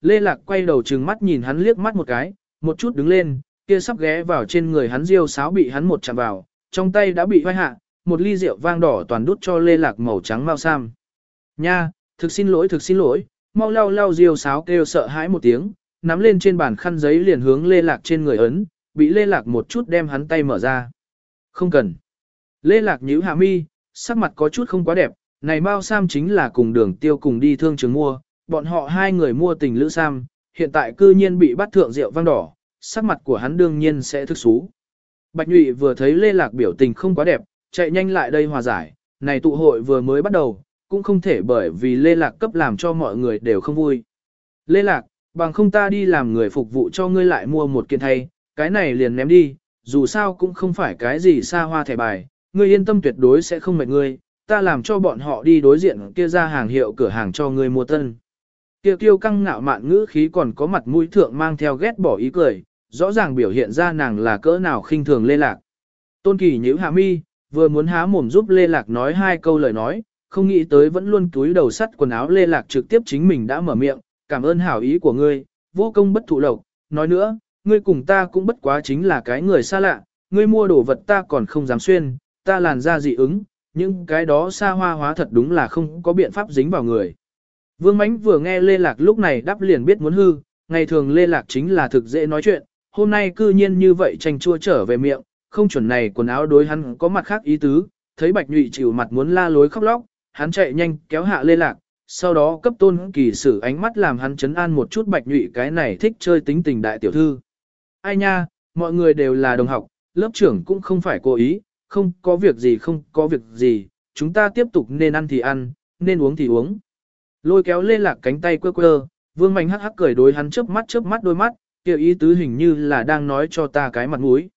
Lê Lạc quay đầu trừng mắt nhìn hắn liếc mắt một cái, một chút đứng lên, kia sắp ghé vào trên người hắn diêu sáo bị hắn một chạm vào, trong tay đã bị hoai hạ, một ly rượu vang đỏ toàn đút cho Lê Lạc màu trắng mau sam. Nha, thực xin lỗi thực xin lỗi, mau lau lau diêu sáo kêu sợ hãi một tiếng, nắm lên trên bàn khăn giấy liền hướng Lê Lạc trên người ấn, bị Lê Lạc một chút đem hắn tay mở ra. Không cần. Lê Lạc nhíu hạ mi, sắc mặt có chút không quá đẹp, này mau Sam chính là cùng đường tiêu cùng đi thương trường mua, bọn họ hai người mua tình lữ Sam, hiện tại cư nhiên bị bắt thượng rượu vang đỏ, sắc mặt của hắn đương nhiên sẽ thức xú. Bạch Nhụy vừa thấy Lê Lạc biểu tình không quá đẹp, chạy nhanh lại đây hòa giải, này tụ hội vừa mới bắt đầu, cũng không thể bởi vì Lê Lạc cấp làm cho mọi người đều không vui. Lê Lạc, bằng không ta đi làm người phục vụ cho ngươi lại mua một kiện thay, cái này liền ném đi, dù sao cũng không phải cái gì xa hoa thẻ bài, ngươi yên tâm tuyệt đối sẽ không mệt ngươi, ta làm cho bọn họ đi đối diện kia ra hàng hiệu cửa hàng cho ngươi mua tân. Kia kiêu căng ngạo mạn ngữ khí còn có mặt mũi thượng mang theo ghét bỏ ý cười, rõ ràng biểu hiện ra nàng là cỡ nào khinh thường Lê Lạc. Tôn Kỳ nhíu hạ mi, vừa muốn há mồm giúp Lê Lạc nói hai câu lời nói, không nghĩ tới vẫn luôn túi đầu sắt quần áo Lê Lạc trực tiếp chính mình đã mở miệng, cảm ơn hảo ý của ngươi, vô công bất thụ lộc, nói nữa, ngươi cùng ta cũng bất quá chính là cái người xa lạ, ngươi mua đồ vật ta còn không dám xuyên, ta làn ra dị ứng, nhưng cái đó xa hoa hóa thật đúng là không có biện pháp dính vào người. Vương Mánh vừa nghe Lê Lạc lúc này đáp liền biết muốn hư, ngày thường Lê Lạc chính là thực dễ nói chuyện, hôm nay cư nhiên như vậy tranh chua trở về miệng, không chuẩn này quần áo đối hắn có mặt khác ý tứ, thấy Bạch Nhụy chịu mặt muốn la lối khóc lóc, hắn chạy nhanh kéo hạ Lê Lạc, sau đó cấp tôn kỳ sử ánh mắt làm hắn chấn an một chút Bạch Nhụy cái này thích chơi tính tình đại tiểu thư. Ai nha, mọi người đều là đồng học, lớp trưởng cũng không phải cố ý, không có việc gì không có việc gì, chúng ta tiếp tục nên ăn thì ăn, nên uống thì uống. Lôi kéo Lê Lạc cánh tay quơ quơ, Vương Mạnh hắc hắc cười đối hắn chớp mắt chớp mắt đôi mắt, kiểu ý tứ hình như là đang nói cho ta cái mặt mũi.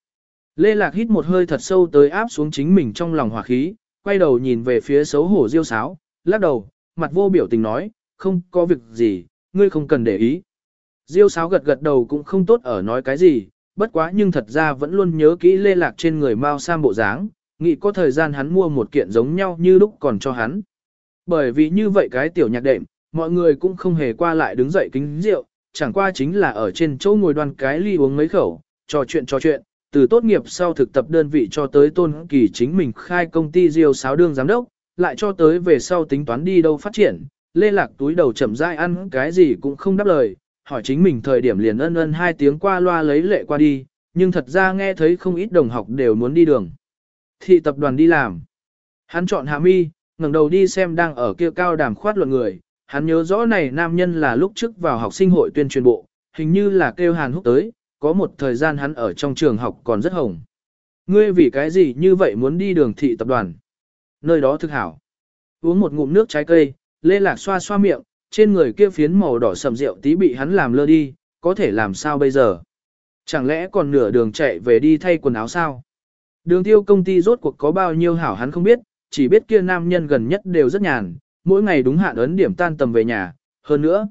Lê Lạc hít một hơi thật sâu tới áp xuống chính mình trong lòng hỏa khí, quay đầu nhìn về phía xấu hổ diêu sáo, lắc đầu, mặt vô biểu tình nói, không có việc gì, ngươi không cần để ý. Diêu sáo gật gật đầu cũng không tốt ở nói cái gì, bất quá nhưng thật ra vẫn luôn nhớ kỹ Lê Lạc trên người Mao Sam bộ dáng, nghĩ có thời gian hắn mua một kiện giống nhau như lúc còn cho hắn. Bởi vì như vậy cái tiểu nhạc đệm, mọi người cũng không hề qua lại đứng dậy kính rượu, chẳng qua chính là ở trên chỗ ngồi đoan cái ly uống mấy khẩu, trò chuyện trò chuyện, từ tốt nghiệp sau thực tập đơn vị cho tới tôn kỳ chính mình khai công ty diêu sáo đương giám đốc, lại cho tới về sau tính toán đi đâu phát triển, lê lạc túi đầu chậm rãi ăn cái gì cũng không đáp lời, hỏi chính mình thời điểm liền ân ân hai tiếng qua loa lấy lệ qua đi, nhưng thật ra nghe thấy không ít đồng học đều muốn đi đường. Thị tập đoàn đi làm. Hắn chọn hạ mi, ngẩng đầu đi xem đang ở kia cao đàm khoát luận người, hắn nhớ rõ này nam nhân là lúc trước vào học sinh hội tuyên truyền bộ, hình như là kêu Hàn Húc tới, có một thời gian hắn ở trong trường học còn rất hồng. Ngươi vì cái gì như vậy muốn đi đường thị tập đoàn? Nơi đó thực hảo. Uống một ngụm nước trái cây, Lê Lạc xoa xoa miệng, trên người kia phiến màu đỏ sầm rượu tí bị hắn làm lơ đi, có thể làm sao bây giờ? Chẳng lẽ còn nửa đường chạy về đi thay quần áo sao? Đường tiêu công ty rốt cuộc có bao nhiêu hảo hắn không biết, chỉ biết kia nam nhân gần nhất đều rất nhàn, mỗi ngày đúng hạn ấn điểm tan tầm về nhà, hơn nữa.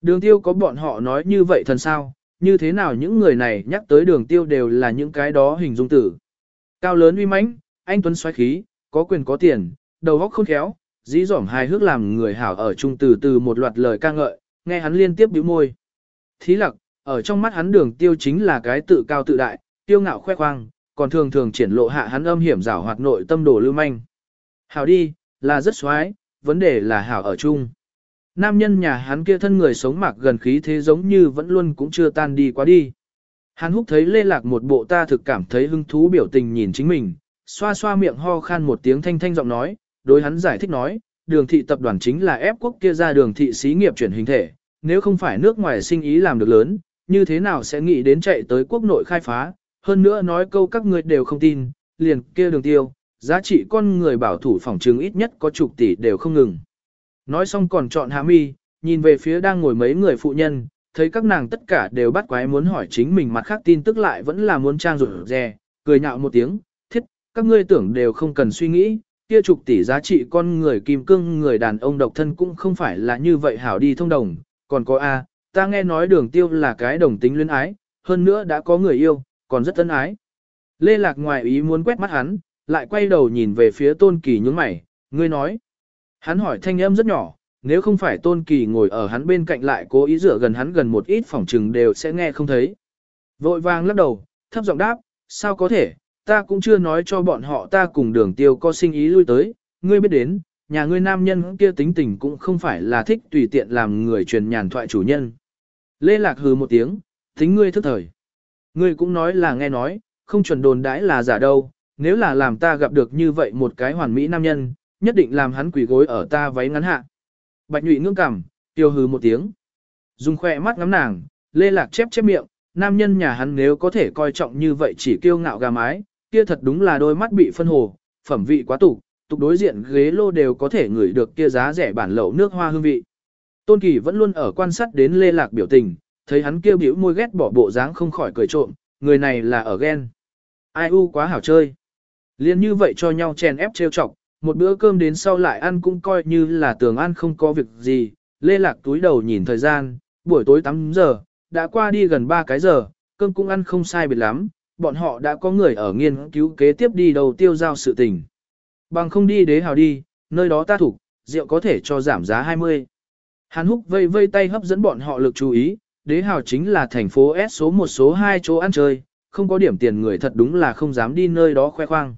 Đường tiêu có bọn họ nói như vậy thần sao, như thế nào những người này nhắc tới đường tiêu đều là những cái đó hình dung tử. Cao lớn uy mãnh, anh tuấn xoáy khí, có quyền có tiền, đầu óc khôn khéo, dĩ dỏm hài hước làm người hảo ở trung từ từ một loạt lời ca ngợi, nghe hắn liên tiếp bĩu môi. Thí lặc, ở trong mắt hắn đường tiêu chính là cái tự cao tự đại, tiêu ngạo khoe khoang, còn thường thường triển lộ hạ hắn âm hiểm rảo hoạt nội tâm đồ lưu manh. Hảo đi, là rất xoái, vấn đề là hảo ở chung. Nam nhân nhà hắn kia thân người sống mạc gần khí thế giống như vẫn luôn cũng chưa tan đi quá đi. Hắn húc thấy lê lạc một bộ ta thực cảm thấy hứng thú biểu tình nhìn chính mình, xoa xoa miệng ho khan một tiếng thanh thanh giọng nói, đối hắn giải thích nói, đường thị tập đoàn chính là ép quốc kia ra đường thị xí nghiệp chuyển hình thể, nếu không phải nước ngoài sinh ý làm được lớn, như thế nào sẽ nghĩ đến chạy tới quốc nội khai phá, hơn nữa nói câu các người đều không tin, liền kia đường tiêu, giá trị con người bảo thủ phòng chứng ít nhất có chục tỷ đều không ngừng. Nói xong còn chọn hạ mi, nhìn về phía đang ngồi mấy người phụ nhân, thấy các nàng tất cả đều bắt quái muốn hỏi chính mình mặt khác tin tức lại vẫn là muốn trang rủi rè, cười nhạo một tiếng, thiết, các ngươi tưởng đều không cần suy nghĩ, kia chục tỷ giá trị con người kim cương người đàn ông độc thân cũng không phải là như vậy hảo đi thông đồng, còn có A, ta nghe nói đường tiêu là cái đồng tính luyến ái, hơn nữa đã có người yêu, còn rất tân ái. Lê Lạc ngoài ý muốn quét mắt hắn, lại quay đầu nhìn về phía tôn kỳ nhướng mày, ngươi nói. Hắn hỏi thanh âm rất nhỏ, nếu không phải tôn kỳ ngồi ở hắn bên cạnh lại cố ý dựa gần hắn gần một ít phòng trừng đều sẽ nghe không thấy. Vội vàng lắc đầu, thấp giọng đáp, sao có thể, ta cũng chưa nói cho bọn họ ta cùng đường tiêu có sinh ý lui tới, ngươi biết đến, nhà ngươi nam nhân kia tính tình cũng không phải là thích tùy tiện làm người truyền nhàn thoại chủ nhân. Lê Lạc hừ một tiếng, tính ngươi thức thời. Ngươi cũng nói là nghe nói, không chuẩn đồn đãi là giả đâu, nếu là làm ta gặp được như vậy một cái hoàn mỹ nam nhân, nhất định làm hắn quỷ gối ở ta váy ngắn hạ. Bạch nhụy ngưỡng cằm, tiêu hừ một tiếng. Dùng khoe mắt ngắm nàng, Lê Lạc chép chép miệng, nam nhân nhà hắn nếu có thể coi trọng như vậy chỉ kiêu ngạo gà mái, kia thật đúng là đôi mắt bị phân hồ, phẩm vị quá tục, tục đối diện ghế lô đều có thể ngửi được kia giá rẻ bản lẩu nước hoa hương vị. Tôn Kỳ vẫn luôn ở quan sát đến Lê Lạc biểu tình, thấy hắn kêu biểu môi ghét bỏ bộ dáng không khỏi cười trộm, người này là ở ghen. Ai u quá hảo chơi. Liên như vậy cho nhau chèn ép trêu chọc, một bữa cơm đến sau lại ăn cũng coi như là tường ăn không có việc gì. Lê Lạc túi đầu nhìn thời gian, buổi tối 8 giờ, đã qua đi gần 3 cái giờ, cơm cũng ăn không sai biệt lắm, bọn họ đã có người ở nghiên cứu kế tiếp đi đầu tiêu giao sự tình. Bằng không đi đế hào đi, nơi đó ta thủ, rượu có thể cho giảm giá 20. Hàn húc vây vây tay hấp dẫn bọn họ lực chú ý, đế hào chính là thành phố S số một số 2 chỗ ăn chơi, không có điểm tiền người thật đúng là không dám đi nơi đó khoe khoang.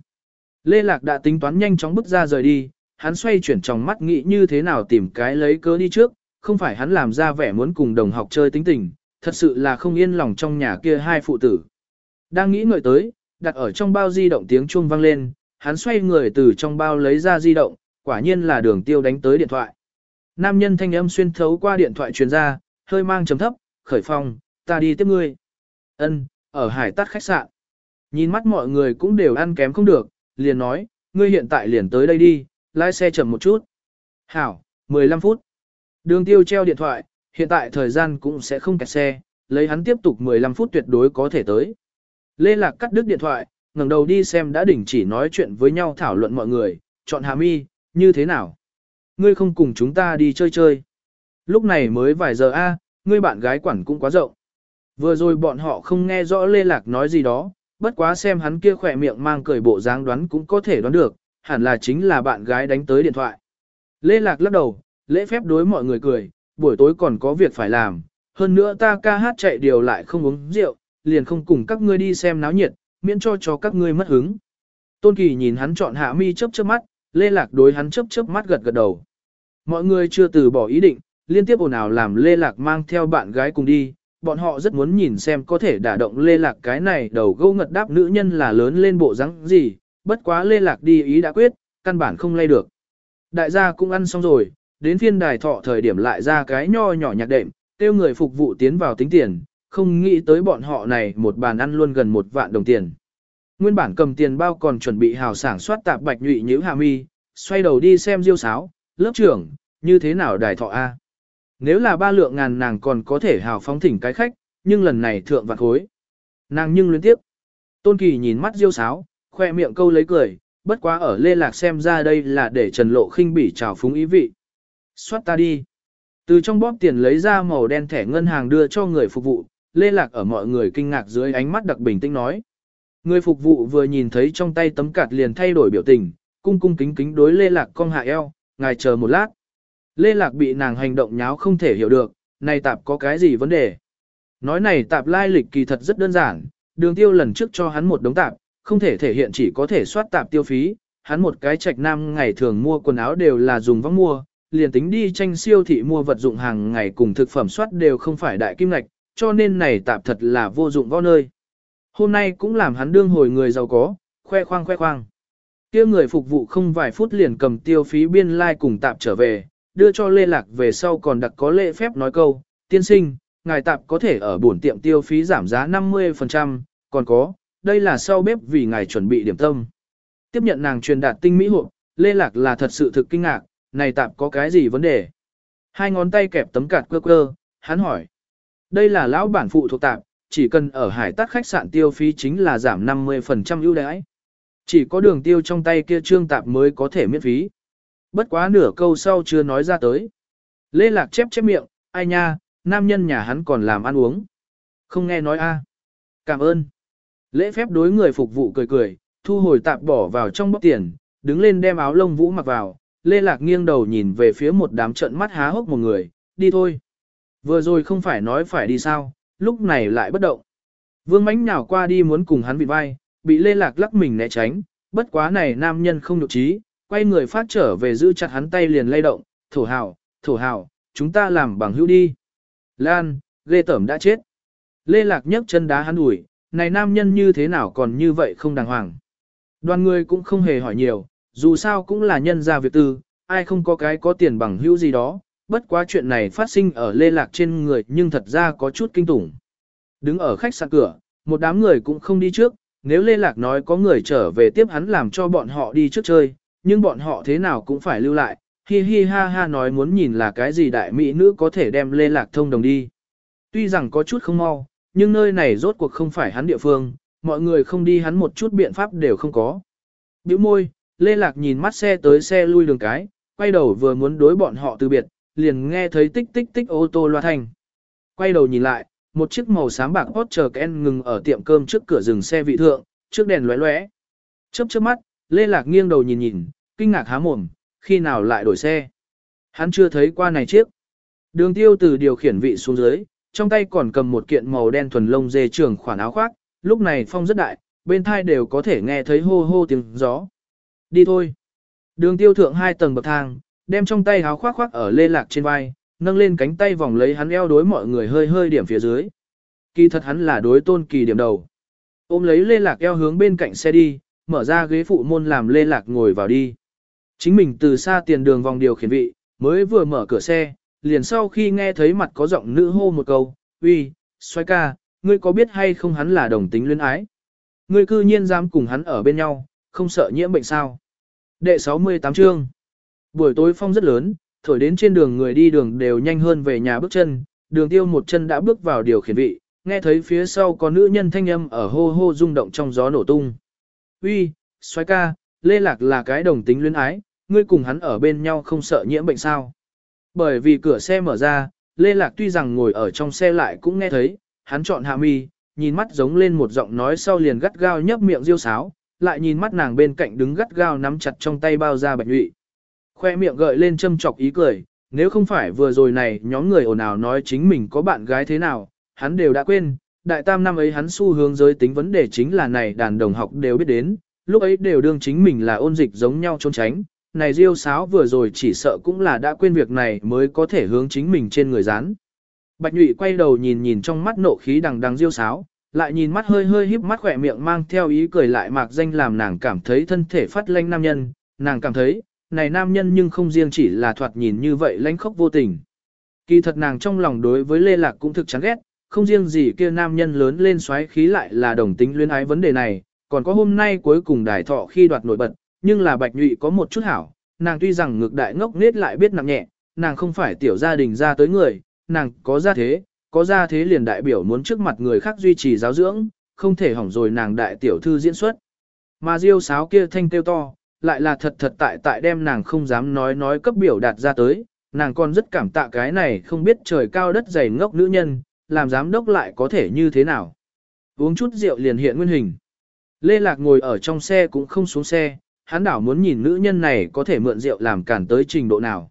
Lê Lạc đã tính toán nhanh chóng bước ra rời đi, hắn xoay chuyển trong mắt nghĩ như thế nào tìm cái lấy cớ đi trước, không phải hắn làm ra vẻ muốn cùng đồng học chơi tính tình, thật sự là không yên lòng trong nhà kia hai phụ tử. Đang nghĩ ngợi tới, đặt ở trong bao di động tiếng chuông vang lên, hắn xoay người từ trong bao lấy ra di động, quả nhiên là đường tiêu đánh tới điện thoại. Nam nhân thanh âm xuyên thấu qua điện thoại truyền ra, hơi mang chấm thấp, khởi phong, ta đi tiếp ngươi. Ân, ở hải Tát khách sạn. Nhìn mắt mọi người cũng đều ăn kém không được, liền nói, ngươi hiện tại liền tới đây đi, lái xe chậm một chút. Hảo, 15 phút. Đường tiêu treo điện thoại, hiện tại thời gian cũng sẽ không kẹt xe, lấy hắn tiếp tục 15 phút tuyệt đối có thể tới. Lê Lạc cắt đứt điện thoại, ngẩng đầu đi xem đã đỉnh chỉ nói chuyện với nhau thảo luận mọi người, chọn Hà Mi, như thế nào? Ngươi không cùng chúng ta đi chơi chơi. Lúc này mới vài giờ a, ngươi bạn gái quản cũng quá rộng. Vừa rồi bọn họ không nghe rõ Lê Lạc nói gì đó, bất quá xem hắn kia khỏe miệng mang cười bộ dáng đoán cũng có thể đoán được, hẳn là chính là bạn gái đánh tới điện thoại. Lê Lạc lắc đầu, lễ phép đối mọi người cười, buổi tối còn có việc phải làm, hơn nữa ta ca hát chạy điều lại không uống rượu, liền không cùng các ngươi đi xem náo nhiệt, miễn cho cho các ngươi mất hứng. Tôn Kỳ nhìn hắn chọn hạ mi chớp chớp mắt, Lê Lạc đối hắn chớp chớp mắt gật gật đầu. Mọi người chưa từ bỏ ý định, liên tiếp ồn ào làm Lê Lạc mang theo bạn gái cùng đi, bọn họ rất muốn nhìn xem có thể đả động Lê Lạc cái này đầu gâu ngật đáp nữ nhân là lớn lên bộ rắn gì, bất quá Lê Lạc đi ý đã quyết, căn bản không lay được. Đại gia cũng ăn xong rồi, đến phiên đài thọ thời điểm lại ra cái nho nhỏ nhạc đệm, tiêu người phục vụ tiến vào tính tiền, không nghĩ tới bọn họ này một bàn ăn luôn gần một vạn đồng tiền. Nguyên bản cầm tiền bao còn chuẩn bị hào sảng soát tạp bạch nhụy nhữ hạ mi, xoay đầu đi xem diêu sáo, lớp trưởng, như thế nào đài thọ A. Nếu là ba lượng ngàn nàng còn có thể hào phóng thỉnh cái khách, nhưng lần này thượng vạn khối. Nàng nhưng liên tiếp. Tôn Kỳ nhìn mắt diêu sáo, khoe miệng câu lấy cười, bất quá ở lê lạc xem ra đây là để trần lộ khinh bỉ trào phúng ý vị. Xoát ta đi. Từ trong bóp tiền lấy ra màu đen thẻ ngân hàng đưa cho người phục vụ, lê lạc ở mọi người kinh ngạc dưới ánh mắt đặc bình tĩnh nói. Người phục vụ vừa nhìn thấy trong tay tấm cạt liền thay đổi biểu tình, cung cung kính kính đối lê lạc cong hạ eo, ngài chờ một lát. Lê lạc bị nàng hành động nháo không thể hiểu được, này tạp có cái gì vấn đề. Nói này tạp lai lịch kỳ thật rất đơn giản, đường tiêu lần trước cho hắn một đống tạp, không thể thể hiện chỉ có thể soát tạp tiêu phí, hắn một cái trạch nam ngày thường mua quần áo đều là dùng vắng mua, liền tính đi tranh siêu thị mua vật dụng hàng ngày cùng thực phẩm soát đều không phải đại kim ngạch, cho nên này tạp thật là vô dụng võ nơi. Hôm nay cũng làm hắn đương hồi người giàu có, khoe khoang khoe khoang. kia người phục vụ không vài phút liền cầm tiêu phí biên lai like cùng tạp trở về, đưa cho Lê Lạc về sau còn đặc có lễ phép nói câu, tiên sinh, ngài tạp có thể ở bổn tiệm tiêu phí giảm giá 50%, còn có, đây là sau bếp vì ngài chuẩn bị điểm tâm. Tiếp nhận nàng truyền đạt tinh mỹ hộp, Lê Lạc là thật sự thực kinh ngạc, này tạp có cái gì vấn đề? Hai ngón tay kẹp tấm cạt quơ quơ, hắn hỏi. Đây là lão bản phụ thuộc tạp, chỉ cần ở hải tát khách sạn tiêu phí chính là giảm 50% ưu đãi. Chỉ có đường tiêu trong tay kia trương tạp mới có thể miễn phí. Bất quá nửa câu sau chưa nói ra tới. Lê Lạc chép chép miệng, ai nha, nam nhân nhà hắn còn làm ăn uống. Không nghe nói a. Cảm ơn. Lễ phép đối người phục vụ cười cười, thu hồi tạp bỏ vào trong bóc tiền, đứng lên đem áo lông vũ mặc vào, Lê Lạc nghiêng đầu nhìn về phía một đám trận mắt há hốc một người, đi thôi. Vừa rồi không phải nói phải đi sao, lúc này lại bất động. Vương mãnh nào qua đi muốn cùng hắn bị vai, bị Lê Lạc lắc mình né tránh, bất quá này nam nhân không được trí, quay người phát trở về giữ chặt hắn tay liền lay động, thổ hào, thổ hào, chúng ta làm bằng hữu đi. Lan, ghê tẩm đã chết. Lê Lạc nhấc chân đá hắn ủi, này nam nhân như thế nào còn như vậy không đàng hoàng. Đoàn người cũng không hề hỏi nhiều, dù sao cũng là nhân gia việc tư, ai không có cái có tiền bằng hữu gì đó, bất quá chuyện này phát sinh ở Lê Lạc trên người nhưng thật ra có chút kinh tủng. Đứng ở khách sạn cửa, một đám người cũng không đi trước, nếu Lê Lạc nói có người trở về tiếp hắn làm cho bọn họ đi trước chơi, nhưng bọn họ thế nào cũng phải lưu lại, hi hi ha ha nói muốn nhìn là cái gì đại mỹ nữ có thể đem Lê Lạc thông đồng đi. Tuy rằng có chút không mau, nhưng nơi này rốt cuộc không phải hắn địa phương, mọi người không đi hắn một chút biện pháp đều không có. Biểu môi, Lê Lạc nhìn mắt xe tới xe lui đường cái, quay đầu vừa muốn đối bọn họ từ biệt, liền nghe thấy tích tích tích ô tô loa thành. Quay đầu nhìn lại, một chiếc màu xám bạc Porsche Ken ngừng ở tiệm cơm trước cửa dừng xe vị thượng, trước đèn lóe lóe. Chớp chớp mắt, Lê Lạc nghiêng đầu nhìn nhìn, kinh ngạc há mồm, khi nào lại đổi xe. Hắn chưa thấy qua này chiếc. Đường tiêu từ điều khiển vị xuống dưới, trong tay còn cầm một kiện màu đen thuần lông dê trường khoản áo khoác, lúc này phong rất đại, bên thai đều có thể nghe thấy hô hô tiếng gió. Đi thôi. Đường tiêu thượng hai tầng bậc thang, đem trong tay áo khoác khoác ở lê lạc trên vai, nâng lên cánh tay vòng lấy hắn eo đối mọi người hơi hơi điểm phía dưới. Kỳ thật hắn là đối tôn kỳ điểm đầu. Ôm lấy lê lạc eo hướng bên cạnh xe đi, mở ra ghế phụ môn làm lê lạc ngồi vào đi. Chính mình từ xa tiền đường vòng điều khiển vị, mới vừa mở cửa xe, liền sau khi nghe thấy mặt có giọng nữ hô một câu, uy, xoay ca, ngươi có biết hay không hắn là đồng tính luyến ái? Ngươi cư nhiên dám cùng hắn ở bên nhau, không sợ nhiễm bệnh sao? Đệ 68 chương Buổi tối phong rất lớn, thổi đến trên đường người đi đường đều nhanh hơn về nhà bước chân, đường tiêu một chân đã bước vào điều khiển vị, nghe thấy phía sau có nữ nhân thanh âm ở hô hô rung động trong gió nổ tung. Uy, xoay ca, Lê Lạc là cái đồng tính luyến ái, ngươi cùng hắn ở bên nhau không sợ nhiễm bệnh sao? Bởi vì cửa xe mở ra, Lê Lạc tuy rằng ngồi ở trong xe lại cũng nghe thấy, hắn chọn hạ mi, nhìn mắt giống lên một giọng nói sau liền gắt gao nhấp miệng riêu sáo, lại nhìn mắt nàng bên cạnh đứng gắt gao nắm chặt trong tay bao da bạch nhụy. Khoe miệng gợi lên châm chọc ý cười, nếu không phải vừa rồi này nhóm người ồn ào nói chính mình có bạn gái thế nào, hắn đều đã quên, đại tam năm ấy hắn xu hướng giới tính vấn đề chính là này đàn đồng học đều biết đến, lúc ấy đều đương chính mình là ôn dịch giống nhau trốn tránh, này diêu sáo vừa rồi chỉ sợ cũng là đã quên việc này mới có thể hướng chính mình trên người dán. Bạch nhụy quay đầu nhìn nhìn trong mắt nộ khí đằng đằng diêu sáo, lại nhìn mắt hơi hơi híp mắt khỏe miệng mang theo ý cười lại mạc danh làm nàng cảm thấy thân thể phát lanh nam nhân, nàng cảm thấy, này nam nhân nhưng không riêng chỉ là thoạt nhìn như vậy lãnh khốc vô tình. Kỳ thật nàng trong lòng đối với Lê Lạc cũng thực chán ghét, không riêng gì kia nam nhân lớn lên xoáy khí lại là đồng tính luyến ái vấn đề này, còn có hôm nay cuối cùng đài thọ khi đoạt nổi bật, nhưng là bạch nhụy có một chút hảo, nàng tuy rằng ngược đại ngốc nết lại biết nặng nhẹ, nàng không phải tiểu gia đình ra tới người, nàng có gia thế, có gia thế liền đại biểu muốn trước mặt người khác duy trì giáo dưỡng, không thể hỏng rồi nàng đại tiểu thư diễn xuất. Mà diêu sáo kia thanh tiêu to, lại là thật thật tại tại đem nàng không dám nói nói cấp biểu đạt ra tới, nàng còn rất cảm tạ cái này không biết trời cao đất dày ngốc nữ nhân, làm giám đốc lại có thể như thế nào. Uống chút rượu liền hiện nguyên hình. Lê Lạc ngồi ở trong xe cũng không xuống xe, hắn đảo muốn nhìn nữ nhân này có thể mượn rượu làm cản tới trình độ nào.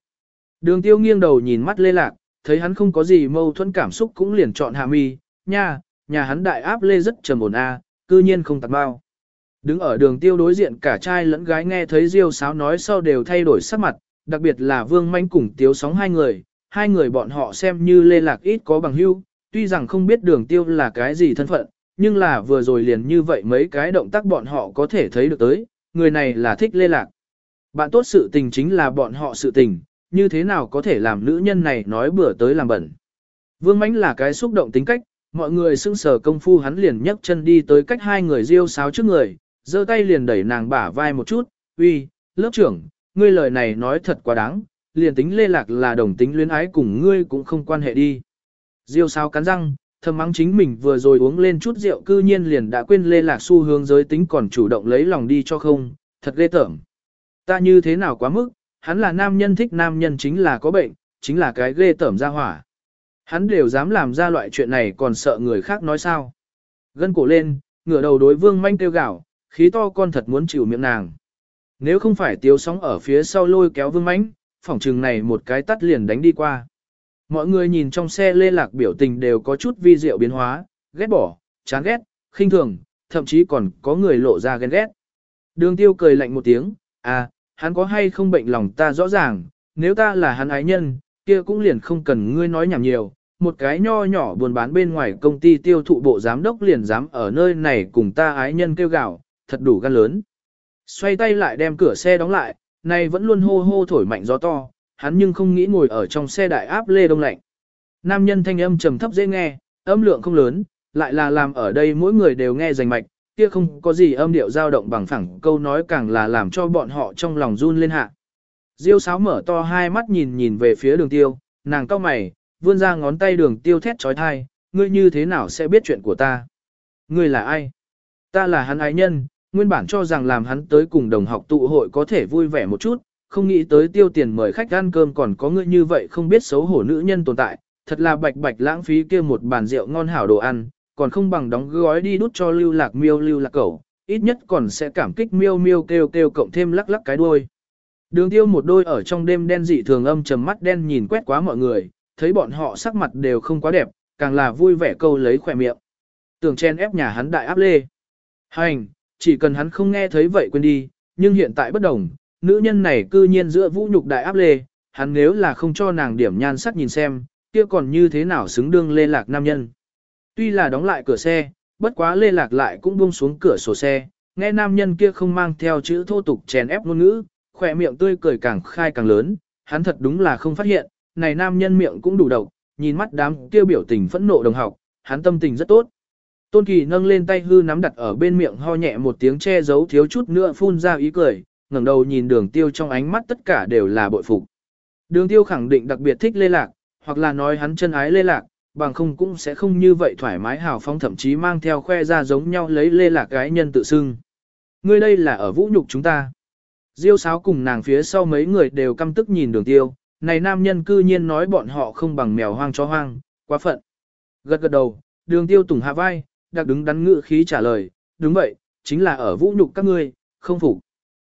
Đường tiêu nghiêng đầu nhìn mắt Lê Lạc, thấy hắn không có gì mâu thuẫn cảm xúc cũng liền chọn hạ mi, nha, nhà hắn đại áp Lê rất trầm ổn a, cư nhiên không tạt bao. Đứng ở đường tiêu đối diện cả trai lẫn gái nghe thấy Diêu sáo nói sau đều thay đổi sắc mặt, đặc biệt là Vương Manh cùng Tiếu sóng hai người, hai người bọn họ xem như Lê Lạc ít có bằng hữu tuy rằng không biết đường tiêu là cái gì thân phận, nhưng là vừa rồi liền như vậy mấy cái động tác bọn họ có thể thấy được tới, người này là thích lê lạc. Bạn tốt sự tình chính là bọn họ sự tình, như thế nào có thể làm nữ nhân này nói bừa tới làm bẩn. Vương mãnh là cái xúc động tính cách, mọi người xưng sở công phu hắn liền nhấc chân đi tới cách hai người riêu sáo trước người, giơ tay liền đẩy nàng bả vai một chút, uy, lớp trưởng, ngươi lời này nói thật quá đáng, liền tính lê lạc là đồng tính luyến ái cùng ngươi cũng không quan hệ đi. Diêu sao cắn răng, thầm mắng chính mình vừa rồi uống lên chút rượu cư nhiên liền đã quên lê lạc xu hướng giới tính còn chủ động lấy lòng đi cho không, thật ghê tởm. Ta như thế nào quá mức, hắn là nam nhân thích nam nhân chính là có bệnh, chính là cái ghê tởm ra hỏa. Hắn đều dám làm ra loại chuyện này còn sợ người khác nói sao. Gân cổ lên, ngửa đầu đối vương manh tiêu gạo, khí to con thật muốn chịu miệng nàng. Nếu không phải tiếu sóng ở phía sau lôi kéo vương mãnh, phỏng trừng này một cái tắt liền đánh đi qua. Mọi người nhìn trong xe lê lạc biểu tình đều có chút vi diệu biến hóa, ghét bỏ, chán ghét, khinh thường, thậm chí còn có người lộ ra ghen ghét. Đường tiêu cười lạnh một tiếng, à, hắn có hay không bệnh lòng ta rõ ràng, nếu ta là hắn ái nhân, kia cũng liền không cần ngươi nói nhảm nhiều, một cái nho nhỏ buồn bán bên ngoài công ty tiêu thụ bộ giám đốc liền dám ở nơi này cùng ta ái nhân kêu gạo, thật đủ gan lớn. Xoay tay lại đem cửa xe đóng lại, này vẫn luôn hô hô thổi mạnh gió to, hắn nhưng không nghĩ ngồi ở trong xe đại áp lê đông lạnh. Nam nhân thanh âm trầm thấp dễ nghe, âm lượng không lớn, lại là làm ở đây mỗi người đều nghe rành mạch, kia không có gì âm điệu dao động bằng phẳng câu nói càng là làm cho bọn họ trong lòng run lên hạ. Diêu sáo mở to hai mắt nhìn nhìn về phía đường tiêu, nàng cao mày, vươn ra ngón tay đường tiêu thét trói thai, ngươi như thế nào sẽ biết chuyện của ta? Ngươi là ai? Ta là hắn ái nhân, nguyên bản cho rằng làm hắn tới cùng đồng học tụ hội có thể vui vẻ một chút, không nghĩ tới tiêu tiền mời khách ăn cơm còn có người như vậy không biết xấu hổ nữ nhân tồn tại, thật là bạch bạch lãng phí kia một bàn rượu ngon hảo đồ ăn, còn không bằng đóng gói đi đút cho lưu lạc miêu lưu lạc cẩu, ít nhất còn sẽ cảm kích miêu miêu kêu kêu cộng thêm lắc lắc cái đuôi. Đường tiêu một đôi ở trong đêm đen dị thường âm trầm mắt đen nhìn quét quá mọi người, thấy bọn họ sắc mặt đều không quá đẹp, càng là vui vẻ câu lấy khỏe miệng. Tưởng chen ép nhà hắn đại áp lê. Hành, chỉ cần hắn không nghe thấy vậy quên đi, nhưng hiện tại bất đồng, nữ nhân này cư nhiên giữa vũ nhục đại áp lê, hắn nếu là không cho nàng điểm nhan sắc nhìn xem, kia còn như thế nào xứng đương lê lạc nam nhân. Tuy là đóng lại cửa xe, bất quá lê lạc lại cũng buông xuống cửa sổ xe, nghe nam nhân kia không mang theo chữ thô tục chèn ép ngôn ngữ, khỏe miệng tươi cười càng khai càng lớn, hắn thật đúng là không phát hiện, này nam nhân miệng cũng đủ độc, nhìn mắt đám kia biểu tình phẫn nộ đồng học, hắn tâm tình rất tốt. Tôn Kỳ nâng lên tay hư nắm đặt ở bên miệng ho nhẹ một tiếng che giấu thiếu chút nữa phun ra ý cười, ngẩng đầu nhìn đường tiêu trong ánh mắt tất cả đều là bội phục. Đường tiêu khẳng định đặc biệt thích lê lạc, hoặc là nói hắn chân ái lê lạc, bằng không cũng sẽ không như vậy thoải mái hào phong thậm chí mang theo khoe ra giống nhau lấy lê lạc gái nhân tự xưng. Ngươi đây là ở vũ nhục chúng ta. Diêu sáo cùng nàng phía sau mấy người đều căm tức nhìn đường tiêu, này nam nhân cư nhiên nói bọn họ không bằng mèo hoang chó hoang, quá phận. Gật gật đầu, đường tiêu tùng hạ vai, đặc đứng đắn ngự khí trả lời, đúng vậy, chính là ở vũ nhục các ngươi, không phục.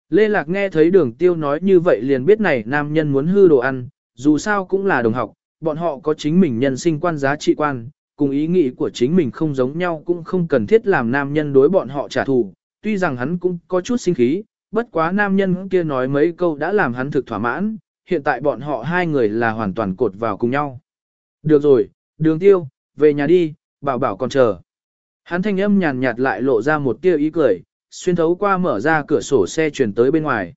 Lê Lạc nghe thấy đường tiêu nói như vậy liền biết này nam nhân muốn hư đồ ăn, dù sao cũng là đồng học, bọn họ có chính mình nhân sinh quan giá trị quan, cùng ý nghĩ của chính mình không giống nhau cũng không cần thiết làm nam nhân đối bọn họ trả thù, tuy rằng hắn cũng có chút sinh khí, bất quá nam nhân kia nói mấy câu đã làm hắn thực thỏa mãn, hiện tại bọn họ hai người là hoàn toàn cột vào cùng nhau. Được rồi, đường tiêu, về nhà đi, bảo bảo còn chờ. Hắn thanh âm nhàn nhạt lại lộ ra một tia ý cười, xuyên thấu qua mở ra cửa sổ xe chuyển tới bên ngoài.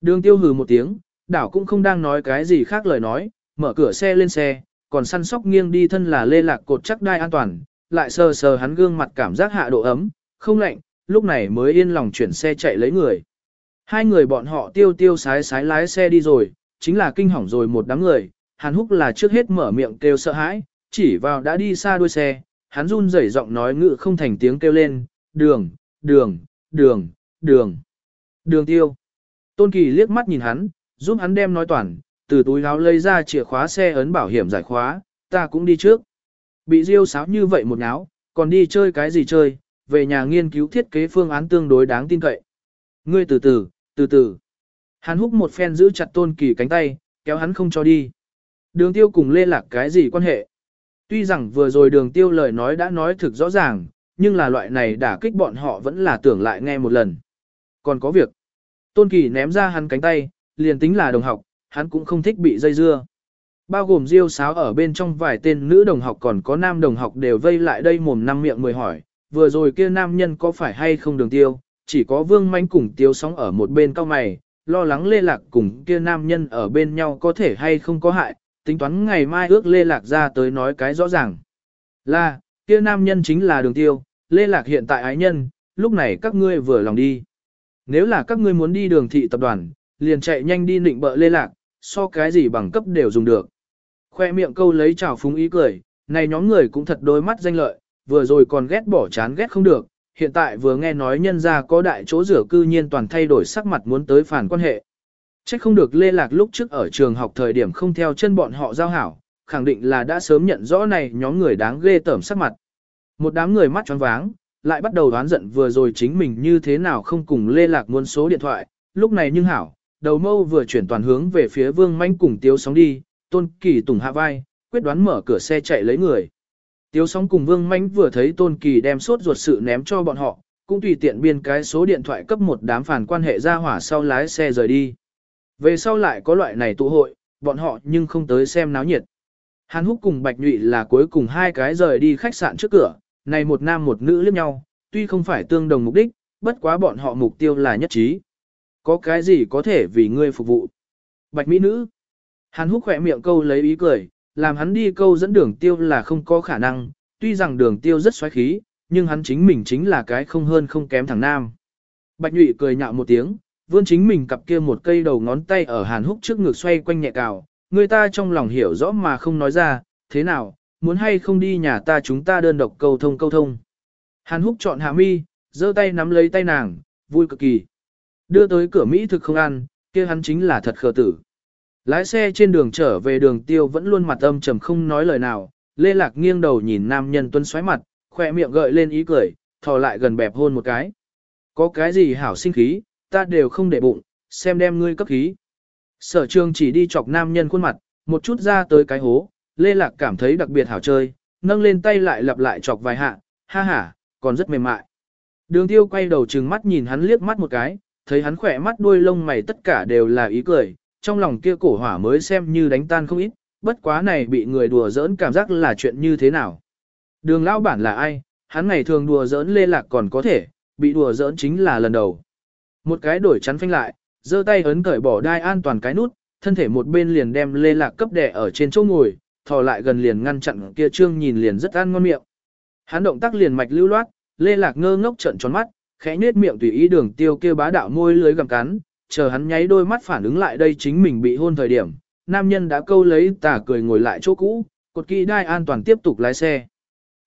Đường tiêu hừ một tiếng, đảo cũng không đang nói cái gì khác lời nói, mở cửa xe lên xe, còn săn sóc nghiêng đi thân là lê lạc cột chắc đai an toàn, lại sờ sờ hắn gương mặt cảm giác hạ độ ấm, không lạnh, lúc này mới yên lòng chuyển xe chạy lấy người. Hai người bọn họ tiêu tiêu sái sái lái xe đi rồi, chính là kinh hỏng rồi một đám người, Hàn Húc là trước hết mở miệng kêu sợ hãi, chỉ vào đã đi xa đuôi xe, hắn run rẩy giọng nói ngự không thành tiếng kêu lên, đường, đường, đường, đường, đường tiêu. Tôn Kỳ liếc mắt nhìn hắn, giúp hắn đem nói toàn, từ túi áo lấy ra chìa khóa xe ấn bảo hiểm giải khóa, ta cũng đi trước. Bị riêu sáo như vậy một náo, còn đi chơi cái gì chơi, về nhà nghiên cứu thiết kế phương án tương đối đáng tin cậy. Ngươi từ từ, từ từ. Hắn húc một phen giữ chặt tôn kỳ cánh tay, kéo hắn không cho đi. Đường tiêu cùng lê lạc cái gì quan hệ? Tuy rằng vừa rồi đường tiêu lời nói đã nói thực rõ ràng, nhưng là loại này đả kích bọn họ vẫn là tưởng lại nghe một lần. Còn có việc. Tôn kỳ ném ra hắn cánh tay, liền tính là đồng học, hắn cũng không thích bị dây dưa. Bao gồm diêu sáo ở bên trong vài tên nữ đồng học còn có nam đồng học đều vây lại đây mồm năm miệng mười hỏi, vừa rồi kia nam nhân có phải hay không đường tiêu, chỉ có vương manh cùng tiêu sóng ở một bên cao mày, lo lắng lê lạc cùng kia nam nhân ở bên nhau có thể hay không có hại, tính toán ngày mai ước lê lạc ra tới nói cái rõ ràng. Là, kia nam nhân chính là đường tiêu, lê lạc hiện tại ái nhân, lúc này các ngươi vừa lòng đi. Nếu là các ngươi muốn đi đường thị tập đoàn, liền chạy nhanh đi nịnh bợ lê lạc, so cái gì bằng cấp đều dùng được. Khoe miệng câu lấy trào phúng ý cười, này nhóm người cũng thật đôi mắt danh lợi, vừa rồi còn ghét bỏ chán ghét không được, hiện tại vừa nghe nói nhân ra có đại chỗ rửa cư nhiên toàn thay đổi sắc mặt muốn tới phản quan hệ. Chắc không được lê lạc lúc trước ở trường học thời điểm không theo chân bọn họ giao hảo, khẳng định là đã sớm nhận rõ này nhóm người đáng ghê tởm sắc mặt. Một đám người mắt tròn váng, lại bắt đầu đoán giận vừa rồi chính mình như thế nào không cùng lê lạc muôn số điện thoại, lúc này nhưng hảo, đầu mâu vừa chuyển toàn hướng về phía vương manh cùng tiếu sóng đi, tôn kỳ tùng hạ vai, quyết đoán mở cửa xe chạy lấy người. Tiếu sóng cùng vương manh vừa thấy tôn kỳ đem sốt ruột sự ném cho bọn họ, cũng tùy tiện biên cái số điện thoại cấp một đám phản quan hệ ra hỏa sau lái xe rời đi. Về sau lại có loại này tụ hội, bọn họ nhưng không tới xem náo nhiệt. Hàn Húc cùng Bạch Nhụy là cuối cùng hai cái rời đi khách sạn trước cửa, này một nam một nữ liếc nhau, tuy không phải tương đồng mục đích, bất quá bọn họ mục tiêu là nhất trí. Có cái gì có thể vì ngươi phục vụ? Bạch Mỹ nữ. Hàn Húc khỏe miệng câu lấy ý cười, làm hắn đi câu dẫn đường tiêu là không có khả năng, tuy rằng đường tiêu rất xoáy khí, nhưng hắn chính mình chính là cái không hơn không kém thằng nam. Bạch Nhụy cười nhạo một tiếng, vươn chính mình cặp kia một cây đầu ngón tay ở Hàn Húc trước ngực xoay quanh nhẹ cào, người ta trong lòng hiểu rõ mà không nói ra, thế nào, muốn hay không đi nhà ta chúng ta đơn độc câu thông câu thông. Hàn Húc chọn hạ mi, giơ tay nắm lấy tay nàng, vui cực kỳ. Đưa tới cửa Mỹ thực không ăn, kia hắn chính là thật khờ tử. Lái xe trên đường trở về đường tiêu vẫn luôn mặt âm trầm không nói lời nào, Lê Lạc nghiêng đầu nhìn nam nhân tuân xoáy mặt, khỏe miệng gợi lên ý cười, thò lại gần bẹp hôn một cái. Có cái gì hảo sinh khí, ta đều không để bụng, xem đem ngươi cấp khí. Sở trường chỉ đi chọc nam nhân khuôn mặt, một chút ra tới cái hố, Lê Lạc cảm thấy đặc biệt hảo chơi, nâng lên tay lại lặp lại chọc vài hạ, ha ha, còn rất mềm mại. Đường tiêu quay đầu trừng mắt nhìn hắn liếc mắt một cái, thấy hắn khỏe mắt đuôi lông mày tất cả đều là ý cười, trong lòng kia cổ hỏa mới xem như đánh tan không ít, bất quá này bị người đùa giỡn cảm giác là chuyện như thế nào. Đường lão bản là ai, hắn ngày thường đùa giỡn lê lạc còn có thể, bị đùa giỡn chính là lần đầu. Một cái đổi chắn phanh lại, giơ tay ấn cởi bỏ đai an toàn cái nút, thân thể một bên liền đem lê lạc cấp đẻ ở trên chỗ ngồi, thò lại gần liền ngăn chặn kia trương nhìn liền rất ăn ngon miệng. Hắn động tác liền mạch lưu loát, lê lạc ngơ ngốc trợn tròn mắt, khẽ nết miệng tùy ý đường tiêu kia bá đạo môi lưới gặm cắn, chờ hắn nháy đôi mắt phản ứng lại đây chính mình bị hôn thời điểm, nam nhân đã câu lấy tà cười ngồi lại chỗ cũ, cột kỹ đai an toàn tiếp tục lái xe.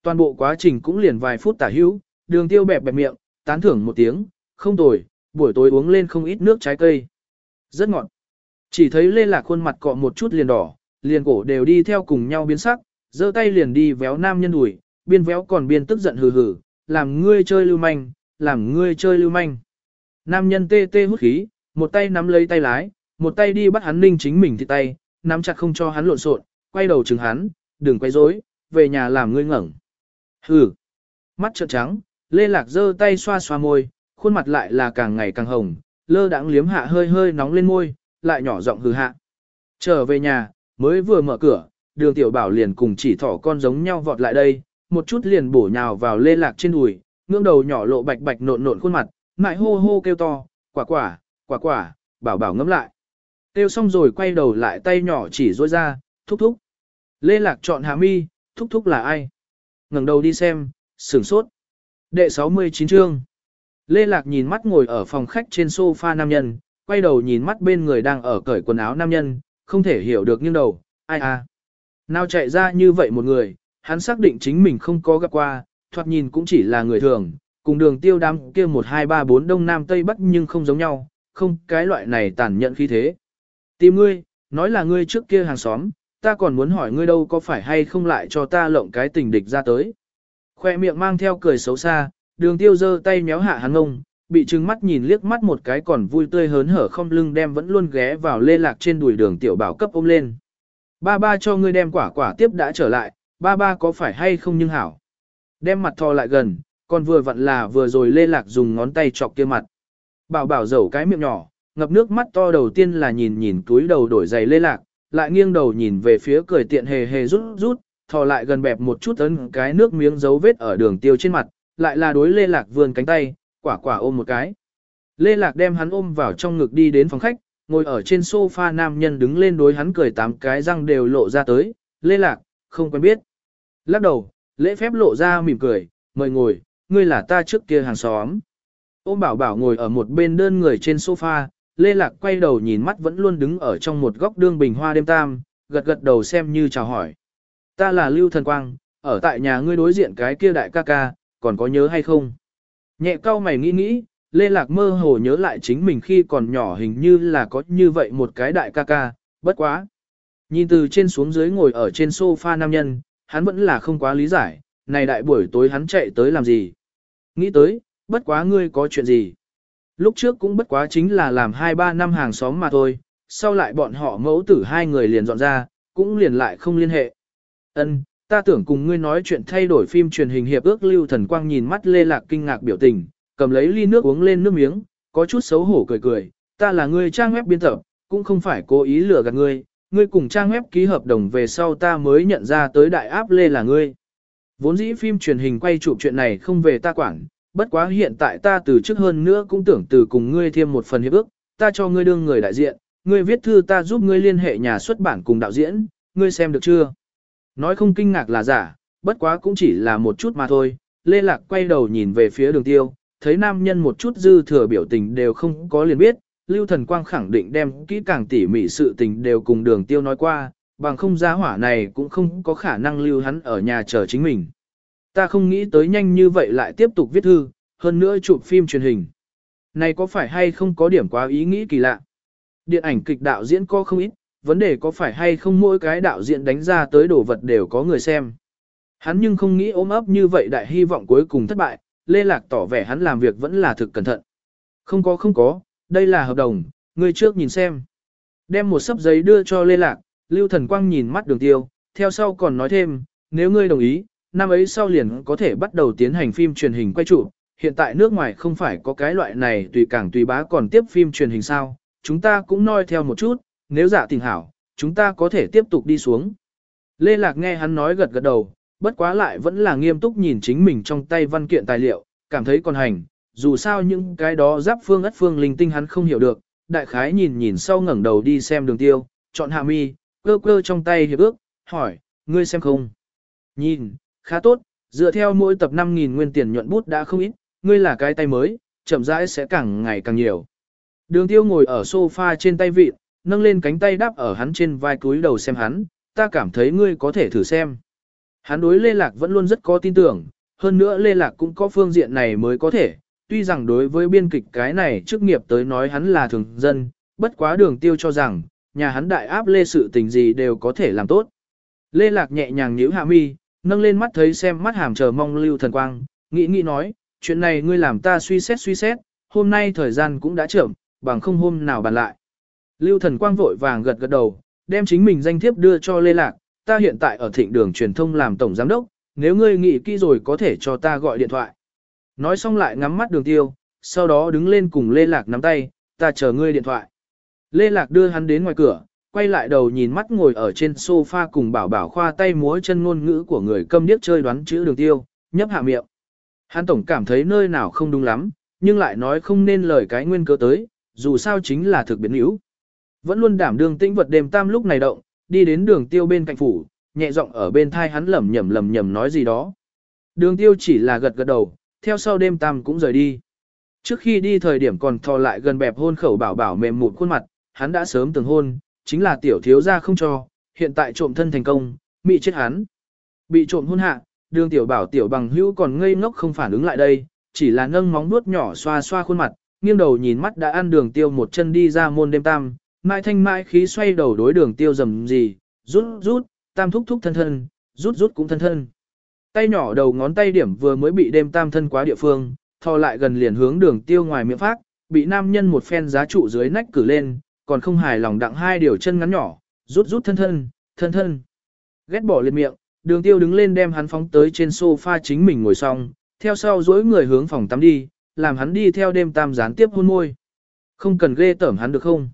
Toàn bộ quá trình cũng liền vài phút tả hữu, đường tiêu bẹp bẹp miệng, tán thưởng một tiếng, không tồi, buổi tối uống lên không ít nước trái cây. Rất ngọt. Chỉ thấy lê lạc khuôn mặt cọ một chút liền đỏ, liền cổ đều đi theo cùng nhau biến sắc, giơ tay liền đi véo nam nhân đùi, biên véo còn biên tức giận hừ hừ, làm ngươi chơi lưu manh, làm ngươi chơi lưu manh. Nam nhân tê tê hút khí, một tay nắm lấy tay lái, một tay đi bắt hắn ninh chính mình thì tay, nắm chặt không cho hắn lộn xộn, quay đầu chừng hắn, đừng quay rối, về nhà làm ngươi ngẩng. Hừ. Mắt trợn trắng, Lê Lạc giơ tay xoa xoa môi, khuôn mặt lại là càng ngày càng hồng, lơ đãng liếm hạ hơi hơi nóng lên môi, lại nhỏ giọng hừ hạ. Trở về nhà, mới vừa mở cửa, đường tiểu bảo liền cùng chỉ thỏ con giống nhau vọt lại đây, một chút liền bổ nhào vào Lê Lạc trên đùi, ngưỡng đầu nhỏ lộ bạch bạch nộn nộn khuôn mặt, mại hô hô kêu to, quả quả, quả quả, bảo bảo ngấm lại. Kêu xong rồi quay đầu lại tay nhỏ chỉ rôi ra, thúc thúc. Lê Lạc chọn hạ mi, thúc thúc là ai? ngẩng đầu đi xem, sửng sốt. Đệ 69 chương. Lê Lạc nhìn mắt ngồi ở phòng khách trên sofa nam nhân, quay đầu nhìn mắt bên người đang ở cởi quần áo nam nhân, không thể hiểu được nhưng đầu, ai à. Nào chạy ra như vậy một người, hắn xác định chính mình không có gặp qua, thoạt nhìn cũng chỉ là người thường, cùng đường tiêu đám kia 1 2 3 4 đông nam tây bắc nhưng không giống nhau, không cái loại này tàn nhẫn khí thế. Tìm ngươi, nói là ngươi trước kia hàng xóm, ta còn muốn hỏi ngươi đâu có phải hay không lại cho ta lộng cái tình địch ra tới. Khoe miệng mang theo cười xấu xa, đường tiêu giơ tay méo hạ hắn ngông, bị trừng mắt nhìn liếc mắt một cái còn vui tươi hớn hở không lưng đem vẫn luôn ghé vào lê lạc trên đùi đường tiểu bảo cấp ôm lên. Ba ba cho ngươi đem quả quả tiếp đã trở lại, ba ba có phải hay không nhưng hảo. Đem mặt thò lại gần, còn vừa vặn là vừa rồi lê lạc dùng ngón tay chọc kia mặt. Bảo bảo dầu cái miệng nhỏ, ngập nước mắt to đầu tiên là nhìn nhìn túi đầu đổi giày lê lạc, lại nghiêng đầu nhìn về phía cười tiện hề hề rút rút, thò lại gần bẹp một chút ấn cái nước miếng dấu vết ở đường tiêu trên mặt, lại là đối lê lạc vươn cánh tay, quả quả ôm một cái. Lê lạc đem hắn ôm vào trong ngực đi đến phòng khách, ngồi ở trên sofa nam nhân đứng lên đối hắn cười tám cái răng đều lộ ra tới, lê lạc, không quen biết. Lắc đầu, lễ phép lộ ra mỉm cười, mời ngồi, ngươi là ta trước kia hàng xóm. Ôm bảo bảo ngồi ở một bên đơn người trên sofa, Lê Lạc quay đầu nhìn mắt vẫn luôn đứng ở trong một góc đương bình hoa đêm tam, gật gật đầu xem như chào hỏi. Ta là Lưu Thần Quang, ở tại nhà ngươi đối diện cái kia đại ca ca, còn có nhớ hay không? Nhẹ cao mày nghĩ nghĩ, Lê Lạc mơ hồ nhớ lại chính mình khi còn nhỏ hình như là có như vậy một cái đại ca ca, bất quá. Nhìn từ trên xuống dưới ngồi ở trên sofa nam nhân, hắn vẫn là không quá lý giải, này đại buổi tối hắn chạy tới làm gì? Nghĩ tới, bất quá ngươi có chuyện gì? Lúc trước cũng bất quá chính là làm 2-3 năm hàng xóm mà thôi, sau lại bọn họ mẫu tử hai người liền dọn ra, cũng liền lại không liên hệ. Ân, ta tưởng cùng ngươi nói chuyện thay đổi phim truyền hình hiệp ước lưu thần quang nhìn mắt lê lạc kinh ngạc biểu tình, cầm lấy ly nước uống lên nước miếng, có chút xấu hổ cười cười, ta là người trang web biên tập, cũng không phải cố ý lừa gạt ngươi, ngươi cùng trang web ký hợp đồng về sau ta mới nhận ra tới đại áp lê là ngươi. Vốn dĩ phim truyền hình quay chụp chuyện này không về ta quản, bất quá hiện tại ta từ trước hơn nữa cũng tưởng từ cùng ngươi thêm một phần hiệp ước, ta cho ngươi đương người đại diện, ngươi viết thư ta giúp ngươi liên hệ nhà xuất bản cùng đạo diễn, ngươi xem được chưa? Nói không kinh ngạc là giả, bất quá cũng chỉ là một chút mà thôi, Lê Lạc quay đầu nhìn về phía đường tiêu, thấy nam nhân một chút dư thừa biểu tình đều không có liền biết, Lưu Thần Quang khẳng định đem kỹ càng tỉ mỉ sự tình đều cùng đường tiêu nói qua, bằng không giá hỏa này cũng không có khả năng lưu hắn ở nhà chờ chính mình. Ta không nghĩ tới nhanh như vậy lại tiếp tục viết thư, hơn nữa chụp phim truyền hình. Này có phải hay không có điểm quá ý nghĩ kỳ lạ? Điện ảnh kịch đạo diễn có không ít, vấn đề có phải hay không mỗi cái đạo diễn đánh ra tới đồ vật đều có người xem. Hắn nhưng không nghĩ ôm ấp như vậy đại hy vọng cuối cùng thất bại, Lê Lạc tỏ vẻ hắn làm việc vẫn là thực cẩn thận. Không có không có, đây là hợp đồng, người trước nhìn xem. Đem một sấp giấy đưa cho Lê Lạc, Lưu Thần Quang nhìn mắt đường tiêu, theo sau còn nói thêm, nếu ngươi đồng ý, năm ấy sau liền có thể bắt đầu tiến hành phim truyền hình quay trụ. Hiện tại nước ngoài không phải có cái loại này tùy cảng tùy bá còn tiếp phim truyền hình sao, chúng ta cũng noi theo một chút, nếu giả tình hảo, chúng ta có thể tiếp tục đi xuống. Lê Lạc nghe hắn nói gật gật đầu, bất quá lại vẫn là nghiêm túc nhìn chính mình trong tay văn kiện tài liệu, cảm thấy còn hành, dù sao những cái đó giáp phương ất phương linh tinh hắn không hiểu được, đại khái nhìn nhìn sau ngẩng đầu đi xem đường tiêu, chọn hạ mi, cơ cơ trong tay hiệp ước, hỏi, ngươi xem không? Nhìn, khá tốt, dựa theo mỗi tập 5.000 nguyên tiền nhuận bút đã không ít, ngươi là cái tay mới, chậm rãi sẽ càng ngày càng nhiều. Đường tiêu ngồi ở sofa trên tay vịt, nâng lên cánh tay đáp ở hắn trên vai cúi đầu xem hắn, ta cảm thấy ngươi có thể thử xem. Hắn đối Lê Lạc vẫn luôn rất có tin tưởng, hơn nữa Lê Lạc cũng có phương diện này mới có thể, tuy rằng đối với biên kịch cái này chức nghiệp tới nói hắn là thường dân, bất quá đường tiêu cho rằng, nhà hắn đại áp lê sự tình gì đều có thể làm tốt. Lê Lạc nhẹ nhàng nhíu hạ mi, nâng lên mắt thấy xem mắt hàm chờ mong lưu thần quang, nghĩ nghĩ nói, chuyện này ngươi làm ta suy xét suy xét, hôm nay thời gian cũng đã trưởng, bằng không hôm nào bàn lại. Lưu thần quang vội vàng gật gật đầu, đem chính mình danh thiếp đưa cho Lê Lạc, ta hiện tại ở thịnh đường truyền thông làm tổng giám đốc, nếu ngươi nghĩ kỹ rồi có thể cho ta gọi điện thoại. Nói xong lại ngắm mắt đường tiêu, sau đó đứng lên cùng Lê Lạc nắm tay, ta chờ ngươi điện thoại. Lê Lạc đưa hắn đến ngoài cửa, quay lại đầu nhìn mắt ngồi ở trên sofa cùng bảo bảo khoa tay múa chân ngôn ngữ của người câm điếc chơi đoán chữ đường tiêu, nhấp hạ miệng. Hắn tổng cảm thấy nơi nào không đúng lắm, nhưng lại nói không nên lời cái nguyên cớ tới, dù sao chính là thực biến yếu. Vẫn luôn đảm đương tĩnh vật đêm tam lúc này động, đi đến đường tiêu bên cạnh phủ, nhẹ giọng ở bên thai hắn lẩm nhẩm lẩm nhẩm nói gì đó. Đường tiêu chỉ là gật gật đầu, theo sau đêm tam cũng rời đi. Trước khi đi thời điểm còn thò lại gần bẹp hôn khẩu bảo bảo mềm mụn khuôn mặt, hắn đã sớm từng hôn, chính là tiểu thiếu gia không cho, hiện tại trộm thân thành công, mị chết hắn. Bị trộm hôn hạ, đường tiểu bảo tiểu bằng hữu còn ngây ngốc không phản ứng lại đây, chỉ là nâng móng nuốt nhỏ xoa xoa khuôn mặt, nghiêng đầu nhìn mắt đã ăn đường tiêu một chân đi ra môn đêm tam, mai thanh mai khí xoay đầu đối đường tiêu dầm gì, rút rút, tam thúc thúc thân thân, rút rút cũng thân thân. Tay nhỏ đầu ngón tay điểm vừa mới bị đêm tam thân quá địa phương, thò lại gần liền hướng đường tiêu ngoài miệng phát, bị nam nhân một phen giá trụ dưới nách cử lên, còn không hài lòng đặng hai điều chân ngắn nhỏ, rút rút thân thân, thân thân. Ghét bỏ liệt miệng, đường tiêu đứng lên đem hắn phóng tới trên sofa chính mình ngồi xong, theo sau dối người hướng phòng tắm đi, làm hắn đi theo đêm tam gián tiếp hôn môi. Không cần ghê tởm hắn được không?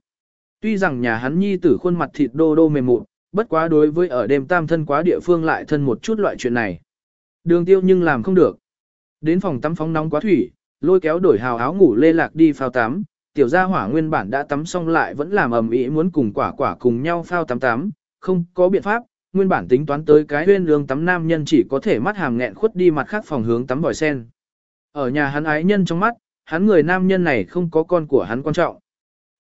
Tuy rằng nhà hắn nhi tử khuôn mặt thịt đô đô mềm mụn, bất quá đối với ở đêm tam thân quá địa phương lại thân một chút loại chuyện này. Đường tiêu nhưng làm không được. Đến phòng tắm phóng nóng quá thủy, lôi kéo đổi hào áo ngủ lê lạc đi phao tắm, tiểu gia hỏa nguyên bản đã tắm xong lại vẫn làm ầm ĩ muốn cùng quả quả cùng nhau phao tắm tắm, không có biện pháp, nguyên bản tính toán tới cái huyên lương tắm nam nhân chỉ có thể mắt hàm nghẹn khuất đi mặt khác phòng hướng tắm vòi sen. Ở nhà hắn ái nhân trong mắt, hắn người nam nhân này không có con của hắn quan trọng.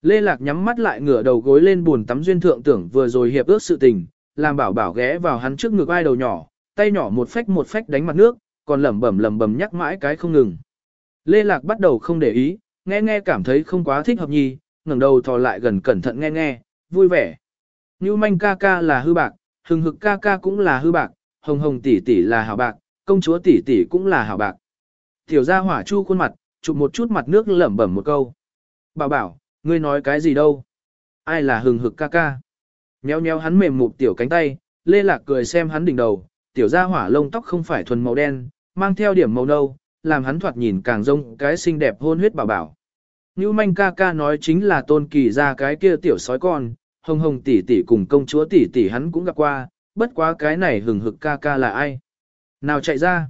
Lê Lạc nhắm mắt lại ngửa đầu gối lên buồn tắm duyên thượng tưởng vừa rồi hiệp ước sự tình, làm bảo bảo ghé vào hắn trước ngực ai đầu nhỏ, tay nhỏ một phách một phách đánh mặt nước, còn lẩm bẩm lẩm bẩm nhắc mãi cái không ngừng. Lê Lạc bắt đầu không để ý, nghe nghe cảm thấy không quá thích hợp nhì ngẩng đầu thò lại gần cẩn thận nghe nghe, vui vẻ. Như manh ca ca là hư bạc, hừng hực ca ca cũng là hư bạc, hồng hồng tỷ tỷ là hảo bạc, công chúa tỷ tỷ cũng là hảo bạc. Tiểu gia hỏa chu khuôn mặt, chụp một chút mặt nước lẩm bẩm một câu. Bảo bảo, ngươi nói cái gì đâu? Ai là hừng hực ca ca? Nheo nheo hắn mềm mụt tiểu cánh tay, lê lạc cười xem hắn đỉnh đầu, tiểu ra hỏa lông tóc không phải thuần màu đen, mang theo điểm màu nâu, làm hắn thoạt nhìn càng rông cái xinh đẹp hôn huyết bảo bảo. Như manh ca ca nói chính là tôn kỳ ra cái kia tiểu sói con, hồng hồng tỷ tỷ cùng công chúa tỷ tỷ hắn cũng gặp qua, bất quá cái này hừng hực ca ca là ai? Nào chạy ra?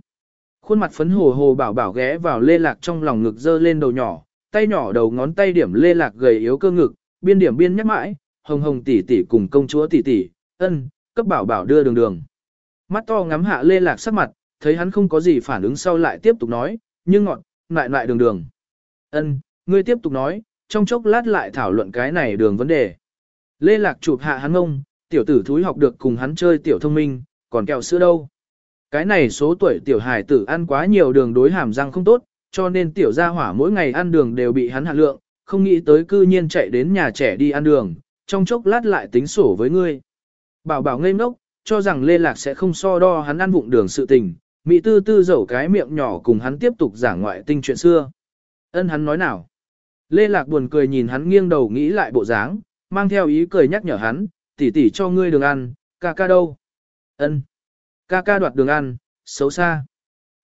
Khuôn mặt phấn hồ hồ bảo bảo ghé vào lê lạc trong lòng ngực dơ lên đầu nhỏ, tay nhỏ đầu ngón tay điểm lê lạc gầy yếu cơ ngực, biên điểm biên nhắc mãi, hồng hồng tỷ tỷ cùng công chúa tỷ tỷ, ân, cấp bảo bảo đưa đường đường. Mắt to ngắm hạ lê lạc sắc mặt, thấy hắn không có gì phản ứng sau lại tiếp tục nói, nhưng ngọn, lại lại đường đường. ân, ngươi tiếp tục nói, trong chốc lát lại thảo luận cái này đường vấn đề. Lê lạc chụp hạ hắn ngông, tiểu tử thúi học được cùng hắn chơi tiểu thông minh, còn kẹo sữa đâu. Cái này số tuổi tiểu hài tử ăn quá nhiều đường đối hàm răng không tốt, cho nên tiểu gia hỏa mỗi ngày ăn đường đều bị hắn hạ lượng, không nghĩ tới cư nhiên chạy đến nhà trẻ đi ăn đường, trong chốc lát lại tính sổ với ngươi. Bảo bảo ngây ngốc, cho rằng Lê Lạc sẽ không so đo hắn ăn vụng đường sự tình, Mỹ tư tư dẩu cái miệng nhỏ cùng hắn tiếp tục giảng ngoại tinh chuyện xưa. Ân hắn nói nào? Lê Lạc buồn cười nhìn hắn nghiêng đầu nghĩ lại bộ dáng, mang theo ý cười nhắc nhở hắn, tỷ tỷ cho ngươi đường ăn, ca ca đâu? Ân. Ca ca đoạt đường ăn, xấu xa.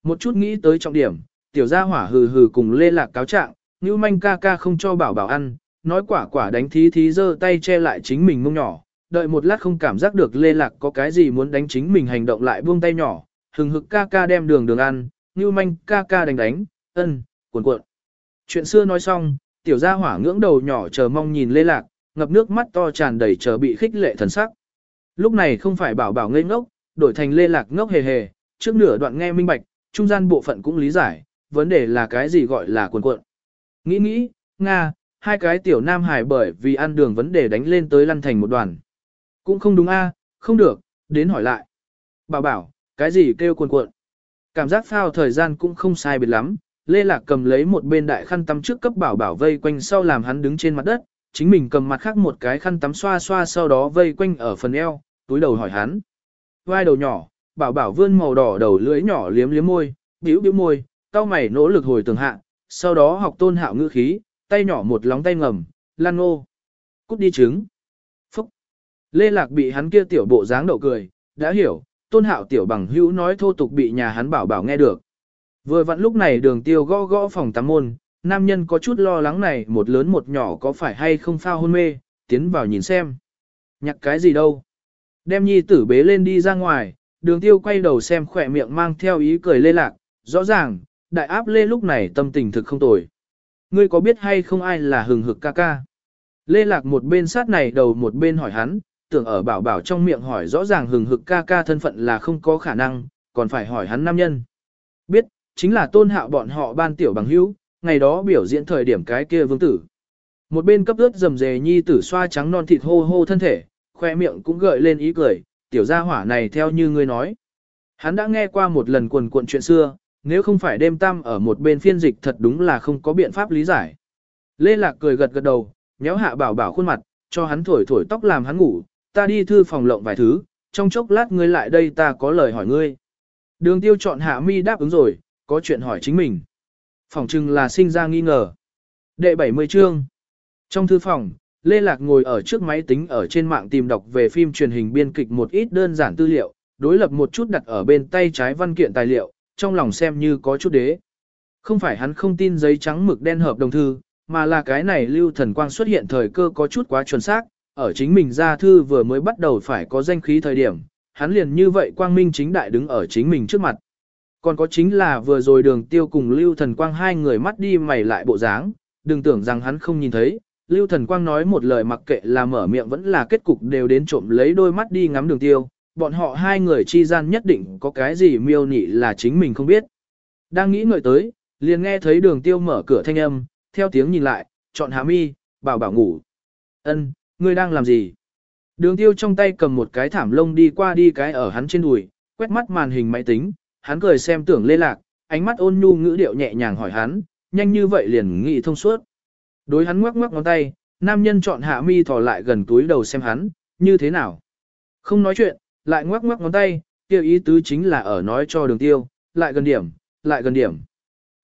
Một chút nghĩ tới trọng điểm, tiểu gia hỏa hừ hừ cùng Lê Lạc cáo trạng, như manh ca ca không cho bảo bảo ăn, nói quả quả đánh thí thí giơ tay che lại chính mình mông nhỏ, đợi một lát không cảm giác được Lê Lạc có cái gì muốn đánh chính mình hành động lại buông tay nhỏ, hừng hực ca ca đem đường đường ăn, như manh ca ca đánh đánh, ân, cuộn cuộn. Chuyện xưa nói xong, tiểu gia hỏa ngưỡng đầu nhỏ chờ mong nhìn Lê Lạc, ngập nước mắt to tràn đầy chờ bị khích lệ thần sắc. Lúc này không phải bảo bảo ngây ngốc, đổi thành Lê Lạc ngốc hề hề, trước nửa đoạn nghe minh bạch, trung gian bộ phận cũng lý giải, vấn đề là cái gì gọi là cuộn cuộn. Nghĩ nghĩ, Nga, hai cái tiểu nam hải bởi vì ăn đường vấn đề đánh lên tới lăn thành một đoàn. Cũng không đúng a, không được, đến hỏi lại. Bảo bảo, cái gì kêu cuộn cuộn? Cảm giác phao thời gian cũng không sai biệt lắm, Lê Lạc cầm lấy một bên đại khăn tắm trước cấp bảo bảo vây quanh sau làm hắn đứng trên mặt đất, chính mình cầm mặt khác một cái khăn tắm xoa xoa sau đó vây quanh ở phần eo, túi đầu hỏi hắn. Vai đầu nhỏ, bảo bảo vươn màu đỏ đầu lưỡi nhỏ liếm liếm môi, bĩu bĩu môi, cao mày nỗ lực hồi tường hạ, sau đó học tôn hạo ngữ khí, tay nhỏ một lóng tay ngầm, lan ngô. Cút đi trứng. Phúc. Lê Lạc bị hắn kia tiểu bộ dáng đậu cười, đã hiểu, tôn hạo tiểu bằng hữu nói thô tục bị nhà hắn bảo bảo nghe được. Vừa vặn lúc này đường tiêu gõ gõ phòng tắm môn, nam nhân có chút lo lắng này một lớn một nhỏ có phải hay không phao hôn mê, tiến vào nhìn xem. Nhặt cái gì đâu. Đem nhi tử bế lên đi ra ngoài, đường tiêu quay đầu xem khỏe miệng mang theo ý cười lê lạc, rõ ràng, đại áp lê lúc này tâm tình thực không tồi. Ngươi có biết hay không ai là hừng hực ca ca? Lê lạc một bên sát này đầu một bên hỏi hắn, tưởng ở bảo bảo trong miệng hỏi rõ ràng hừng hực ca ca thân phận là không có khả năng, còn phải hỏi hắn nam nhân. Biết, chính là tôn hạo bọn họ ban tiểu bằng hữu, ngày đó biểu diễn thời điểm cái kia vương tử. Một bên cấp ướt dầm dề nhi tử xoa trắng non thịt hô hô thân thể, khoe miệng cũng gợi lên ý cười, tiểu gia hỏa này theo như ngươi nói. Hắn đã nghe qua một lần quần cuộn chuyện xưa, nếu không phải đêm tam ở một bên phiên dịch thật đúng là không có biện pháp lý giải. Lê Lạc cười gật gật đầu, nhéo hạ bảo bảo khuôn mặt, cho hắn thổi thổi tóc làm hắn ngủ, ta đi thư phòng lộng vài thứ, trong chốc lát ngươi lại đây ta có lời hỏi ngươi. Đường tiêu chọn hạ mi đáp ứng rồi, có chuyện hỏi chính mình. Phòng trưng là sinh ra nghi ngờ. Đệ 70 chương. Trong thư phòng, Lê Lạc ngồi ở trước máy tính ở trên mạng tìm đọc về phim truyền hình biên kịch một ít đơn giản tư liệu, đối lập một chút đặt ở bên tay trái văn kiện tài liệu, trong lòng xem như có chút đế. Không phải hắn không tin giấy trắng mực đen hợp đồng thư, mà là cái này lưu thần quang xuất hiện thời cơ có chút quá chuẩn xác, ở chính mình ra thư vừa mới bắt đầu phải có danh khí thời điểm, hắn liền như vậy quang minh chính đại đứng ở chính mình trước mặt. Còn có chính là vừa rồi đường tiêu cùng lưu thần quang hai người mắt đi mày lại bộ dáng, đừng tưởng rằng hắn không nhìn thấy, Lưu Thần Quang nói một lời mặc kệ là mở miệng vẫn là kết cục đều đến trộm lấy đôi mắt đi ngắm đường tiêu, bọn họ hai người chi gian nhất định có cái gì miêu nị là chính mình không biết. Đang nghĩ ngợi tới, liền nghe thấy đường tiêu mở cửa thanh âm, theo tiếng nhìn lại, chọn hạ mi, bảo bảo ngủ. Ân, ngươi đang làm gì? Đường tiêu trong tay cầm một cái thảm lông đi qua đi cái ở hắn trên đùi, quét mắt màn hình máy tính, hắn cười xem tưởng lê lạc, ánh mắt ôn nhu ngữ điệu nhẹ nhàng hỏi hắn, nhanh như vậy liền nghĩ thông suốt. Đối hắn ngoắc ngoắc ngón tay, nam nhân chọn hạ mi thò lại gần túi đầu xem hắn, như thế nào. Không nói chuyện, lại ngoắc ngoắc ngón tay, kêu ý tứ chính là ở nói cho đường tiêu, lại gần điểm, lại gần điểm.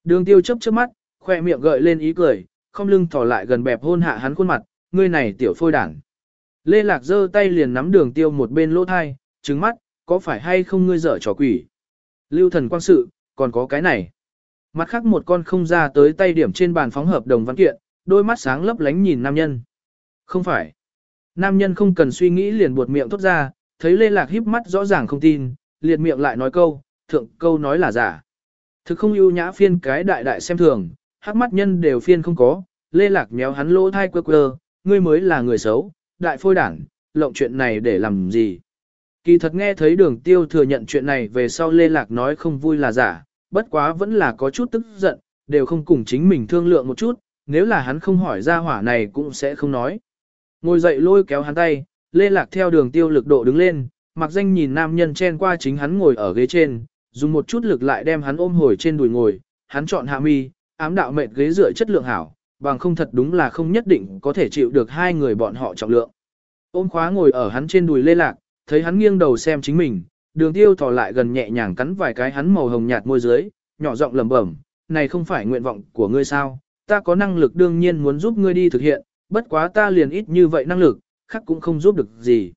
Đường tiêu chấp chớp mắt, Khoe miệng gợi lên ý cười, không lưng thò lại gần bẹp hôn hạ hắn khuôn mặt, ngươi này tiểu phôi đảng. Lê Lạc giơ tay liền nắm đường tiêu một bên lỗ thai, trứng mắt, có phải hay không ngươi dở trò quỷ. Lưu thần quang sự, còn có cái này. Mặt khác một con không ra tới tay điểm trên bàn phóng hợp đồng văn kiện, đôi mắt sáng lấp lánh nhìn nam nhân. Không phải. Nam nhân không cần suy nghĩ liền buột miệng thốt ra, thấy Lê Lạc híp mắt rõ ràng không tin, liệt miệng lại nói câu, thượng câu nói là giả. Thực không ưu nhã phiên cái đại đại xem thường, hắc mắt nhân đều phiên không có, Lê Lạc méo hắn lỗ thai quơ quơ, ngươi mới là người xấu, đại phôi đảng, lộng chuyện này để làm gì. Kỳ thật nghe thấy đường tiêu thừa nhận chuyện này về sau Lê Lạc nói không vui là giả, bất quá vẫn là có chút tức giận, đều không cùng chính mình thương lượng một chút, nếu là hắn không hỏi ra hỏa này cũng sẽ không nói. Ngồi dậy lôi kéo hắn tay, Lê Lạc theo đường tiêu lực độ đứng lên, mặc danh nhìn nam nhân chen qua chính hắn ngồi ở ghế trên, dùng một chút lực lại đem hắn ôm hồi trên đùi ngồi, hắn chọn hạ mi, ám đạo mệt ghế dựa chất lượng hảo, bằng không thật đúng là không nhất định có thể chịu được hai người bọn họ trọng lượng. Ôm khóa ngồi ở hắn trên đùi Lê Lạc, thấy hắn nghiêng đầu xem chính mình, đường tiêu thò lại gần nhẹ nhàng cắn vài cái hắn màu hồng nhạt môi dưới, nhỏ giọng lẩm bẩm, này không phải nguyện vọng của ngươi sao, ta có năng lực đương nhiên muốn giúp ngươi đi thực hiện, bất quá ta liền ít như vậy năng lực, khác cũng không giúp được gì.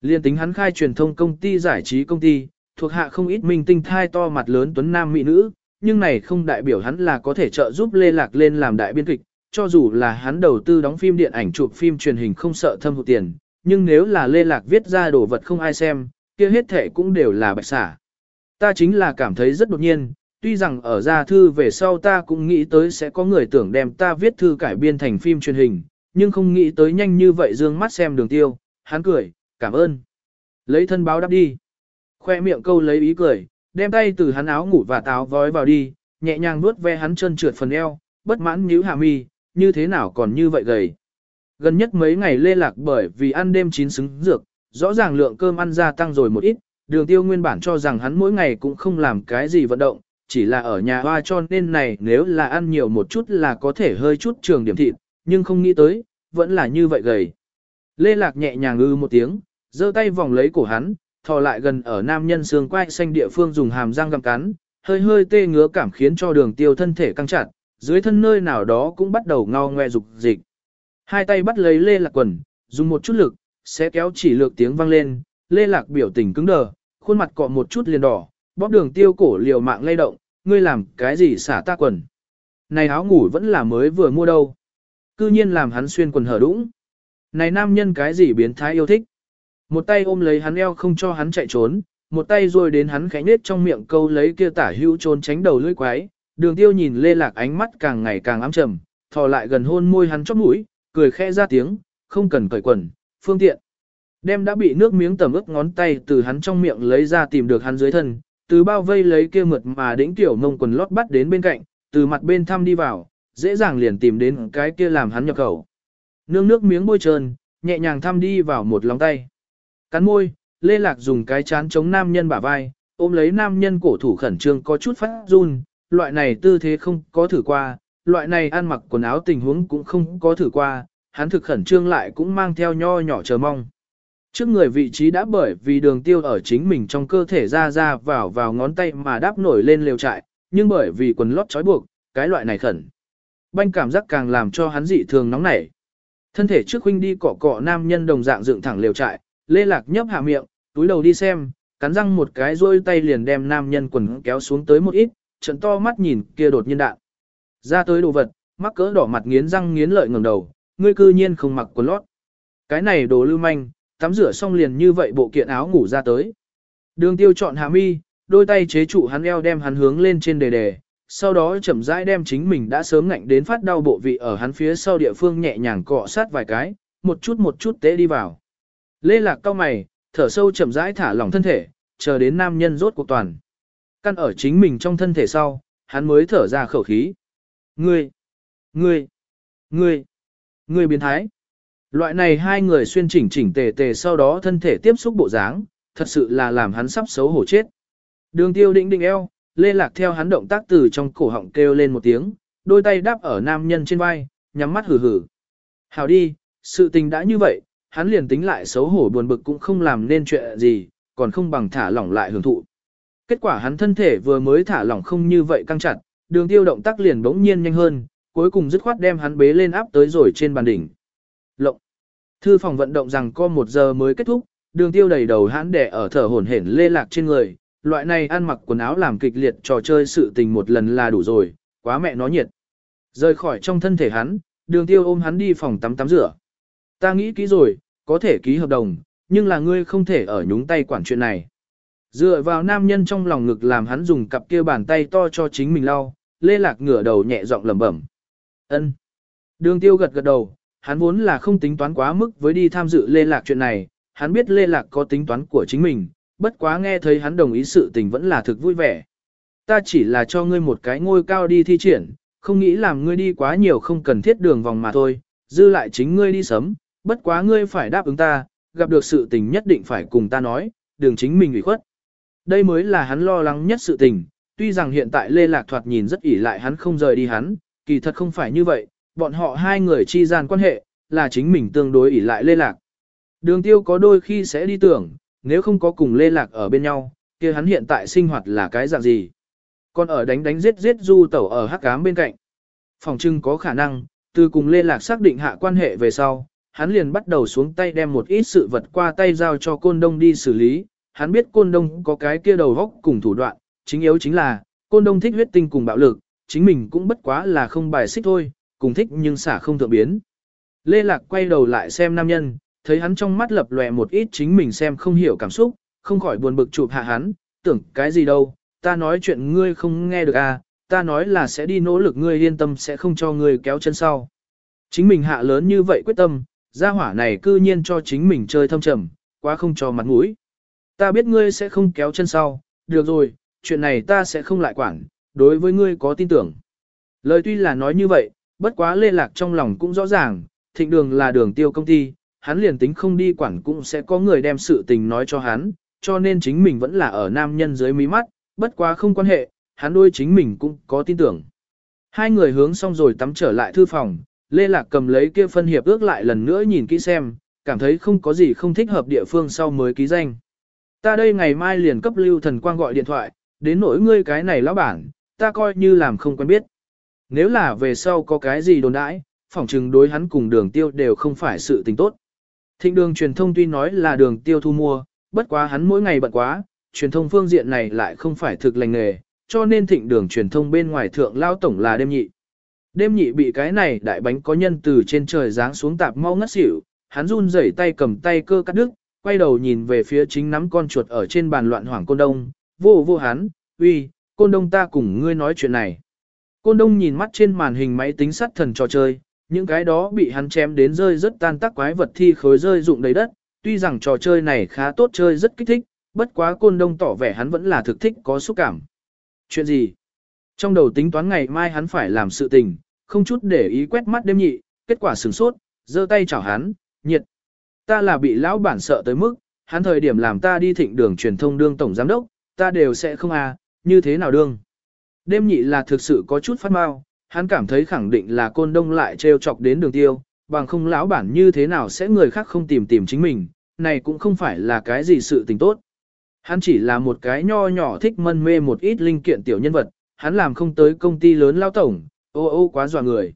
Liên tính hắn khai truyền thông công ty giải trí công ty, thuộc hạ không ít minh tinh thai to mặt lớn tuấn nam mỹ nữ, nhưng này không đại biểu hắn là có thể trợ giúp Lê Lạc lên làm đại biên kịch, cho dù là hắn đầu tư đóng phim điện ảnh chụp phim truyền hình không sợ thâm hụt tiền, nhưng nếu là Lê Lạc viết ra đồ vật không ai xem, kia hết thể cũng đều là bạch xả. Ta chính là cảm thấy rất đột nhiên, tuy rằng ở ra thư về sau ta cũng nghĩ tới sẽ có người tưởng đem ta viết thư cải biên thành phim truyền hình, nhưng không nghĩ tới nhanh như vậy dương mắt xem đường tiêu, hắn cười, cảm ơn. Lấy thân báo đáp đi. Khoe miệng câu lấy ý cười, đem tay từ hắn áo ngủ và táo vói vào đi, nhẹ nhàng vuốt ve hắn chân trượt phần eo, bất mãn nhíu hạ mi, như thế nào còn như vậy gầy. Gần nhất mấy ngày lê lạc bởi vì ăn đêm chín xứng dược, rõ ràng lượng cơm ăn gia tăng rồi một ít, đường tiêu nguyên bản cho rằng hắn mỗi ngày cũng không làm cái gì vận động, chỉ là ở nhà hoa cho nên này nếu là ăn nhiều một chút là có thể hơi chút trường điểm thịt, nhưng không nghĩ tới, vẫn là như vậy gầy. Lê Lạc nhẹ nhàng ư một tiếng, giơ tay vòng lấy cổ hắn, thò lại gần ở nam nhân xương quai xanh địa phương dùng hàm răng gặm cắn, hơi hơi tê ngứa cảm khiến cho đường tiêu thân thể căng chặt, dưới thân nơi nào đó cũng bắt đầu ngao ngoe dục dịch. Hai tay bắt lấy Lê Lạc quần, dùng một chút lực, sẽ kéo chỉ lược tiếng vang lên, Lê Lạc biểu tình cứng đờ, khuôn mặt cọ một chút liền đỏ, bóp đường tiêu cổ liều mạng lay động, ngươi làm cái gì xả ta quần. Này áo ngủ vẫn là mới vừa mua đâu. Cư nhiên làm hắn xuyên quần hở đũng. Này nam nhân cái gì biến thái yêu thích. Một tay ôm lấy hắn eo không cho hắn chạy trốn, một tay rồi đến hắn khẽ nết trong miệng câu lấy kia tả hữu trốn tránh đầu lưỡi quái. Đường tiêu nhìn lê lạc ánh mắt càng ngày càng ám trầm, thò lại gần hôn môi hắn chóp mũi, cười khẽ ra tiếng, không cần cởi quần, phương tiện. Đem đã bị nước miếng tầm ướt ngón tay từ hắn trong miệng lấy ra tìm được hắn dưới thân, từ bao vây lấy kia mượt mà đĩnh tiểu mông quần lót bắt đến bên cạnh, từ mặt bên thăm đi vào, dễ dàng liền tìm đến cái kia làm hắn nhập khẩu. Nương nước miếng bôi trơn, nhẹ nhàng thăm đi vào một lòng tay. Cắn môi, Lê Lạc dùng cái chán chống nam nhân bả vai, ôm lấy nam nhân cổ thủ khẩn trương có chút phát run, loại này tư thế không có thử qua, loại này ăn mặc quần áo tình huống cũng không có thử qua, hắn thực khẩn trương lại cũng mang theo nho nhỏ chờ mong. Trước người vị trí đã bởi vì đường tiêu ở chính mình trong cơ thể ra ra vào vào ngón tay mà đáp nổi lên lều trại, nhưng bởi vì quần lót trói buộc, cái loại này khẩn. Banh cảm giác càng làm cho hắn dị thường nóng nảy. Thân thể trước huynh đi cọ cọ nam nhân đồng dạng dựng thẳng lều trại, lê lạc nhấp hạ miệng, túi đầu đi xem, cắn răng một cái rôi tay liền đem nam nhân quần kéo xuống tới một ít, trận to mắt nhìn kia đột nhiên đạn. Ra tới đồ vật, mắc cỡ đỏ mặt nghiến răng nghiến lợi ngẩng đầu, ngươi cư nhiên không mặc quần lót. Cái này đồ lưu manh, tắm rửa xong liền như vậy bộ kiện áo ngủ ra tới. Đường tiêu chọn hạ mi, đôi tay chế trụ hắn eo đem hắn hướng lên trên đề đề, sau đó chậm rãi đem chính mình đã sớm ngạnh đến phát đau bộ vị ở hắn phía sau địa phương nhẹ nhàng cọ sát vài cái, một chút một chút tế đi vào. Lê lạc cao mày, thở sâu chậm rãi thả lỏng thân thể, chờ đến nam nhân rốt cuộc toàn. Căn ở chính mình trong thân thể sau, hắn mới thở ra khẩu khí. Ngươi, ngươi, ngươi, ngươi biến thái. Loại này hai người xuyên chỉnh chỉnh tề tề sau đó thân thể tiếp xúc bộ dáng, thật sự là làm hắn sắp xấu hổ chết. Đường tiêu định định eo, lê lạc theo hắn động tác từ trong cổ họng kêu lên một tiếng, đôi tay đáp ở nam nhân trên vai, nhắm mắt hử hử. Hào đi, sự tình đã như vậy, hắn liền tính lại xấu hổ buồn bực cũng không làm nên chuyện gì, còn không bằng thả lỏng lại hưởng thụ. Kết quả hắn thân thể vừa mới thả lỏng không như vậy căng chặt, đường tiêu động tác liền bỗng nhiên nhanh hơn, cuối cùng dứt khoát đem hắn bế lên áp tới rồi trên bàn đỉnh. Lộng. Thư phòng vận động rằng có một giờ mới kết thúc, đường tiêu đầy đầu hắn đẻ ở thở hổn hển lê lạc trên người, loại này ăn mặc quần áo làm kịch liệt trò chơi sự tình một lần là đủ rồi, quá mẹ nó nhiệt. Rời khỏi trong thân thể hắn, đường tiêu ôm hắn đi phòng tắm tắm rửa. Ta nghĩ kỹ rồi, có thể ký hợp đồng, nhưng là ngươi không thể ở nhúng tay quản chuyện này. Dựa vào nam nhân trong lòng ngực làm hắn dùng cặp kia bàn tay to cho chính mình lau, lê lạc ngửa đầu nhẹ giọng lẩm bẩm. ân Đường tiêu gật gật đầu, hắn vốn là không tính toán quá mức với đi tham dự lê lạc chuyện này, hắn biết lê lạc có tính toán của chính mình, bất quá nghe thấy hắn đồng ý sự tình vẫn là thực vui vẻ. Ta chỉ là cho ngươi một cái ngôi cao đi thi triển, không nghĩ làm ngươi đi quá nhiều không cần thiết đường vòng mà thôi, dư lại chính ngươi đi sớm, bất quá ngươi phải đáp ứng ta, gặp được sự tình nhất định phải cùng ta nói, đường chính mình ủy khuất. Đây mới là hắn lo lắng nhất sự tình, tuy rằng hiện tại Lê Lạc thoạt nhìn rất ỉ lại hắn không rời đi hắn, kỳ thật không phải như vậy, bọn họ hai người chi gian quan hệ, là chính mình tương đối ỉ lại Lê Lạc. Đường tiêu có đôi khi sẽ đi tưởng, nếu không có cùng Lê Lạc ở bên nhau, kia hắn hiện tại sinh hoạt là cái dạng gì. Còn ở đánh đánh giết giết du tẩu ở hắc cám bên cạnh. Phòng trưng có khả năng, từ cùng Lê Lạc xác định hạ quan hệ về sau, hắn liền bắt đầu xuống tay đem một ít sự vật qua tay giao cho côn đông đi xử lý. Hắn biết côn đông có cái kia đầu góc cùng thủ đoạn, chính yếu chính là, côn đông thích huyết tinh cùng bạo lực, chính mình cũng bất quá là không bài xích thôi, cùng thích nhưng xả không thượng biến. Lê Lạc quay đầu lại xem nam nhân, thấy hắn trong mắt lập lòe một ít chính mình xem không hiểu cảm xúc, không khỏi buồn bực chụp hạ hắn, tưởng cái gì đâu, ta nói chuyện ngươi không nghe được à, ta nói là sẽ đi nỗ lực ngươi yên tâm sẽ không cho ngươi kéo chân sau. Chính mình hạ lớn như vậy quyết tâm, gia hỏa này cư nhiên cho chính mình chơi thâm trầm, quá không cho mặt mũi. Ta biết ngươi sẽ không kéo chân sau, được rồi, chuyện này ta sẽ không lại quản, đối với ngươi có tin tưởng. Lời tuy là nói như vậy, bất quá lê lạc trong lòng cũng rõ ràng, thịnh đường là đường tiêu công ty, hắn liền tính không đi quản cũng sẽ có người đem sự tình nói cho hắn, cho nên chính mình vẫn là ở nam nhân dưới mí mắt, bất quá không quan hệ, hắn đôi chính mình cũng có tin tưởng. Hai người hướng xong rồi tắm trở lại thư phòng, Lê Lạc cầm lấy kia phân hiệp ước lại lần nữa nhìn kỹ xem, cảm thấy không có gì không thích hợp địa phương sau mới ký danh. Ta đây ngày mai liền cấp lưu thần quang gọi điện thoại, đến nỗi ngươi cái này lão bản, ta coi như làm không quen biết. Nếu là về sau có cái gì đồn đãi, phỏng chừng đối hắn cùng đường tiêu đều không phải sự tình tốt. Thịnh đường truyền thông tuy nói là đường tiêu thu mua, bất quá hắn mỗi ngày bận quá, truyền thông phương diện này lại không phải thực lành nghề, cho nên thịnh đường truyền thông bên ngoài thượng lao tổng là đêm nhị. Đêm nhị bị cái này đại bánh có nhân từ trên trời giáng xuống tạp mau ngất xỉu, hắn run rẩy tay cầm tay cơ cắt đứt, quay đầu nhìn về phía chính nắm con chuột ở trên bàn loạn hoảng côn đông, vô vô hắn, uy, côn đông ta cùng ngươi nói chuyện này. Côn đông nhìn mắt trên màn hình máy tính sắt thần trò chơi, những cái đó bị hắn chém đến rơi rất tan tác quái vật thi khối rơi rụng đầy đất, tuy rằng trò chơi này khá tốt chơi rất kích thích, bất quá côn đông tỏ vẻ hắn vẫn là thực thích có xúc cảm. Chuyện gì? Trong đầu tính toán ngày mai hắn phải làm sự tình, không chút để ý quét mắt đêm nhị, kết quả sửng sốt, giơ tay chào hắn, nhiệt. Ta là bị lão bản sợ tới mức, hắn thời điểm làm ta đi thịnh đường truyền thông đương tổng giám đốc, ta đều sẽ không à, như thế nào đương. Đêm nhị là thực sự có chút phát mau, hắn cảm thấy khẳng định là côn đông lại trêu chọc đến đường tiêu, bằng không lão bản như thế nào sẽ người khác không tìm tìm chính mình, này cũng không phải là cái gì sự tình tốt. Hắn chỉ là một cái nho nhỏ thích mân mê một ít linh kiện tiểu nhân vật, hắn làm không tới công ty lớn lao tổng, ô ô quá dọa người.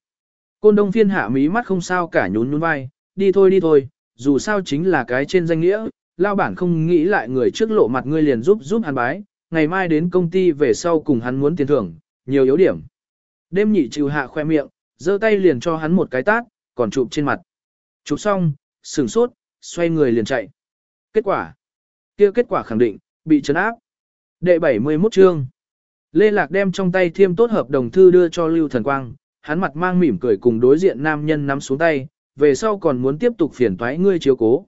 Côn đông phiên hạ mí mắt không sao cả nhún nhún vai, đi thôi đi thôi, dù sao chính là cái trên danh nghĩa, lao bản không nghĩ lại người trước lộ mặt ngươi liền giúp giúp hắn bái, ngày mai đến công ty về sau cùng hắn muốn tiền thưởng, nhiều yếu điểm. Đêm nhị trừ hạ khoe miệng, giơ tay liền cho hắn một cái tát, còn chụp trên mặt. Chụp xong, sửng sốt, xoay người liền chạy. Kết quả. kia kết quả khẳng định, bị trấn áp. Đệ 71 chương. Lê Lạc đem trong tay thiêm tốt hợp đồng thư đưa cho Lưu Thần Quang, hắn mặt mang mỉm cười cùng đối diện nam nhân nắm xuống tay, về sau còn muốn tiếp tục phiền toái ngươi chiếu cố.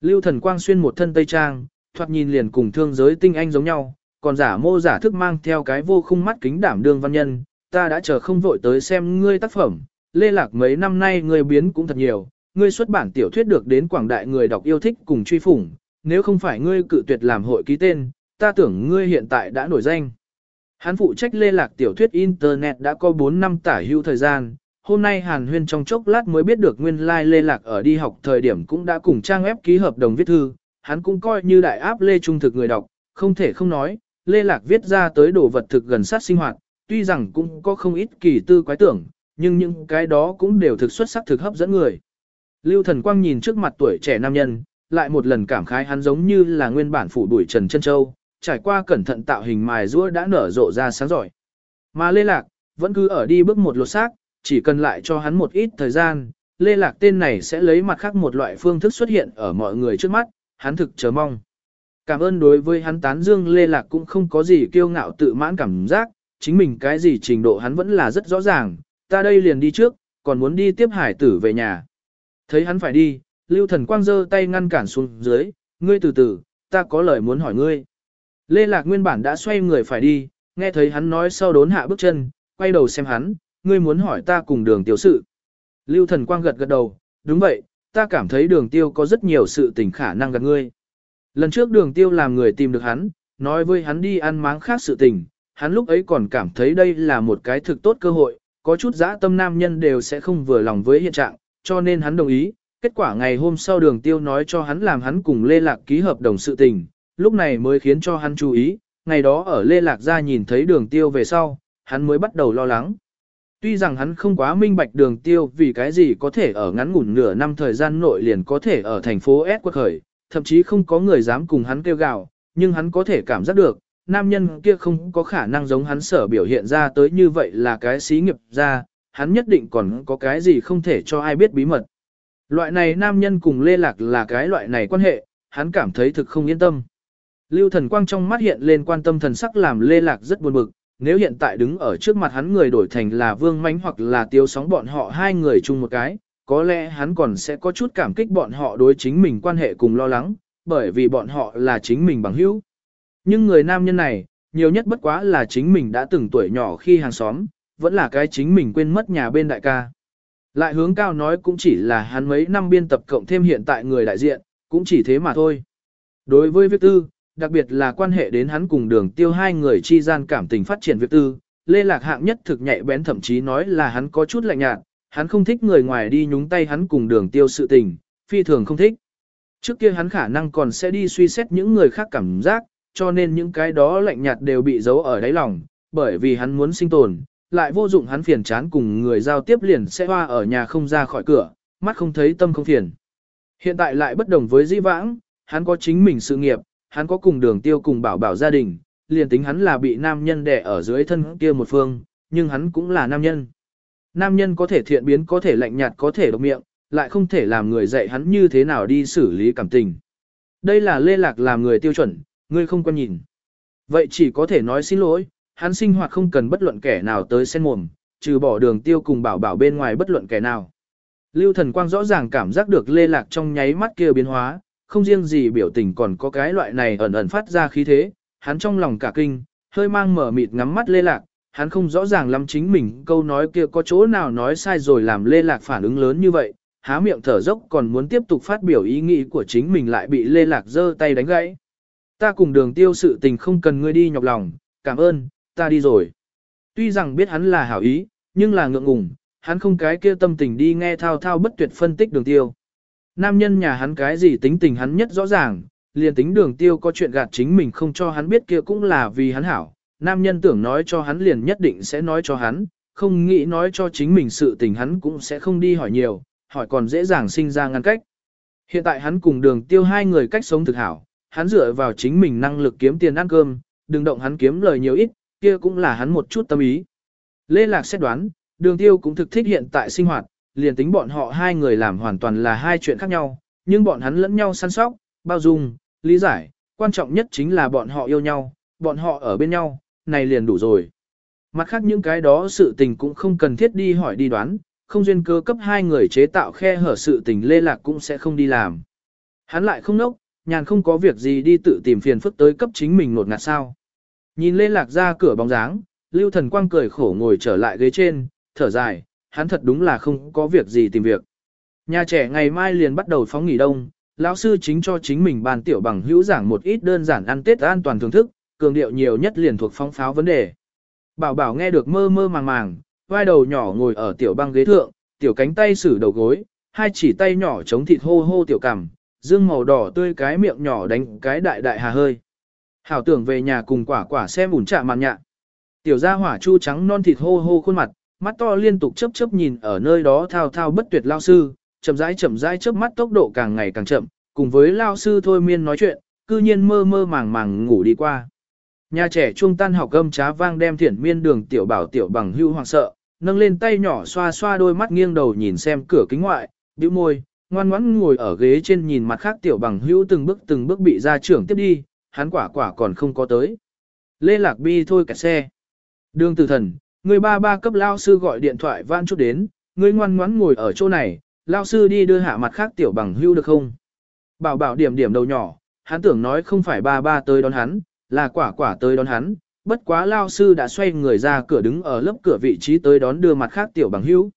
Lưu Thần Quang xuyên một thân tây trang, thoạt nhìn liền cùng thương giới tinh anh giống nhau, còn giả mô giả thức mang theo cái vô khung mắt kính đảm đương văn nhân, ta đã chờ không vội tới xem ngươi tác phẩm, lê lạc mấy năm nay ngươi biến cũng thật nhiều, ngươi xuất bản tiểu thuyết được đến quảng đại người đọc yêu thích cùng truy phủng, nếu không phải ngươi cự tuyệt làm hội ký tên, ta tưởng ngươi hiện tại đã nổi danh. Hắn phụ trách lê lạc tiểu thuyết Internet đã có 4 năm tả hữu thời gian, hôm nay Hàn Huyên trong chốc lát mới biết được nguyên lai like lê lạc ở đi học thời điểm cũng đã cùng trang web ký hợp đồng viết thư, hắn cũng coi như đại áp lê trung thực người đọc, không thể không nói, lê lạc viết ra tới đồ vật thực gần sát sinh hoạt, tuy rằng cũng có không ít kỳ tư quái tưởng, nhưng những cái đó cũng đều thực xuất sắc thực hấp dẫn người. Lưu Thần Quang nhìn trước mặt tuổi trẻ nam nhân, lại một lần cảm khái hắn giống như là nguyên bản phủ đuổi Trần Trân Châu, trải qua cẩn thận tạo hình mài rũa đã nở rộ ra sáng giỏi. Mà Lê Lạc, vẫn cứ ở đi bước một lột xác, chỉ cần lại cho hắn một ít thời gian, Lê Lạc tên này sẽ lấy mặt khác một loại phương thức xuất hiện ở mọi người trước mắt, hắn thực chờ mong. Cảm ơn đối với hắn tán dương Lê Lạc cũng không có gì kiêu ngạo tự mãn cảm giác, chính mình cái gì trình độ hắn vẫn là rất rõ ràng, ta đây liền đi trước, còn muốn đi tiếp hải tử về nhà. Thấy hắn phải đi, Lưu Thần Quang giơ tay ngăn cản xuống dưới, ngươi từ từ, ta có lời muốn hỏi ngươi. Lê Lạc nguyên bản đã xoay người phải đi, nghe thấy hắn nói sau đốn hạ bước chân, quay đầu xem hắn, ngươi muốn hỏi ta cùng đường tiểu sự. Lưu Thần Quang gật gật đầu, đúng vậy, ta cảm thấy đường tiêu có rất nhiều sự tình khả năng gặp ngươi. Lần trước đường tiêu làm người tìm được hắn, nói với hắn đi ăn máng khác sự tình, hắn lúc ấy còn cảm thấy đây là một cái thực tốt cơ hội, có chút dã tâm nam nhân đều sẽ không vừa lòng với hiện trạng, cho nên hắn đồng ý. Kết quả ngày hôm sau đường tiêu nói cho hắn làm hắn cùng Lê Lạc ký hợp đồng sự tình, lúc này mới khiến cho hắn chú ý, ngày đó ở Lê Lạc ra nhìn thấy đường tiêu về sau, hắn mới bắt đầu lo lắng. Tuy rằng hắn không quá minh bạch đường tiêu vì cái gì có thể ở ngắn ngủn nửa năm thời gian nội liền có thể ở thành phố S quật khởi, thậm chí không có người dám cùng hắn kêu gào, nhưng hắn có thể cảm giác được, nam nhân kia không có khả năng giống hắn sở biểu hiện ra tới như vậy là cái xí nghiệp ra, hắn nhất định còn có cái gì không thể cho ai biết bí mật. Loại này nam nhân cùng lê lạc là cái loại này quan hệ, hắn cảm thấy thực không yên tâm. Lưu thần quang trong mắt hiện lên quan tâm thần sắc làm lê lạc rất buồn bực, nếu hiện tại đứng ở trước mặt hắn người đổi thành là vương mánh hoặc là tiêu sóng bọn họ hai người chung một cái, có lẽ hắn còn sẽ có chút cảm kích bọn họ đối chính mình quan hệ cùng lo lắng, bởi vì bọn họ là chính mình bằng hữu. Nhưng người nam nhân này, nhiều nhất bất quá là chính mình đã từng tuổi nhỏ khi hàng xóm, vẫn là cái chính mình quên mất nhà bên đại ca. Lại hướng cao nói cũng chỉ là hắn mấy năm biên tập cộng thêm hiện tại người đại diện, cũng chỉ thế mà thôi. Đối với việc tư, đặc biệt là quan hệ đến hắn cùng đường tiêu hai người chi gian cảm tình phát triển việc tư, Lê Lạc hạng nhất thực nhạy bén thậm chí nói là hắn có chút lạnh nhạt, hắn không thích người ngoài đi nhúng tay hắn cùng đường tiêu sự tình, phi thường không thích. Trước kia hắn khả năng còn sẽ đi suy xét những người khác cảm giác, cho nên những cái đó lạnh nhạt đều bị giấu ở đáy lòng, bởi vì hắn muốn sinh tồn, lại vô dụng hắn phiền chán cùng người giao tiếp liền sẽ hoa ở nhà không ra khỏi cửa, mắt không thấy tâm không phiền. Hiện tại lại bất đồng với di vãng, hắn có chính mình sự nghiệp, hắn có cùng đường tiêu cùng bảo bảo gia đình, liền tính hắn là bị nam nhân đè ở dưới thân kia một phương, nhưng hắn cũng là nam nhân. Nam nhân có thể thiện biến có thể lạnh nhạt có thể độc miệng, lại không thể làm người dạy hắn như thế nào đi xử lý cảm tình. Đây là lê lạc làm người tiêu chuẩn, ngươi không quan nhìn. Vậy chỉ có thể nói xin lỗi, hắn sinh hoạt không cần bất luận kẻ nào tới sen mồm, trừ bỏ đường tiêu cùng bảo bảo bên ngoài bất luận kẻ nào. Lưu thần quang rõ ràng cảm giác được lê lạc trong nháy mắt kia biến hóa, không riêng gì biểu tình còn có cái loại này ẩn ẩn phát ra khí thế, hắn trong lòng cả kinh, hơi mang mở mịt ngắm mắt lê lạc, hắn không rõ ràng lắm chính mình câu nói kia có chỗ nào nói sai rồi làm lê lạc phản ứng lớn như vậy, há miệng thở dốc còn muốn tiếp tục phát biểu ý nghĩ của chính mình lại bị lê lạc giơ tay đánh gãy. Ta cùng đường tiêu sự tình không cần ngươi đi nhọc lòng, cảm ơn, ta đi rồi. Tuy rằng biết hắn là hảo ý, nhưng là ngượng ngùng, hắn không cái kia tâm tình đi nghe thao thao bất tuyệt phân tích đường tiêu. Nam nhân nhà hắn cái gì tính tình hắn nhất rõ ràng, liền tính đường tiêu có chuyện gạt chính mình không cho hắn biết kia cũng là vì hắn hảo. Nam nhân tưởng nói cho hắn liền nhất định sẽ nói cho hắn, không nghĩ nói cho chính mình sự tình hắn cũng sẽ không đi hỏi nhiều, hỏi còn dễ dàng sinh ra ngăn cách. Hiện tại hắn cùng đường tiêu hai người cách sống thực hảo, hắn dựa vào chính mình năng lực kiếm tiền ăn cơm, đừng động hắn kiếm lời nhiều ít, kia cũng là hắn một chút tâm ý. Lê Lạc xét đoán, đường tiêu cũng thực thích hiện tại sinh hoạt, liền tính bọn họ hai người làm hoàn toàn là hai chuyện khác nhau, nhưng bọn hắn lẫn nhau săn sóc, bao dung, lý giải, quan trọng nhất chính là bọn họ yêu nhau, bọn họ ở bên nhau, này liền đủ rồi. Mặt khác những cái đó sự tình cũng không cần thiết đi hỏi đi đoán, không duyên cơ cấp hai người chế tạo khe hở sự tình lê lạc cũng sẽ không đi làm. Hắn lại không nốc, nhàn không có việc gì đi tự tìm phiền phức tới cấp chính mình nột ngạt sao. Nhìn lê lạc ra cửa bóng dáng, lưu thần quang cười khổ ngồi trở lại ghế trên, thở dài, hắn thật đúng là không có việc gì tìm việc. Nhà trẻ ngày mai liền bắt đầu phóng nghỉ đông, lão sư chính cho chính mình bàn tiểu bằng hữu giảng một ít đơn giản ăn tết an toàn thưởng thức, cường điệu nhiều nhất liền thuộc phong pháo vấn đề. Bảo bảo nghe được mơ mơ màng màng, vai đầu nhỏ ngồi ở tiểu băng ghế thượng, tiểu cánh tay xử đầu gối, hai chỉ tay nhỏ chống thịt hô hô tiểu cằm, dương màu đỏ tươi cái miệng nhỏ đánh cái đại đại hà hơi. Hảo tưởng về nhà cùng quả quả xem ủn trạ màn nhạ. Tiểu gia hỏa chu trắng non thịt hô hô khuôn mặt, mắt to liên tục chớp chớp nhìn ở nơi đó thao thao bất tuyệt lao sư, chậm rãi chậm rãi chớp mắt tốc độ càng ngày càng chậm, cùng với lao sư thôi miên nói chuyện, cư nhiên mơ mơ màng màng ngủ đi qua. Nhà trẻ trung tan học âm trá vang đem thiển miên đường tiểu bảo tiểu bằng hưu hoàng sợ, nâng lên tay nhỏ xoa xoa đôi mắt nghiêng đầu nhìn xem cửa kính ngoại, bĩu môi, ngoan ngoãn ngồi ở ghế trên nhìn mặt khác tiểu bằng hưu từng bước từng bước bị ra trưởng tiếp đi, hắn quả quả còn không có tới. Lê Lạc Bi thôi cả xe. Đường tử thần, người ba ba cấp lao sư gọi điện thoại van chút đến, người ngoan ngoãn ngồi ở chỗ này, lao sư đi đưa hạ mặt khác tiểu bằng hưu được không? Bảo bảo điểm điểm đầu nhỏ, hắn tưởng nói không phải ba ba tới đón hắn, là quả quả tới đón hắn, bất quá lao sư đã xoay người ra cửa đứng ở lớp cửa vị trí tới đón đưa mặt khác tiểu bằng hữu.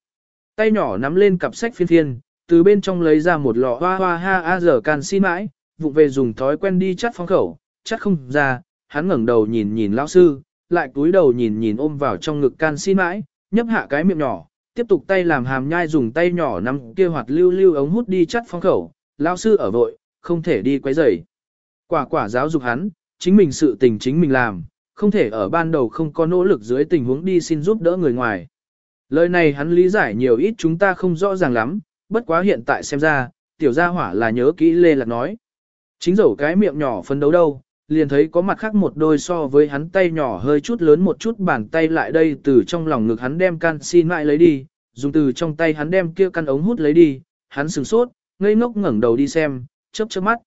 Tay nhỏ nắm lên cặp sách phiên phiên, từ bên trong lấy ra một lọ hoa hoa ha a giờ can xin mãi, vụ về dùng thói quen đi chắt phong khẩu, chắt không ra, hắn ngẩng đầu nhìn nhìn lão sư, lại cúi đầu nhìn nhìn ôm vào trong ngực can xin mãi, nhấp hạ cái miệng nhỏ, tiếp tục tay làm hàm nhai dùng tay nhỏ nắm kia hoạt lưu lưu ống hút đi chắt phong khẩu, lão sư ở vội, không thể đi quấy rầy. Quả quả giáo dục hắn, chính mình sự tình chính mình làm, không thể ở ban đầu không có nỗ lực dưới tình huống đi xin giúp đỡ người ngoài. Lời này hắn lý giải nhiều ít chúng ta không rõ ràng lắm, bất quá hiện tại xem ra, tiểu gia hỏa là nhớ kỹ Lê Lạc nói. Chính dẫu cái miệng nhỏ phấn đấu đâu, liền thấy có mặt khác một đôi so với hắn tay nhỏ hơi chút lớn một chút bàn tay lại đây từ trong lòng ngực hắn đem canxi mãi lấy đi, dùng từ trong tay hắn đem kia căn ống hút lấy đi, hắn sừng sốt, ngây ngốc ngẩng đầu đi xem, chớp chớp mắt.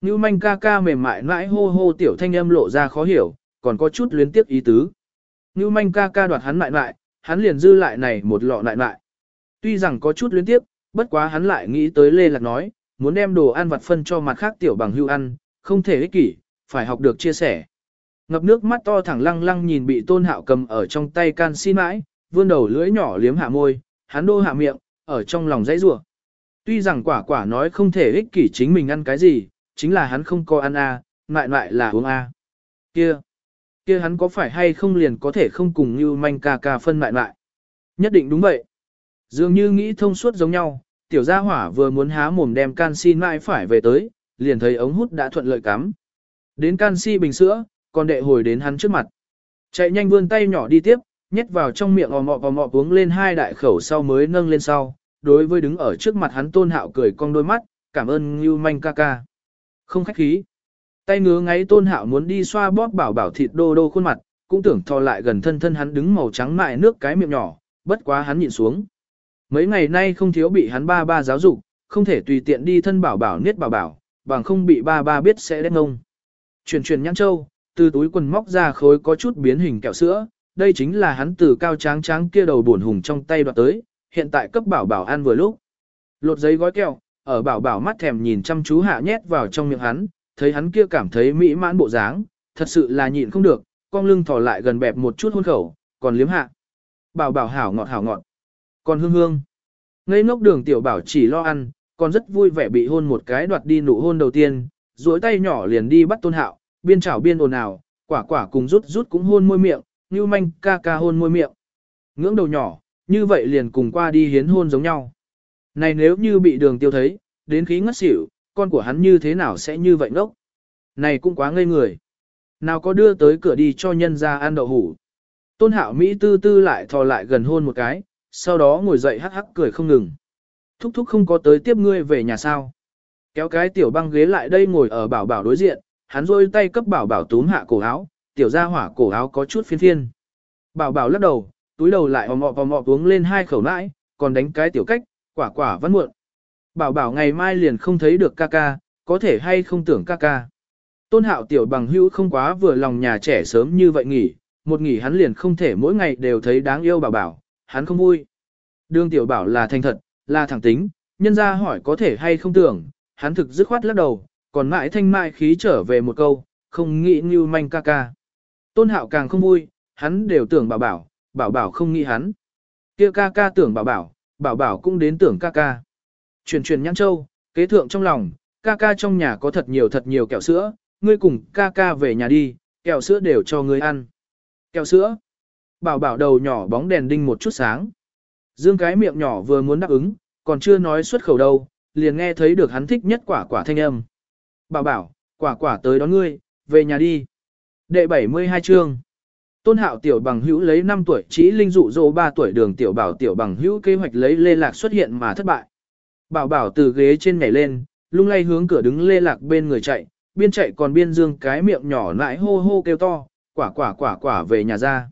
Như manh ca ca mềm mại mãi hô hô tiểu thanh âm lộ ra khó hiểu, còn có chút luyến tiếp ý tứ. Như manh ca ca đoạt hắn mại mại, hắn liền dư lại này một lọ lại mại. Tuy rằng có chút luyến tiếp, bất quá hắn lại nghĩ tới Lê Lạc nói, muốn đem đồ ăn vặt phân cho mặt khác tiểu bằng hưu ăn, không thể ích kỷ, phải học được chia sẻ. Ngập nước mắt to thẳng lăng lăng nhìn bị tôn hạo cầm ở trong tay can xin mãi, vươn đầu lưỡi nhỏ liếm hạ môi, hắn đô hạ miệng, ở trong lòng dãy rủa. Tuy rằng quả quả nói không thể ích kỷ chính mình ăn cái gì, chính là hắn không có ăn a, à, lại lại là uống a. Kia, kia hắn có phải hay không liền có thể không cùng như manh ca ca phân lại lại. Nhất định đúng vậy. Dường như nghĩ thông suốt giống nhau, tiểu gia hỏa vừa muốn há mồm đem canxi mãi phải về tới, liền thấy ống hút đã thuận lợi cắm. Đến canxi bình sữa, còn đệ hồi đến hắn trước mặt. Chạy nhanh vươn tay nhỏ đi tiếp, nhét vào trong miệng ò mọ ò mọ uống lên hai đại khẩu sau mới nâng lên sau. Đối với đứng ở trước mặt hắn tôn hạo cười cong đôi mắt, cảm ơn Ngưu Manh ca ca. Không khách khí. Tay ngứa ngáy tôn hạo muốn đi xoa bóp bảo bảo thịt đô đô khuôn mặt, cũng tưởng thò lại gần thân thân hắn đứng màu trắng mại nước cái miệng nhỏ, bất quá hắn nhịn xuống. Mấy ngày nay không thiếu bị hắn ba ba giáo dục, không thể tùy tiện đi thân bảo bảo niết bảo bảo, bằng không bị ba ba biết sẽ đen ngông. Truyền truyền nhãn châu, từ túi quần móc ra khối có chút biến hình kẹo sữa, đây chính là hắn từ cao tráng tráng kia đầu buồn hùng trong tay đoạt tới, hiện tại cấp bảo bảo ăn vừa lúc. Lột giấy gói kẹo, ở bảo bảo mắt thèm nhìn chăm chú hạ nhét vào trong miệng hắn, thấy hắn kia cảm thấy mỹ mãn bộ dáng, thật sự là nhịn không được, con lưng thò lại gần bẹp một chút hôn khẩu, còn liếm hạ. Bảo bảo hảo ngọt hảo ngọt, còn hương hương. Ngây ngốc đường tiểu bảo chỉ lo ăn, còn rất vui vẻ bị hôn một cái đoạt đi nụ hôn đầu tiên, duỗi tay nhỏ liền đi bắt tôn hạo, biên chảo biên ồn ào, quả quả cùng rút rút cũng hôn môi miệng, như manh ca ca hôn môi miệng. Ngưỡng đầu nhỏ, như vậy liền cùng qua đi hiến hôn giống nhau. Này nếu như bị đường tiêu thấy, đến khí ngất xỉu, con của hắn như thế nào sẽ như vậy ngốc? Này cũng quá ngây người. Nào có đưa tới cửa đi cho nhân ra ăn đậu hủ. Tôn hạo Mỹ tư tư lại thò lại gần hôn một cái, sau đó ngồi dậy hắc hắc cười không ngừng. Thúc thúc không có tới tiếp ngươi về nhà sao. Kéo cái tiểu băng ghế lại đây ngồi ở bảo bảo đối diện, hắn rôi tay cấp bảo bảo túm hạ cổ áo, tiểu ra hỏa cổ áo có chút phiên phiên. Bảo bảo lắc đầu, túi đầu lại vòng mọ vòng mọ uống lên hai khẩu nãi, còn đánh cái tiểu cách, quả quả vẫn muộn. Bảo bảo ngày mai liền không thấy được ca ca, có thể hay không tưởng ca ca. Tôn hạo tiểu bằng hữu không quá vừa lòng nhà trẻ sớm như vậy nghỉ, một nghỉ hắn liền không thể mỗi ngày đều thấy đáng yêu bảo bảo, hắn không vui. Đường tiểu bảo là thành thật, là thẳng tính, nhân ra hỏi có thể hay không tưởng, hắn thực dứt khoát lắc đầu, còn mãi thanh mại khí trở về một câu, không nghĩ như manh ca ca. Tôn hạo càng không vui, hắn đều tưởng bảo bảo, bảo bảo không nghĩ hắn. kia ca ca tưởng bảo bảo, bảo bảo cũng đến tưởng ca ca. Truyền truyền nhãn châu, kế thượng trong lòng, ca ca trong nhà có thật nhiều thật nhiều kẹo sữa, ngươi cùng ca ca về nhà đi, kẹo sữa đều cho ngươi ăn. Kẹo sữa. Bảo bảo đầu nhỏ bóng đèn đinh một chút sáng. Dương cái miệng nhỏ vừa muốn đáp ứng, còn chưa nói xuất khẩu đâu, liền nghe thấy được hắn thích nhất quả quả thanh âm. Bảo bảo, quả quả tới đón ngươi, về nhà đi. Đệ 72 chương. Tôn hạo tiểu bằng hữu lấy 5 tuổi chỉ linh dụ dỗ 3 tuổi đường tiểu bảo tiểu bằng hữu kế hoạch lấy lê lạc xuất hiện mà thất bại. Bảo bảo từ ghế trên nhảy lên, lung lay hướng cửa đứng lê lạc bên người chạy, biên chạy còn biên dương cái miệng nhỏ lại hô hô kêu to, quả quả quả quả về nhà ra.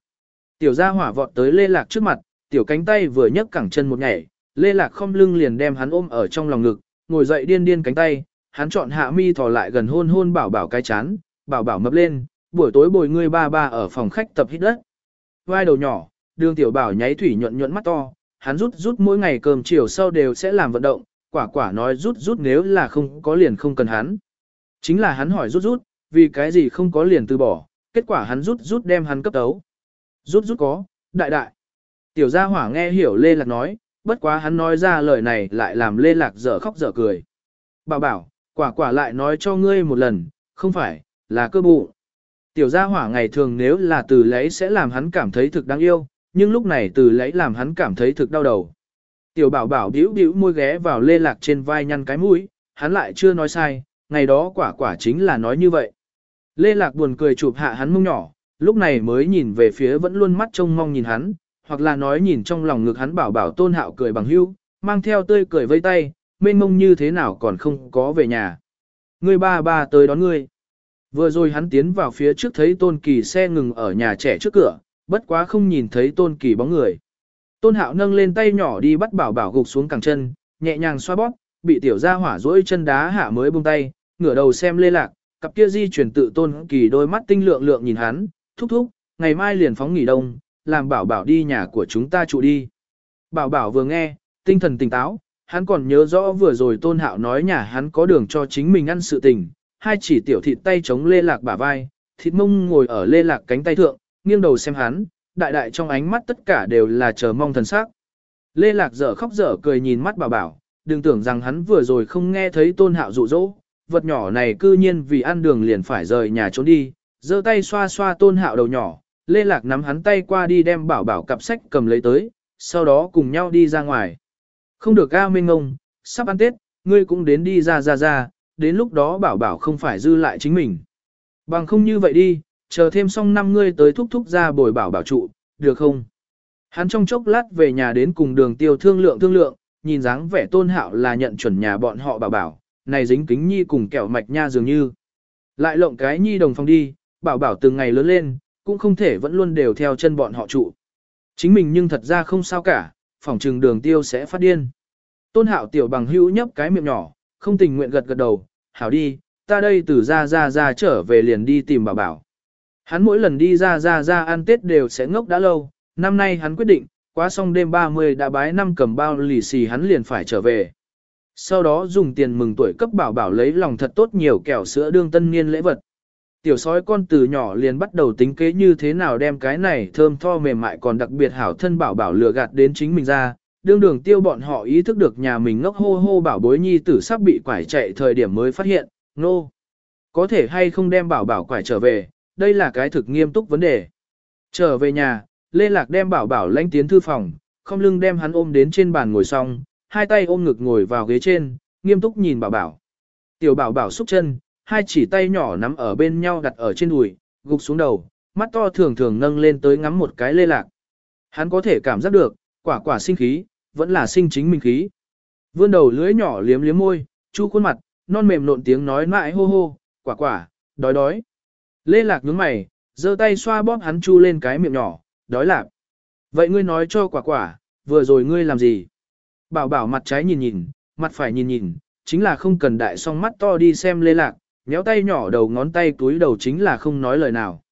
Tiểu gia hỏa vọt tới lê lạc trước mặt, tiểu cánh tay vừa nhấc cẳng chân một nhảy, lê lạc không lưng liền đem hắn ôm ở trong lòng ngực, ngồi dậy điên điên cánh tay, hắn chọn hạ mi thò lại gần hôn hôn bảo bảo cái chán, bảo bảo mập lên, buổi tối bồi ngươi ba ba ở phòng khách tập hít đất. Vai đầu nhỏ, đường tiểu bảo nháy thủy nhuận nhuận mắt to, hắn rút rút mỗi ngày cơm chiều sau đều sẽ làm vận động, quả quả nói rút rút nếu là không có liền không cần hắn. Chính là hắn hỏi rút rút, vì cái gì không có liền từ bỏ, kết quả hắn rút rút đem hắn cấp tấu. Rút rút có, đại đại. Tiểu gia hỏa nghe hiểu Lê Lạc nói, bất quá hắn nói ra lời này lại làm Lê Lạc dở khóc dở cười. Bảo bảo, quả quả lại nói cho ngươi một lần, không phải, là cơ bụng. Tiểu gia hỏa ngày thường nếu là từ lấy sẽ làm hắn cảm thấy thực đáng yêu, nhưng lúc này từ lấy làm hắn cảm thấy thực đau đầu. Tiểu bảo bảo điếu điếu môi ghé vào lê lạc trên vai nhăn cái mũi, hắn lại chưa nói sai, ngày đó quả quả chính là nói như vậy. Lê lạc buồn cười chụp hạ hắn mông nhỏ, lúc này mới nhìn về phía vẫn luôn mắt trông mong nhìn hắn, hoặc là nói nhìn trong lòng ngực hắn bảo bảo tôn hạo cười bằng hưu, mang theo tươi cười vây tay, mênh mông như thế nào còn không có về nhà. Người ba ba tới đón ngươi. Vừa rồi hắn tiến vào phía trước thấy tôn kỳ xe ngừng ở nhà trẻ trước cửa, bất quá không nhìn thấy tôn kỳ bóng người. Tôn hạo nâng lên tay nhỏ đi bắt bảo bảo gục xuống cẳng chân, nhẹ nhàng xoa bóp, bị tiểu gia hỏa rỗi chân đá hạ mới buông tay, ngửa đầu xem lê lạc, cặp kia di chuyển tự tôn kỳ đôi mắt tinh lượng lượng nhìn hắn, thúc thúc, ngày mai liền phóng nghỉ đông, làm bảo bảo đi nhà của chúng ta trụ đi. Bảo bảo vừa nghe, tinh thần tỉnh táo, hắn còn nhớ rõ vừa rồi tôn hạo nói nhà hắn có đường cho chính mình ăn sự tình, hai chỉ tiểu thịt tay chống lê lạc bả vai, thịt mông ngồi ở lê lạc cánh tay thượng, nghiêng đầu xem hắn, đại đại trong ánh mắt tất cả đều là chờ mong thần sắc. Lê lạc dở khóc dở cười nhìn mắt bảo bảo, đừng tưởng rằng hắn vừa rồi không nghe thấy tôn hạo dụ dỗ, vật nhỏ này cư nhiên vì ăn đường liền phải rời nhà trốn đi, giơ tay xoa xoa tôn hạo đầu nhỏ, lê lạc nắm hắn tay qua đi đem bảo bảo cặp sách cầm lấy tới, sau đó cùng nhau đi ra ngoài. Không được ga minh ngông, sắp ăn Tết, ngươi cũng đến đi ra ra ra, đến lúc đó bảo bảo không phải dư lại chính mình. Bằng không như vậy đi, chờ thêm xong năm ngươi tới thúc thúc ra bồi bảo bảo trụ, được không? Hắn trong chốc lát về nhà đến cùng đường tiêu thương lượng thương lượng, nhìn dáng vẻ tôn hạo là nhận chuẩn nhà bọn họ bảo bảo, này dính kính nhi cùng kẹo mạch nha dường như. Lại lộng cái nhi đồng phòng đi, bảo bảo từng ngày lớn lên, cũng không thể vẫn luôn đều theo chân bọn họ trụ. Chính mình nhưng thật ra không sao cả, phòng trừng đường tiêu sẽ phát điên. Tôn hạo tiểu bằng hữu nhấp cái miệng nhỏ, không tình nguyện gật gật đầu, hảo đi, ta đây từ ra ra ra trở về liền đi tìm bảo bảo. Hắn mỗi lần đi ra ra ra ăn Tết đều sẽ ngốc đã lâu, năm nay hắn quyết định, quá xong đêm 30 đã bái năm cầm bao lì xì hắn liền phải trở về. Sau đó dùng tiền mừng tuổi cấp bảo bảo lấy lòng thật tốt nhiều kẹo sữa đương tân niên lễ vật. Tiểu sói con từ nhỏ liền bắt đầu tính kế như thế nào đem cái này thơm tho mềm mại còn đặc biệt hảo thân bảo bảo lừa gạt đến chính mình ra, đương đường tiêu bọn họ ý thức được nhà mình ngốc hô hô bảo bối nhi tử sắp bị quải chạy thời điểm mới phát hiện, nô. No. Có thể hay không đem bảo bảo quải trở về, đây là cái thực nghiêm túc vấn đề. Trở về nhà, Lê Lạc đem bảo bảo lanh tiến thư phòng, không lưng đem hắn ôm đến trên bàn ngồi xong, hai tay ôm ngực ngồi vào ghế trên, nghiêm túc nhìn bảo bảo. Tiểu bảo bảo xúc chân, hai chỉ tay nhỏ nắm ở bên nhau đặt ở trên đùi, gục xuống đầu, mắt to thường thường nâng lên tới ngắm một cái Lê Lạc. Hắn có thể cảm giác được, quả quả sinh khí, vẫn là sinh chính mình khí. Vươn đầu lưỡi nhỏ liếm liếm môi, chu khuôn mặt, non mềm nộn tiếng nói mãi hô hô, quả quả, đói đói. Lê Lạc nhướng mày, giơ tay xoa bóp hắn chu lên cái miệng nhỏ, đói lạc. Vậy ngươi nói cho quả quả, vừa rồi ngươi làm gì? Bảo bảo mặt trái nhìn nhìn, mặt phải nhìn nhìn, chính là không cần đại song mắt to đi xem Lê Lạc, nhéo tay nhỏ đầu ngón tay túi đầu chính là không nói lời nào.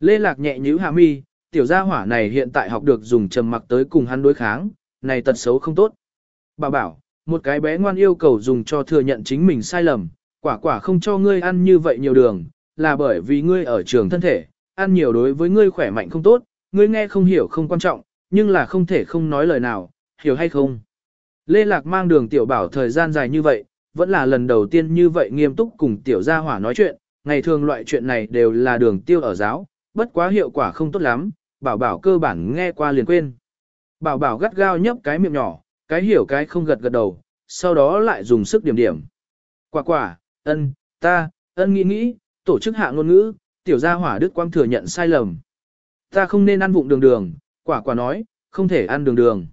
Lê Lạc nhẹ nhíu hạ mi, tiểu gia hỏa này hiện tại học được dùng trầm mặc tới cùng hắn đối kháng, này tật xấu không tốt. Bà bảo, một cái bé ngoan yêu cầu dùng cho thừa nhận chính mình sai lầm, quả quả không cho ngươi ăn như vậy nhiều đường, là bởi vì ngươi ở trường thân thể, ăn nhiều đối với ngươi khỏe mạnh không tốt, ngươi nghe không hiểu không quan trọng, nhưng là không thể không nói lời nào, hiểu hay không. Lê Lạc mang đường tiểu bảo thời gian dài như vậy, vẫn là lần đầu tiên như vậy nghiêm túc cùng tiểu gia hỏa nói chuyện, ngày thường loại chuyện này đều là đường tiêu ở giáo, bất quá hiệu quả không tốt lắm, bảo bảo cơ bản nghe qua liền quên. Bảo bảo gắt gao nhấp cái miệng nhỏ, cái hiểu cái không gật gật đầu, sau đó lại dùng sức điểm điểm. Quả quả, ân, ta, ân nghĩ nghĩ, tổ chức hạ ngôn ngữ, tiểu gia hỏa đức quang thừa nhận sai lầm. Ta không nên ăn vụng đường đường, quả quả nói, không thể ăn đường đường.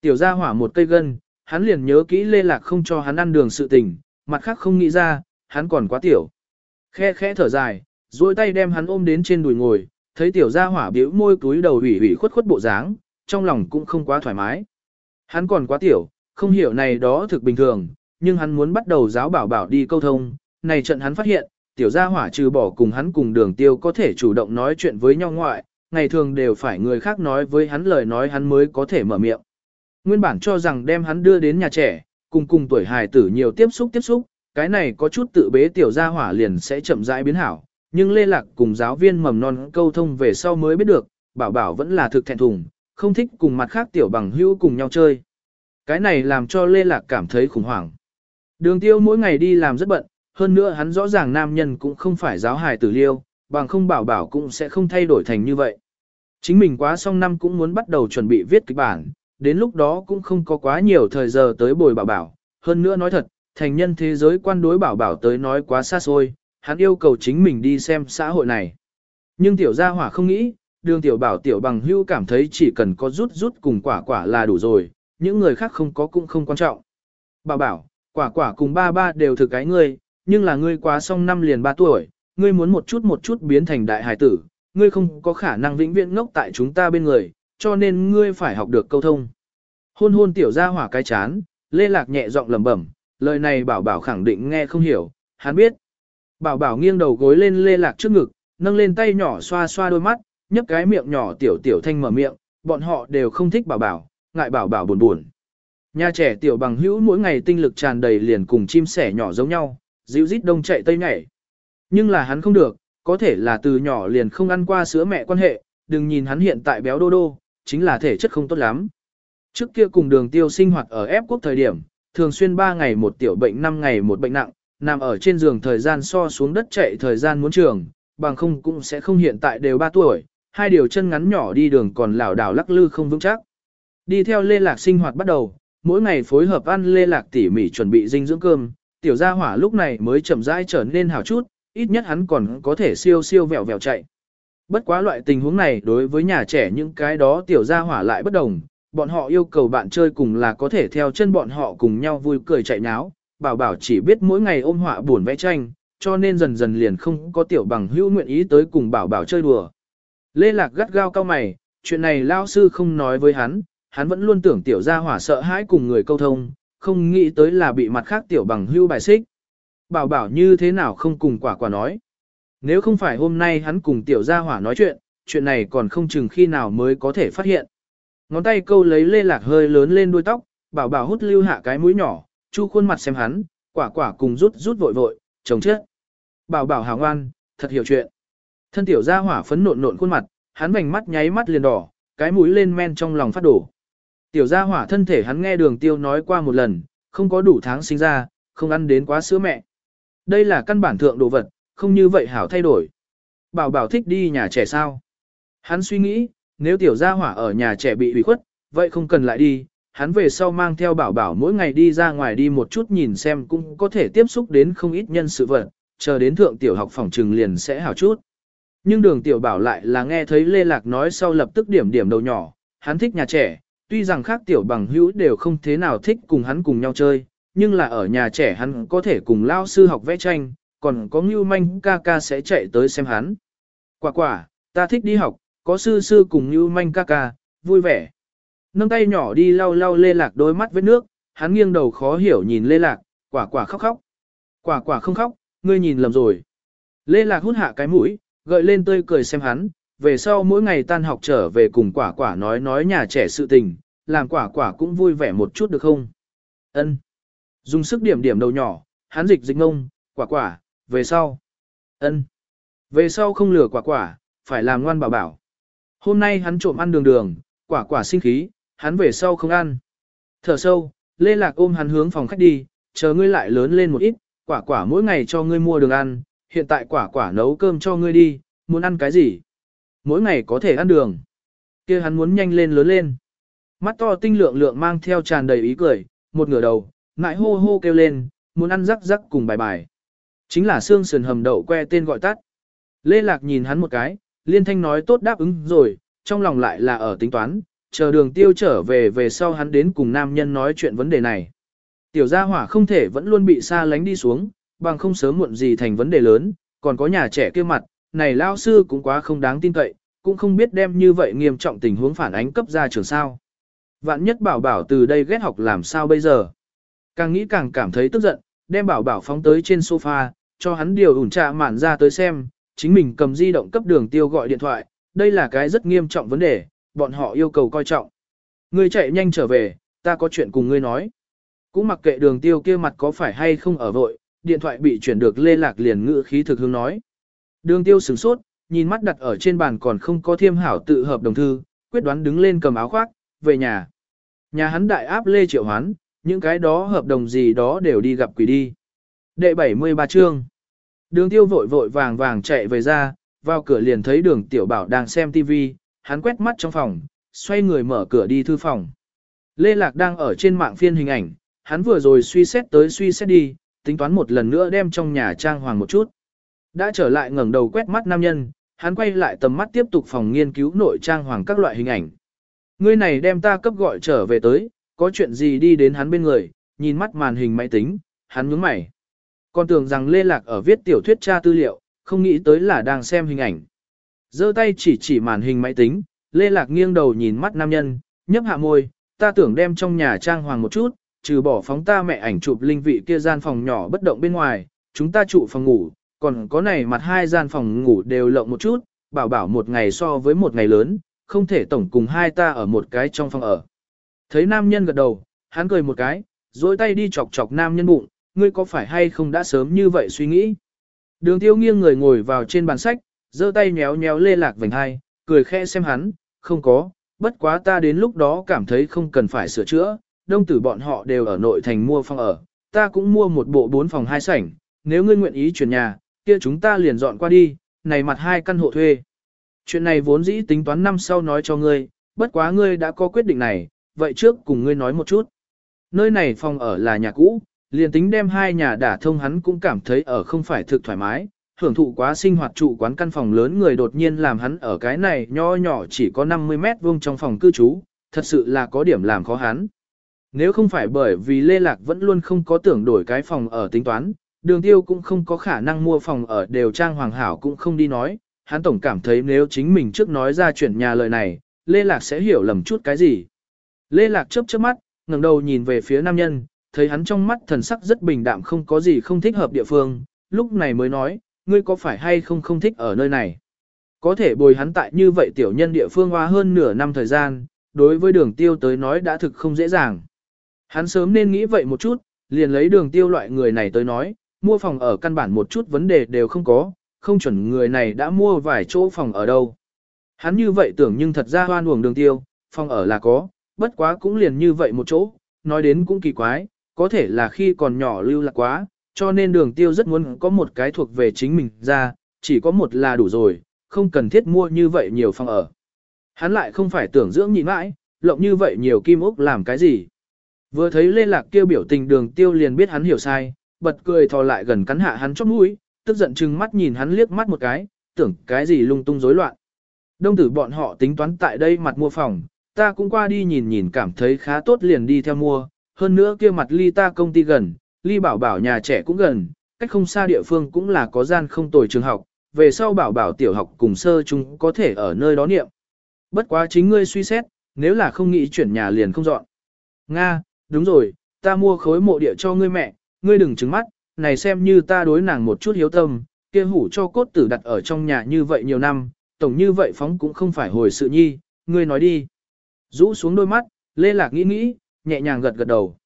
Tiểu gia hỏa một cây gân, hắn liền nhớ kỹ lê lạc không cho hắn ăn đường sự tình, mặt khác không nghĩ ra, hắn còn quá tiểu. Khe khẽ thở dài, duỗi tay đem hắn ôm đến trên đùi ngồi, thấy tiểu gia hỏa biểu môi túi đầu ủy ủy khuất khuất bộ dáng, trong lòng cũng không quá thoải mái. Hắn còn quá tiểu, không hiểu này đó thực bình thường, nhưng hắn muốn bắt đầu giáo bảo bảo đi câu thông, này trận hắn phát hiện, tiểu gia hỏa trừ bỏ cùng hắn cùng đường tiêu có thể chủ động nói chuyện với nhau ngoại, ngày thường đều phải người khác nói với hắn lời nói hắn mới có thể mở miệng. Nguyên bản cho rằng đem hắn đưa đến nhà trẻ, cùng cùng tuổi hài tử nhiều tiếp xúc tiếp xúc, cái này có chút tự bế tiểu gia hỏa liền sẽ chậm rãi biến hảo, nhưng Lê Lạc cùng giáo viên mầm non câu thông về sau mới biết được, bảo bảo vẫn là thực thẹn thùng, không thích cùng mặt khác tiểu bằng hữu cùng nhau chơi. Cái này làm cho Lê Lạc cảm thấy khủng hoảng. Đường tiêu mỗi ngày đi làm rất bận, hơn nữa hắn rõ ràng nam nhân cũng không phải giáo hài tử liêu, bằng không bảo bảo cũng sẽ không thay đổi thành như vậy. Chính mình quá xong năm cũng muốn bắt đầu chuẩn bị viết kịch bản, đến lúc đó cũng không có quá nhiều thời giờ tới bồi bảo bảo. Hơn nữa nói thật, thành nhân thế giới quan đối bảo bảo tới nói quá xa xôi, hắn yêu cầu chính mình đi xem xã hội này. Nhưng tiểu gia hỏa không nghĩ, đường tiểu bảo tiểu bằng hưu cảm thấy chỉ cần có rút rút cùng quả quả là đủ rồi, những người khác không có cũng không quan trọng. Bảo bảo, quả quả cùng ba ba đều thực cái ngươi, nhưng là ngươi quá xong năm liền ba tuổi, ngươi muốn một chút một chút biến thành đại hải tử, ngươi không có khả năng vĩnh viễn ngốc tại chúng ta bên người, cho nên ngươi phải học được câu thông. Hôn hôn tiểu gia hỏa cái chán, lê lạc nhẹ giọng lẩm bẩm, lời này bảo bảo khẳng định nghe không hiểu, hắn biết. Bảo bảo nghiêng đầu gối lên lê lạc trước ngực, nâng lên tay nhỏ xoa xoa đôi mắt, nhấp cái miệng nhỏ tiểu tiểu thanh mở miệng, bọn họ đều không thích bảo bảo, ngại bảo bảo buồn buồn. Nhà trẻ tiểu bằng hữu mỗi ngày tinh lực tràn đầy liền cùng chim sẻ nhỏ giống nhau, dịu rít đông chạy tây nhảy. Nhưng là hắn không được, có thể là từ nhỏ liền không ăn qua sữa mẹ quan hệ, đừng nhìn hắn hiện tại béo đô đô, chính là thể chất không tốt lắm. Trước kia cùng đường tiêu sinh hoạt ở ép quốc thời điểm, thường xuyên 3 ngày một tiểu bệnh 5 ngày một bệnh nặng, nằm ở trên giường thời gian so xuống đất chạy thời gian muốn trường, bằng không cũng sẽ không hiện tại đều 3 tuổi, hai điều chân ngắn nhỏ đi đường còn lảo đảo lắc lư không vững chắc. Đi theo lê lạc sinh hoạt bắt đầu, mỗi ngày phối hợp ăn lê lạc tỉ mỉ chuẩn bị dinh dưỡng cơm, tiểu gia hỏa lúc này mới chậm rãi trở nên hảo chút, ít nhất hắn còn có thể siêu siêu vẹo vẹo chạy. Bất quá loại tình huống này đối với nhà trẻ những cái đó tiểu gia hỏa lại bất đồng, bọn họ yêu cầu bạn chơi cùng là có thể theo chân bọn họ cùng nhau vui cười chạy náo, bảo bảo chỉ biết mỗi ngày ôm họa buồn vẽ tranh, cho nên dần dần liền không có tiểu bằng hữu nguyện ý tới cùng bảo bảo chơi đùa. Lê Lạc gắt gao cao mày, chuyện này lao sư không nói với hắn, hắn vẫn luôn tưởng tiểu gia hỏa sợ hãi cùng người câu thông, không nghĩ tới là bị mặt khác tiểu bằng hưu bài xích. Bảo bảo như thế nào không cùng quả quả nói. Nếu không phải hôm nay hắn cùng tiểu gia hỏa nói chuyện, chuyện này còn không chừng khi nào mới có thể phát hiện. Ngón tay câu lấy lê lạc hơi lớn lên đuôi tóc, bảo bảo hút lưu hạ cái mũi nhỏ, chu khuôn mặt xem hắn, quả quả cùng rút rút vội vội, chồng chết. Bảo bảo hào ngoan, thật hiểu chuyện. Thân tiểu gia hỏa phấn nộn nộn khuôn mặt, hắn vành mắt nháy mắt liền đỏ, cái mũi lên men trong lòng phát đổ. Tiểu gia hỏa thân thể hắn nghe đường tiêu nói qua một lần, không có đủ tháng sinh ra, không ăn đến quá sữa mẹ. Đây là căn bản thượng đồ vật, không như vậy hảo thay đổi. Bảo bảo thích đi nhà trẻ sao? Hắn suy nghĩ, nếu tiểu gia hỏa ở nhà trẻ bị ủy khuất, vậy không cần lại đi. Hắn về sau mang theo bảo bảo mỗi ngày đi ra ngoài đi một chút nhìn xem cũng có thể tiếp xúc đến không ít nhân sự vật, chờ đến thượng tiểu học phòng trừng liền sẽ hảo chút. Nhưng đường tiểu bảo lại là nghe thấy Lê Lạc nói sau lập tức điểm điểm đầu nhỏ, hắn thích nhà trẻ, tuy rằng khác tiểu bằng hữu đều không thế nào thích cùng hắn cùng nhau chơi, nhưng là ở nhà trẻ hắn có thể cùng lao sư học vẽ tranh, còn có Ngưu Manh ca ca sẽ chạy tới xem hắn. Quả quả, ta thích đi học, có sư sư cùng Ngưu Manh ca ca, vui vẻ. Nâng tay nhỏ đi lau lau lê lạc đôi mắt với nước, hắn nghiêng đầu khó hiểu nhìn lê lạc, quả quả khóc khóc. Quả quả không khóc, ngươi nhìn lầm rồi. Lê lạc hút hạ cái mũi, gợi lên tươi cười xem hắn, về sau mỗi ngày tan học trở về cùng quả quả nói nói nhà trẻ sự tình, làm quả quả cũng vui vẻ một chút được không? Ân. Dùng sức điểm điểm đầu nhỏ, hắn dịch dịch ngông, quả quả, về sau. Ân. Về sau không lừa quả quả, phải làm ngoan bảo bảo. Hôm nay hắn trộm ăn đường đường, quả quả sinh khí, hắn về sau không ăn. Thở sâu, Lê Lạc ôm hắn hướng phòng khách đi, chờ ngươi lại lớn lên một ít, quả quả mỗi ngày cho ngươi mua đường ăn, hiện tại quả quả nấu cơm cho ngươi đi, muốn ăn cái gì? Mỗi ngày có thể ăn đường. kia hắn muốn nhanh lên lớn lên. Mắt to tinh lượng lượng mang theo tràn đầy ý cười, một ngửa đầu, ngại hô hô kêu lên, muốn ăn rắc rắc cùng bài bài. Chính là xương sườn hầm đậu que tên gọi tắt. Lê Lạc nhìn hắn một cái, liên thanh nói tốt đáp ứng rồi, trong lòng lại là ở tính toán, chờ đường tiêu trở về về sau hắn đến cùng nam nhân nói chuyện vấn đề này. Tiểu gia hỏa không thể vẫn luôn bị xa lánh đi xuống, bằng không sớm muộn gì thành vấn đề lớn, còn có nhà trẻ kia mặt, này lao sư cũng quá không đáng tin cậy, cũng không biết đem như vậy nghiêm trọng tình huống phản ánh cấp ra trường sao. Vạn nhất bảo bảo từ đây ghét học làm sao bây giờ. Càng nghĩ càng cảm thấy tức giận, đem bảo bảo phóng tới trên sofa, cho hắn điều ủn trà mạn ra tới xem, chính mình cầm di động cấp đường tiêu gọi điện thoại, đây là cái rất nghiêm trọng vấn đề, bọn họ yêu cầu coi trọng. Ngươi chạy nhanh trở về, ta có chuyện cùng ngươi nói. Cũng mặc kệ đường tiêu kia mặt có phải hay không ở vội, điện thoại bị chuyển được lê lạc liền ngữ khí thực hương nói. Đường tiêu sửng sốt, nhìn mắt đặt ở trên bàn còn không có thiêm hảo tự hợp đồng thư, quyết đoán đứng lên cầm áo khoác, về nhà. Nhà hắn đại áp lê triệu hoán, những cái đó hợp đồng gì đó đều đi gặp quỷ đi. Đệ 73 chương. Đường tiêu vội vội vàng vàng chạy về ra, vào cửa liền thấy đường tiểu bảo đang xem TV, hắn quét mắt trong phòng, xoay người mở cửa đi thư phòng. Lê Lạc đang ở trên mạng phiên hình ảnh, hắn vừa rồi suy xét tới suy xét đi, tính toán một lần nữa đem trong nhà trang hoàng một chút. Đã trở lại ngẩng đầu quét mắt nam nhân, hắn quay lại tầm mắt tiếp tục phòng nghiên cứu nội trang hoàng các loại hình ảnh. Ngươi này đem ta cấp gọi trở về tới, có chuyện gì đi đến hắn bên người, nhìn mắt màn hình máy tính, hắn nhướng mày. Còn tưởng rằng Lê Lạc ở viết tiểu thuyết tra tư liệu, không nghĩ tới là đang xem hình ảnh. giơ tay chỉ chỉ màn hình máy tính, Lê Lạc nghiêng đầu nhìn mắt nam nhân, nhấp hạ môi, ta tưởng đem trong nhà trang hoàng một chút, trừ bỏ phóng ta mẹ ảnh chụp linh vị kia gian phòng nhỏ bất động bên ngoài, chúng ta trụ phòng ngủ, còn có này mặt hai gian phòng ngủ đều lộng một chút, bảo bảo một ngày so với một ngày lớn, không thể tổng cùng hai ta ở một cái trong phòng ở. Thấy nam nhân gật đầu, hắn cười một cái, dối tay đi chọc chọc nam nhân bụng, ngươi có phải hay không đã sớm như vậy suy nghĩ. Đường tiêu nghiêng người ngồi vào trên bàn sách, giơ tay nhéo nhéo lê lạc vành hai, cười khẽ xem hắn, không có, bất quá ta đến lúc đó cảm thấy không cần phải sửa chữa, đông tử bọn họ đều ở nội thành mua phòng ở, ta cũng mua một bộ bốn phòng hai sảnh, nếu ngươi nguyện ý chuyển nhà, kia chúng ta liền dọn qua đi, này mặt hai căn hộ thuê. Chuyện này vốn dĩ tính toán năm sau nói cho ngươi, bất quá ngươi đã có quyết định này, vậy trước cùng ngươi nói một chút. Nơi này phòng ở là nhà cũ, liền tính đem hai nhà đả thông hắn cũng cảm thấy ở không phải thực thoải mái, hưởng thụ quá sinh hoạt trụ quán căn phòng lớn người đột nhiên làm hắn ở cái này nho nhỏ chỉ có 50 mét vuông trong phòng cư trú, thật sự là có điểm làm khó hắn. Nếu không phải bởi vì Lê Lạc vẫn luôn không có tưởng đổi cái phòng ở tính toán, đường tiêu cũng không có khả năng mua phòng ở đều trang hoàng hảo cũng không đi nói, hắn tổng cảm thấy nếu chính mình trước nói ra chuyển nhà lời này, Lê Lạc sẽ hiểu lầm chút cái gì. Lê Lạc chớp chớp mắt, ngẩng đầu nhìn về phía nam nhân, thấy hắn trong mắt thần sắc rất bình đạm không có gì không thích hợp địa phương, lúc này mới nói, ngươi có phải hay không không thích ở nơi này. Có thể bồi hắn tại như vậy tiểu nhân địa phương hoa hơn nửa năm thời gian, đối với đường tiêu tới nói đã thực không dễ dàng. Hắn sớm nên nghĩ vậy một chút, liền lấy đường tiêu loại người này tới nói, mua phòng ở căn bản một chút vấn đề đều không có, không chuẩn người này đã mua vài chỗ phòng ở đâu. Hắn như vậy tưởng nhưng thật ra hoan uổng đường tiêu, phòng ở là có, bất quá cũng liền như vậy một chỗ, nói đến cũng kỳ quái, có thể là khi còn nhỏ lưu lạc quá, cho nên đường tiêu rất muốn có một cái thuộc về chính mình ra, chỉ có một là đủ rồi, không cần thiết mua như vậy nhiều phòng ở. Hắn lại không phải tưởng dưỡng nhịn mãi, lộng như vậy nhiều kim ốc làm cái gì. Vừa thấy Lê Lạc kêu biểu tình đường tiêu liền biết hắn hiểu sai, bật cười thò lại gần cắn hạ hắn chóp mũi, tức giận chừng mắt nhìn hắn liếc mắt một cái, tưởng cái gì lung tung rối loạn. Đông tử bọn họ tính toán tại đây mặt mua phòng, ta cũng qua đi nhìn nhìn cảm thấy khá tốt liền đi theo mua, hơn nữa kia mặt ly ta công ty gần, ly bảo bảo nhà trẻ cũng gần, cách không xa địa phương cũng là có gian không tồi trường học, về sau bảo bảo tiểu học cùng sơ chúng có thể ở nơi đó niệm. Bất quá chính ngươi suy xét, nếu là không nghĩ chuyển nhà liền không dọn. Nga, đúng rồi, ta mua khối mộ địa cho ngươi mẹ, ngươi đừng trứng mắt, này xem như ta đối nàng một chút hiếu tâm, kia hủ cho cốt tử đặt ở trong nhà như vậy nhiều năm, tổng như vậy phóng cũng không phải hồi sự nhi, ngươi nói đi. Rũ xuống đôi mắt, Lê Lạc nghĩ nghĩ, nhẹ nhàng gật gật đầu.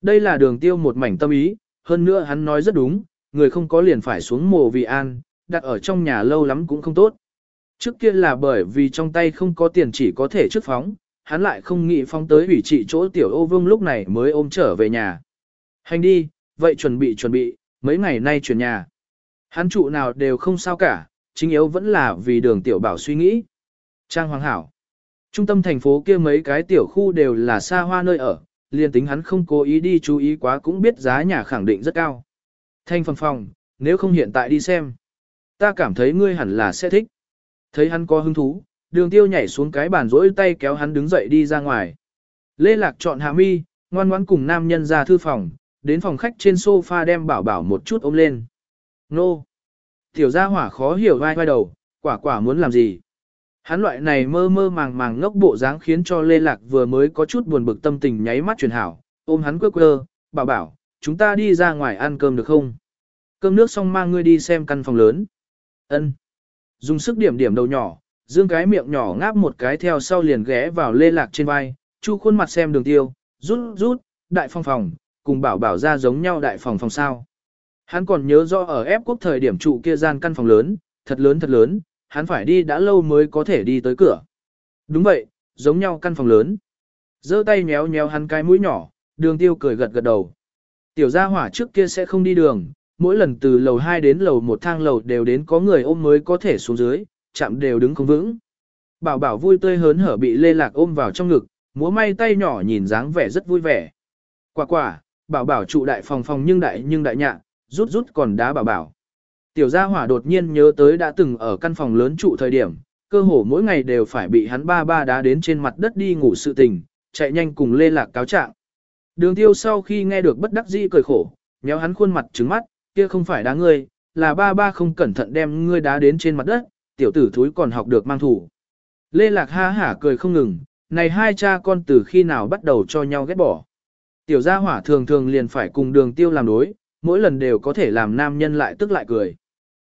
Đây là đường tiêu một mảnh tâm ý, hơn nữa hắn nói rất đúng, người không có liền phải xuống mồ vì an, đặt ở trong nhà lâu lắm cũng không tốt. Trước kia là bởi vì trong tay không có tiền chỉ có thể trước phóng, hắn lại không nghĩ phóng tới ủy trị chỗ tiểu ô vương lúc này mới ôm trở về nhà. Hành đi, vậy chuẩn bị chuẩn bị, mấy ngày nay chuyển nhà. Hắn trụ nào đều không sao cả, chính yếu vẫn là vì đường tiểu bảo suy nghĩ. Trang Hoàng Hảo Trung tâm thành phố kia mấy cái tiểu khu đều là xa hoa nơi ở, liền tính hắn không cố ý đi chú ý quá cũng biết giá nhà khẳng định rất cao. Thanh phẩm phòng, nếu không hiện tại đi xem. Ta cảm thấy ngươi hẳn là sẽ thích. Thấy hắn có hứng thú, đường tiêu nhảy xuống cái bàn rỗi tay kéo hắn đứng dậy đi ra ngoài. Lê Lạc chọn hạ mi, ngoan ngoãn cùng nam nhân ra thư phòng, đến phòng khách trên sofa đem bảo bảo một chút ôm lên. Nô! Tiểu gia hỏa khó hiểu vai vai đầu, quả quả muốn làm gì? Hắn loại này mơ mơ màng màng ngốc bộ dáng khiến cho Lê Lạc vừa mới có chút buồn bực tâm tình nháy mắt truyền hảo, ôm hắn quơ quơ, bảo bảo, chúng ta đi ra ngoài ăn cơm được không? Cơm nước xong mang ngươi đi xem căn phòng lớn. Ân. Dùng sức điểm điểm đầu nhỏ, dương cái miệng nhỏ ngáp một cái theo sau liền ghé vào Lê Lạc trên vai, chu khuôn mặt xem đường tiêu, rút rút, đại phòng phòng, cùng bảo bảo ra giống nhau đại phòng phòng sao. Hắn còn nhớ rõ ở ép quốc thời điểm trụ kia gian căn phòng lớn, thật lớn thật lớn, hắn phải đi đã lâu mới có thể đi tới cửa. Đúng vậy, giống nhau căn phòng lớn. giơ tay nhéo nhéo hắn cái mũi nhỏ, đường tiêu cười gật gật đầu. Tiểu gia hỏa trước kia sẽ không đi đường, mỗi lần từ lầu 2 đến lầu 1 thang lầu đều đến có người ôm mới có thể xuống dưới, chạm đều đứng không vững. Bảo bảo vui tươi hớn hở bị lê lạc ôm vào trong ngực, múa may tay nhỏ nhìn dáng vẻ rất vui vẻ. Quả quả, bảo bảo trụ đại phòng phòng nhưng đại nhưng đại nhạ, rút rút còn đá bảo bảo. Tiểu gia hỏa đột nhiên nhớ tới đã từng ở căn phòng lớn trụ thời điểm, cơ hồ mỗi ngày đều phải bị hắn ba ba đá đến trên mặt đất đi ngủ sự tình, chạy nhanh cùng lê lạc cáo trạng. Đường tiêu sau khi nghe được bất đắc dĩ cười khổ, nhéo hắn khuôn mặt trứng mắt, kia không phải đá ngươi, là ba ba không cẩn thận đem ngươi đá đến trên mặt đất, tiểu tử thúi còn học được mang thủ. Lê Lạc ha hả cười không ngừng, này hai cha con từ khi nào bắt đầu cho nhau ghét bỏ. Tiểu gia hỏa thường thường liền phải cùng đường tiêu làm đối, mỗi lần đều có thể làm nam nhân lại tức lại cười.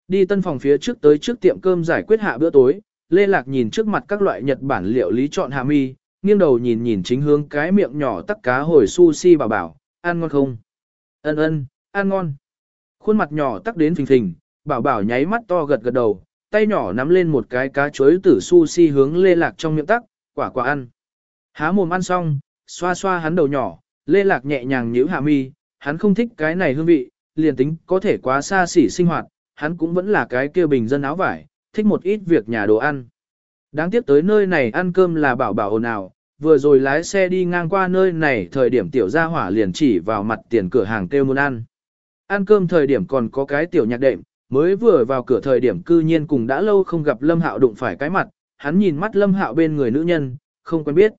Đi tân phòng phía trước tới trước tiệm cơm giải quyết hạ bữa tối, Lê Lạc nhìn trước mặt các loại Nhật Bản liệu lý chọn hạ mi, nghiêng đầu nhìn nhìn chính hướng cái miệng nhỏ tắc cá hồi sushi bảo bảo, ăn ngon không? Ân ân, ăn ngon. Khuôn mặt nhỏ tắc đến phình phình, bảo bảo nháy mắt to gật gật đầu, tay nhỏ nắm lên một cái cá chuối tử sushi hướng Lê Lạc trong miệng tắc, quả quả ăn. Há mồm ăn xong, xoa xoa hắn đầu nhỏ, Lê Lạc nhẹ nhàng nhíu hạ mi, hắn không thích cái này hương vị, liền tính có thể quá xa xỉ sinh hoạt, hắn cũng vẫn là cái kia bình dân áo vải, thích một ít việc nhà đồ ăn. Đáng tiếc tới nơi này ăn cơm là bảo bảo ồn ào, vừa rồi lái xe đi ngang qua nơi này thời điểm tiểu gia hỏa liền chỉ vào mặt tiền cửa hàng kêu muốn ăn. Ăn cơm thời điểm còn có cái tiểu nhạc đệm, mới vừa vào cửa thời điểm cư nhiên cùng đã lâu không gặp Lâm Hạo đụng phải cái mặt, hắn nhìn mắt Lâm Hạo bên người nữ nhân, không quen biết.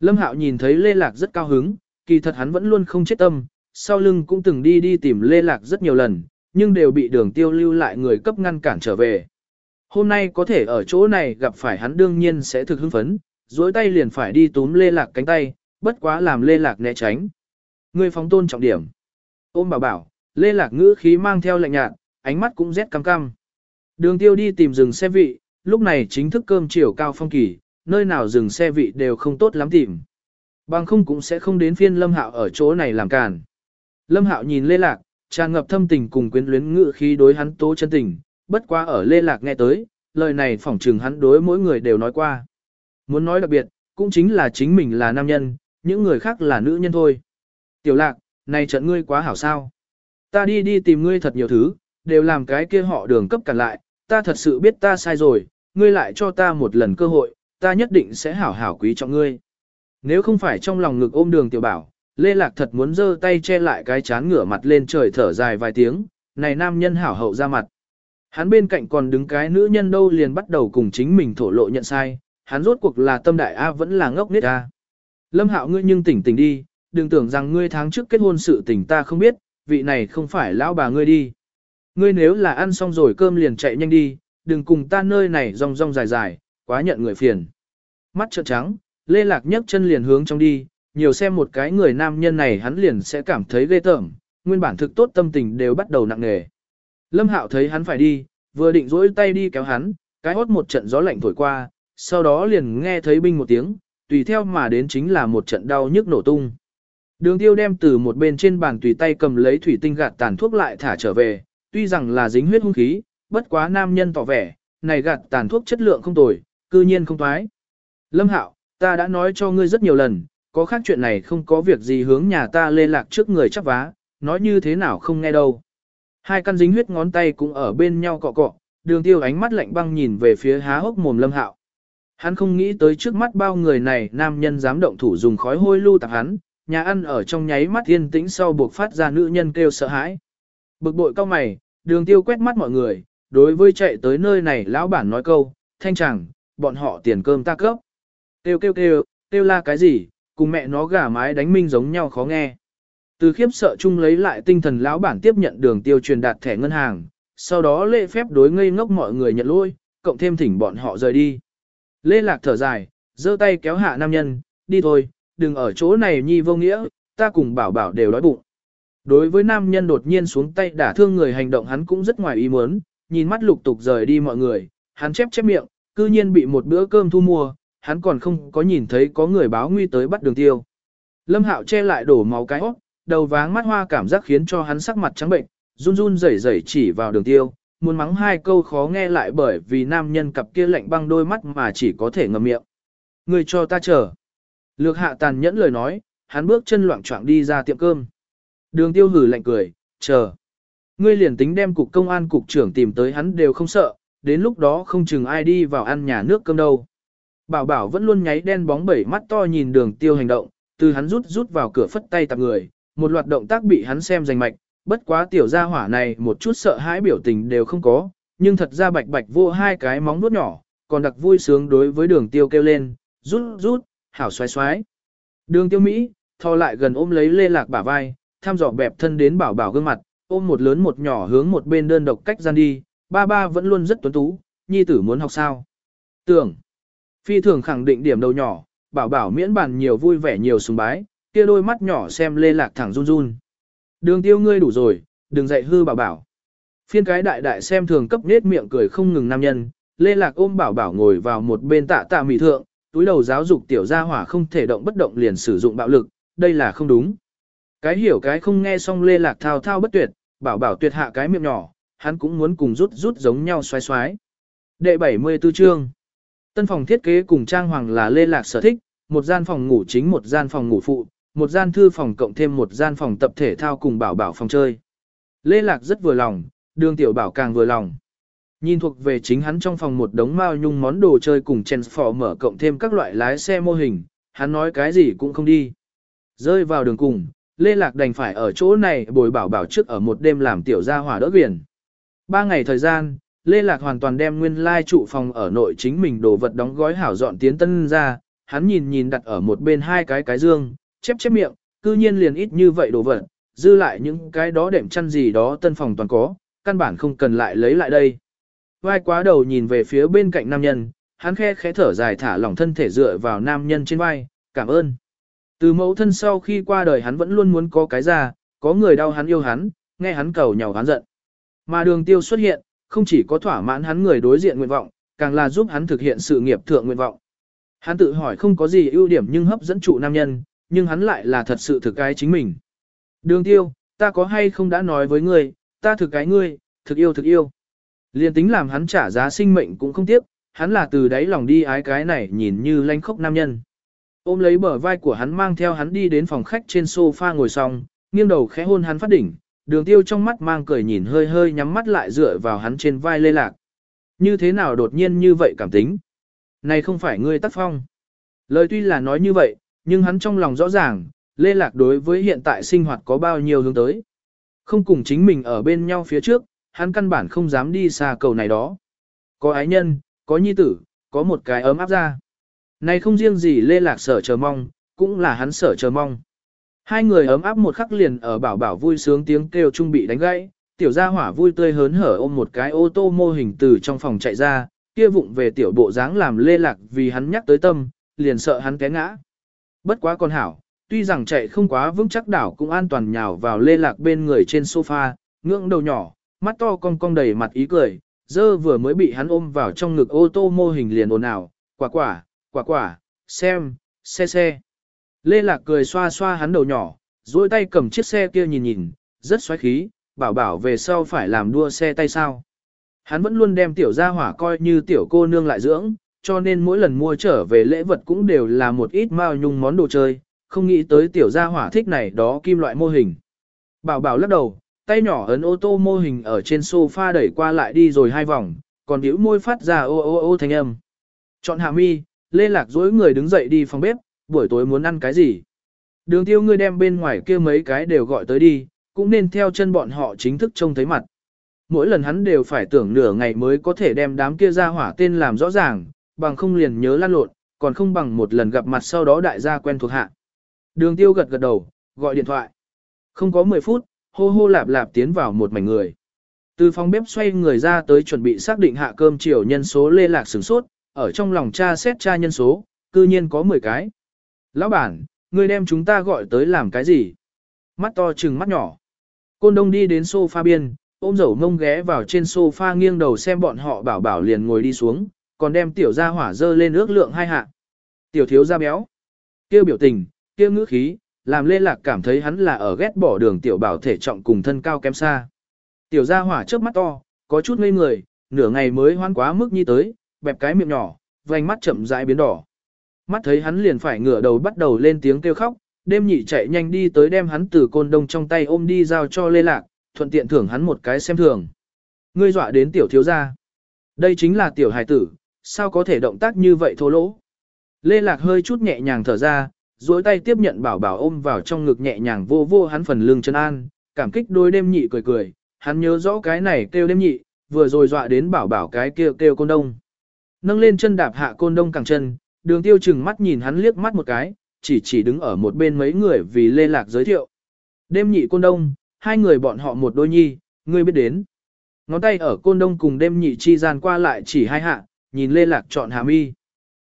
Lâm Hạo nhìn thấy Lê Lạc rất cao hứng, kỳ thật hắn vẫn luôn không chết tâm, sau lưng cũng từng đi đi tìm Lê Lạc rất nhiều lần, nhưng đều bị đường tiêu lưu lại người cấp ngăn cản trở về. Hôm nay có thể ở chỗ này gặp phải hắn đương nhiên sẽ thực hưng phấn, dối tay liền phải đi túm Lê Lạc cánh tay, bất quá làm Lê Lạc né tránh. Người phóng tôn trọng điểm. Ôm bảo bảo, Lê Lạc ngữ khí mang theo lạnh nhạt, ánh mắt cũng rét cam cam. Đường tiêu đi tìm rừng xe vị, lúc này chính thức cơm chiều cao phong kỳ, nơi nào rừng xe vị đều không tốt lắm tìm. Bằng không cũng sẽ không đến phiên Lâm Hạo ở chỗ này làm càn. Lâm Hạo nhìn Lê Lạc, tràn ngập thâm tình cùng quyến luyến ngự khi đối hắn tố chân tình, bất quá ở Lê Lạc nghe tới, lời này phỏng trừng hắn đối mỗi người đều nói qua. Muốn nói đặc biệt, cũng chính là chính mình là nam nhân, những người khác là nữ nhân thôi. Tiểu Lạc, này trận ngươi quá hảo sao. Ta đi đi tìm ngươi thật nhiều thứ, đều làm cái kia họ đường cấp cản lại, ta thật sự biết ta sai rồi, ngươi lại cho ta một lần cơ hội, ta nhất định sẽ hảo hảo quý trọng ngươi. Nếu không phải trong lòng ngực ôm đường tiểu bảo, Lê Lạc thật muốn giơ tay che lại cái chán ngửa mặt lên trời thở dài vài tiếng, này nam nhân hảo hậu ra mặt. Hắn bên cạnh còn đứng cái nữ nhân đâu liền bắt đầu cùng chính mình thổ lộ nhận sai, hắn rốt cuộc là tâm đại A vẫn là ngốc nết A. Lâm hạo ngươi nhưng tỉnh tỉnh đi, đừng tưởng rằng ngươi tháng trước kết hôn sự tình ta không biết, vị này không phải lão bà ngươi đi. Ngươi nếu là ăn xong rồi cơm liền chạy nhanh đi, đừng cùng ta nơi này rong rong dài dài, quá nhận người phiền. Mắt trợn trắng, Lê Lạc nhấc chân liền hướng trong đi, nhiều xem một cái người nam nhân này hắn liền sẽ cảm thấy ghê tởm, nguyên bản thực tốt tâm tình đều bắt đầu nặng nề. Lâm Hạo thấy hắn phải đi, vừa định rỗi tay đi kéo hắn, cái hốt một trận gió lạnh thổi qua, sau đó liền nghe thấy binh một tiếng, tùy theo mà đến chính là một trận đau nhức nổ tung. Đường tiêu đem từ một bên trên bàn tùy tay cầm lấy thủy tinh gạt tàn thuốc lại thả trở về, tuy rằng là dính huyết hung khí, bất quá nam nhân tỏ vẻ, này gạt tàn thuốc chất lượng không tồi, cư nhiên không toái. Lâm Hạo, ta đã nói cho ngươi rất nhiều lần, có khác chuyện này không có việc gì hướng nhà ta lê lạc trước người chắp vá, nói như thế nào không nghe đâu. Hai căn dính huyết ngón tay cũng ở bên nhau cọ cọ, đường tiêu ánh mắt lạnh băng nhìn về phía há hốc mồm lâm hạo. Hắn không nghĩ tới trước mắt bao người này nam nhân dám động thủ dùng khói hôi lưu tạp hắn, nhà ăn ở trong nháy mắt yên tĩnh sau buộc phát ra nữ nhân kêu sợ hãi. Bực bội cao mày, đường tiêu quét mắt mọi người, đối với chạy tới nơi này lão bản nói câu, thanh chẳng, bọn họ tiền cơm ta cấp. Kêu kêu kêu, kêu la cái gì, cùng mẹ nó gà mái đánh minh giống nhau khó nghe. Từ khiếp sợ chung lấy lại tinh thần lão bản tiếp nhận đường tiêu truyền đạt thẻ ngân hàng, sau đó lễ phép đối ngây ngốc mọi người nhận lỗi, cộng thêm thỉnh bọn họ rời đi. Lê Lạc thở dài, giơ tay kéo hạ nam nhân, đi thôi, đừng ở chỗ này nhi vô nghĩa, ta cùng bảo bảo đều đói bụng. Đối với nam nhân đột nhiên xuống tay đả thương người hành động hắn cũng rất ngoài ý muốn, nhìn mắt lục tục rời đi mọi người, hắn chép chép miệng, cư nhiên bị một bữa cơm thu mua, hắn còn không có nhìn thấy có người báo nguy tới bắt đường tiêu. Lâm Hạo che lại đổ máu cái óc, đầu váng mắt hoa cảm giác khiến cho hắn sắc mặt trắng bệnh, run run rẩy rẩy chỉ vào đường tiêu, muốn mắng hai câu khó nghe lại bởi vì nam nhân cặp kia lạnh băng đôi mắt mà chỉ có thể ngậm miệng. Người cho ta chờ. Lược hạ tàn nhẫn lời nói, hắn bước chân loạn choạng đi ra tiệm cơm. Đường tiêu hử lạnh cười, chờ. Ngươi liền tính đem cục công an cục trưởng tìm tới hắn đều không sợ, đến lúc đó không chừng ai đi vào ăn nhà nước cơm đâu. Bảo bảo vẫn luôn nháy đen bóng bảy mắt to nhìn đường tiêu hành động, từ hắn rút rút vào cửa phất tay tạp người, một loạt động tác bị hắn xem rành mạch, bất quá tiểu gia hỏa này một chút sợ hãi biểu tình đều không có, nhưng thật ra bạch bạch vô hai cái móng nuốt nhỏ, còn đặc vui sướng đối với đường tiêu kêu lên, rút rút, hảo xoái xoái. Đường tiêu Mỹ, thò lại gần ôm lấy lê lạc bả vai, tham dò bẹp thân đến bảo bảo gương mặt, ôm một lớn một nhỏ hướng một bên đơn độc cách gian đi, ba ba vẫn luôn rất tuấn tú, nhi tử muốn học sao. Tưởng, phi thường khẳng định điểm đầu nhỏ, bảo bảo miễn bàn nhiều vui vẻ nhiều sùng bái, kia đôi mắt nhỏ xem lê lạc thẳng run run. Đường tiêu ngươi đủ rồi, đừng dạy hư bảo bảo. Phiên cái đại đại xem thường cấp nết miệng cười không ngừng nam nhân, lê lạc ôm bảo bảo ngồi vào một bên tạ tạ mị thượng, túi đầu giáo dục tiểu gia hỏa không thể động bất động liền sử dụng bạo lực, đây là không đúng. Cái hiểu cái không nghe xong lê lạc thao thao bất tuyệt, bảo bảo tuyệt hạ cái miệng nhỏ, hắn cũng muốn cùng rút rút giống nhau xoái xoái. Đệ 74 chương Tân phòng thiết kế cùng trang hoàng là lê lạc sở thích, một gian phòng ngủ chính một gian phòng ngủ phụ, một gian thư phòng cộng thêm một gian phòng tập thể thao cùng bảo bảo phòng chơi. Lê Lạc rất vừa lòng, đường tiểu bảo càng vừa lòng. Nhìn thuộc về chính hắn trong phòng một đống mao nhung món đồ chơi cùng mở cộng thêm các loại lái xe mô hình, hắn nói cái gì cũng không đi. Rơi vào đường cùng, Lê Lạc đành phải ở chỗ này bồi bảo bảo trước ở một đêm làm tiểu gia hỏa đỡ biển. Ba ngày thời gian, Lê Lạc hoàn toàn đem nguyên lai trụ phòng ở nội chính mình đồ vật đóng gói hảo dọn tiến tân ra, hắn nhìn nhìn đặt ở một bên hai cái cái dương, chép chép miệng, cư nhiên liền ít như vậy đồ vật, dư lại những cái đó đệm chăn gì đó tân phòng toàn có, căn bản không cần lại lấy lại đây. Vai quá đầu nhìn về phía bên cạnh nam nhân, hắn khe khẽ thở dài thả lỏng thân thể dựa vào nam nhân trên vai, cảm ơn. Từ mẫu thân sau khi qua đời hắn vẫn luôn muốn có cái ra, có người đau hắn yêu hắn, nghe hắn cầu nhào hắn giận. Mà đường tiêu xuất hiện, không chỉ có thỏa mãn hắn người đối diện nguyện vọng, càng là giúp hắn thực hiện sự nghiệp thượng nguyện vọng. Hắn tự hỏi không có gì ưu điểm nhưng hấp dẫn trụ nam nhân, nhưng hắn lại là thật sự thực cái chính mình. Đường tiêu, ta có hay không đã nói với ngươi, ta thực cái ngươi, thực yêu thực yêu. Liên tính làm hắn trả giá sinh mệnh cũng không tiếc, hắn là từ đáy lòng đi ái cái này nhìn như lanh khốc nam nhân. Ôm lấy bờ vai của hắn mang theo hắn đi đến phòng khách trên sofa ngồi xong, nghiêng đầu khẽ hôn hắn phát đỉnh, đường tiêu trong mắt mang cười nhìn hơi hơi nhắm mắt lại dựa vào hắn trên vai lê lạc. Như thế nào đột nhiên như vậy cảm tính? Này không phải ngươi tác phong. Lời tuy là nói như vậy, nhưng hắn trong lòng rõ ràng, Lê Lạc đối với hiện tại sinh hoạt có bao nhiêu hướng tới. Không cùng chính mình ở bên nhau phía trước, hắn căn bản không dám đi xa cầu này đó. Có ái nhân, có nhi tử, có một cái ấm áp ra. Này không riêng gì Lê Lạc sở chờ mong, cũng là hắn sở chờ mong. Hai người ấm áp một khắc liền ở bảo bảo vui sướng tiếng kêu trung bị đánh gãy, tiểu gia hỏa vui tươi hớn hở ôm một cái ô tô mô hình từ trong phòng chạy ra, kia vụng về tiểu bộ dáng làm Lê Lạc vì hắn nhắc tới tâm, liền sợ hắn té ngã. Bất quá con hảo, tuy rằng chạy không quá vững chắc đảo cũng an toàn nhào vào lê lạc bên người trên sofa, ngưỡng đầu nhỏ, mắt to cong cong đầy mặt ý cười, dơ vừa mới bị hắn ôm vào trong ngực ô tô mô hình liền ồn ào, quả quả, quả quả, xem, xe xe. Lê lạc cười xoa xoa hắn đầu nhỏ, duỗi tay cầm chiếc xe kia nhìn nhìn, rất xoáy khí, bảo bảo về sau phải làm đua xe tay sao. Hắn vẫn luôn đem tiểu gia hỏa coi như tiểu cô nương lại dưỡng, cho nên mỗi lần mua trở về lễ vật cũng đều là một ít mao nhung món đồ chơi, không nghĩ tới tiểu gia hỏa thích này đó kim loại mô hình. Bảo bảo lắc đầu, tay nhỏ ấn ô tô mô hình ở trên sofa đẩy qua lại đi rồi hai vòng, còn bĩu môi phát ra ô ô ô thanh âm. Chọn hạ mi, lê lạc dối người đứng dậy đi phòng bếp, buổi tối muốn ăn cái gì. Đường tiêu ngươi đem bên ngoài kia mấy cái đều gọi tới đi, cũng nên theo chân bọn họ chính thức trông thấy mặt. mỗi lần hắn đều phải tưởng nửa ngày mới có thể đem đám kia ra hỏa tên làm rõ ràng, bằng không liền nhớ lan lộn, còn không bằng một lần gặp mặt sau đó đại gia quen thuộc hạ. Đường tiêu gật gật đầu, gọi điện thoại. Không có 10 phút, hô hô lạp lạp tiến vào một mảnh người. Từ phòng bếp xoay người ra tới chuẩn bị xác định hạ cơm chiều nhân số lê lạc sửng sốt, ở trong lòng cha xét tra nhân số, cư nhiên có 10 cái. Lão bản, người đem chúng ta gọi tới làm cái gì? Mắt to trừng mắt nhỏ. Côn đông đi đến sofa biên, ôm dầu mông ghé vào trên sofa nghiêng đầu xem bọn họ bảo bảo liền ngồi đi xuống, còn đem tiểu gia hỏa dơ lên ước lượng hai hạ. Tiểu thiếu gia béo. Kêu biểu tình, kêu ngữ khí, làm lê lạc cảm thấy hắn là ở ghét bỏ đường tiểu bảo thể trọng cùng thân cao kém xa. Tiểu gia hỏa trước mắt to, có chút ngây người, nửa ngày mới hoan quá mức nhi tới, bẹp cái miệng nhỏ, vành mắt chậm rãi biến đỏ. Mắt thấy hắn liền phải ngửa đầu bắt đầu lên tiếng kêu khóc, đêm nhị chạy nhanh đi tới đem hắn từ côn đông trong tay ôm đi giao cho lê lạc, thuận tiện thưởng hắn một cái xem thường. Ngươi dọa đến tiểu thiếu gia. Đây chính là tiểu hài tử, sao có thể động tác như vậy thô lỗ. Lê lạc hơi chút nhẹ nhàng thở ra, duỗi tay tiếp nhận bảo bảo ôm vào trong ngực nhẹ nhàng vô vô hắn phần lưng chân an, cảm kích đôi đêm nhị cười cười, hắn nhớ rõ cái này kêu đêm nhị, vừa rồi dọa đến bảo bảo cái kêu kêu côn đông. Nâng lên chân đạp hạ côn đông cẳng chân, đường tiêu chừng mắt nhìn hắn liếc mắt một cái, chỉ chỉ đứng ở một bên mấy người vì lê lạc giới thiệu. Đêm nhị côn đông, hai người bọn họ một đôi nhi, ngươi biết đến. Ngón tay ở côn đông cùng đêm nhị chi gian qua lại chỉ hai hạ, nhìn lê lạc chọn hàm y.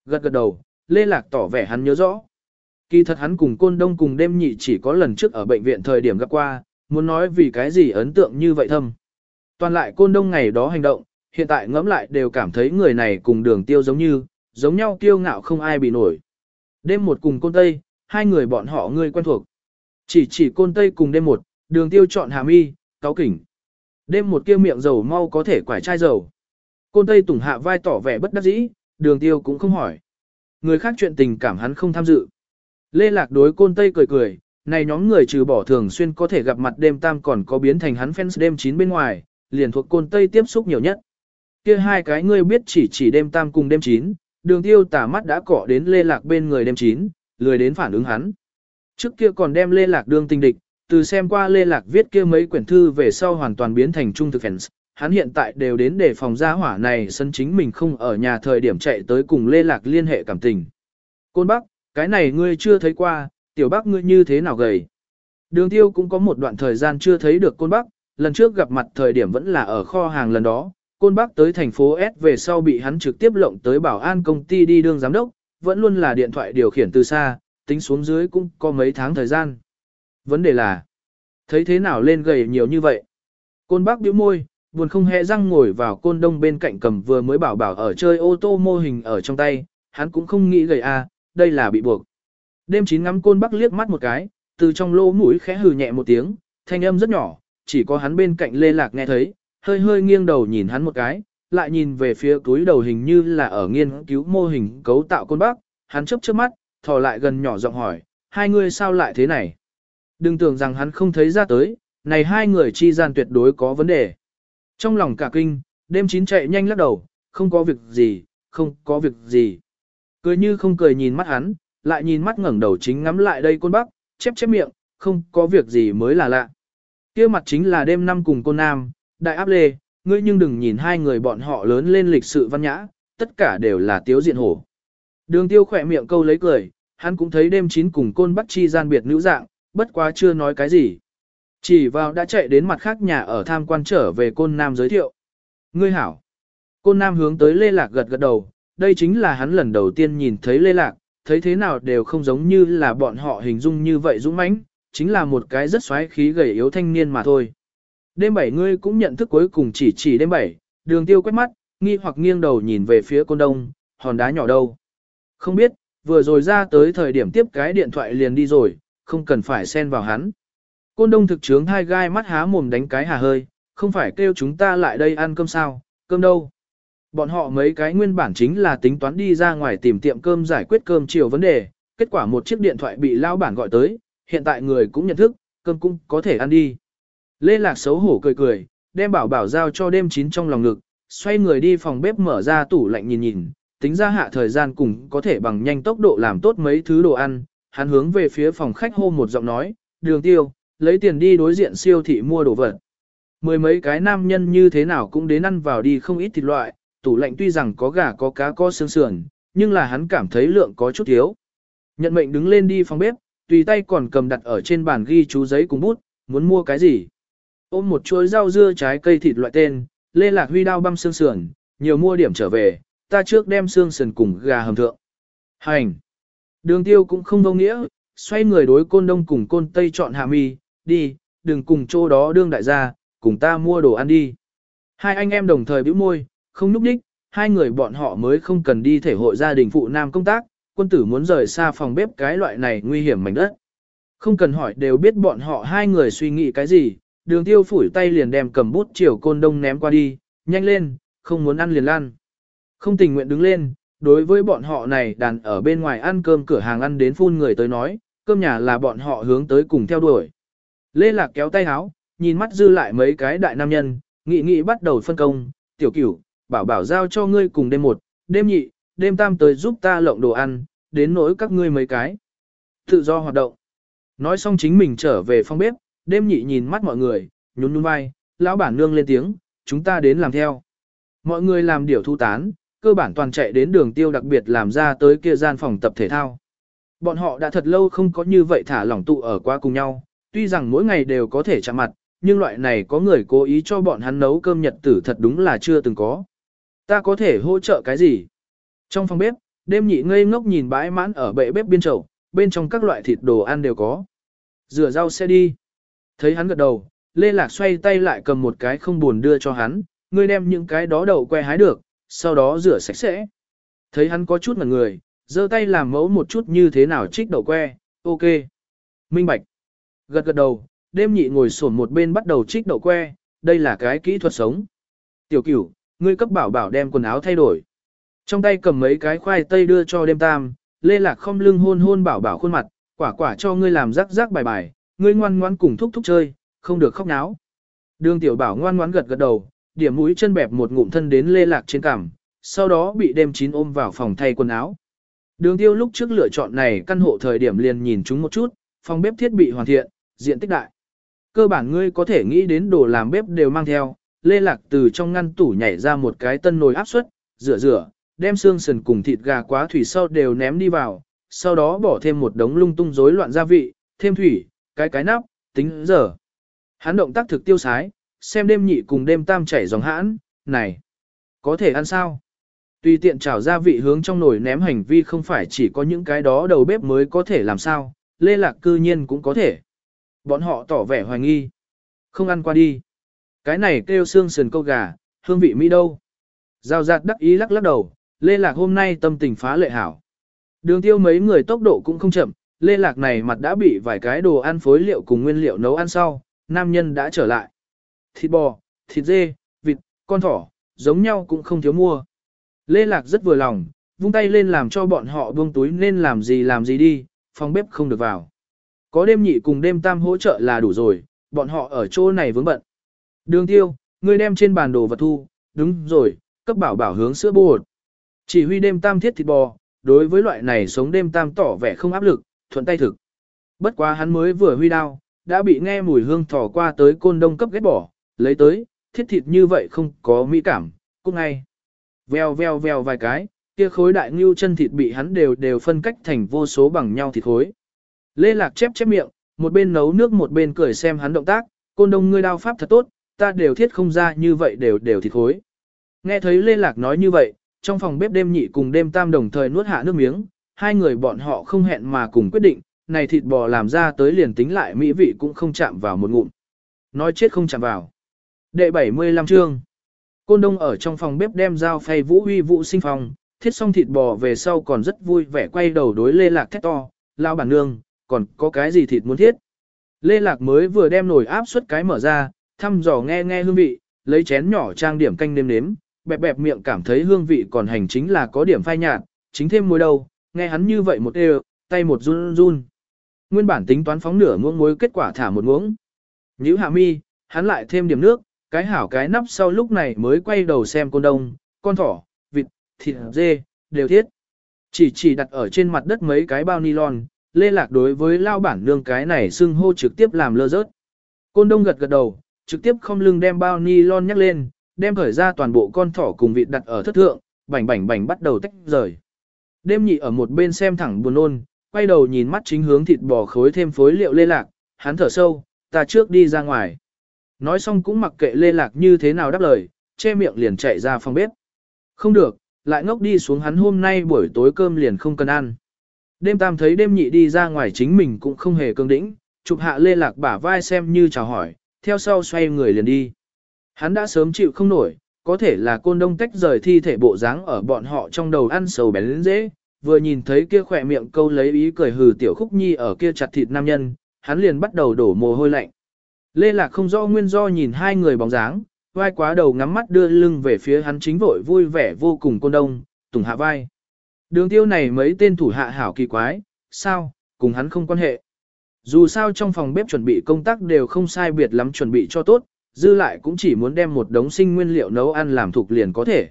Gật gật đầu, lê lạc tỏ vẻ hắn nhớ rõ. Kỳ thật hắn cùng côn đông cùng đêm nhị chỉ có lần trước ở bệnh viện thời điểm gặp qua, muốn nói vì cái gì ấn tượng như vậy thâm. Toàn lại côn đông ngày đó hành động, hiện tại ngẫm lại đều cảm thấy người này cùng đường tiêu giống như, giống nhau kiêu ngạo không ai bị nổi. Đêm một cùng côn tây, hai người bọn họ ngươi quen thuộc. Chỉ chỉ côn tây cùng đêm một, đường tiêu chọn hàm y, cáo kỉnh. Đêm một kia miệng dầu mau có thể quải chai dầu. Côn tây tùng hạ vai tỏ vẻ bất đắc dĩ, đường tiêu cũng không hỏi. Người khác chuyện tình cảm hắn không tham dự. Lê Lạc đối côn tây cười cười, này nhóm người trừ bỏ thường xuyên có thể gặp mặt đêm tam còn có biến thành hắn fans đêm chín bên ngoài, liền thuộc côn tây tiếp xúc nhiều nhất. Kia hai cái ngươi biết chỉ chỉ đêm tam cùng đêm chín, đường tiêu tả mắt đã cọ đến lê lạc bên người đêm chín, lười đến phản ứng hắn. Trước kia còn đem lê lạc đương tình địch, từ xem qua lê lạc viết kia mấy quyển thư về sau hoàn toàn biến thành trung thực fans. Hắn hiện tại đều đến để phòng gia hỏa này sân chính mình không ở nhà thời điểm chạy tới cùng lê lạc liên hệ cảm tình. Côn Bắc, cái này ngươi chưa thấy qua, tiểu Bắc ngươi như thế nào gầy. Đường tiêu cũng có một đoạn thời gian chưa thấy được Côn Bắc, lần trước gặp mặt thời điểm vẫn là ở kho hàng lần đó, Côn Bắc tới thành phố S về sau bị hắn trực tiếp lộng tới bảo an công ty đi đương giám đốc, vẫn luôn là điện thoại điều khiển từ xa, tính xuống dưới cũng có mấy tháng thời gian. Vấn đề là, thấy thế nào lên gầy nhiều như vậy? Côn Bắc bĩu môi, buồn không hề răng ngồi vào côn đông bên cạnh cầm vừa mới bảo bảo ở chơi ô tô mô hình ở trong tay, hắn cũng không nghĩ gầy à, đây là bị buộc. Đêm chín ngắm côn Bắc liếc mắt một cái, từ trong lỗ mũi khẽ hừ nhẹ một tiếng, thanh âm rất nhỏ, chỉ có hắn bên cạnh Lê Lạc nghe thấy, hơi hơi nghiêng đầu nhìn hắn một cái, lại nhìn về phía túi đầu hình như là ở nghiên cứu mô hình cấu tạo côn bác, hắn chớp chớp mắt, thò lại gần nhỏ giọng hỏi, hai người sao lại thế này? Đừng tưởng rằng hắn không thấy ra tới, này hai người chi gian tuyệt đối có vấn đề. Trong lòng cả kinh, đêm chín chạy nhanh lắc đầu, không có việc gì, không có việc gì. Cười như không cười nhìn mắt hắn, lại nhìn mắt ngẩng đầu chính ngắm lại đây côn bác, chép chép miệng, không có việc gì mới là lạ. kia mặt chính là đêm năm cùng cô nam, đại áp lê, ngươi nhưng đừng nhìn hai người bọn họ lớn lên lịch sự văn nhã, tất cả đều là tiếu diện hổ. Đường tiêu khỏe miệng câu lấy cười, hắn cũng thấy đêm chín cùng côn bắt chi gian biệt nữ dạng, bất quá chưa nói cái gì. Chỉ vào đã chạy đến mặt khác nhà ở tham quan trở về côn nam giới thiệu. Ngươi hảo. Côn nam hướng tới lê lạc gật gật đầu, đây chính là hắn lần đầu tiên nhìn thấy lê lạc, thấy thế nào đều không giống như là bọn họ hình dung như vậy dũng mãnh, chính là một cái rất xoáy khí gầy yếu thanh niên mà thôi. Đêm bảy ngươi cũng nhận thức cuối cùng chỉ chỉ đêm bảy, đường tiêu quét mắt, nghi hoặc nghiêng đầu nhìn về phía côn đông, hòn đá nhỏ đâu. Không biết, vừa rồi ra tới thời điểm tiếp cái điện thoại liền đi rồi, không cần phải xen vào hắn. Côn đông thực trướng hai gai mắt há mồm đánh cái hà hơi, không phải kêu chúng ta lại đây ăn cơm sao, cơm đâu. Bọn họ mấy cái nguyên bản chính là tính toán đi ra ngoài tìm tiệm cơm giải quyết cơm chiều vấn đề, kết quả một chiếc điện thoại bị lao bản gọi tới, hiện tại người cũng nhận thức, cơm cũng có thể ăn đi. Lê Lạc xấu hổ cười cười, đem bảo bảo giao cho đêm chín trong lòng ngực, xoay người đi phòng bếp mở ra tủ lạnh nhìn nhìn, tính ra hạ thời gian cùng có thể bằng nhanh tốc độ làm tốt mấy thứ đồ ăn, hắn hướng về phía phòng khách hô một giọng nói, đường tiêu, lấy tiền đi đối diện siêu thị mua đồ vật. mười mấy cái nam nhân như thế nào cũng đến ăn vào đi không ít thịt loại, tủ lạnh tuy rằng có gà có cá có xương sườn, nhưng là hắn cảm thấy lượng có chút thiếu. Nhận mệnh đứng lên đi phòng bếp, tùy tay còn cầm đặt ở trên bàn ghi chú giấy cùng bút, muốn mua cái gì. Ôm một chuỗi rau dưa trái cây thịt loại tên, Lê Lạc Huy đao băm xương sườn, nhiều mua điểm trở về, ta trước đem xương sườn cùng gà hầm thượng. Hành! Đường tiêu cũng không vô nghĩa, xoay người đối côn đông cùng côn tây chọn hạ mi, đi, đừng cùng chỗ đó đương đại gia, cùng ta mua đồ ăn đi. Hai anh em đồng thời bĩu môi, không núp đích, hai người bọn họ mới không cần đi thể hội gia đình phụ nam công tác, quân tử muốn rời xa phòng bếp cái loại này nguy hiểm mảnh đất. Không cần hỏi đều biết bọn họ hai người suy nghĩ cái gì, đường tiêu phủi tay liền đem cầm bút chiều côn đông ném qua đi, nhanh lên, không muốn ăn liền lan. Không tình nguyện đứng lên, đối với bọn họ này đàn ở bên ngoài ăn cơm cửa hàng ăn đến phun người tới nói, cơm nhà là bọn họ hướng tới cùng theo đuổi. Lê Lạc kéo tay háo, nhìn mắt dư lại mấy cái đại nam nhân, nghị nghị bắt đầu phân công, tiểu cửu, bảo bảo giao cho ngươi cùng đêm một, đêm nhị, đêm tam tới giúp ta lộng đồ ăn, đến nỗi các ngươi mấy cái. Tự do hoạt động. Nói xong chính mình trở về phòng bếp, đêm nhị nhìn mắt mọi người, nhún nhún vai, lão bản nương lên tiếng, chúng ta đến làm theo. Mọi người làm điều thu tán, cơ bản toàn chạy đến đường tiêu đặc biệt làm ra tới kia gian phòng tập thể thao. Bọn họ đã thật lâu không có như vậy thả lỏng tụ ở qua cùng nhau, tuy rằng mỗi ngày đều có thể chạm mặt, nhưng loại này có người cố ý cho bọn hắn nấu cơm nhật tử thật đúng là chưa từng có. Ta có thể hỗ trợ cái gì? Trong phòng bếp, đêm nhị ngây ngốc nhìn bãi mãn ở bệ bếp biên chậu, bên trong các loại thịt đồ ăn đều có. Rửa rau xe đi. Thấy hắn gật đầu, Lê Lạc xoay tay lại cầm một cái không buồn đưa cho hắn, ngươi đem những cái đó đậu que hái được, sau đó rửa sạch sẽ. Thấy hắn có chút ngẩn người, giơ tay làm mẫu một chút như thế nào trích đậu que, ok. Minh bạch. Gật gật đầu, đêm nhị ngồi sổn một bên bắt đầu trích đậu que, đây là cái kỹ thuật sống. Tiểu cửu, ngươi cấp bảo bảo đem quần áo thay đổi. Trong tay cầm mấy cái khoai tây đưa cho đêm tam, lê lạc không lưng hôn hôn bảo bảo khuôn mặt, quả quả cho ngươi làm rắc rắc bài bài, ngươi ngoan ngoan cùng thúc thúc chơi, không được khóc náo. Đường tiểu bảo ngoan ngoan gật gật đầu, điểm mũi chân bẹp một ngụm thân đến lê lạc trên cằm, sau đó bị đêm chín ôm vào phòng thay quần áo. Đường tiêu lúc trước lựa chọn này căn hộ thời điểm liền nhìn chúng một chút, phòng bếp thiết bị hoàn thiện, diện tích đại. Cơ bản ngươi có thể nghĩ đến đồ làm bếp đều mang theo, lê lạc từ trong ngăn tủ nhảy ra một cái tân nồi áp suất, rửa rửa, đem xương sườn cùng thịt gà quá thủy sau đều ném đi vào, sau đó bỏ thêm một đống lung tung rối loạn gia vị, thêm thủy, cái cái nắp, tính giờ. Hắn động tác thực tiêu sái, xem đêm nhị cùng đêm tam chảy dòng hãn, này, có thể ăn sao? Tùy tiện trào gia vị hướng trong nồi ném hành vi không phải chỉ có những cái đó đầu bếp mới có thể làm sao, lê lạc cư nhiên cũng có thể. Bọn họ tỏ vẻ hoài nghi. Không ăn qua đi. Cái này kêu xương sườn câu gà, hương vị Mỹ đâu. Giao giạt đắc ý lắc lắc đầu, lê lạc hôm nay tâm tình phá lệ hảo. Đường tiêu mấy người tốc độ cũng không chậm, lê lạc này mặt đã bị vài cái đồ ăn phối liệu cùng nguyên liệu nấu ăn sau, nam nhân đã trở lại. Thịt bò, thịt dê, vịt, con thỏ, giống nhau cũng không thiếu mua. Lê lạc rất vừa lòng, vung tay lên làm cho bọn họ buông túi nên làm gì làm gì đi, phòng bếp không được vào. Có đêm nhị cùng đêm tam hỗ trợ là đủ rồi, bọn họ ở chỗ này vướng bận. Đường tiêu, ngươi đem trên bàn đồ vật thu, đúng rồi, cấp bảo bảo hướng sữa bột. Chỉ huy đêm tam thiết thịt bò, đối với loại này sống đêm tam tỏ vẻ không áp lực, thuận tay thực. Bất quá hắn mới vừa huy đao, đã bị nghe mùi hương thỏ qua tới côn đông cấp ghét bỏ, lấy tới, thiết thịt như vậy không có mỹ cảm, cũng ngay. Vèo vèo vèo vài cái, kia khối đại ngưu chân thịt bị hắn đều đều phân cách thành vô số bằng nhau thịt khối. Lê Lạc chép chép miệng, một bên nấu nước một bên cười xem hắn động tác, côn đông ngươi đao pháp thật tốt, ta đều thiết không ra như vậy đều đều thịt khối. Nghe thấy Lê Lạc nói như vậy, trong phòng bếp đêm nhị cùng đêm tam đồng thời nuốt hạ nước miếng, hai người bọn họ không hẹn mà cùng quyết định, này thịt bò làm ra tới liền tính lại mỹ vị cũng không chạm vào một ngụm. Nói chết không chạm vào. Đệ 75 chương. Côn Đông ở trong phòng bếp đem dao phay vũ huy vũ sinh phòng, thiết xong thịt bò về sau còn rất vui vẻ quay đầu đối Lê Lạc thét to, lao bản nương, còn có cái gì thịt muốn thiết. Lê Lạc mới vừa đem nồi áp suất cái mở ra, thăm dò nghe nghe hương vị, lấy chén nhỏ trang điểm canh nêm nếm, bẹp bẹp miệng cảm thấy hương vị còn hành chính là có điểm phai nhạt, chính thêm muối đâu, nghe hắn như vậy một đều, tay một run run. Nguyên bản tính toán phóng nửa muỗng muối kết quả thả một muỗng. Nhữ hạ mi, hắn lại thêm điểm nước, cái hảo cái nắp sau lúc này mới quay đầu xem con đông, con thỏ, vịt, thịt dê, đều thiết. Chỉ chỉ đặt ở trên mặt đất mấy cái bao nylon, lê lạc đối với lao bản nương cái này xưng hô trực tiếp làm lơ rớt. Côn đông gật gật đầu, trực tiếp không lưng đem bao nylon nhắc lên, đem khởi ra toàn bộ con thỏ cùng vịt đặt ở thất thượng, bảnh bảnh bảnh bắt đầu tách rời. Đêm nhị ở một bên xem thẳng buồn ôn, quay đầu nhìn mắt chính hướng thịt bò khối thêm phối liệu lê lạc, hắn thở sâu, ta trước đi ra ngoài. Nói xong cũng mặc kệ lê lạc như thế nào đáp lời, che miệng liền chạy ra phòng bếp. Không được, lại ngốc đi xuống hắn hôm nay buổi tối cơm liền không cần ăn. Đêm tam thấy đêm nhị đi ra ngoài chính mình cũng không hề cương đĩnh, chụp hạ lê lạc bả vai xem như chào hỏi, theo sau xoay người liền đi. Hắn đã sớm chịu không nổi, có thể là côn đông tách rời thi thể bộ dáng ở bọn họ trong đầu ăn sầu bén lên dễ, vừa nhìn thấy kia khỏe miệng câu lấy ý cười hừ tiểu khúc nhi ở kia chặt thịt nam nhân, hắn liền bắt đầu đổ mồ hôi lạnh. Lê Lạc không rõ nguyên do nhìn hai người bóng dáng, vai quá đầu ngắm mắt đưa lưng về phía hắn chính vội vui vẻ vô cùng côn đông, tùng hạ vai. Đường tiêu này mấy tên thủ hạ hảo kỳ quái, sao, cùng hắn không quan hệ. Dù sao trong phòng bếp chuẩn bị công tác đều không sai biệt lắm chuẩn bị cho tốt, dư lại cũng chỉ muốn đem một đống sinh nguyên liệu nấu ăn làm thuộc liền có thể.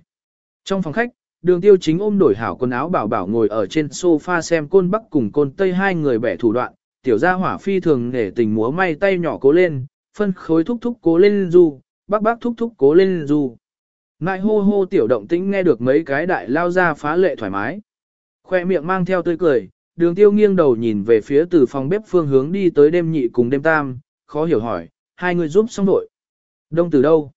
Trong phòng khách, đường tiêu chính ôm đổi hảo quần áo bảo bảo ngồi ở trên sofa xem côn bắc cùng côn tây hai người bẻ thủ đoạn, tiểu gia hỏa phi thường để tình múa may tay nhỏ cố lên, phân khối thúc thúc cố lên du, bác bác thúc thúc cố lên du. Ngại hô hô tiểu động tĩnh nghe được mấy cái đại lao ra phá lệ thoải mái. Khoe miệng mang theo tươi cười, đường tiêu nghiêng đầu nhìn về phía từ phòng bếp phương hướng đi tới đêm nhị cùng đêm tam, khó hiểu hỏi, hai người giúp xong đội. Đông từ đâu?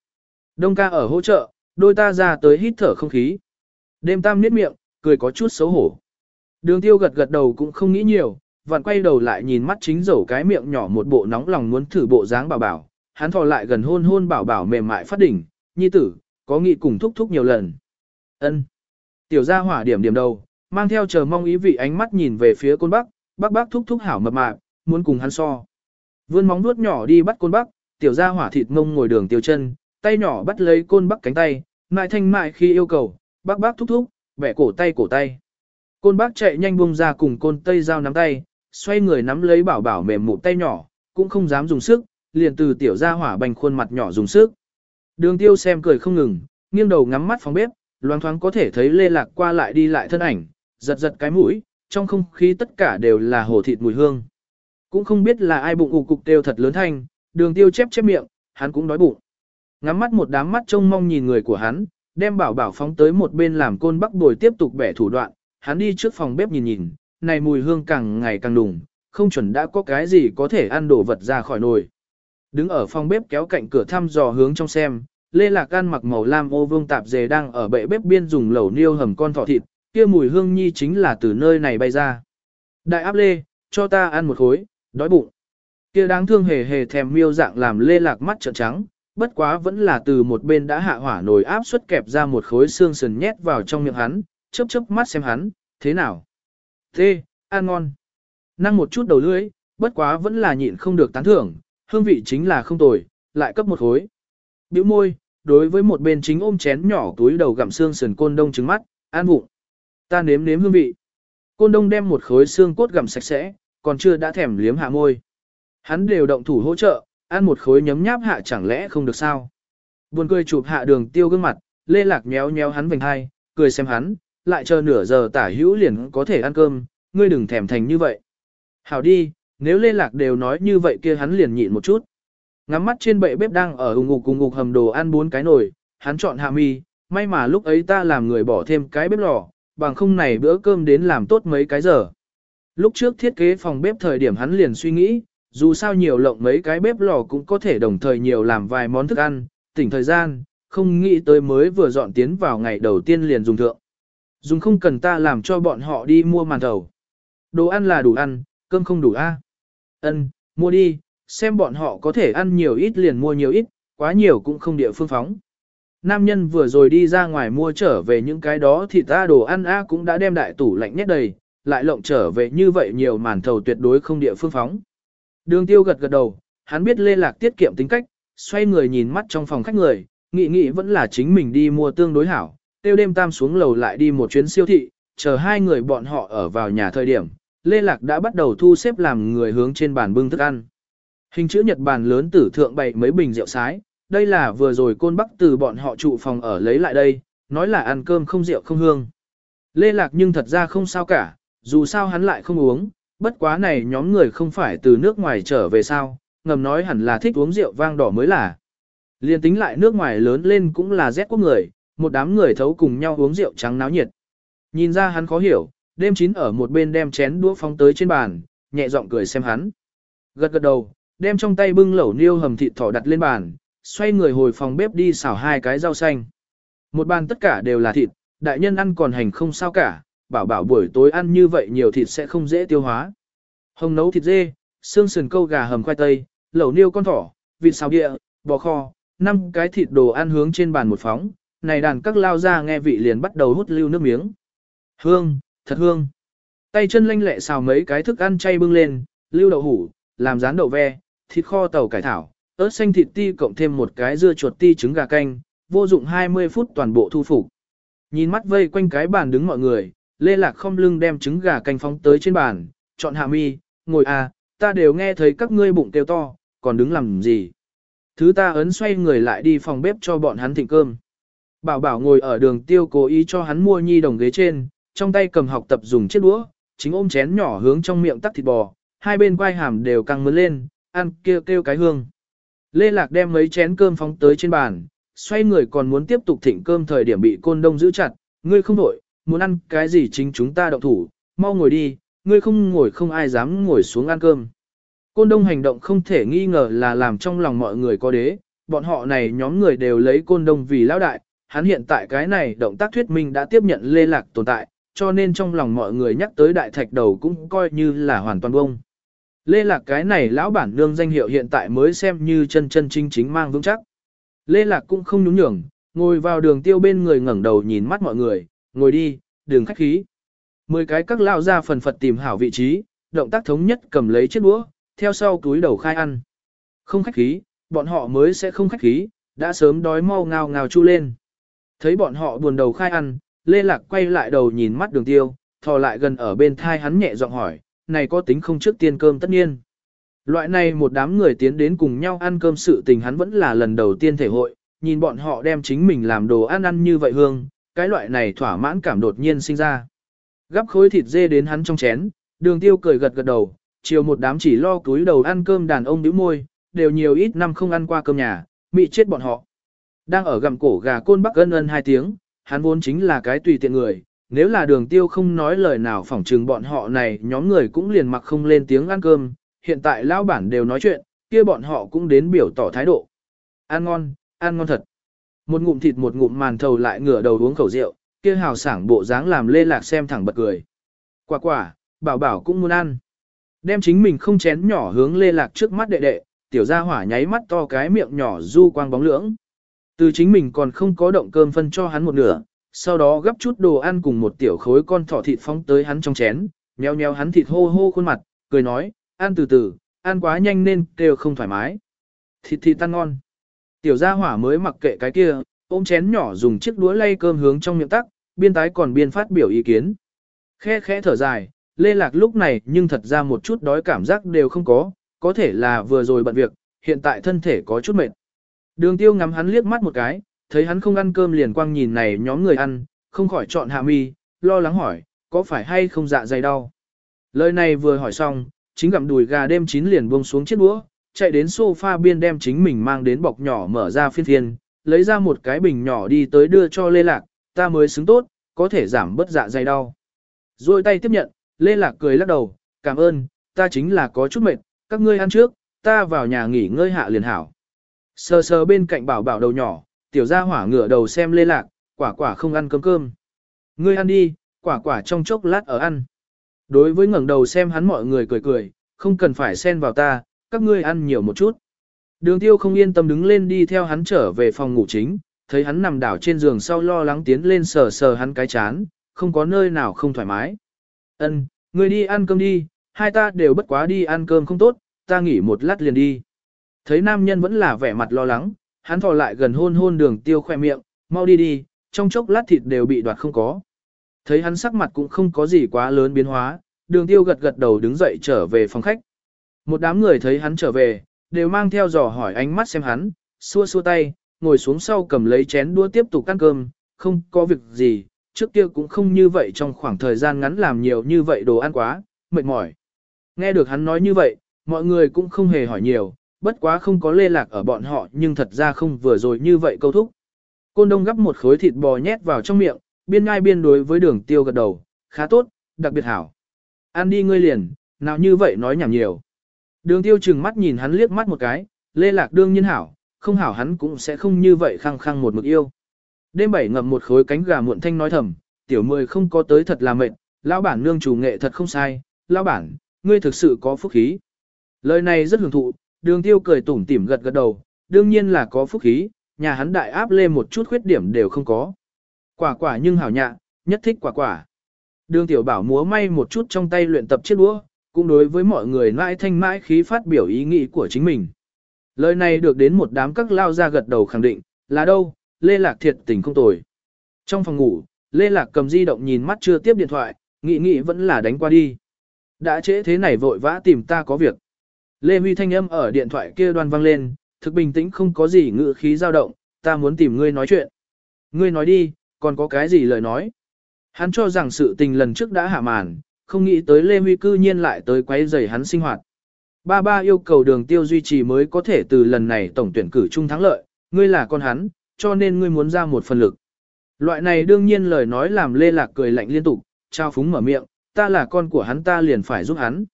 Đông ca ở hỗ trợ, đôi ta ra tới hít thở không khí. Đêm tam niết miệng, cười có chút xấu hổ. Đường tiêu gật gật đầu cũng không nghĩ nhiều, vặn quay đầu lại nhìn mắt chính dầu cái miệng nhỏ một bộ nóng lòng muốn thử bộ dáng bảo bảo, hắn thò lại gần hôn hôn bảo bảo mềm mại phát đỉnh, nhi tử, có nghị cùng thúc thúc nhiều lần. ân Tiểu gia hỏa điểm điểm đầu, mang theo chờ mong ý vị ánh mắt nhìn về phía côn bắc, bác bác thúc thúc hảo mập mạp, muốn cùng hắn so. Vươn móng vuốt nhỏ đi bắt côn bắc, tiểu gia hỏa thịt mông ngồi đường tiêu chân, tay nhỏ bắt lấy côn bắc cánh tay, mại thanh mại khi yêu cầu, bác bác thúc thúc, bẻ cổ tay cổ tay. Côn bác chạy nhanh bung ra cùng côn tây giao nắm tay, xoay người nắm lấy bảo bảo mềm mụ tay nhỏ, cũng không dám dùng sức, liền từ tiểu gia hỏa bành khuôn mặt nhỏ dùng sức. Đường tiêu xem cười không ngừng, nghiêng đầu ngắm mắt phòng bếp, loáng thoáng có thể thấy lê lạc qua lại đi lại thân ảnh, giật giật cái mũi, trong không khí tất cả đều là hồ thịt mùi hương. Cũng không biết là ai bụng ủ cục đều thật lớn thanh, đường tiêu chép chép miệng, hắn cũng đói bụng. Ngắm mắt một đám mắt trông mong nhìn người của hắn, đem bảo bảo phóng tới một bên làm côn bắc bồi tiếp tục bẻ thủ đoạn, hắn đi trước phòng bếp nhìn nhìn, này mùi hương càng ngày càng đùng, không chuẩn đã có cái gì có thể ăn đổ vật ra khỏi nồi. Đứng ở phòng bếp kéo cạnh cửa thăm dò hướng trong xem, Lê Lạc Gan mặc màu lam ô vương tạp dề đang ở bệ bếp biên dùng lẩu niêu hầm con thỏ thịt, kia mùi hương nhi chính là từ nơi này bay ra. Đại áp Lê, cho ta ăn một khối, đói bụng. Kia đáng thương hề hề thèm miêu dạng làm Lê Lạc mắt trợn trắng, bất quá vẫn là từ một bên đã hạ hỏa nồi áp suất kẹp ra một khối xương sườn nhét vào trong miệng hắn, chớp chớp mắt xem hắn, thế nào? Thế, ăn ngon. Năng một chút đầu lưỡi, bất quá vẫn là nhịn không được tán thưởng, hương vị chính là không tồi, lại cấp một khối. Biểu môi, đối với một bên chính ôm chén nhỏ túi đầu gặm xương sườn côn đông trứng mắt, an vụng. Ta nếm nếm hương vị. Côn đông đem một khối xương cốt gặm sạch sẽ, còn chưa đã thèm liếm hạ môi. Hắn đều động thủ hỗ trợ, ăn một khối nhấm nháp hạ chẳng lẽ không được sao. Buồn cười chụp hạ đường tiêu gương mặt, lê lạc méo méo hắn vành hai, cười xem hắn, lại chờ nửa giờ tả hữu liền có thể ăn cơm, ngươi đừng thèm thành như vậy. Hảo đi, nếu lê lạc đều nói như vậy kia hắn liền nhịn một chút. Ngắm mắt trên bệ bếp đang ở ủng ngục cùng ngục hầm đồ ăn bốn cái nồi, hắn chọn hạ mi, may mà lúc ấy ta làm người bỏ thêm cái bếp lò, bằng không này bữa cơm đến làm tốt mấy cái giờ. Lúc trước thiết kế phòng bếp thời điểm hắn liền suy nghĩ, dù sao nhiều lộng mấy cái bếp lò cũng có thể đồng thời nhiều làm vài món thức ăn, tỉnh thời gian, không nghĩ tới mới vừa dọn tiến vào ngày đầu tiên liền dùng thượng. Dùng không cần ta làm cho bọn họ đi mua màn thầu. Đồ ăn là đủ ăn, cơm không đủ a. Ân, mua đi, xem bọn họ có thể ăn nhiều ít liền mua nhiều ít, quá nhiều cũng không địa phương phóng. Nam nhân vừa rồi đi ra ngoài mua trở về những cái đó thì ta đồ ăn a cũng đã đem đại tủ lạnh nhét đầy, lại lộng trở về như vậy nhiều màn thầu tuyệt đối không địa phương phóng. Đường tiêu gật gật đầu, hắn biết lê lạc tiết kiệm tính cách, xoay người nhìn mắt trong phòng khách người, nghĩ nghĩ vẫn là chính mình đi mua tương đối hảo, tiêu đêm tam xuống lầu lại đi một chuyến siêu thị, chờ hai người bọn họ ở vào nhà thời điểm, lê lạc đã bắt đầu thu xếp làm người hướng trên bàn bưng thức ăn. Hình chữ nhật bàn lớn tử thượng bày mấy bình rượu sái, đây là vừa rồi côn bắc từ bọn họ trụ phòng ở lấy lại đây, nói là ăn cơm không rượu không hương. Lê lạc nhưng thật ra không sao cả, dù sao hắn lại không uống, bất quá này nhóm người không phải từ nước ngoài trở về sao, ngầm nói hẳn là thích uống rượu vang đỏ mới là. Liên tính lại nước ngoài lớn lên cũng là rét quốc người, một đám người thấu cùng nhau uống rượu trắng náo nhiệt. Nhìn ra hắn khó hiểu, đêm chín ở một bên đem chén đũa phóng tới trên bàn, nhẹ giọng cười xem hắn. Gật gật đầu, đem trong tay bưng lẩu niêu hầm thịt thỏ đặt lên bàn, xoay người hồi phòng bếp đi xào hai cái rau xanh. Một bàn tất cả đều là thịt, đại nhân ăn còn hành không sao cả, bảo bảo buổi tối ăn như vậy nhiều thịt sẽ không dễ tiêu hóa. Hồng nấu thịt dê, xương sườn câu gà hầm khoai tây, lẩu niêu con thỏ, vịt xào địa, bò kho, năm cái thịt đồ ăn hướng trên bàn một phóng, này đàn các lao ra nghe vị liền bắt đầu hút lưu nước miếng. Hương, thật hương. Tay chân lanh lẹ xào mấy cái thức ăn chay bưng lên, lưu đậu hủ, làm rán đậu ve, thịt kho tàu cải thảo, ớt xanh thịt ti cộng thêm một cái dưa chuột ti trứng gà canh, vô dụng 20 phút toàn bộ thu phục. Nhìn mắt vây quanh cái bàn đứng mọi người, Lê Lạc không lưng đem trứng gà canh phóng tới trên bàn, chọn hạ mi, ngồi à, ta đều nghe thấy các ngươi bụng kêu to, còn đứng làm gì. Thứ ta ấn xoay người lại đi phòng bếp cho bọn hắn thịnh cơm. Bảo bảo ngồi ở đường tiêu cố ý cho hắn mua nhi đồng ghế trên, trong tay cầm học tập dùng chiếc đũa, chính ôm chén nhỏ hướng trong miệng tắc thịt bò, hai bên quai hàm đều căng mướn lên, ăn kêu kêu cái hương. Lê Lạc đem mấy chén cơm phóng tới trên bàn, xoay người còn muốn tiếp tục thịnh cơm thời điểm bị côn đông giữ chặt, ngươi không đổi, muốn ăn cái gì chính chúng ta động thủ, mau ngồi đi, ngươi không ngồi không ai dám ngồi xuống ăn cơm. Côn đông hành động không thể nghi ngờ là làm trong lòng mọi người có đế, bọn họ này nhóm người đều lấy côn đông vì lão đại, hắn hiện tại cái này động tác thuyết minh đã tiếp nhận lê lạc tồn tại, cho nên trong lòng mọi người nhắc tới đại thạch đầu cũng coi như là hoàn toàn bông. Lê lạc cái này lão bản nương danh hiệu hiện tại mới xem như chân chân chính chính mang vững chắc. Lê lạc cũng không nhún nhường, ngồi vào đường tiêu bên người ngẩng đầu nhìn mắt mọi người, ngồi đi, đường khách khí. Mười cái các lao ra phần phật tìm hảo vị trí, động tác thống nhất cầm lấy chiếc đũa, theo sau túi đầu khai ăn. Không khách khí, bọn họ mới sẽ không khách khí, đã sớm đói mau ngào ngào chu lên. Thấy bọn họ buồn đầu khai ăn, Lê Lạc quay lại đầu nhìn mắt đường tiêu, thò lại gần ở bên thai hắn nhẹ giọng hỏi, này có tính không trước tiên cơm tất nhiên. Loại này một đám người tiến đến cùng nhau ăn cơm sự tình hắn vẫn là lần đầu tiên thể hội, nhìn bọn họ đem chính mình làm đồ ăn ăn như vậy hương, cái loại này thỏa mãn cảm đột nhiên sinh ra. Gắp khối thịt dê đến hắn trong chén, đường tiêu cười gật gật đầu, chiều một đám chỉ lo túi đầu ăn cơm đàn ông nhíu môi, đều nhiều ít năm không ăn qua cơm nhà, mị chết bọn họ. Đang ở gặm cổ gà côn bắc ân ân hai tiếng, hắn vốn chính là cái tùy tiện người, nếu là đường tiêu không nói lời nào phỏng trừng bọn họ này nhóm người cũng liền mặc không lên tiếng ăn cơm, hiện tại lão bản đều nói chuyện, kia bọn họ cũng đến biểu tỏ thái độ. Ăn ngon, ăn ngon thật. Một ngụm thịt một ngụm màn thầu lại ngửa đầu uống khẩu rượu, kia hào sảng bộ dáng làm lê lạc xem thẳng bật cười. Quả quả, bảo bảo cũng muốn ăn. Đem chính mình không chén nhỏ hướng lê lạc trước mắt đệ đệ, tiểu gia hỏa nháy mắt to cái miệng nhỏ du quang bóng lưỡng. Từ chính mình còn không có động cơm phân cho hắn một nửa, sau đó gấp chút đồ ăn cùng một tiểu khối con thỏ thịt phóng tới hắn trong chén, nheo nheo hắn thịt hô hô khuôn mặt, cười nói, ăn từ từ, ăn quá nhanh nên kêu không thoải mái. Thịt thịt tan ngon. Tiểu gia hỏa mới mặc kệ cái kia, ôm chén nhỏ dùng chiếc đũa lay cơm hướng trong miệng tắc, biên tái còn biên phát biểu ý kiến. khẽ khẽ thở dài, Lê Lạc lúc này nhưng thật ra một chút đói cảm giác đều không có, có thể là vừa rồi bận việc, hiện tại thân thể có chút mệt. Đường tiêu ngắm hắn liếc mắt một cái, thấy hắn không ăn cơm liền quang nhìn này nhóm người ăn, không khỏi chọn hạ mi, lo lắng hỏi, có phải hay không dạ dày đau. Lời này vừa hỏi xong, chính gặm đùi gà đêm chín liền buông xuống chiếc đũa, chạy đến sofa biên đem chính mình mang đến bọc nhỏ mở ra phiên phiên, lấy ra một cái bình nhỏ đi tới đưa cho Lê Lạc, ta mới xứng tốt, có thể giảm bớt dạ dày đau. Rồi tay tiếp nhận, Lê Lạc cười lắc đầu, cảm ơn, ta chính là có chút mệt, các ngươi ăn trước, ta vào nhà nghỉ ngơi hạ liền hảo. Sờ sờ bên cạnh bảo bảo đầu nhỏ, tiểu gia hỏa ngửa đầu xem Lê Lạc, quả quả không ăn cơm cơm. Ngươi ăn đi, quả quả trong chốc lát ở ăn. Đối với ngẩng đầu xem hắn mọi người cười cười, không cần phải xen vào ta, các ngươi ăn nhiều một chút. Đường tiêu không yên tâm đứng lên đi theo hắn trở về phòng ngủ chính, thấy hắn nằm đảo trên giường sau lo lắng tiến lên sờ sờ hắn cái chán, không có nơi nào không thoải mái. Ân, ngươi đi ăn cơm đi, hai ta đều bất quá đi ăn cơm không tốt, ta nghỉ một lát liền đi. Thấy nam nhân vẫn là vẻ mặt lo lắng, hắn thò lại gần hôn hôn đường tiêu khoe miệng, mau đi đi, trong chốc lát thịt đều bị đoạt không có. Thấy hắn sắc mặt cũng không có gì quá lớn biến hóa, đường tiêu gật gật đầu đứng dậy trở về phòng khách. Một đám người thấy hắn trở về, đều mang theo dò hỏi ánh mắt xem hắn, xua xua tay, ngồi xuống sau cầm lấy chén đũa tiếp tục ăn cơm, không có việc gì, trước kia cũng không như vậy trong khoảng thời gian ngắn làm nhiều như vậy đồ ăn quá, mệt mỏi. Nghe được hắn nói như vậy, mọi người cũng không hề hỏi nhiều, bất quá không có lê lạc ở bọn họ nhưng thật ra không vừa rồi như vậy câu thúc. Côn đông gắp một khối thịt bò nhét vào trong miệng, biên ngai biên đối với đường tiêu gật đầu, khá tốt, đặc biệt hảo. Ăn đi ngươi liền, nào như vậy nói nhảm nhiều. Đường tiêu chừng mắt nhìn hắn liếc mắt một cái, lê lạc đương nhiên hảo, không hảo hắn cũng sẽ không như vậy khăng khăng một mực yêu. Đêm bảy ngậm một khối cánh gà muộn thanh nói thầm, tiểu mười không có tới thật là mệt, lão bản nương chủ nghệ thật không sai, lão bản, ngươi thực sự có phúc khí. Lời này rất hưởng thụ, đường tiêu cười tủm tỉm gật gật đầu, đương nhiên là có phúc khí, nhà hắn đại áp lên một chút khuyết điểm đều không có. Quả quả nhưng hảo nhạ, nhất thích quả quả. Đường tiểu bảo múa may một chút trong tay luyện tập chiếc đũa, cũng đối với mọi người mãi thanh mãi khí phát biểu ý nghĩ của chính mình. Lời này được đến một đám các lao ra gật đầu khẳng định, là đâu, Lê Lạc thiệt tình không tồi. Trong phòng ngủ, Lê Lạc cầm di động nhìn mắt chưa tiếp điện thoại, nghĩ nghĩ vẫn là đánh qua đi. Đã trễ thế này vội vã tìm ta có việc. Lê Huy thanh âm ở điện thoại kia đoan vang lên, thực bình tĩnh không có gì ngữ khí dao động, ta muốn tìm ngươi nói chuyện. Ngươi nói đi, còn có cái gì lời nói. Hắn cho rằng sự tình lần trước đã hạ màn, không nghĩ tới Lê Huy cư nhiên lại tới quấy rầy hắn sinh hoạt. Ba ba yêu cầu đường tiêu duy trì mới có thể từ lần này tổng tuyển cử chung thắng lợi, ngươi là con hắn, cho nên ngươi muốn ra một phần lực. Loại này đương nhiên lời nói làm Lê Lạc cười lạnh liên tục, trao phúng mở miệng, ta là con của hắn ta liền phải giúp hắn.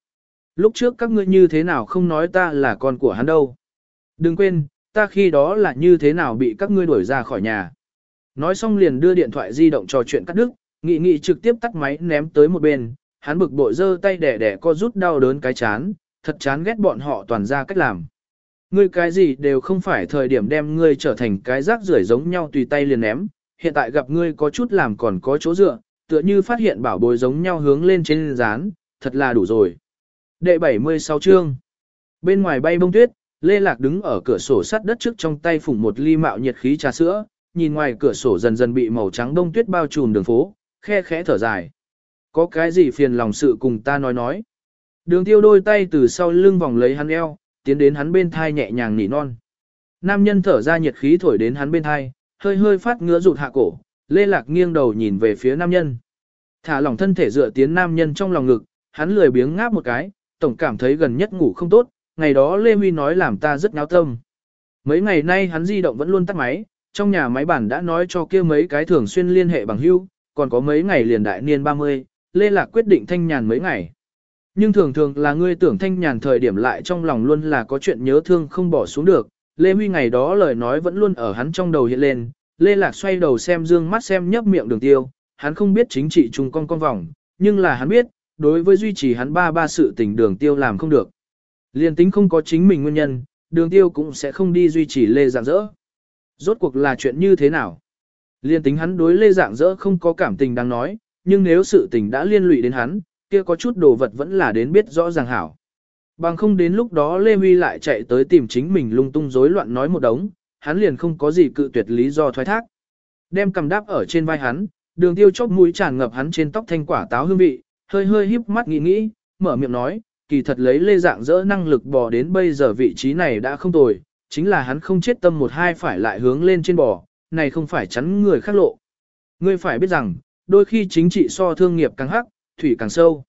Lúc trước các ngươi như thế nào không nói ta là con của hắn đâu. Đừng quên, ta khi đó là như thế nào bị các ngươi đuổi ra khỏi nhà. Nói xong liền đưa điện thoại di động trò chuyện cắt đứt, nghị nghị trực tiếp tắt máy ném tới một bên, hắn bực bội giơ tay đẻ đẻ co rút đau đớn cái chán, thật chán ghét bọn họ toàn ra cách làm. Ngươi cái gì đều không phải thời điểm đem ngươi trở thành cái rác rưởi giống nhau tùy tay liền ném, hiện tại gặp ngươi có chút làm còn có chỗ dựa, tựa như phát hiện bảo bối giống nhau hướng lên trên rán, thật là đủ rồi. Đệ 76 chương Bên ngoài bay bông tuyết, Lê Lạc đứng ở cửa sổ sắt đất trước trong tay phủng một ly mạo nhiệt khí trà sữa, nhìn ngoài cửa sổ dần dần bị màu trắng đông tuyết bao trùm đường phố, khe khẽ thở dài. Có cái gì phiền lòng sự cùng ta nói nói. Đường tiêu đôi tay từ sau lưng vòng lấy hắn eo, tiến đến hắn bên thai nhẹ nhàng nỉ non. Nam nhân thở ra nhiệt khí thổi đến hắn bên thai, hơi hơi phát ngứa rụt hạ cổ, Lê Lạc nghiêng đầu nhìn về phía nam nhân. Thả lỏng thân thể dựa tiến nam nhân trong lòng ngực, hắn lười biếng ngáp một cái, tổng cảm thấy gần nhất ngủ không tốt, ngày đó Lê Huy nói làm ta rất náo tâm. Mấy ngày nay hắn di động vẫn luôn tắt máy, trong nhà máy bản đã nói cho kia mấy cái thường xuyên liên hệ bằng hưu, còn có mấy ngày liền đại niên 30, Lê Lạc quyết định thanh nhàn mấy ngày. Nhưng thường thường là ngươi tưởng thanh nhàn thời điểm lại trong lòng luôn là có chuyện nhớ thương không bỏ xuống được, Lê Huy ngày đó lời nói vẫn luôn ở hắn trong đầu hiện lên, Lê Lạc xoay đầu xem dương mắt xem nhấp miệng đường tiêu, hắn không biết chính trị chung con con vòng, nhưng là hắn biết, đối với duy trì hắn ba ba sự tình đường tiêu làm không được. Liên tính không có chính mình nguyên nhân, đường tiêu cũng sẽ không đi duy trì Lê Dạng Dỡ. Rốt cuộc là chuyện như thế nào? Liên tính hắn đối Lê Dạng Dỡ không có cảm tình đang nói, nhưng nếu sự tình đã liên lụy đến hắn, kia có chút đồ vật vẫn là đến biết rõ ràng hảo. Bằng không đến lúc đó Lê Huy lại chạy tới tìm chính mình lung tung rối loạn nói một đống, hắn liền không có gì cự tuyệt lý do thoái thác. Đem cầm đáp ở trên vai hắn, đường tiêu chốc mũi tràn ngập hắn trên tóc thanh quả táo hương vị, hơi hơi híp mắt nghĩ nghĩ, mở miệng nói, kỳ thật lấy lê dạng dỡ năng lực bò đến bây giờ vị trí này đã không tồi, chính là hắn không chết tâm một hai phải lại hướng lên trên bò, này không phải chắn người khác lộ. Ngươi phải biết rằng, đôi khi chính trị so thương nghiệp càng hắc, thủy càng sâu.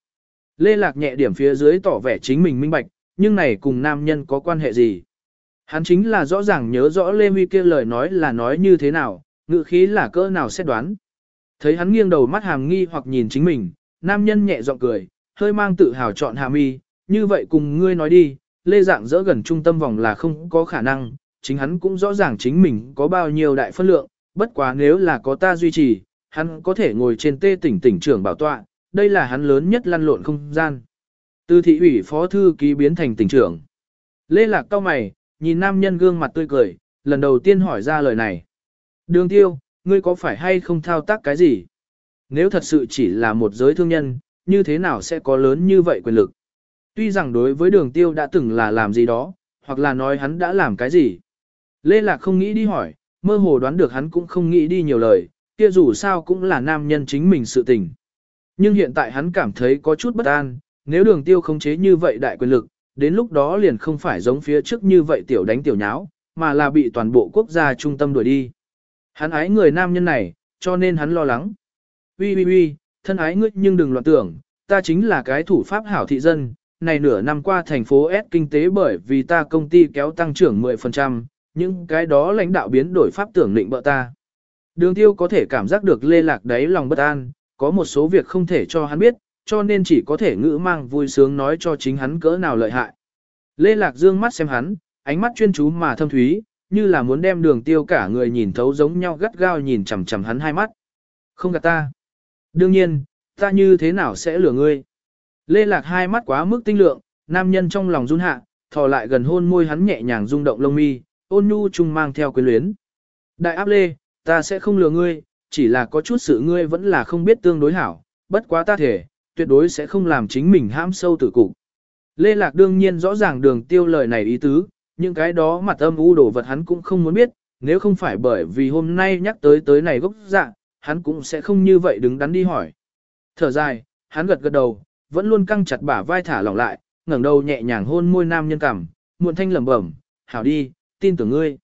Lê Lạc nhẹ điểm phía dưới tỏ vẻ chính mình minh bạch, nhưng này cùng nam nhân có quan hệ gì? Hắn chính là rõ ràng nhớ rõ Lê Huy kia lời nói là nói như thế nào, ngữ khí là cỡ nào xét đoán. Thấy hắn nghiêng đầu mắt hàm nghi hoặc nhìn chính mình, nam nhân nhẹ giọng cười, hơi mang tự hào chọn hàm mi, như vậy cùng ngươi nói đi, Lê Dạng dỡ gần trung tâm vòng là không có khả năng, chính hắn cũng rõ ràng chính mình có bao nhiêu đại phân lượng, bất quá nếu là có ta duy trì, hắn có thể ngồi trên tê tỉnh tỉnh trưởng bảo tọa, đây là hắn lớn nhất lăn lộn không gian. Từ thị ủy phó thư ký biến thành tỉnh trưởng. Lê Lạc cao mày, nhìn nam nhân gương mặt tươi cười, lần đầu tiên hỏi ra lời này. Đường tiêu, ngươi có phải hay không thao tác cái gì? Nếu thật sự chỉ là một giới thương nhân, như thế nào sẽ có lớn như vậy quyền lực? Tuy rằng đối với đường tiêu đã từng là làm gì đó, hoặc là nói hắn đã làm cái gì. Lê Lạc không nghĩ đi hỏi, mơ hồ đoán được hắn cũng không nghĩ đi nhiều lời, kia dù sao cũng là nam nhân chính mình sự tình. Nhưng hiện tại hắn cảm thấy có chút bất an, nếu đường tiêu không chế như vậy đại quyền lực, đến lúc đó liền không phải giống phía trước như vậy tiểu đánh tiểu nháo, mà là bị toàn bộ quốc gia trung tâm đuổi đi. Hắn ái người nam nhân này, cho nên hắn lo lắng. Ui ui ui, thân ái ngươi nhưng đừng loạn tưởng, ta chính là cái thủ pháp hảo thị dân, này nửa năm qua thành phố S kinh tế bởi vì ta công ty kéo tăng trưởng 10%, những cái đó lãnh đạo biến đổi pháp tưởng định bợ ta. Đường tiêu có thể cảm giác được lê lạc đáy lòng bất an, có một số việc không thể cho hắn biết, cho nên chỉ có thể ngữ mang vui sướng nói cho chính hắn cỡ nào lợi hại. Lê lạc dương mắt xem hắn, ánh mắt chuyên chú mà thâm thúy, như là muốn đem đường tiêu cả người nhìn thấu giống nhau gắt gao nhìn chằm chằm hắn hai mắt. Không gạt ta. Đương nhiên, ta như thế nào sẽ lừa ngươi. Lê lạc hai mắt quá mức tinh lượng, nam nhân trong lòng run hạ, thò lại gần hôn môi hắn nhẹ nhàng rung động lông mi, ôn nhu chung mang theo quyến luyến. Đại áp lê, ta sẽ không lừa ngươi, chỉ là có chút sự ngươi vẫn là không biết tương đối hảo, bất quá ta thể, tuyệt đối sẽ không làm chính mình ham sâu tử cục. Lê Lạc đương nhiên rõ ràng đường tiêu lời này ý tứ, những cái đó mặt âm u đồ vật hắn cũng không muốn biết, nếu không phải bởi vì hôm nay nhắc tới tới này gốc dạ, hắn cũng sẽ không như vậy đứng đắn đi hỏi. Thở dài, hắn gật gật đầu, vẫn luôn căng chặt bả vai thả lỏng lại, ngẩng đầu nhẹ nhàng hôn môi nam nhân cằm, muộn thanh lẩm bẩm, hảo đi, tin tưởng ngươi.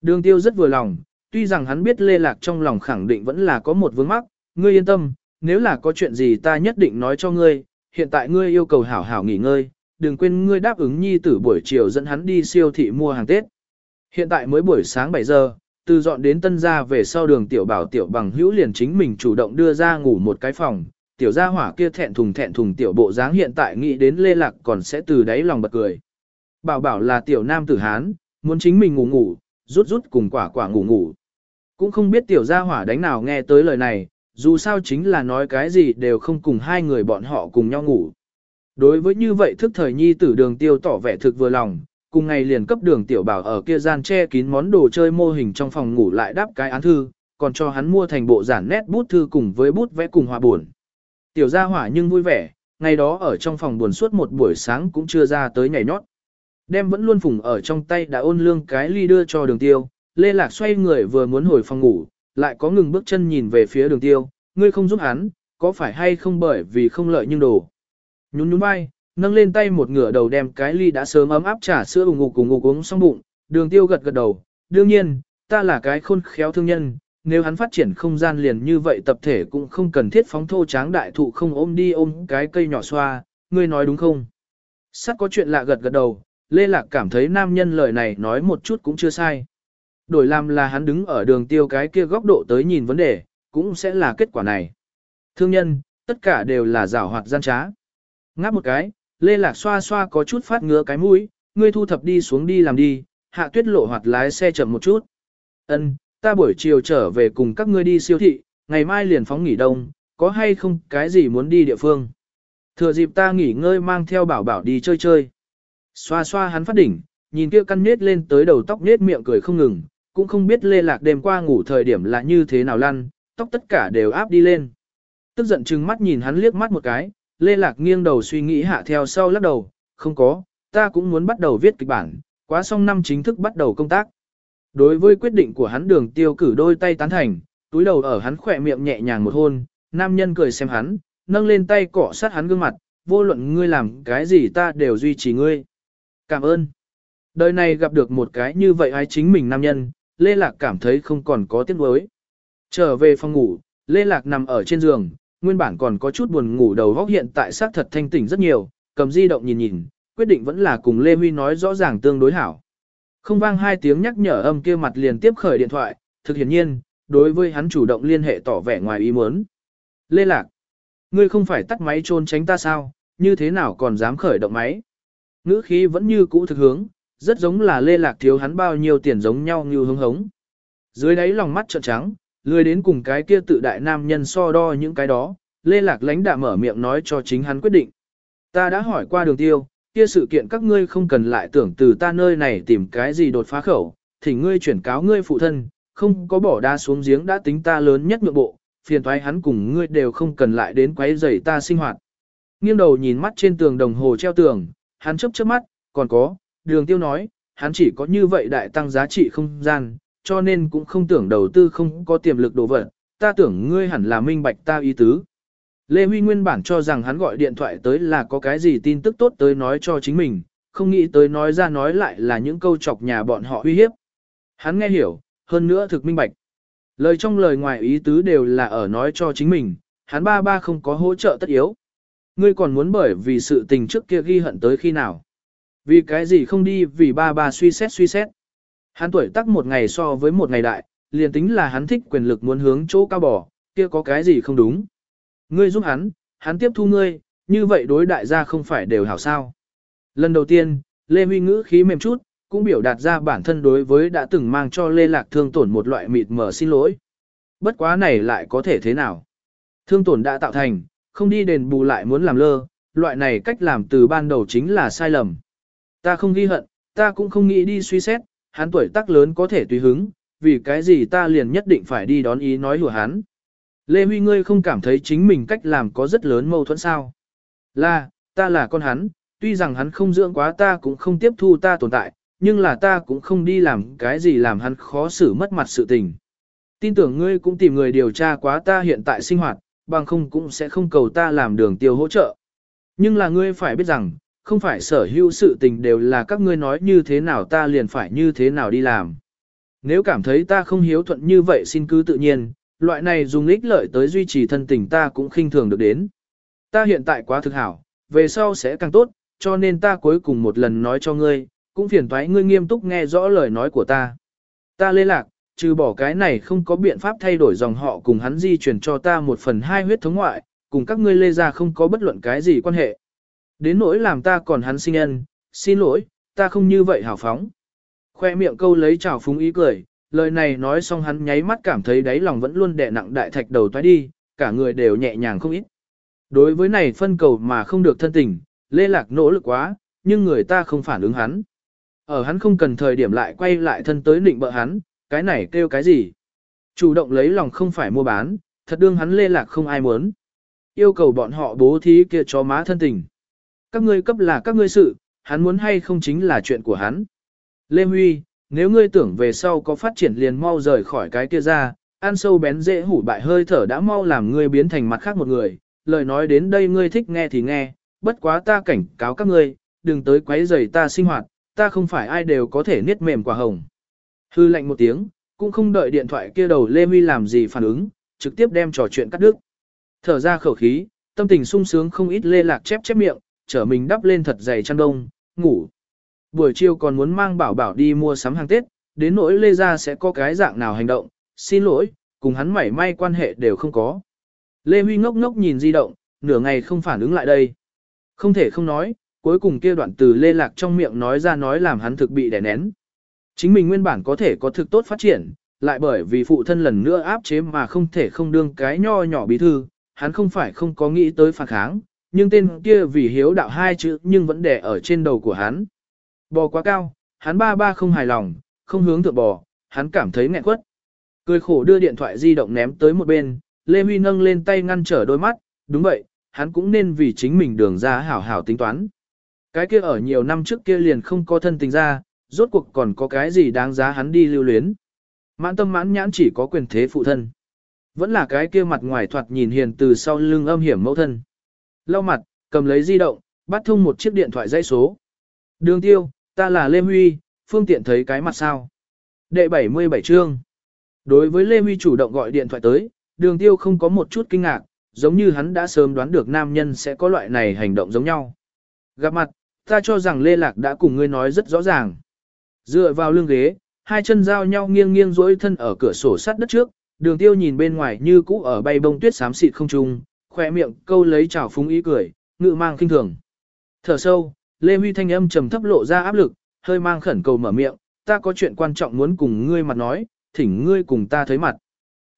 Đường tiêu rất vừa lòng, tuy rằng hắn biết lê lạc trong lòng khẳng định vẫn là có một vướng mắc, ngươi yên tâm, nếu là có chuyện gì ta nhất định nói cho ngươi, hiện tại ngươi yêu cầu hảo hảo nghỉ ngơi, đừng quên ngươi đáp ứng nhi tử buổi chiều dẫn hắn đi siêu thị mua hàng Tết. Hiện tại mới buổi sáng 7 giờ, từ dọn đến tân gia về sau đường tiểu bảo tiểu bằng hữu liền chính mình chủ động đưa ra ngủ một cái phòng, tiểu gia hỏa kia thẹn thùng thẹn thùng tiểu bộ dáng hiện tại nghĩ đến lê lạc còn sẽ từ đáy lòng bật cười. Bảo bảo là tiểu nam tử Hán, muốn chính mình ngủ ngủ, rút rút cùng quả quả ngủ ngủ. Cũng không biết tiểu gia hỏa đánh nào nghe tới lời này, dù sao chính là nói cái gì đều không cùng hai người bọn họ cùng nhau ngủ. Đối với như vậy thức thời nhi tử đường tiêu tỏ vẻ thực vừa lòng, cùng ngày liền cấp đường tiểu bảo ở kia gian che kín món đồ chơi mô hình trong phòng ngủ lại đáp cái án thư, còn cho hắn mua thành bộ giản nét bút thư cùng với bút vẽ cùng hòa buồn. Tiểu gia hỏa nhưng vui vẻ, ngày đó ở trong phòng buồn suốt một buổi sáng cũng chưa ra tới nhảy nhót. Đem vẫn luôn phùng ở trong tay đã ôn lương cái ly đưa cho đường tiêu, Lê Lạc xoay người vừa muốn hồi phòng ngủ, lại có ngừng bước chân nhìn về phía đường tiêu, ngươi không giúp hắn, có phải hay không bởi vì không lợi nhưng đồ. Nhún nhún vai, nâng lên tay một ngửa đầu đem cái ly đã sớm ấm áp trà sữa ủng ngục cùng ngục uống xong bụng, đường tiêu gật gật đầu, đương nhiên, ta là cái khôn khéo thương nhân, nếu hắn phát triển không gian liền như vậy tập thể cũng không cần thiết phóng thô tráng đại thụ không ôm đi ôm cái cây nhỏ xoa, ngươi nói đúng không? Sắt có chuyện lạ gật gật đầu, Lê Lạc cảm thấy nam nhân lời này nói một chút cũng chưa sai. Đổi làm là hắn đứng ở đường tiêu cái kia góc độ tới nhìn vấn đề, cũng sẽ là kết quả này. Thương nhân, tất cả đều là rào hoạt gian trá. Ngáp một cái, Lê Lạc xoa xoa có chút phát ngứa cái mũi, ngươi thu thập đi xuống đi làm đi, hạ tuyết lộ hoạt lái xe chậm một chút. Ân, ta buổi chiều trở về cùng các ngươi đi siêu thị, ngày mai liền phóng nghỉ đông, có hay không cái gì muốn đi địa phương. Thừa dịp ta nghỉ ngơi mang theo bảo bảo đi chơi chơi. Xoa xoa hắn phát đỉnh, nhìn kia căn nết lên tới đầu tóc nết miệng cười không ngừng, cũng không biết lê lạc đêm qua ngủ thời điểm là như thế nào lăn, tóc tất cả đều áp đi lên. Tức giận chừng mắt nhìn hắn liếc mắt một cái, lê lạc nghiêng đầu suy nghĩ hạ theo sau lắc đầu, không có, ta cũng muốn bắt đầu viết kịch bản, quá xong năm chính thức bắt đầu công tác. Đối với quyết định của hắn đường tiêu cử đôi tay tán thành, túi đầu ở hắn khỏe miệng nhẹ nhàng một hôn, nam nhân cười xem hắn, nâng lên tay cọ sát hắn gương mặt, vô luận ngươi làm cái gì ta đều duy trì ngươi. Cảm ơn. Đời này gặp được một cái như vậy ai chính mình nam nhân, Lê Lạc cảm thấy không còn có tiếc nuối. Trở về phòng ngủ, Lê Lạc nằm ở trên giường, nguyên bản còn có chút buồn ngủ đầu góc hiện tại xác thật thanh tỉnh rất nhiều, cầm di động nhìn nhìn, quyết định vẫn là cùng Lê Huy nói rõ ràng tương đối hảo. Không vang hai tiếng nhắc nhở âm kia mặt liền tiếp khởi điện thoại, thực hiện nhiên, đối với hắn chủ động liên hệ tỏ vẻ ngoài ý muốn. Lê Lạc, ngươi không phải tắt máy trôn tránh ta sao, như thế nào còn dám khởi động máy? Ngữ khí vẫn như cũ thực hướng, rất giống là Lê Lạc thiếu hắn bao nhiêu tiền giống nhau như hứng hống. Dưới đáy lòng mắt trợn trắng, lười đến cùng cái kia tự đại nam nhân so đo những cái đó, Lê Lạc lãnh đạm mở miệng nói cho chính hắn quyết định. Ta đã hỏi qua đường tiêu, kia sự kiện các ngươi không cần lại tưởng từ ta nơi này tìm cái gì đột phá khẩu, thì ngươi chuyển cáo ngươi phụ thân, không có bỏ đa xuống giếng đã tính ta lớn nhất nhượng bộ, phiền thoái hắn cùng ngươi đều không cần lại đến quấy rầy ta sinh hoạt. Nghiêng đầu nhìn mắt trên tường đồng hồ treo tường, hắn chấp chớp mắt, còn có, đường tiêu nói, hắn chỉ có như vậy đại tăng giá trị không gian, cho nên cũng không tưởng đầu tư không có tiềm lực đồ vật, ta tưởng ngươi hẳn là minh bạch ta ý tứ. Lê Huy nguyên bản cho rằng hắn gọi điện thoại tới là có cái gì tin tức tốt tới nói cho chính mình, không nghĩ tới nói ra nói lại là những câu chọc nhà bọn họ uy hiếp. Hắn nghe hiểu, hơn nữa thực minh bạch. Lời trong lời ngoài ý tứ đều là ở nói cho chính mình, hắn ba ba không có hỗ trợ tất yếu. Ngươi còn muốn bởi vì sự tình trước kia ghi hận tới khi nào? Vì cái gì không đi vì ba ba suy xét suy xét. Hắn tuổi tác một ngày so với một ngày đại, liền tính là hắn thích quyền lực muốn hướng chỗ cao bỏ, kia có cái gì không đúng. Ngươi giúp hắn, hắn tiếp thu ngươi, như vậy đối đại gia không phải đều hảo sao. Lần đầu tiên, Lê Huy ngữ khí mềm chút, cũng biểu đạt ra bản thân đối với đã từng mang cho Lê Lạc thương tổn một loại mịt mờ xin lỗi. Bất quá này lại có thể thế nào? Thương tổn đã tạo thành, không đi đền bù lại muốn làm lơ, loại này cách làm từ ban đầu chính là sai lầm. Ta không ghi hận, ta cũng không nghĩ đi suy xét, hắn tuổi tác lớn có thể tùy hứng, vì cái gì ta liền nhất định phải đi đón ý nói hùa hắn. Lê Huy ngươi không cảm thấy chính mình cách làm có rất lớn mâu thuẫn sao? Là, ta là con hắn, tuy rằng hắn không dưỡng quá ta cũng không tiếp thu ta tồn tại, nhưng là ta cũng không đi làm cái gì làm hắn khó xử mất mặt sự tình. Tin tưởng ngươi cũng tìm người điều tra quá ta hiện tại sinh hoạt, bằng không cũng sẽ không cầu ta làm đường tiêu hỗ trợ. Nhưng là ngươi phải biết rằng, không phải sở hữu sự tình đều là các ngươi nói như thế nào ta liền phải như thế nào đi làm. Nếu cảm thấy ta không hiếu thuận như vậy xin cứ tự nhiên, loại này dùng ích lợi tới duy trì thân tình ta cũng khinh thường được đến. Ta hiện tại quá thực hảo, về sau sẽ càng tốt, cho nên ta cuối cùng một lần nói cho ngươi, cũng phiền thoái ngươi nghiêm túc nghe rõ lời nói của ta. Ta lê lạc, trừ bỏ cái này không có biện pháp thay đổi dòng họ cùng hắn di chuyển cho ta một phần hai huyết thống ngoại, cùng các ngươi lê ra không có bất luận cái gì quan hệ. Đến nỗi làm ta còn hắn sinh nhân, xin lỗi, ta không như vậy hào phóng. Khoe miệng câu lấy trào phúng ý cười, lời này nói xong hắn nháy mắt cảm thấy đáy lòng vẫn luôn đè nặng đại thạch đầu toái đi, cả người đều nhẹ nhàng không ít. Đối với này phân cầu mà không được thân tình, Lê Lạc nỗ lực quá, nhưng người ta không phản ứng hắn. Ở hắn không cần thời điểm lại quay lại thân tới định bợ hắn, cái này kêu cái gì? Chủ động lấy lòng không phải mua bán, thật đương hắn Lê Lạc không ai muốn. Yêu cầu bọn họ bố thí kia cho má thân tình. Các ngươi cấp là các ngươi sự, hắn muốn hay không chính là chuyện của hắn. Lê Huy, nếu ngươi tưởng về sau có phát triển liền mau rời khỏi cái kia ra, ăn sâu bén dễ hủ bại hơi thở đã mau làm ngươi biến thành mặt khác một người, lời nói đến đây ngươi thích nghe thì nghe, bất quá ta cảnh cáo các ngươi, đừng tới quấy rầy ta sinh hoạt, ta không phải ai đều có thể niết mềm quả hồng. Hư lạnh một tiếng, cũng không đợi điện thoại kia đầu Lê Huy làm gì phản ứng, trực tiếp đem trò chuyện cắt đứt. Thở ra khẩu khí, tâm tình sung sướng không ít lê lạc chép chép miệng, trở mình đắp lên thật dày chăn đông, ngủ. Buổi chiều còn muốn mang bảo bảo đi mua sắm hàng Tết, đến nỗi lê gia sẽ có cái dạng nào hành động, xin lỗi, cùng hắn mảy may quan hệ đều không có. Lê Huy ngốc ngốc nhìn di động, nửa ngày không phản ứng lại đây. Không thể không nói, cuối cùng kia đoạn từ lê lạc trong miệng nói ra nói làm hắn thực bị đè nén. Chính mình nguyên bản có thể có thực tốt phát triển, lại bởi vì phụ thân lần nữa áp chế mà không thể không đương cái nho nhỏ bí thư, hắn không phải không có nghĩ tới phản kháng, nhưng tên kia vì hiếu đạo hai chữ nhưng vẫn đè ở trên đầu của hắn. Bò quá cao, hắn ba ba không hài lòng, không hướng thượng bò, hắn cảm thấy nghẹn quất. Cười khổ đưa điện thoại di động ném tới một bên, Lê Huy nâng lên tay ngăn trở đôi mắt, đúng vậy, hắn cũng nên vì chính mình đường ra hảo hảo tính toán. Cái kia ở nhiều năm trước kia liền không có thân tình ra, rốt cuộc còn có cái gì đáng giá hắn đi lưu luyến. Mãn tâm mãn nhãn chỉ có quyền thế phụ thân. Vẫn là cái kia mặt ngoài thoạt nhìn hiền từ sau lưng âm hiểm mẫu thân. Lau mặt, cầm lấy di động, bắt thông một chiếc điện thoại dây số. Đường tiêu, ta là Lê Huy, phương tiện thấy cái mặt sao. Đệ 77 chương. Đối với Lê Huy chủ động gọi điện thoại tới, đường tiêu không có một chút kinh ngạc, giống như hắn đã sớm đoán được nam nhân sẽ có loại này hành động giống nhau. Gặp mặt, ta cho rằng Lê Lạc đã cùng ngươi nói rất rõ ràng. Dựa vào lưng ghế, hai chân giao nhau nghiêng nghiêng duỗi thân ở cửa sổ sắt đất trước, đường tiêu nhìn bên ngoài như cũ ở bay bông tuyết xám xịt không trung, khỏe miệng câu lấy trào phúng ý cười, ngự mang kinh thường. Thở sâu, Lê Huy thanh âm trầm thấp lộ ra áp lực, hơi mang khẩn cầu mở miệng, ta có chuyện quan trọng muốn cùng ngươi mặt nói, thỉnh ngươi cùng ta thấy mặt.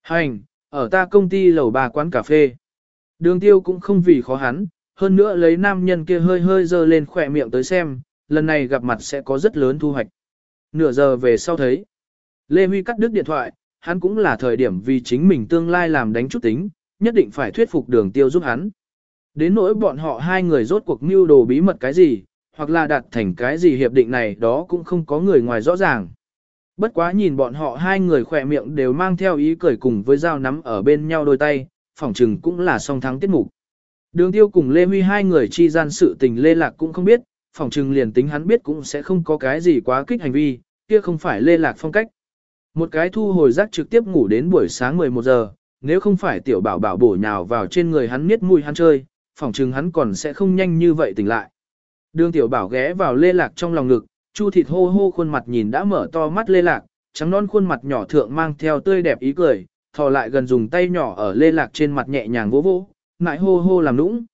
Hành, ở ta công ty lầu ba quán cà phê. Đường tiêu cũng không vì khó hắn, hơn nữa lấy nam nhân kia hơi hơi dơ lên khỏe miệng tới xem, lần này gặp mặt sẽ có rất lớn thu hoạch. Nửa giờ về sau thấy. Lê Huy cắt đứt điện thoại, hắn cũng là thời điểm vì chính mình tương lai làm đánh chút tính, nhất định phải thuyết phục đường tiêu giúp hắn. Đến nỗi bọn họ hai người rốt cuộc mưu đồ bí mật cái gì, hoặc là đạt thành cái gì hiệp định này đó cũng không có người ngoài rõ ràng. Bất quá nhìn bọn họ hai người khỏe miệng đều mang theo ý cười cùng với dao nắm ở bên nhau đôi tay, phỏng chừng cũng là song thắng tiết mục. Đường tiêu cùng Lê Huy hai người chi gian sự tình Lê Lạc cũng không biết, phỏng chừng liền tính hắn biết cũng sẽ không có cái gì quá kích hành vi, kia không phải Lê Lạc phong cách. Một cái thu hồi rác trực tiếp ngủ đến buổi sáng 11 giờ, nếu không phải tiểu bảo bảo bổ nhào vào trên người hắn miết mùi hắn chơi, phỏng chừng hắn còn sẽ không nhanh như vậy tỉnh lại. Đường tiểu bảo ghé vào lê lạc trong lòng ngực, chu thịt hô hô khuôn mặt nhìn đã mở to mắt lê lạc, trắng non khuôn mặt nhỏ thượng mang theo tươi đẹp ý cười, thò lại gần dùng tay nhỏ ở lê lạc trên mặt nhẹ nhàng vỗ vỗ, ngại hô hô làm nũng.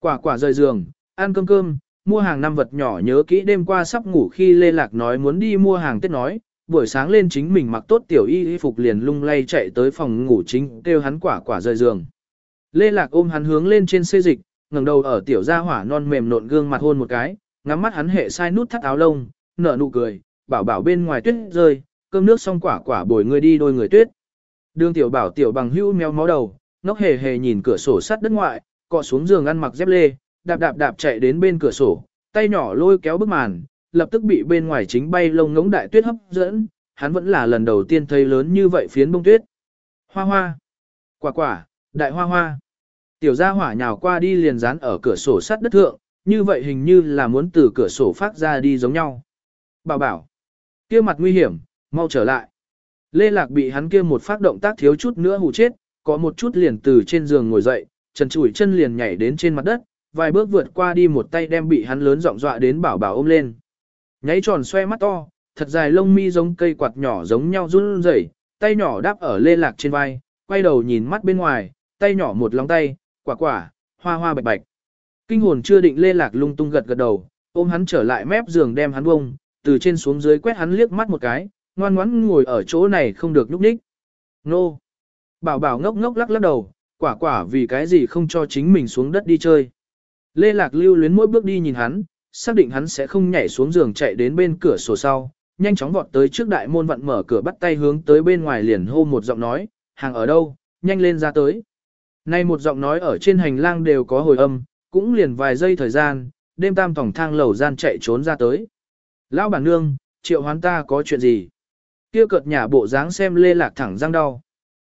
Quả quả rời giường, ăn cơm cơm, mua hàng năm vật nhỏ nhớ kỹ đêm qua sắp ngủ khi lê lạc nói muốn đi mua hàng Tết nói, buổi sáng lên chính mình mặc tốt tiểu y y phục liền lung lay chạy tới phòng ngủ chính kêu hắn quả quả rời giường. Lê lạc ôm hắn hướng lên trên xê dịch, ngẩng đầu ở tiểu gia hỏa non mềm nộn gương mặt hôn một cái, ngắm mắt hắn hệ sai nút thắt áo lông, nở nụ cười, bảo bảo bên ngoài tuyết rơi, cơm nước xong quả quả bồi người đi đôi người tuyết. Đường tiểu bảo tiểu bằng hữu meo máu đầu, ngốc hề hề nhìn cửa sổ sắt đất ngoại, cọ xuống giường ăn mặc dép lê, đạp đạp đạp chạy đến bên cửa sổ, tay nhỏ lôi kéo bức màn, lập tức bị bên ngoài chính bay lông ngỗng đại tuyết hấp dẫn, hắn vẫn là lần đầu tiên thấy lớn như vậy phiến bông tuyết. Hoa hoa, quả quả, đại hoa hoa. Tiểu gia hỏa nhào qua đi liền dán ở cửa sổ sắt đất thượng, như vậy hình như là muốn từ cửa sổ phát ra đi giống nhau. Bảo bảo, kia mặt nguy hiểm, mau trở lại. Lê Lạc bị hắn kia một phát động tác thiếu chút nữa hù chết, có một chút liền từ trên giường ngồi dậy, trần chủi chân liền nhảy đến trên mặt đất, vài bước vượt qua đi một tay đem bị hắn lớn giọng dọa đến bảo bảo ôm lên. Nháy tròn xoe mắt to, thật dài lông mi giống cây quạt nhỏ giống nhau run rẩy, tay nhỏ đáp ở Lê Lạc trên vai, quay đầu nhìn mắt bên ngoài, tay nhỏ một lòng tay, quả quả, hoa hoa bạch bạch. Kinh hồn chưa định Lê Lạc lung tung gật gật đầu, ôm hắn trở lại mép giường đem hắn bông, từ trên xuống dưới quét hắn liếc mắt một cái, ngoan ngoãn ngồi ở chỗ này không được nhúc nhích. Nô! Bảo bảo ngốc ngốc lắc lắc đầu, quả quả vì cái gì không cho chính mình xuống đất đi chơi. Lê Lạc lưu luyến mỗi bước đi nhìn hắn, xác định hắn sẽ không nhảy xuống giường chạy đến bên cửa sổ sau, nhanh chóng vọt tới trước đại môn vặn mở cửa bắt tay hướng tới bên ngoài liền hô một giọng nói, hàng ở đâu, nhanh lên ra tới. Nay một giọng nói ở trên hành lang đều có hồi âm, cũng liền vài giây thời gian, đêm tam tổng thang lầu gian chạy trốn ra tới. Lão bản nương, triệu hoán ta có chuyện gì? Kia cợt nhà bộ dáng xem lê lạc thẳng răng đau.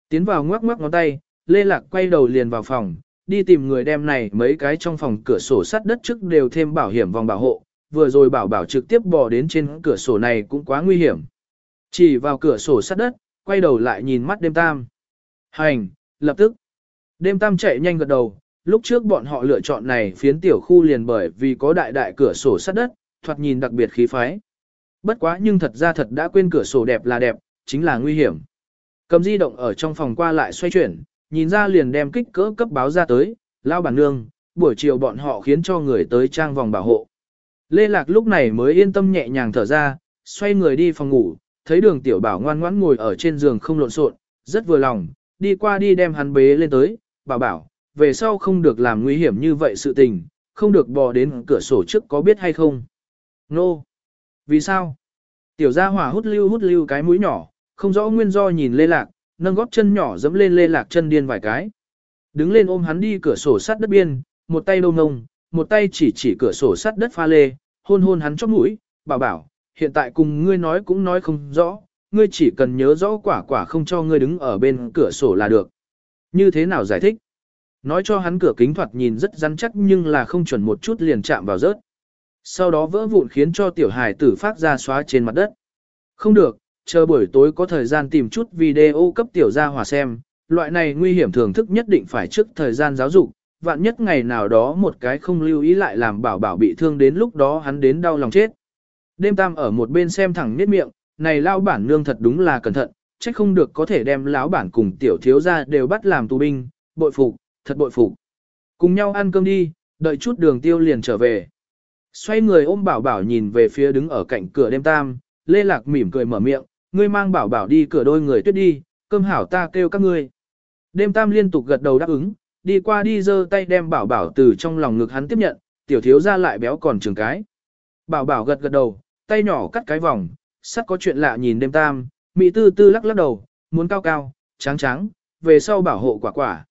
Tiến vào ngoắc ngoắc ngón tay, lê lạc quay đầu liền vào phòng, đi tìm người đem này mấy cái trong phòng cửa sổ sắt đất trước đều thêm bảo hiểm vòng bảo hộ, vừa rồi bảo bảo trực tiếp bò đến trên cửa sổ này cũng quá nguy hiểm. Chỉ vào cửa sổ sắt đất, quay đầu lại nhìn mắt đêm tam. Hành, lập tức. Đêm tam chạy nhanh gật đầu, lúc trước bọn họ lựa chọn này phiến tiểu khu liền bởi vì có đại đại cửa sổ sắt đất, thoạt nhìn đặc biệt khí phái. Bất quá nhưng thật ra thật đã quên cửa sổ đẹp là đẹp, chính là nguy hiểm. Cầm di động ở trong phòng qua lại xoay chuyển, nhìn ra liền đem kích cỡ cấp báo ra tới, lao bản nương, buổi chiều bọn họ khiến cho người tới trang vòng bảo hộ. Lê Lạc lúc này mới yên tâm nhẹ nhàng thở ra, xoay người đi phòng ngủ, thấy đường tiểu bảo ngoan ngoãn ngồi ở trên giường không lộn xộn, rất vừa lòng, đi qua đi đem hắn bế lên tới, bảo bảo, về sau không được làm nguy hiểm như vậy sự tình, không được bò đến cửa sổ trước có biết hay không. Nô! No. Vì sao? Tiểu gia hỏa hút lưu hút lưu cái mũi nhỏ, không rõ nguyên do nhìn Lê Lạc, nâng góp chân nhỏ dẫm lên Lê Lạc chân điên vài cái. Đứng lên ôm hắn đi cửa sổ sắt đất biên, một tay đông nông, một tay chỉ chỉ cửa sổ sắt đất pha lê, hôn hôn hắn chóp mũi, bảo bảo, hiện tại cùng ngươi nói cũng nói không rõ, ngươi chỉ cần nhớ rõ quả quả không cho ngươi đứng ở bên cửa sổ là được. Như thế nào giải thích? Nói cho hắn cửa kính thoạt nhìn rất rắn chắc nhưng là không chuẩn một chút liền chạm vào rớt. Sau đó vỡ vụn khiến cho tiểu hài tử phát ra xóa trên mặt đất. Không được, chờ buổi tối có thời gian tìm chút video cấp tiểu gia hòa xem, loại này nguy hiểm thưởng thức nhất định phải trước thời gian giáo dục, vạn nhất ngày nào đó một cái không lưu ý lại làm bảo bảo bị thương đến lúc đó hắn đến đau lòng chết. Đêm tam ở một bên xem thẳng niết miệng, này lao bản nương thật đúng là cẩn thận, trách không được có thể đem lão bản cùng tiểu thiếu gia đều bắt làm tù binh, bội phục, thật bội phục. Cùng nhau ăn cơm đi, đợi chút đường tiêu liền trở về. Xoay người ôm bảo bảo nhìn về phía đứng ở cạnh cửa đêm tam, lê lạc mỉm cười mở miệng, ngươi mang bảo bảo đi cửa đôi người tuyết đi, cơm hảo ta kêu các ngươi. Đêm tam liên tục gật đầu đáp ứng, đi qua đi giơ tay đem bảo bảo từ trong lòng ngực hắn tiếp nhận, tiểu thiếu ra lại béo còn trường cái. Bảo bảo gật gật đầu, tay nhỏ cắt cái vòng, sắp có chuyện lạ nhìn đêm tam, mỹ tư tư lắc lắc đầu, muốn cao cao, trắng trắng, về sau bảo hộ quả quả.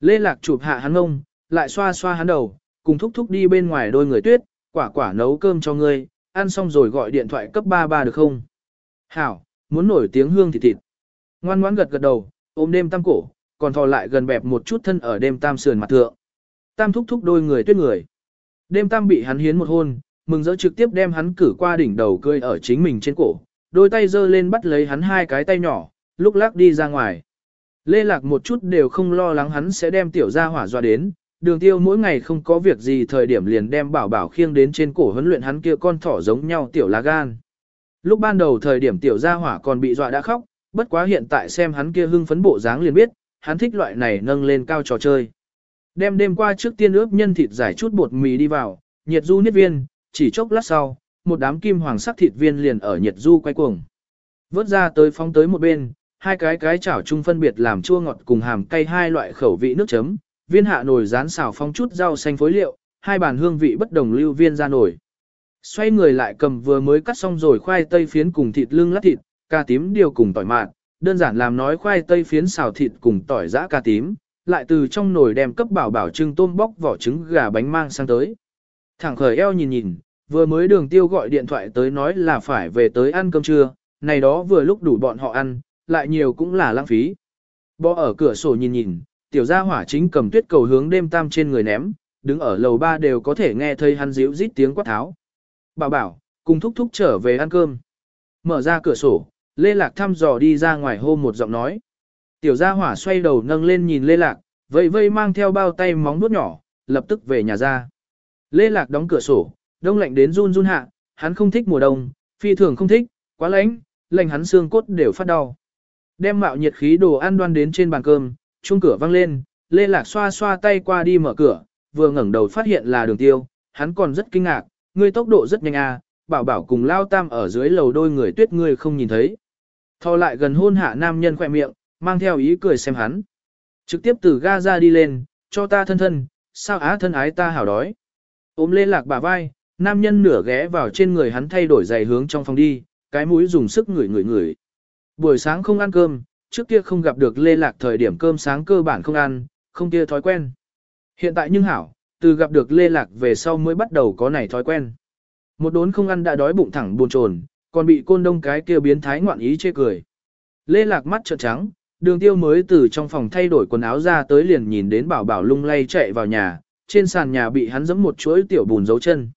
Lê Lạc chụp hạ hắn ngông, lại xoa xoa hắn đầu, cùng thúc thúc đi bên ngoài đôi người tuyết, quả quả nấu cơm cho ngươi, ăn xong rồi gọi điện thoại cấp ba ba được không? Hảo, muốn nổi tiếng hương thịt thịt. Ngoan ngoãn gật gật đầu, ôm đêm tam cổ, còn thò lại gần bẹp một chút thân ở đêm tam sườn mặt thượng. Tam thúc thúc đôi người tuyết người. Đêm tam bị hắn hiến một hôn, mừng rỡ trực tiếp đem hắn cử qua đỉnh đầu cười ở chính mình trên cổ, đôi tay giơ lên bắt lấy hắn hai cái tay nhỏ, lúc lắc đi ra ngoài. Lê Lạc một chút đều không lo lắng hắn sẽ đem tiểu gia hỏa dọa đến, đường tiêu mỗi ngày không có việc gì thời điểm liền đem bảo bảo khiêng đến trên cổ huấn luyện hắn kia con thỏ giống nhau tiểu lá gan. Lúc ban đầu thời điểm tiểu gia hỏa còn bị dọa đã khóc, bất quá hiện tại xem hắn kia hưng phấn bộ dáng liền biết, hắn thích loại này nâng lên cao trò chơi. Đem đêm qua trước tiên ướp nhân thịt giải chút bột mì đi vào, nhiệt du niết viên, chỉ chốc lát sau, một đám kim hoàng sắc thịt viên liền ở nhiệt du quay cuồng. Vớt ra tới phóng tới một bên, hai cái cái chảo chung phân biệt làm chua ngọt cùng hàm cay hai loại khẩu vị nước chấm, viên hạ nồi rán xào phong chút rau xanh phối liệu, hai bàn hương vị bất đồng lưu viên ra nồi. Xoay người lại cầm vừa mới cắt xong rồi khoai tây phiến cùng thịt lưng lát thịt, cà tím điều cùng tỏi mạn, đơn giản làm nói khoai tây phiến xào thịt cùng tỏi giã cà tím, lại từ trong nồi đem cấp bảo bảo trưng tôm bóc vỏ trứng gà bánh mang sang tới. Thẳng khởi eo nhìn nhìn, vừa mới đường tiêu gọi điện thoại tới nói là phải về tới ăn cơm trưa, này đó vừa lúc đủ bọn họ ăn, lại nhiều cũng là lãng phí. Bò ở cửa sổ nhìn nhìn, tiểu gia hỏa chính cầm tuyết cầu hướng đêm tam trên người ném, đứng ở lầu ba đều có thể nghe thấy hắn díu rít tiếng quát tháo. Bảo bảo, cùng thúc thúc trở về ăn cơm. Mở ra cửa sổ, Lê Lạc thăm dò đi ra ngoài hô một giọng nói. Tiểu gia hỏa xoay đầu nâng lên nhìn Lê Lạc, vây vây mang theo bao tay móng nuốt nhỏ, lập tức về nhà ra. Lê Lạc đóng cửa sổ, đông lạnh đến run run hạ, hắn không thích mùa đông, phi thường không thích, quá lạnh, lạnh hắn xương cốt đều phát đau. Đem mạo nhiệt khí đồ ăn đoan đến trên bàn cơm, chuông cửa vang lên, Lê Lạc xoa xoa tay qua đi mở cửa, vừa ngẩng đầu phát hiện là đường tiêu, hắn còn rất kinh ngạc, ngươi tốc độ rất nhanh à, bảo bảo cùng lao tam ở dưới lầu đôi người tuyết ngươi không nhìn thấy. Thò lại gần hôn hạ nam nhân khỏe miệng, mang theo ý cười xem hắn. Trực tiếp từ ga ra đi lên, cho ta thân thân, sao á thân ái ta hảo đói. Ôm lên lạc bả vai, nam nhân nửa ghé vào trên người hắn thay đổi giày hướng trong phòng đi, cái mũi dùng sức ngửi ngửi ngửi. Buổi sáng không ăn cơm, trước kia không gặp được lê lạc thời điểm cơm sáng cơ bản không ăn, không kia thói quen. Hiện tại nhưng hảo, từ gặp được lê lạc về sau mới bắt đầu có này thói quen. Một đốn không ăn đã đói bụng thẳng buồn chồn, còn bị côn đông cái kia biến thái ngoạn ý chê cười. Lê lạc mắt trợn trắng, đường tiêu mới từ trong phòng thay đổi quần áo ra tới liền nhìn đến bảo bảo lung lay chạy vào nhà, trên sàn nhà bị hắn giẫm một chuỗi tiểu bùn dấu chân.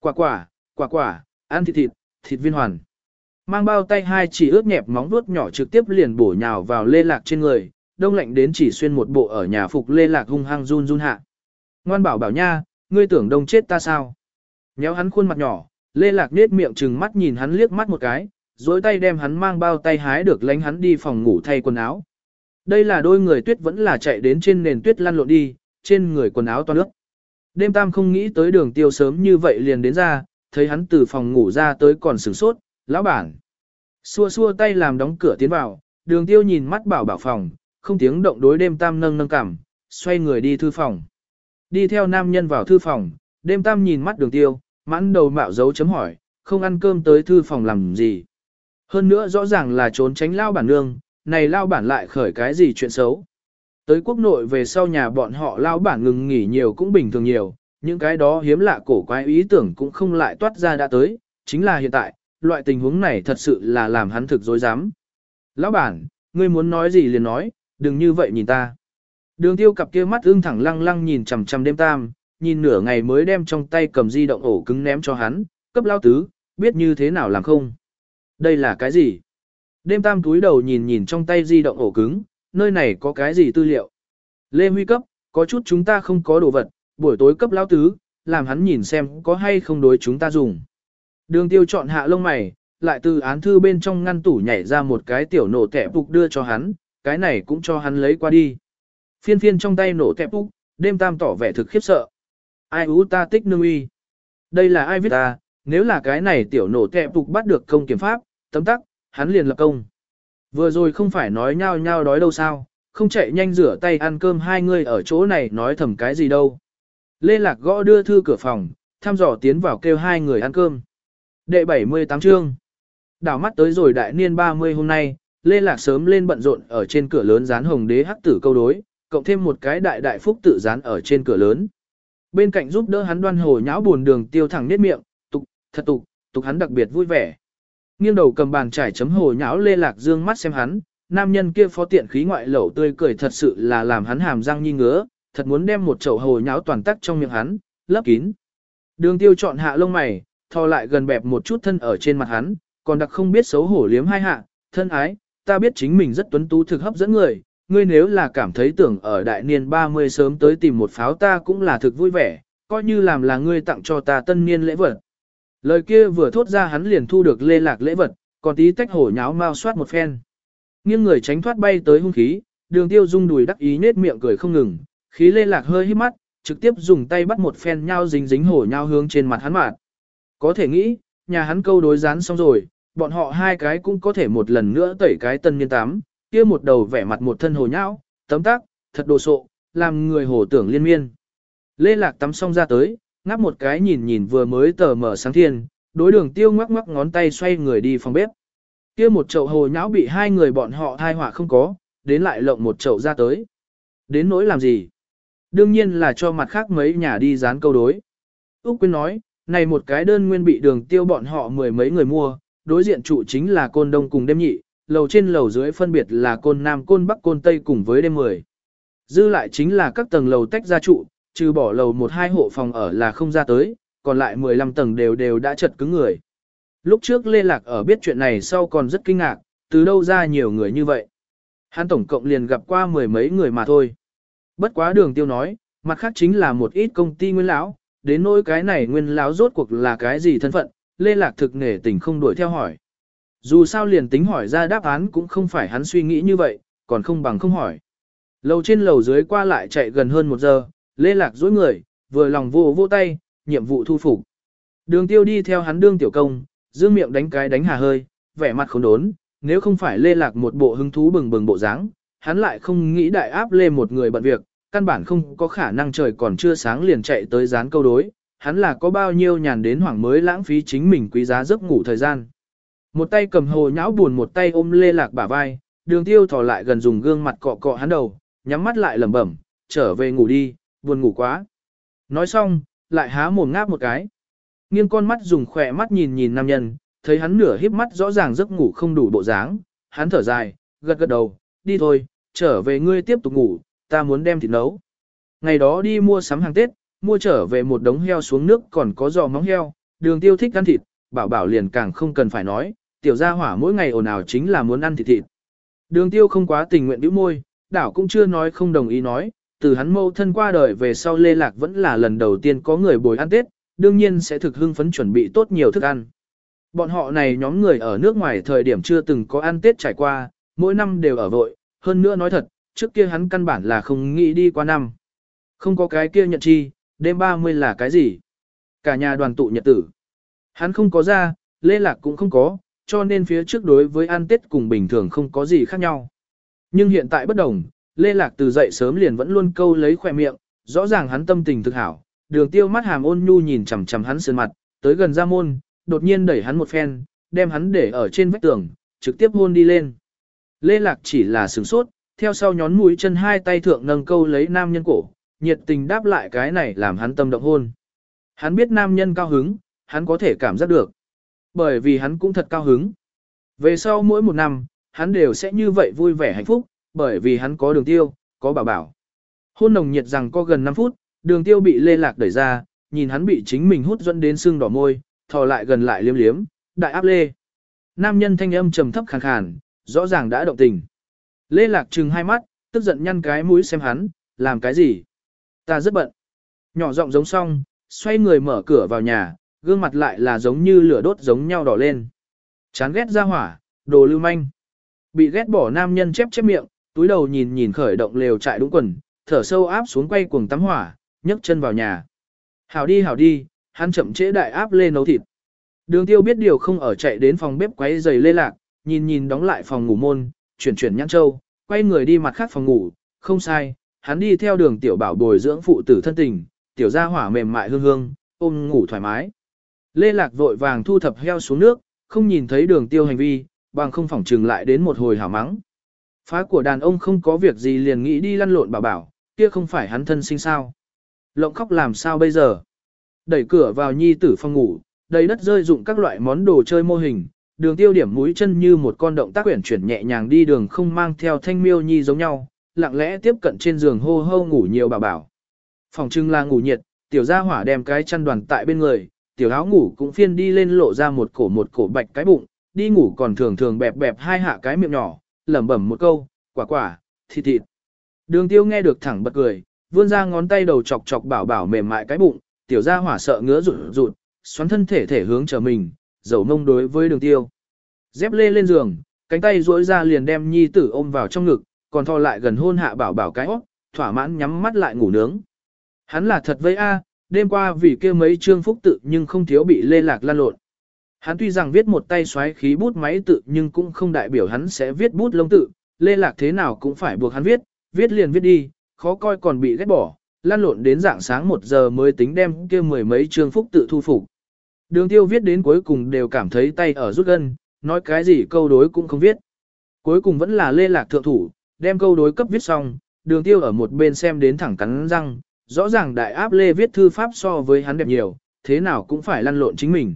Quả quả, quả quả, ăn thịt thịt, thịt viên hoàn. Mang bao tay hai chỉ ướt nhẹp móng vuốt nhỏ trực tiếp liền bổ nhào vào lê lạc trên người, đông lạnh đến chỉ xuyên một bộ ở nhà phục lê lạc hung hăng run run hạ. Ngoan bảo bảo nha, ngươi tưởng đông chết ta sao? Nhéo hắn khuôn mặt nhỏ, lê lạc nết miệng trừng mắt nhìn hắn liếc mắt một cái, dối tay đem hắn mang bao tay hái được lánh hắn đi phòng ngủ thay quần áo. Đây là đôi người tuyết vẫn là chạy đến trên nền tuyết lăn lộn đi, trên người quần áo toàn nước. Đêm tam không nghĩ tới đường tiêu sớm như vậy liền đến ra, thấy hắn từ phòng ngủ ra tới còn sửng sốt, lão bản. Xua xua tay làm đóng cửa tiến vào, đường tiêu nhìn mắt bảo bảo phòng, không tiếng động đối đêm tam nâng nâng cảm, xoay người đi thư phòng. Đi theo nam nhân vào thư phòng, đêm tam nhìn mắt đường tiêu, mãn đầu mạo dấu chấm hỏi, không ăn cơm tới thư phòng làm gì. Hơn nữa rõ ràng là trốn tránh lao bản nương, này lao bản lại khởi cái gì chuyện xấu. Tới quốc nội về sau nhà bọn họ lao bản ngừng nghỉ nhiều cũng bình thường nhiều, những cái đó hiếm lạ cổ quái ý tưởng cũng không lại toát ra đã tới, chính là hiện tại, loại tình huống này thật sự là làm hắn thực dối dám. Lão bản, ngươi muốn nói gì liền nói, đừng như vậy nhìn ta. Đường tiêu cặp kia mắt ưng thẳng lăng lăng nhìn chằm chằm đêm tam, nhìn nửa ngày mới đem trong tay cầm di động ổ cứng ném cho hắn, cấp lao tứ, biết như thế nào làm không. Đây là cái gì? Đêm tam túi đầu nhìn nhìn trong tay di động ổ cứng, nơi này có cái gì tư liệu? Lê Huy cấp, có chút chúng ta không có đồ vật, buổi tối cấp lao tứ, làm hắn nhìn xem có hay không đối chúng ta dùng. Đường tiêu chọn hạ lông mày, lại từ án thư bên trong ngăn tủ nhảy ra một cái tiểu nổ tẻ phục đưa cho hắn, cái này cũng cho hắn lấy qua đi. Phiên phiên trong tay nổ tẹp úc, đêm tam tỏ vẻ thực khiếp sợ. Ai ú ta tích nương uy. Đây là ai viết ta, nếu là cái này tiểu nổ tẹp úc bắt được công kiểm pháp, tấm tắc, hắn liền lập công. Vừa rồi không phải nói nhau nhau đói đâu sao, không chạy nhanh rửa tay ăn cơm hai người ở chỗ này nói thầm cái gì đâu. Lê Lạc gõ đưa thư cửa phòng, thăm dò tiến vào kêu hai người ăn cơm. Đệ 78 chương. Đảo mắt tới rồi đại niên 30 hôm nay, Lê Lạc sớm lên bận rộn ở trên cửa lớn dán hồng đế hắc tử câu đối, cộng thêm một cái đại đại phúc tự dán ở trên cửa lớn. Bên cạnh giúp đỡ hắn đoan hồ nháo buồn đường tiêu thẳng nết miệng, tục, thật tục, tục hắn đặc biệt vui vẻ. Nghiêng đầu cầm bàn trải chấm hồ nháo Lê Lạc dương mắt xem hắn, nam nhân kia phó tiện khí ngoại lẩu tươi cười thật sự là làm hắn hàm răng nhi ngứa, thật muốn đem một chậu hồ nháo toàn tắc trong miệng hắn, lấp kín. Đường tiêu chọn hạ lông mày, thò lại gần bẹp một chút thân ở trên mặt hắn, còn đặc không biết xấu hổ liếm hai hạ, thân ái, ta biết chính mình rất tuấn tú thực hấp dẫn người, ngươi nếu là cảm thấy tưởng ở đại niên 30 sớm tới tìm một pháo ta cũng là thực vui vẻ, coi như làm là ngươi tặng cho ta tân niên lễ vật. Lời kia vừa thốt ra hắn liền thu được lê lạc lễ vật, còn tí tách hổ nháo mau soát một phen. Nghiêng người tránh thoát bay tới hung khí, đường tiêu dung đùi đắc ý nết miệng cười không ngừng, khí lê lạc hơi hít mắt, trực tiếp dùng tay bắt một phen nhau dính dính hổ nhau hướng trên mặt hắn mạt. Có thể nghĩ, nhà hắn câu đối rán xong rồi, bọn họ hai cái cũng có thể một lần nữa tẩy cái tân niên tám, kia một đầu vẻ mặt một thân hồ nhão, tấm tác, thật đồ sộ, làm người hồ tưởng liên miên. Lê Lạc tắm xong ra tới, ngáp một cái nhìn nhìn vừa mới tờ mở sáng thiên, đối đường tiêu ngoắc ngoắc ngón tay xoay người đi phòng bếp. Kia một chậu hồ nhão bị hai người bọn họ thai họa không có, đến lại lộng một chậu ra tới. Đến nỗi làm gì? Đương nhiên là cho mặt khác mấy nhà đi dán câu đối. Úc Quyên nói, này một cái đơn nguyên bị đường tiêu bọn họ mười mấy người mua, đối diện trụ chính là côn đông cùng đêm nhị, lầu trên lầu dưới phân biệt là côn nam côn bắc côn tây cùng với đêm mười. Dư lại chính là các tầng lầu tách ra trụ, trừ bỏ lầu một hai hộ phòng ở là không ra tới, còn lại 15 tầng đều đều đã chật cứng người. Lúc trước Lê Lạc ở biết chuyện này sau còn rất kinh ngạc, từ đâu ra nhiều người như vậy. Hắn tổng cộng liền gặp qua mười mấy người mà thôi. Bất quá đường tiêu nói, mặt khác chính là một ít công ty nguyên lão, đến nỗi cái này nguyên lão rốt cuộc là cái gì thân phận, Lê Lạc thực nể tình không đuổi theo hỏi. Dù sao liền tính hỏi ra đáp án cũng không phải hắn suy nghĩ như vậy, còn không bằng không hỏi. Lầu trên lầu dưới qua lại chạy gần hơn một giờ, Lê Lạc dối người, vừa lòng vô vô tay, nhiệm vụ thu phục. Đường tiêu đi theo hắn đương tiểu công, dương miệng đánh cái đánh hà hơi, vẻ mặt khốn đốn, nếu không phải Lê Lạc một bộ hứng thú bừng bừng bộ dáng, hắn lại không nghĩ đại áp lê một người bận việc, căn bản không có khả năng trời còn chưa sáng liền chạy tới dán câu đối, hắn là có bao nhiêu nhàn đến hoảng mới lãng phí chính mình quý giá giấc ngủ thời gian. Một tay cầm hồ nhão buồn một tay ôm lê lạc bả vai, đường tiêu thò lại gần dùng gương mặt cọ cọ hắn đầu, nhắm mắt lại lẩm bẩm, trở về ngủ đi, buồn ngủ quá. Nói xong, lại há mồm ngáp một cái. Nghiêng con mắt dùng khỏe mắt nhìn nhìn nam nhân, thấy hắn nửa híp mắt rõ ràng giấc ngủ không đủ bộ dáng, hắn thở dài, gật gật đầu, đi thôi, trở về ngươi tiếp tục ngủ, ta muốn đem thịt nấu. Ngày đó đi mua sắm hàng Tết, mua trở về một đống heo xuống nước còn có giò móng heo, đường tiêu thích ăn thịt, bảo bảo liền càng không cần phải nói, tiểu gia hỏa mỗi ngày ồn ào chính là muốn ăn thịt thịt. Đường tiêu không quá tình nguyện bĩu môi, đảo cũng chưa nói không đồng ý nói, từ hắn mâu thân qua đời về sau Lê Lạc vẫn là lần đầu tiên có người bồi ăn Tết, đương nhiên sẽ thực hưng phấn chuẩn bị tốt nhiều thức ăn. Bọn họ này nhóm người ở nước ngoài thời điểm chưa từng có ăn Tết trải qua, mỗi năm đều ở vội, hơn nữa nói thật, trước kia hắn căn bản là không nghĩ đi qua năm. Không có cái kia nhận chi, đêm 30 là cái gì? Cả nhà đoàn tụ nhật tử. Hắn không có ra, Lê Lạc cũng không có, cho nên phía trước đối với ăn Tết cùng bình thường không có gì khác nhau. Nhưng hiện tại bất đồng, Lê Lạc từ dậy sớm liền vẫn luôn câu lấy khỏe miệng, rõ ràng hắn tâm tình thực hảo, đường tiêu mắt hàm ôn nhu nhìn chằm chằm hắn sườn mặt, tới gần ra môn, đột nhiên đẩy hắn một phen, đem hắn để ở trên vách tường, trực tiếp hôn đi lên. Lê Lạc chỉ là sửng sốt, theo sau nhón mũi chân hai tay thượng nâng câu lấy nam nhân cổ, nhiệt tình đáp lại cái này làm hắn tâm động hôn. Hắn biết nam nhân cao hứng, hắn có thể cảm giác được. Bởi vì hắn cũng thật cao hứng. Về sau mỗi một năm, hắn đều sẽ như vậy vui vẻ hạnh phúc, bởi vì hắn có đường tiêu, có bảo bảo. Hôn nồng nhiệt rằng có gần 5 phút, đường tiêu bị lê lạc đẩy ra, nhìn hắn bị chính mình hút dẫn đến sưng đỏ môi, thò lại gần lại liếm liếm, đại áp lê. Nam nhân thanh âm trầm thấp khàn khàn, rõ ràng đã động tình. Lê lạc trừng hai mắt, tức giận nhăn cái mũi xem hắn, làm cái gì? Ta rất bận. Nhỏ giọng giống xong, xoay người mở cửa vào nhà, gương mặt lại là giống như lửa đốt giống nhau đỏ lên. Chán ghét ra hỏa, đồ lưu manh. Bị ghét bỏ nam nhân chép chép miệng, túi đầu nhìn nhìn khởi động lều trại đúng quần, thở sâu áp xuống quay cuồng tắm hỏa, nhấc chân vào nhà. Hảo đi hảo đi, hắn chậm trễ đại áp lên nấu thịt. Đường tiêu biết điều không ở chạy đến phòng bếp quấy giày lê lạc, nhìn nhìn đóng lại phòng ngủ môn, chuyển chuyển nhãn châu, quay người đi mặt khác phòng ngủ, không sai, hắn đi theo đường tiểu bảo bồi dưỡng phụ tử thân tình, tiểu gia hỏa mềm mại hương hương, ôm ngủ thoải mái. Lê Lạc vội vàng thu thập heo xuống nước, không nhìn thấy đường tiêu hành vi, bằng không phỏng trừng lại đến một hồi hảo mắng. Phá của đàn ông không có việc gì liền nghĩ đi lăn lộn bảo bảo, kia không phải hắn thân sinh sao. Lộng khóc làm sao bây giờ? Đẩy cửa vào nhi tử phòng ngủ, đầy đất rơi dụng các loại món đồ chơi mô hình, đường tiêu điểm mũi chân như một con động tác quyển chuyển nhẹ nhàng đi đường không mang theo thanh miêu nhi giống nhau, lặng lẽ tiếp cận trên giường hô hô ngủ nhiều bảo bảo. Phòng trưng là ngủ nhiệt, tiểu gia hỏa đem cái chăn đoàn tại bên người, tiểu áo ngủ cũng phiên đi lên lộ ra một cổ một cổ bạch cái bụng, đi ngủ còn thường thường bẹp bẹp hai hạ cái miệng nhỏ, lẩm bẩm một câu, quả quả, thịt thịt. Đường tiêu nghe được thẳng bật cười, vươn ra ngón tay đầu chọc chọc bảo bảo mềm mại cái bụng, tiểu gia hỏa sợ ngứa rụt rụt, xoắn thân thể thể hướng trở mình, dầu mông đối với đường tiêu. Dép lê lên giường, cánh tay duỗi ra liền đem nhi tử ôm vào trong ngực, còn thò lại gần hôn hạ bảo bảo cái óc, thỏa mãn nhắm mắt lại ngủ nướng. Hắn là thật với a, đêm qua vì kia mấy chương phúc tự nhưng không thiếu bị lê lạc lan lộn. Hắn tuy rằng viết một tay xoáy khí bút máy tự nhưng cũng không đại biểu hắn sẽ viết bút lông tự, lê lạc thế nào cũng phải buộc hắn viết, viết liền viết đi, khó coi còn bị ghét bỏ, lan lộn đến dạng sáng một giờ mới tính đem kia mười mấy chương phúc tự thu phục. Đường tiêu viết đến cuối cùng đều cảm thấy tay ở rút gân, nói cái gì câu đối cũng không viết. Cuối cùng vẫn là lê lạc thượng thủ, đem câu đối cấp viết xong, đường tiêu ở một bên xem đến thẳng cắn răng, rõ ràng đại áp lê viết thư pháp so với hắn đẹp nhiều, thế nào cũng phải lăn lộn chính mình.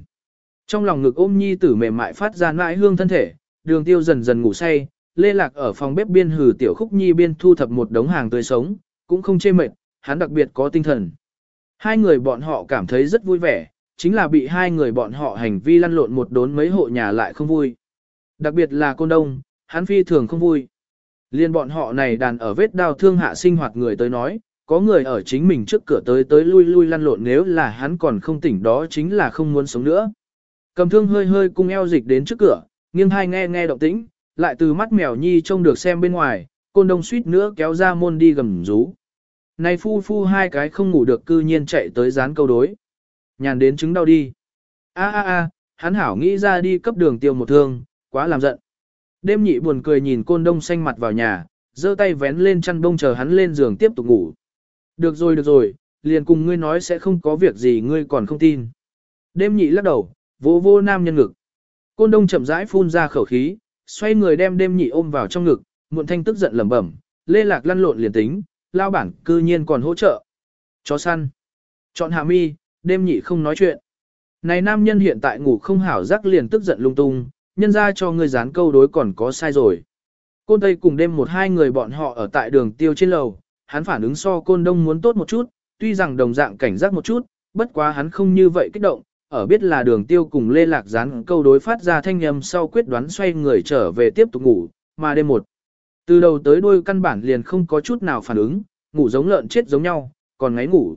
Trong lòng ngực ôm nhi tử mềm mại phát ra nãi hương thân thể, đường tiêu dần dần ngủ say, lê lạc ở phòng bếp biên hử tiểu khúc nhi biên thu thập một đống hàng tươi sống, cũng không chê mệt, hắn đặc biệt có tinh thần. Hai người bọn họ cảm thấy rất vui vẻ, chính là bị hai người bọn họ hành vi lăn lộn một đốn mấy hộ nhà lại không vui. Đặc biệt là côn đông, hắn phi thường không vui. Liên bọn họ này đàn ở vết đau thương hạ sinh hoạt người tới nói, có người ở chính mình trước cửa tới tới lui lui lăn lộn nếu là hắn còn không tỉnh đó chính là không muốn sống nữa. Cầm thương hơi hơi cung eo dịch đến trước cửa, nghiêng hai nghe nghe động tĩnh, lại từ mắt mèo nhi trông được xem bên ngoài, côn đông suýt nữa kéo ra môn đi gầm rú. Này phu phu hai cái không ngủ được cư nhiên chạy tới dán câu đối. Nhàn đến chứng đau đi. a a a hắn hảo nghĩ ra đi cấp đường tiêu một thương, quá làm giận. Đêm nhị buồn cười nhìn côn đông xanh mặt vào nhà, giơ tay vén lên chăn bông chờ hắn lên giường tiếp tục ngủ. Được rồi được rồi, liền cùng ngươi nói sẽ không có việc gì ngươi còn không tin. Đêm nhị lắc đầu, vô vô nam nhân ngực. Côn đông chậm rãi phun ra khẩu khí, xoay người đem đêm nhị ôm vào trong ngực, muộn thanh tức giận lẩm bẩm, lê lạc lăn lộn liền tính, lao bản cư nhiên còn hỗ trợ. Chó săn. Chọn hạ mi, đêm nhị không nói chuyện. Này nam nhân hiện tại ngủ không hảo giác liền tức giận lung tung, nhân ra cho ngươi dán câu đối còn có sai rồi. Côn Tây cùng đêm một hai người bọn họ ở tại đường tiêu trên lầu, hắn phản ứng so côn đông muốn tốt một chút, tuy rằng đồng dạng cảnh giác một chút, bất quá hắn không như vậy kích động, ở biết là đường tiêu cùng lê lạc dán câu đối phát ra thanh âm sau quyết đoán xoay người trở về tiếp tục ngủ, mà đêm một. Từ đầu tới đuôi căn bản liền không có chút nào phản ứng, ngủ giống lợn chết giống nhau, còn ngáy ngủ.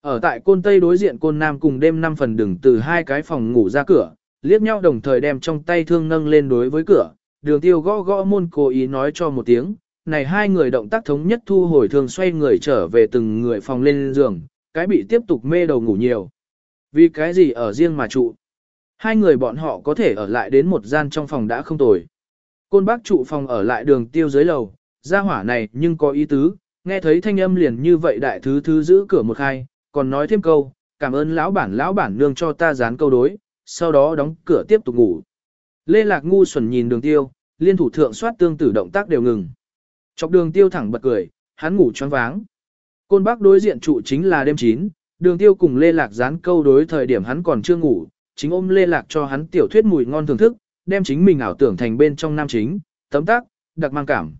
Ở tại côn Tây đối diện côn Nam cùng đêm năm phần đừng từ hai cái phòng ngủ ra cửa, liếc nhau đồng thời đem trong tay thương nâng lên đối với cửa, đường tiêu gõ gõ môn cố ý nói cho một tiếng, này hai người động tác thống nhất thu hồi thường xoay người trở về từng người phòng lên giường, cái bị tiếp tục mê đầu ngủ nhiều. Vì cái gì ở riêng mà trụ? Hai người bọn họ có thể ở lại đến một gian trong phòng đã không tồi. Côn bác trụ phòng ở lại đường tiêu dưới lầu, ra hỏa này nhưng có ý tứ, nghe thấy thanh âm liền như vậy đại thứ thứ giữ cửa một khai, còn nói thêm câu, cảm ơn lão bản lão bản nương cho ta dán câu đối, sau đó đóng cửa tiếp tục ngủ. Lê Lạc ngu xuẩn nhìn đường tiêu, liên thủ thượng soát tương tử động tác đều ngừng. Chọc đường tiêu thẳng bật cười, hắn ngủ choáng váng. Côn bác đối diện trụ chính là đêm 9, đường tiêu cùng Lê Lạc dán câu đối thời điểm hắn còn chưa ngủ, chính ôm Lê Lạc cho hắn tiểu thuyết mùi ngon thưởng thức, đem chính mình ảo tưởng thành bên trong nam chính, tấm tác, đặc mang cảm.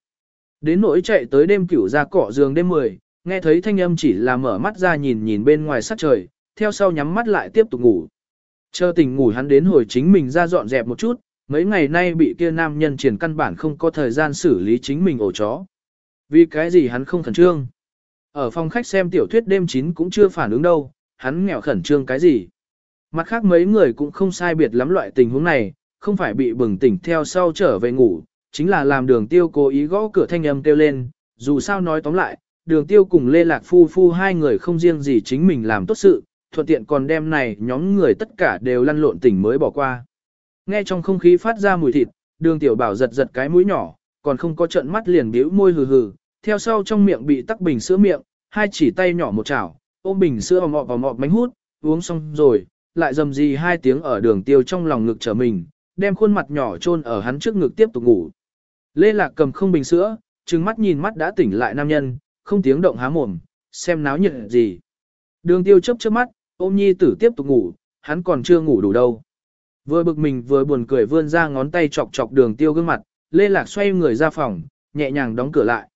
Đến nỗi chạy tới đêm cửu ra cỏ giường đêm 10, nghe thấy thanh âm chỉ là mở mắt ra nhìn nhìn bên ngoài sát trời, theo sau nhắm mắt lại tiếp tục ngủ. Chờ tỉnh ngủ hắn đến hồi chính mình ra dọn dẹp một chút, mấy ngày nay bị kia nam nhân triển căn bản không có thời gian xử lý chính mình ổ chó. Vì cái gì hắn không khẩn trương? Ở phòng khách xem tiểu thuyết đêm chín cũng chưa phản ứng đâu, hắn nghèo khẩn trương cái gì? Mặt khác mấy người cũng không sai biệt lắm loại tình huống này, không phải bị bừng tỉnh theo sau trở về ngủ, chính là làm đường tiêu cố ý gõ cửa thanh âm kêu lên, dù sao nói tóm lại, đường tiêu cùng Lê Lạc Phu Phu hai người không riêng gì chính mình làm tốt sự, thuận tiện còn đem này nhóm người tất cả đều lăn lộn tỉnh mới bỏ qua. Nghe trong không khí phát ra mùi thịt, đường tiểu bảo giật giật cái mũi nhỏ, còn không có trận mắt liền bĩu môi hừ hừ, theo sau trong miệng bị tắc bình sữa miệng, hai chỉ tay nhỏ một chảo, ôm bình sữa vào mọt vào mọt bánh hút, uống xong rồi, lại dầm gì hai tiếng ở đường tiêu trong lòng ngực trở mình, đem khuôn mặt nhỏ chôn ở hắn trước ngực tiếp tục ngủ. Lê Lạc cầm không bình sữa, trừng mắt nhìn mắt đã tỉnh lại nam nhân, không tiếng động há mồm, xem náo nhiệt gì. Đường tiêu chớp chớp mắt, ôm nhi tử tiếp tục ngủ, hắn còn chưa ngủ đủ đâu. Vừa bực mình vừa buồn cười vươn ra ngón tay chọc chọc đường tiêu gương mặt, Lê Lạc xoay người ra phòng, nhẹ nhàng đóng cửa lại.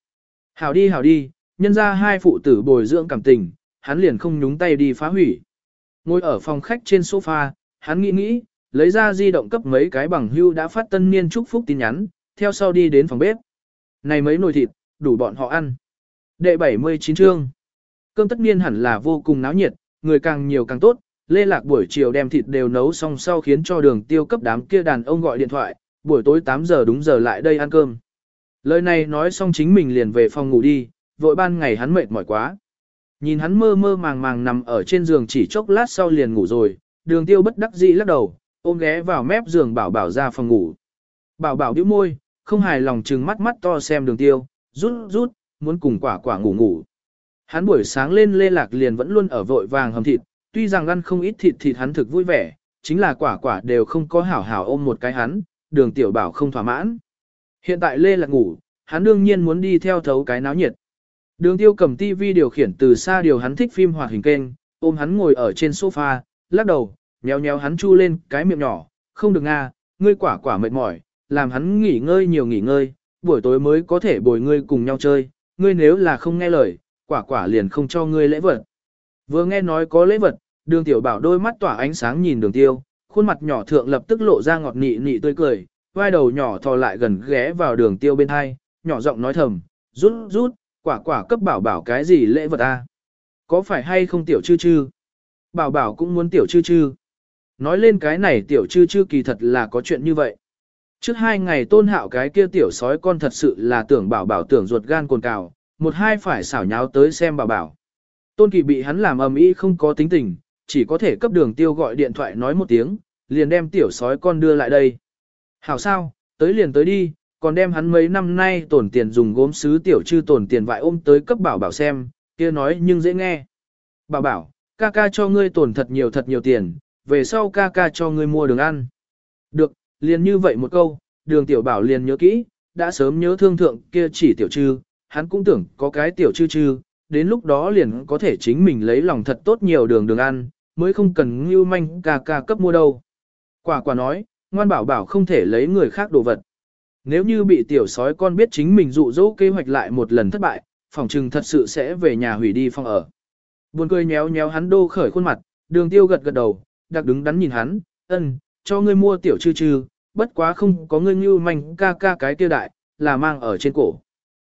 Hảo đi hảo đi, nhân ra hai phụ tử bồi dưỡng cảm tình, hắn liền không nhúng tay đi phá hủy. Ngồi ở phòng khách trên sofa, hắn nghĩ nghĩ, lấy ra di động cấp mấy cái bằng hưu đã phát tân niên chúc phúc tin nhắn, theo sau đi đến phòng bếp. Này mấy nồi thịt, đủ bọn họ ăn. Đệ 79 chương. Cơm tất niên hẳn là vô cùng náo nhiệt, người càng nhiều càng tốt. Lê Lạc buổi chiều đem thịt đều nấu xong sau khiến cho đường tiêu cấp đám kia đàn ông gọi điện thoại, buổi tối 8 giờ đúng giờ lại đây ăn cơm. Lời này nói xong chính mình liền về phòng ngủ đi, vội ban ngày hắn mệt mỏi quá. Nhìn hắn mơ mơ màng màng nằm ở trên giường chỉ chốc lát sau liền ngủ rồi, đường tiêu bất đắc dĩ lắc đầu, ôm ghé vào mép giường bảo bảo ra phòng ngủ. Bảo bảo điếu môi, không hài lòng trừng mắt mắt to xem đường tiêu, rút rút, muốn cùng quả quả ngủ ngủ. Hắn buổi sáng lên lê lạc liền vẫn luôn ở vội vàng hầm thịt, tuy rằng ăn không ít thịt thịt hắn thực vui vẻ, chính là quả quả đều không có hảo hảo ôm một cái hắn, đường tiểu bảo không thỏa mãn. Hiện tại lê lạc ngủ, hắn đương nhiên muốn đi theo thấu cái náo nhiệt. Đường tiêu cầm tivi điều khiển từ xa điều hắn thích phim hoạt hình kênh, ôm hắn ngồi ở trên sofa, lắc đầu, nhéo nhéo hắn chu lên cái miệng nhỏ, không được nga, ngươi quả quả mệt mỏi, làm hắn nghỉ ngơi nhiều nghỉ ngơi, buổi tối mới có thể bồi ngươi cùng nhau chơi, ngươi nếu là không nghe lời, quả quả liền không cho ngươi lễ vật. Vừa nghe nói có lễ vật, đường tiểu bảo đôi mắt tỏa ánh sáng nhìn đường tiêu, khuôn mặt nhỏ thượng lập tức lộ ra ngọt nị nị tươi cười, vai đầu nhỏ thò lại gần ghé vào đường tiêu bên hai, nhỏ giọng nói thầm, rút rút, quả quả cấp bảo bảo cái gì lễ vật a? Có phải hay không tiểu chư chư? Bảo bảo cũng muốn tiểu chư chư. Nói lên cái này tiểu chư chư kỳ thật là có chuyện như vậy. Trước hai ngày tôn hạo cái kia tiểu sói con thật sự là tưởng bảo bảo tưởng ruột gan cồn cào, một hai phải xảo nháo tới xem bảo bảo. Tôn kỳ bị hắn làm ầm ĩ không có tính tình, chỉ có thể cấp đường tiêu gọi điện thoại nói một tiếng, liền đem tiểu sói con đưa lại đây. Hảo sao, tới liền tới đi, còn đem hắn mấy năm nay tổn tiền dùng gốm sứ tiểu chư tổn tiền vại ôm tới cấp bảo bảo xem, kia nói nhưng dễ nghe. Bảo bảo, ca ca cho ngươi tổn thật nhiều thật nhiều tiền, về sau ca ca cho ngươi mua đường ăn. Được, liền như vậy một câu, đường tiểu bảo liền nhớ kỹ, đã sớm nhớ thương thượng kia chỉ tiểu chư, hắn cũng tưởng có cái tiểu chư chư, đến lúc đó liền có thể chính mình lấy lòng thật tốt nhiều đường đường ăn, mới không cần như manh ca ca cấp mua đâu. Quả quả nói, ngoan bảo bảo không thể lấy người khác đồ vật. Nếu như bị tiểu sói con biết chính mình dụ dỗ kế hoạch lại một lần thất bại, phòng trừng thật sự sẽ về nhà hủy đi phòng ở. Buồn cười nhéo nhéo hắn đô khởi khuôn mặt, đường tiêu gật gật đầu, đặc đứng đắn nhìn hắn, ân, cho ngươi mua tiểu chư chư, bất quá không có ngươi như manh ca ca cái tiêu đại, là mang ở trên cổ.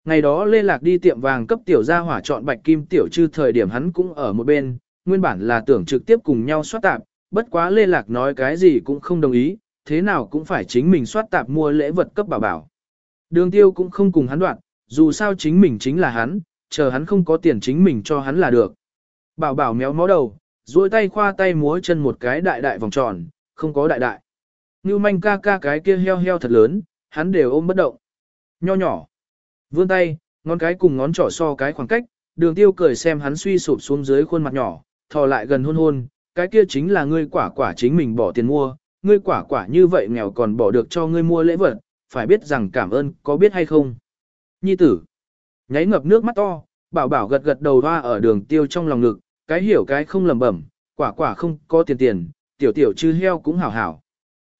Ngày đó Lê Lạc đi tiệm vàng cấp tiểu gia hỏa chọn bạch kim tiểu chư thời điểm hắn cũng ở một bên, nguyên bản là tưởng trực tiếp cùng nhau soát tạp, bất quá Lê Lạc nói cái gì cũng không đồng ý, thế nào cũng phải chính mình soát tạp mua lễ vật cấp bảo bảo. Đường tiêu cũng không cùng hắn đoạn, dù sao chính mình chính là hắn, chờ hắn không có tiền chính mình cho hắn là được. Bảo bảo méo mó đầu, duỗi tay khoa tay múa chân một cái đại đại vòng tròn, không có đại đại. Như manh ca ca cái kia heo heo thật lớn, hắn đều ôm bất động. Nho nhỏ. Vươn tay, ngón cái cùng ngón trỏ so cái khoảng cách, đường tiêu cười xem hắn suy sụp xuống dưới khuôn mặt nhỏ, thò lại gần hôn hôn, cái kia chính là ngươi quả quả chính mình bỏ tiền mua, ngươi quả quả như vậy nghèo còn bỏ được cho ngươi mua lễ vật, phải biết rằng cảm ơn có biết hay không. Nhi tử, nháy ngập nước mắt to, bảo bảo gật gật đầu hoa ở đường tiêu trong lòng ngực, cái hiểu cái không lầm bẩm, quả quả không có tiền tiền, tiểu tiểu chư heo cũng hảo hảo.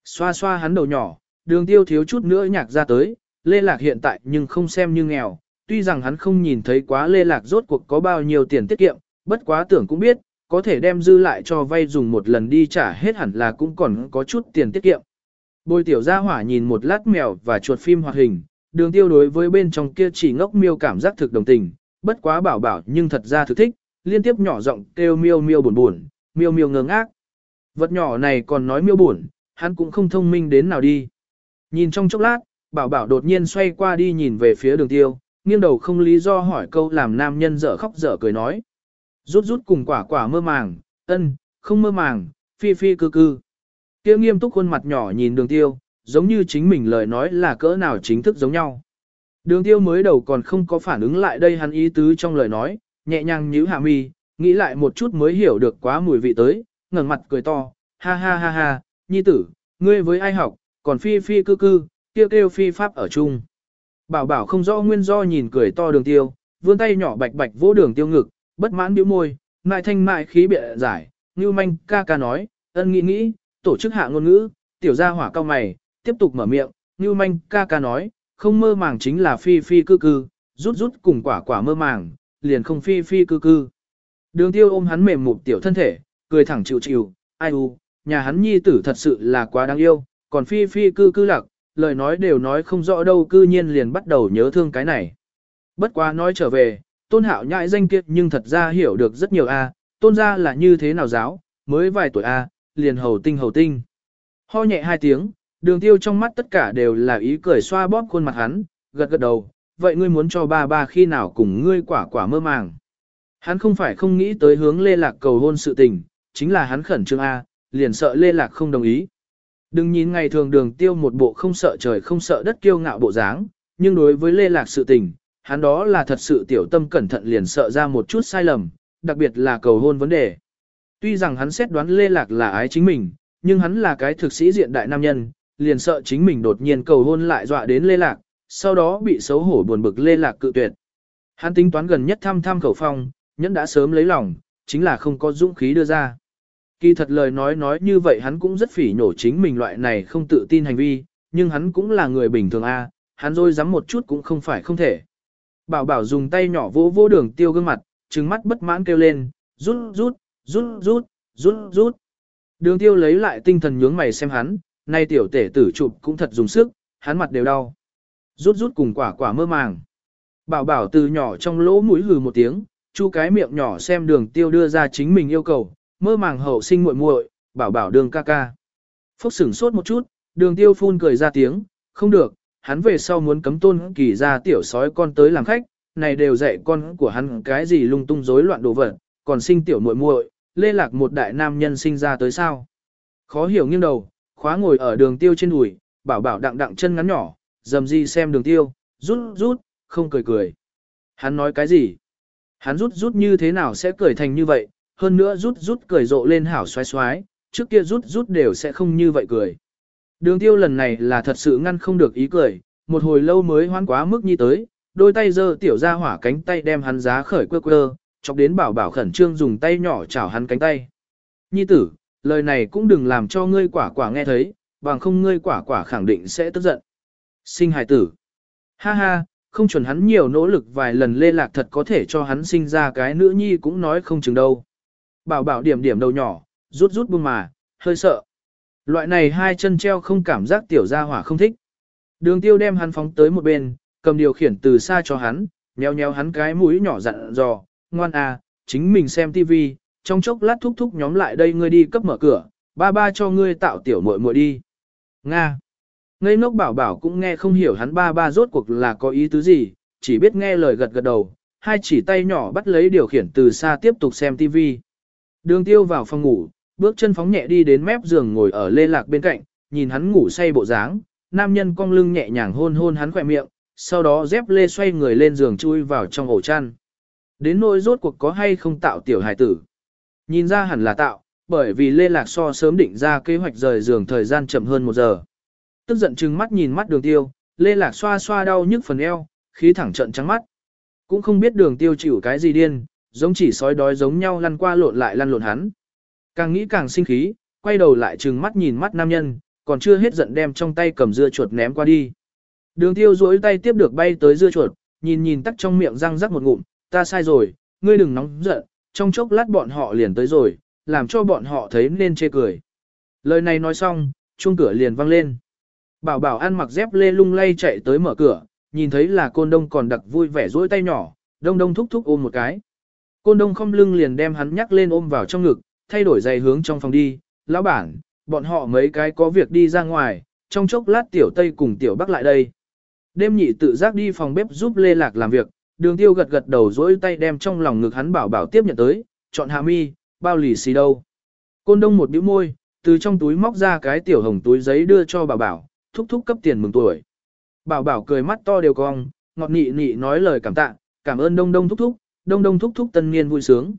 Xoa xoa hắn đầu nhỏ, đường tiêu thiếu chút nữa nhạc ra tới, lê lạc hiện tại nhưng không xem như nghèo, tuy rằng hắn không nhìn thấy quá lê lạc rốt cuộc có bao nhiêu tiền tiết kiệm, bất quá tưởng cũng biết, có thể đem dư lại cho vay dùng một lần đi trả hết hẳn là cũng còn có chút tiền tiết kiệm. Bồi tiểu gia hỏa nhìn một lát mèo và chuột phim hoạt hình, đường tiêu đối với bên trong kia chỉ ngốc miêu cảm giác thực đồng tình, bất quá bảo bảo nhưng thật ra thực thích, liên tiếp nhỏ giọng kêu miêu miêu buồn buồn, miêu miêu ngơ ngác. Vật nhỏ này còn nói miêu buồn, hắn cũng không thông minh đến nào đi. Nhìn trong chốc lát, bảo bảo đột nhiên xoay qua đi nhìn về phía đường tiêu, nghiêng đầu không lý do hỏi câu làm nam nhân dở khóc dở cười nói. Rút rút cùng quả quả mơ màng, ân, không mơ màng, phi phi cư cư. Kia nghiêm túc khuôn mặt nhỏ nhìn đường tiêu, giống như chính mình lời nói là cỡ nào chính thức giống nhau. Đường tiêu mới đầu còn không có phản ứng lại đây hắn ý tứ trong lời nói, nhẹ nhàng nhíu hạ mi, nghĩ lại một chút mới hiểu được quá mùi vị tới, ngẩng mặt cười to, ha ha ha ha, nhi tử, ngươi với ai học, còn phi phi cư cư, kêu kêu phi pháp ở chung. Bảo bảo không rõ nguyên do nhìn cười to đường tiêu, vươn tay nhỏ bạch bạch vỗ đường tiêu ngực, bất mãn bĩu môi, mại thanh mại khí bịa giải, như manh ca ca nói, ân nghĩ nghĩ, tổ chức hạ ngôn ngữ, tiểu gia hỏa cao mày, tiếp tục mở miệng, như manh ca ca nói, không mơ màng chính là phi phi cư cư, rút rút cùng quả quả mơ màng, liền không phi phi cư cư. Đường tiêu ôm hắn mềm mụt tiểu thân thể, cười thẳng chịu chịu, ai u, nhà hắn nhi tử thật sự là quá đáng yêu, còn phi phi cư cư lạc, lời nói đều nói không rõ đâu cư nhiên liền bắt đầu nhớ thương cái này. Bất quá nói trở về, tôn hạo nhãi danh kiệt nhưng thật ra hiểu được rất nhiều a tôn gia là như thế nào giáo, mới vài tuổi a liền hầu tinh hầu tinh. Ho nhẹ hai tiếng, đường tiêu trong mắt tất cả đều là ý cười xoa bóp khuôn mặt hắn, gật gật đầu, vậy ngươi muốn cho ba ba khi nào cùng ngươi quả quả mơ màng. Hắn không phải không nghĩ tới hướng Lê Lạc cầu hôn sự tình, chính là hắn khẩn trương A, liền sợ Lê Lạc không đồng ý. Đừng nhìn ngày thường đường tiêu một bộ không sợ trời không sợ đất kiêu ngạo bộ dáng, nhưng đối với Lê Lạc sự tình, hắn đó là thật sự tiểu tâm cẩn thận liền sợ ra một chút sai lầm, đặc biệt là cầu hôn vấn đề. Tuy rằng hắn xét đoán Lê Lạc là ái chính mình, nhưng hắn là cái thực sĩ diện đại nam nhân, liền sợ chính mình đột nhiên cầu hôn lại dọa đến Lê Lạc, sau đó bị xấu hổ buồn bực Lê Lạc cự tuyệt. Hắn tính toán gần nhất thăm thăm khẩu phong, nhẫn đã sớm lấy lòng, chính là không có dũng khí đưa ra. Kỳ thật lời nói nói như vậy hắn cũng rất phỉ nhổ chính mình loại này không tự tin hành vi, nhưng hắn cũng là người bình thường a, hắn rồi dám một chút cũng không phải không thể. Bảo bảo dùng tay nhỏ vỗ vỗ đường tiêu gương mặt, trừng mắt bất mãn kêu lên, rút rút, rút rút, rút rút. Đường tiêu lấy lại tinh thần nhướng mày xem hắn, nay tiểu tể tử chụp cũng thật dùng sức, hắn mặt đều đau. Rút rút cùng quả quả mơ màng. Bảo bảo từ nhỏ trong lỗ mũi hừ một tiếng, chu cái miệng nhỏ xem đường tiêu đưa ra chính mình yêu cầu, mơ màng hậu sinh muội muội, bảo bảo đường ca ca. Phúc sửng sốt một chút, đường tiêu phun cười ra tiếng, không được, hắn về sau muốn cấm tôn kỳ ra tiểu sói con tới làm khách, này đều dạy con của hắn cái gì lung tung rối loạn đồ vật, còn sinh tiểu muội muội, lê lạc một đại nam nhân sinh ra tới sao. Khó hiểu nghiêng đầu, khóa ngồi ở đường tiêu trên đùi, bảo bảo đặng đặng chân ngắn nhỏ, dầm di xem đường tiêu, rút rút, không cười cười. Hắn nói cái gì? Hắn rút rút như thế nào sẽ cười thành như vậy, hơn nữa rút rút cười rộ lên hảo xoái xoái, trước kia rút rút đều sẽ không như vậy cười. Đường tiêu lần này là thật sự ngăn không được ý cười, một hồi lâu mới hoan quá mức nhi tới, đôi tay giơ tiểu ra hỏa cánh tay đem hắn giá khởi quơ quơ, chọc đến bảo bảo khẩn trương dùng tay nhỏ chảo hắn cánh tay. Nhi tử, lời này cũng đừng làm cho ngươi quả quả nghe thấy, bằng không ngươi quả quả khẳng định sẽ tức giận. Sinh hài tử. Ha ha, không chuẩn hắn nhiều nỗ lực vài lần lê lạc thật có thể cho hắn sinh ra cái nữ nhi cũng nói không chừng đâu. Bảo bảo điểm điểm đầu nhỏ, rút rút bưng mà, hơi sợ. Loại này hai chân treo không cảm giác tiểu gia hỏa không thích. Đường tiêu đem hắn phóng tới một bên, cầm điều khiển từ xa cho hắn, nheo nheo hắn cái mũi nhỏ dặn dò, ngoan à, chính mình xem tivi, trong chốc lát thúc thúc nhóm lại đây ngươi đi cấp mở cửa, ba ba cho ngươi tạo tiểu muội muội đi. Nga. Ngây ngốc bảo bảo cũng nghe không hiểu hắn ba ba rốt cuộc là có ý tứ gì, chỉ biết nghe lời gật gật đầu, hai chỉ tay nhỏ bắt lấy điều khiển từ xa tiếp tục xem tivi. Đường tiêu vào phòng ngủ, bước chân phóng nhẹ đi đến mép giường ngồi ở lê lạc bên cạnh, nhìn hắn ngủ say bộ dáng, nam nhân cong lưng nhẹ nhàng hôn hôn hắn khỏe miệng, sau đó dép lê xoay người lên giường chui vào trong ổ chăn. Đến nỗi rốt cuộc có hay không tạo tiểu hài tử. Nhìn ra hẳn là tạo, bởi vì lê lạc so sớm định ra kế hoạch rời giường thời gian chậm hơn một giờ. Tức giận chừng mắt nhìn mắt đường tiêu, lê lạc xoa xoa đau nhức phần eo, khí thẳng trận trắng mắt. Cũng không biết đường tiêu chịu cái gì điên, giống chỉ sói đói giống nhau lăn qua lộn lại lăn lộn hắn. Càng nghĩ càng sinh khí, quay đầu lại trừng mắt nhìn mắt nam nhân, còn chưa hết giận đem trong tay cầm dưa chuột ném qua đi. Đường tiêu duỗi tay tiếp được bay tới dưa chuột, nhìn nhìn tắc trong miệng răng rắc một ngụm, ta sai rồi, ngươi đừng nóng giận, trong chốc lát bọn họ liền tới rồi, làm cho bọn họ thấy nên chê cười. Lời này nói xong, chuông cửa liền vang lên. Bảo bảo ăn mặc dép lê lung lay chạy tới mở cửa, nhìn thấy là côn đông còn đặc vui vẻ dỗi tay nhỏ, đông đông thúc thúc ôm một cái. Côn đông không lưng liền đem hắn nhắc lên ôm vào trong ngực, thay đổi giày hướng trong phòng đi, lão bản, bọn họ mấy cái có việc đi ra ngoài, trong chốc lát tiểu tây cùng tiểu bắc lại đây. Đêm nhị tự giác đi phòng bếp giúp Lê Lạc làm việc, đường tiêu gật gật đầu dỗi tay đem trong lòng ngực hắn bảo bảo tiếp nhận tới, chọn hạ mi, bao lì xì đâu. Côn đông một bĩu môi, từ trong túi móc ra cái tiểu hồng túi giấy đưa cho bảo bảo, thúc thúc cấp tiền mừng tuổi. Bảo bảo cười mắt to đều cong, ngọt nị nị nói lời cảm tạ, cảm ơn đông đông thúc thúc, đông đông thúc thúc tân niên vui sướng.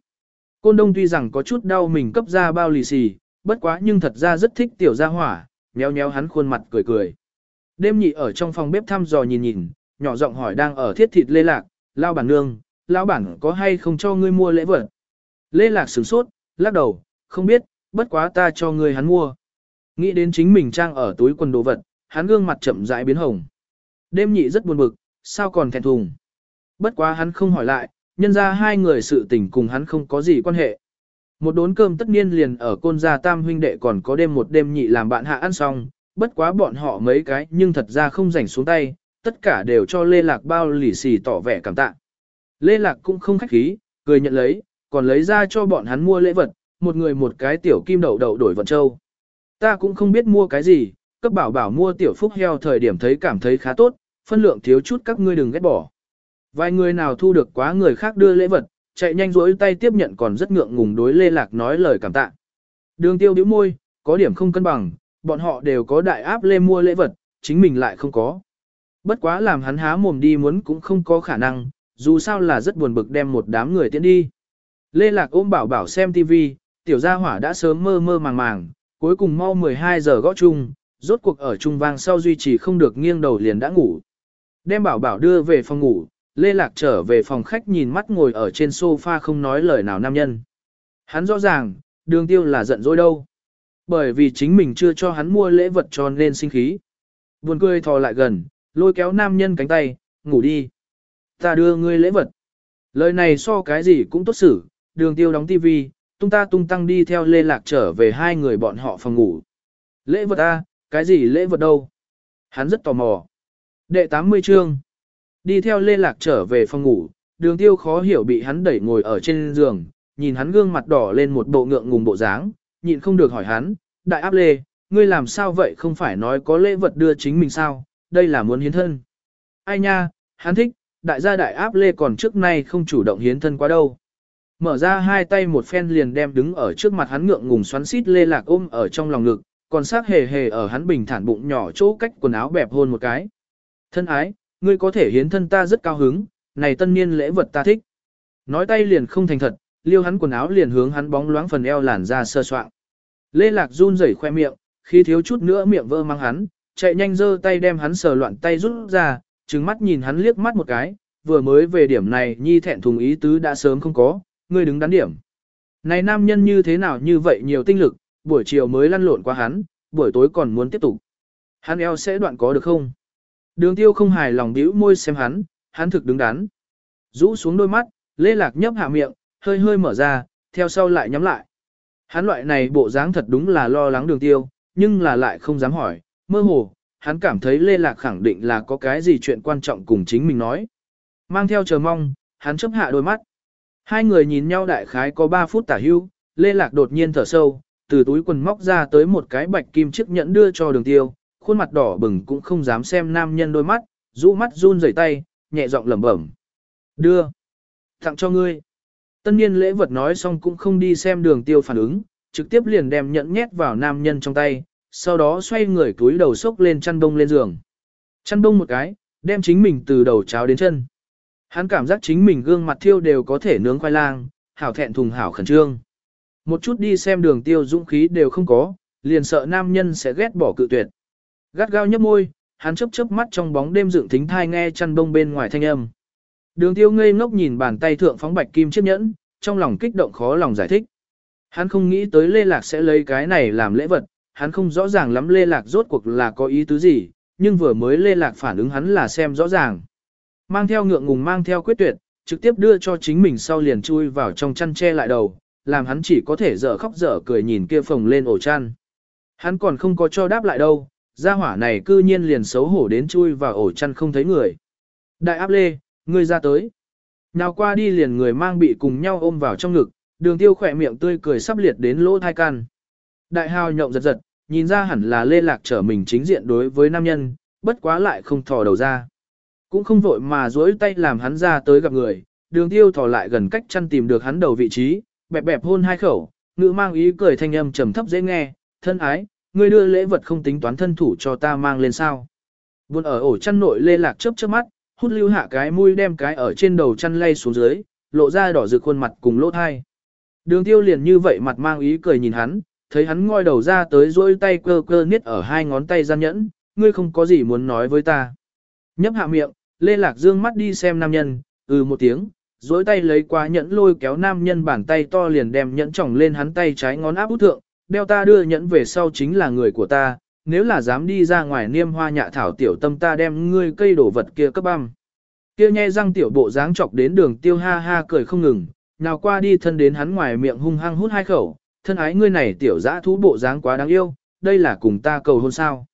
Côn đông tuy rằng có chút đau mình cấp ra bao lì xì, bất quá nhưng thật ra rất thích tiểu gia hỏa, nhéo nhéo hắn khuôn mặt cười cười. Đêm nhị ở trong phòng bếp thăm dò nhìn nhìn, nhỏ giọng hỏi đang ở thiết thịt lê lạc, lao bản nương, lao bản có hay không cho ngươi mua lễ vật. Lê lạc sửng sốt, lắc đầu, không biết, bất quá ta cho ngươi hắn mua. Nghĩ đến chính mình trang ở túi quần đồ vật, hắn gương mặt chậm rãi biến hồng. Đêm nhị rất buồn bực, sao còn thẹn thùng. Bất quá hắn không hỏi lại, nhân ra hai người sự tình cùng hắn không có gì quan hệ. Một đốn cơm tất nhiên liền ở côn gia tam huynh đệ còn có đêm một đêm nhị làm bạn hạ ăn xong, bất quá bọn họ mấy cái nhưng thật ra không rảnh xuống tay, tất cả đều cho Lê Lạc bao lì xì tỏ vẻ cảm tạ. Lê Lạc cũng không khách khí, cười nhận lấy, còn lấy ra cho bọn hắn mua lễ vật, một người một cái tiểu kim đậu đậu đổi vận châu. Ta cũng không biết mua cái gì, cấp bảo bảo mua tiểu phúc heo thời điểm thấy cảm thấy khá tốt, phân lượng thiếu chút các ngươi đừng ghét bỏ. Vài người nào thu được quá người khác đưa lễ vật, chạy nhanh rỗi tay tiếp nhận còn rất ngượng ngùng đối Lê Lạc nói lời cảm tạ. Đường tiêu bĩu môi, có điểm không cân bằng, bọn họ đều có đại áp lê mua lễ vật, chính mình lại không có. Bất quá làm hắn há mồm đi muốn cũng không có khả năng, dù sao là rất buồn bực đem một đám người tiến đi. Lê Lạc ôm bảo bảo xem TV, tiểu gia hỏa đã sớm mơ mơ màng màng, cuối cùng mau 12 giờ gõ chung, rốt cuộc ở trung vang sau duy trì không được nghiêng đầu liền đã ngủ. Đem bảo bảo đưa về phòng ngủ, Lê Lạc trở về phòng khách nhìn mắt ngồi ở trên sofa không nói lời nào nam nhân. Hắn rõ ràng, đường tiêu là giận dỗi đâu. Bởi vì chính mình chưa cho hắn mua lễ vật cho nên sinh khí. Buồn cười thò lại gần, lôi kéo nam nhân cánh tay, ngủ đi. Ta đưa ngươi lễ vật. Lời này so cái gì cũng tốt xử, đường tiêu đóng tivi, tung ta tung tăng đi theo lê lạc trở về hai người bọn họ phòng ngủ. Lễ vật a, cái gì lễ vật đâu? Hắn rất tò mò. Đệ 80 chương. Đi theo lê lạc trở về phòng ngủ, đường tiêu khó hiểu bị hắn đẩy ngồi ở trên giường, nhìn hắn gương mặt đỏ lên một bộ ngượng ngùng bộ dáng, nhịn không được hỏi hắn, đại áp lê, ngươi làm sao vậy không phải nói có lễ vật đưa chính mình sao, đây là muốn hiến thân. Ai nha, hắn thích, đại gia đại áp lê còn trước nay không chủ động hiến thân quá đâu. Mở ra hai tay một phen liền đem đứng ở trước mặt hắn ngượng ngùng xoắn xít lê lạc ôm ở trong lòng ngực, còn sát hề hề ở hắn bình thản bụng nhỏ chỗ cách quần áo bẹp hôn một cái. Thân ái, ngươi có thể hiến thân ta rất cao hứng, này tân niên lễ vật ta thích. Nói tay liền không thành thật, liêu hắn quần áo liền hướng hắn bóng loáng phần eo làn ra sơ soạn. Lê Lạc run rẩy khoe miệng, khi thiếu chút nữa miệng vỡ mang hắn, chạy nhanh giơ tay đem hắn sờ loạn tay rút ra, trừng mắt nhìn hắn liếc mắt một cái, vừa mới về điểm này nhi thẹn thùng ý tứ đã sớm không có, ngươi đứng đắn điểm. Này nam nhân như thế nào như vậy nhiều tinh lực, buổi chiều mới lăn lộn qua hắn, buổi tối còn muốn tiếp tục. Hắn eo sẽ đoạn có được không? Đường tiêu không hài lòng bĩu môi xem hắn, hắn thực đứng đắn. Rũ xuống đôi mắt, lê lạc nhấp hạ miệng, hơi hơi mở ra, theo sau lại nhắm lại. Hắn loại này bộ dáng thật đúng là lo lắng đường tiêu, nhưng là lại không dám hỏi, mơ hồ, hắn cảm thấy Lê Lạc khẳng định là có cái gì chuyện quan trọng cùng chính mình nói. Mang theo chờ mong, hắn chấp hạ đôi mắt. Hai người nhìn nhau đại khái có 3 phút tả hưu, Lê Lạc đột nhiên thở sâu, từ túi quần móc ra tới một cái bạch kim chiếc nhẫn đưa cho đường tiêu, khuôn mặt đỏ bừng cũng không dám xem nam nhân đôi mắt, rũ mắt run rẩy tay, nhẹ giọng lẩm bẩm. Đưa. Tặng cho ngươi. Tân niên lễ vật nói xong cũng không đi xem đường tiêu phản ứng, trực tiếp liền đem nhẫn nhét vào nam nhân trong tay, sau đó xoay người túi đầu sốc lên chăn đông lên giường. Chăn đông một cái, đem chính mình từ đầu cháo đến chân. Hắn cảm giác chính mình gương mặt thiêu đều có thể nướng khoai lang, hảo thẹn thùng hảo khẩn trương. Một chút đi xem đường tiêu dũng khí đều không có, liền sợ nam nhân sẽ ghét bỏ cự tuyệt. Gắt gao nhấp môi, hắn chớp chớp mắt trong bóng đêm dựng thính thai nghe chăn bông bên ngoài thanh âm. Đường tiêu ngây ngốc nhìn bàn tay thượng phóng bạch kim chiếc nhẫn, trong lòng kích động khó lòng giải thích. Hắn không nghĩ tới Lê Lạc sẽ lấy cái này làm lễ vật, hắn không rõ ràng lắm Lê Lạc rốt cuộc là có ý tứ gì, nhưng vừa mới Lê Lạc phản ứng hắn là xem rõ ràng. Mang theo ngượng ngùng mang theo quyết tuyệt, trực tiếp đưa cho chính mình sau liền chui vào trong chăn che lại đầu, làm hắn chỉ có thể dở khóc dở cười nhìn kia phồng lên ổ chăn. Hắn còn không có cho đáp lại đâu, gia hỏa này cư nhiên liền xấu hổ đến chui vào ổ chăn không thấy người. Đại áp lê, ngươi ra tới. Nào qua đi liền người mang bị cùng nhau ôm vào trong ngực, đường tiêu khỏe miệng tươi cười sắp liệt đến lỗ thai can. Đại hào nhộng giật giật, nhìn ra hẳn là lê lạc trở mình chính diện đối với nam nhân, bất quá lại không thò đầu ra. Cũng không vội mà duỗi tay làm hắn ra tới gặp người, đường tiêu thò lại gần cách chăn tìm được hắn đầu vị trí, bẹp bẹp hôn hai khẩu, ngữ mang ý cười thanh âm trầm thấp dễ nghe, thân ái, ngươi đưa lễ vật không tính toán thân thủ cho ta mang lên sao. Buồn ở ổ chăn nội lê lạc chớp chớp mắt, hút lưu hạ cái mũi đem cái ở trên đầu chăn lay xuống dưới, lộ ra đỏ rực khuôn mặt cùng lỗ thai. Đường tiêu liền như vậy mặt mang ý cười nhìn hắn, thấy hắn ngoi đầu ra tới rỗi tay cơ cơ niết ở hai ngón tay gian nhẫn, ngươi không có gì muốn nói với ta. Nhấp hạ miệng, Lê Lạc Dương mắt đi xem nam nhân, ừ một tiếng, rỗi tay lấy qua nhẫn lôi kéo nam nhân bàn tay to liền đem nhẫn tròng lên hắn tay trái ngón áp út thượng, đeo ta đưa nhẫn về sau chính là người của ta, nếu là dám đi ra ngoài niêm hoa nhạ thảo tiểu tâm ta đem ngươi cây đổ vật kia cấp băm. Kia nhe răng tiểu bộ dáng chọc đến đường tiêu ha ha cười không ngừng, nào qua đi thân đến hắn ngoài miệng hung hăng hút hai khẩu, thân ái ngươi này tiểu dã thú bộ dáng quá đáng yêu, đây là cùng ta cầu hôn sao.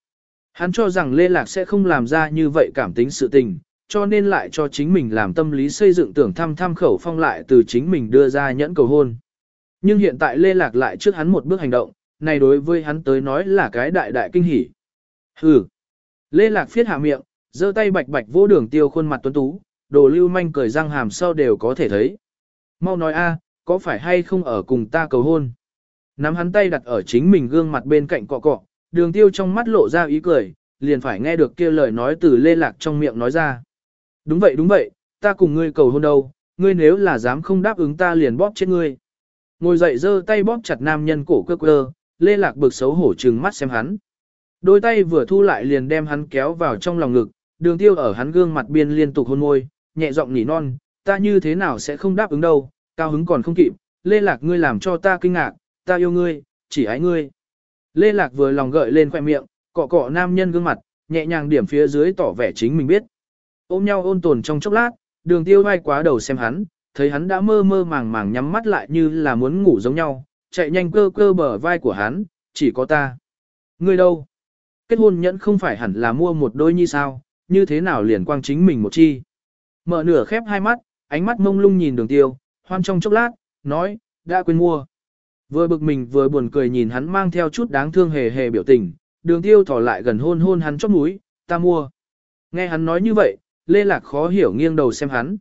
Hắn cho rằng Lê Lạc sẽ không làm ra như vậy cảm tính sự tình, cho nên lại cho chính mình làm tâm lý xây dựng tưởng thăm tham khẩu phong lại từ chính mình đưa ra nhẫn cầu hôn. Nhưng hiện tại Lê Lạc lại trước hắn một bước hành động, này đối với hắn tới nói là cái đại đại kinh hỉ. Hừ. Lê Lạc phiết hạ miệng, giơ tay bạch bạch vô đường tiêu khuôn mặt tuấn tú, đồ lưu manh cười răng hàm sau đều có thể thấy. Mau nói a, có phải hay không ở cùng ta cầu hôn? Nắm hắn tay đặt ở chính mình gương mặt bên cạnh cọ cọ, đường tiêu trong mắt lộ ra ý cười, liền phải nghe được kia lời nói từ lê lạc trong miệng nói ra. Đúng vậy đúng vậy, ta cùng ngươi cầu hôn đâu, ngươi nếu là dám không đáp ứng ta liền bóp chết ngươi. Ngồi dậy giơ tay bóp chặt nam nhân cổ cơ cơ, lê lạc bực xấu hổ trừng mắt xem hắn. Đôi tay vừa thu lại liền đem hắn kéo vào trong lòng ngực, đường tiêu ở hắn gương mặt biên liên tục hôn môi, nhẹ giọng nỉ non, ta như thế nào sẽ không đáp ứng đâu, cao hứng còn không kịp, lê lạc ngươi làm cho ta kinh ngạc, ta yêu ngươi, chỉ ái ngươi. Lê lạc vừa lòng gợi lên khoẻ miệng, cọ cọ nam nhân gương mặt, nhẹ nhàng điểm phía dưới tỏ vẻ chính mình biết. Ôm nhau ôn tồn trong chốc lát, đường tiêu vai quá đầu xem hắn, thấy hắn đã mơ mơ màng màng nhắm mắt lại như là muốn ngủ giống nhau, chạy nhanh cơ cơ bờ vai của hắn, chỉ có ta. Ngươi đâu? Kết hôn nhẫn không phải hẳn là mua một đôi như sao, như thế nào liền quang chính mình một chi. Mở nửa khép hai mắt, ánh mắt mông lung nhìn đường tiêu, hoan trong chốc lát, nói, đã quên mua. Vừa bực mình vừa buồn cười nhìn hắn mang theo chút đáng thương hề hề biểu tình, đường tiêu thỏ lại gần hôn hôn hắn chóp mũi, ta mua. Nghe hắn nói như vậy, Lê Lạc khó hiểu nghiêng đầu xem hắn.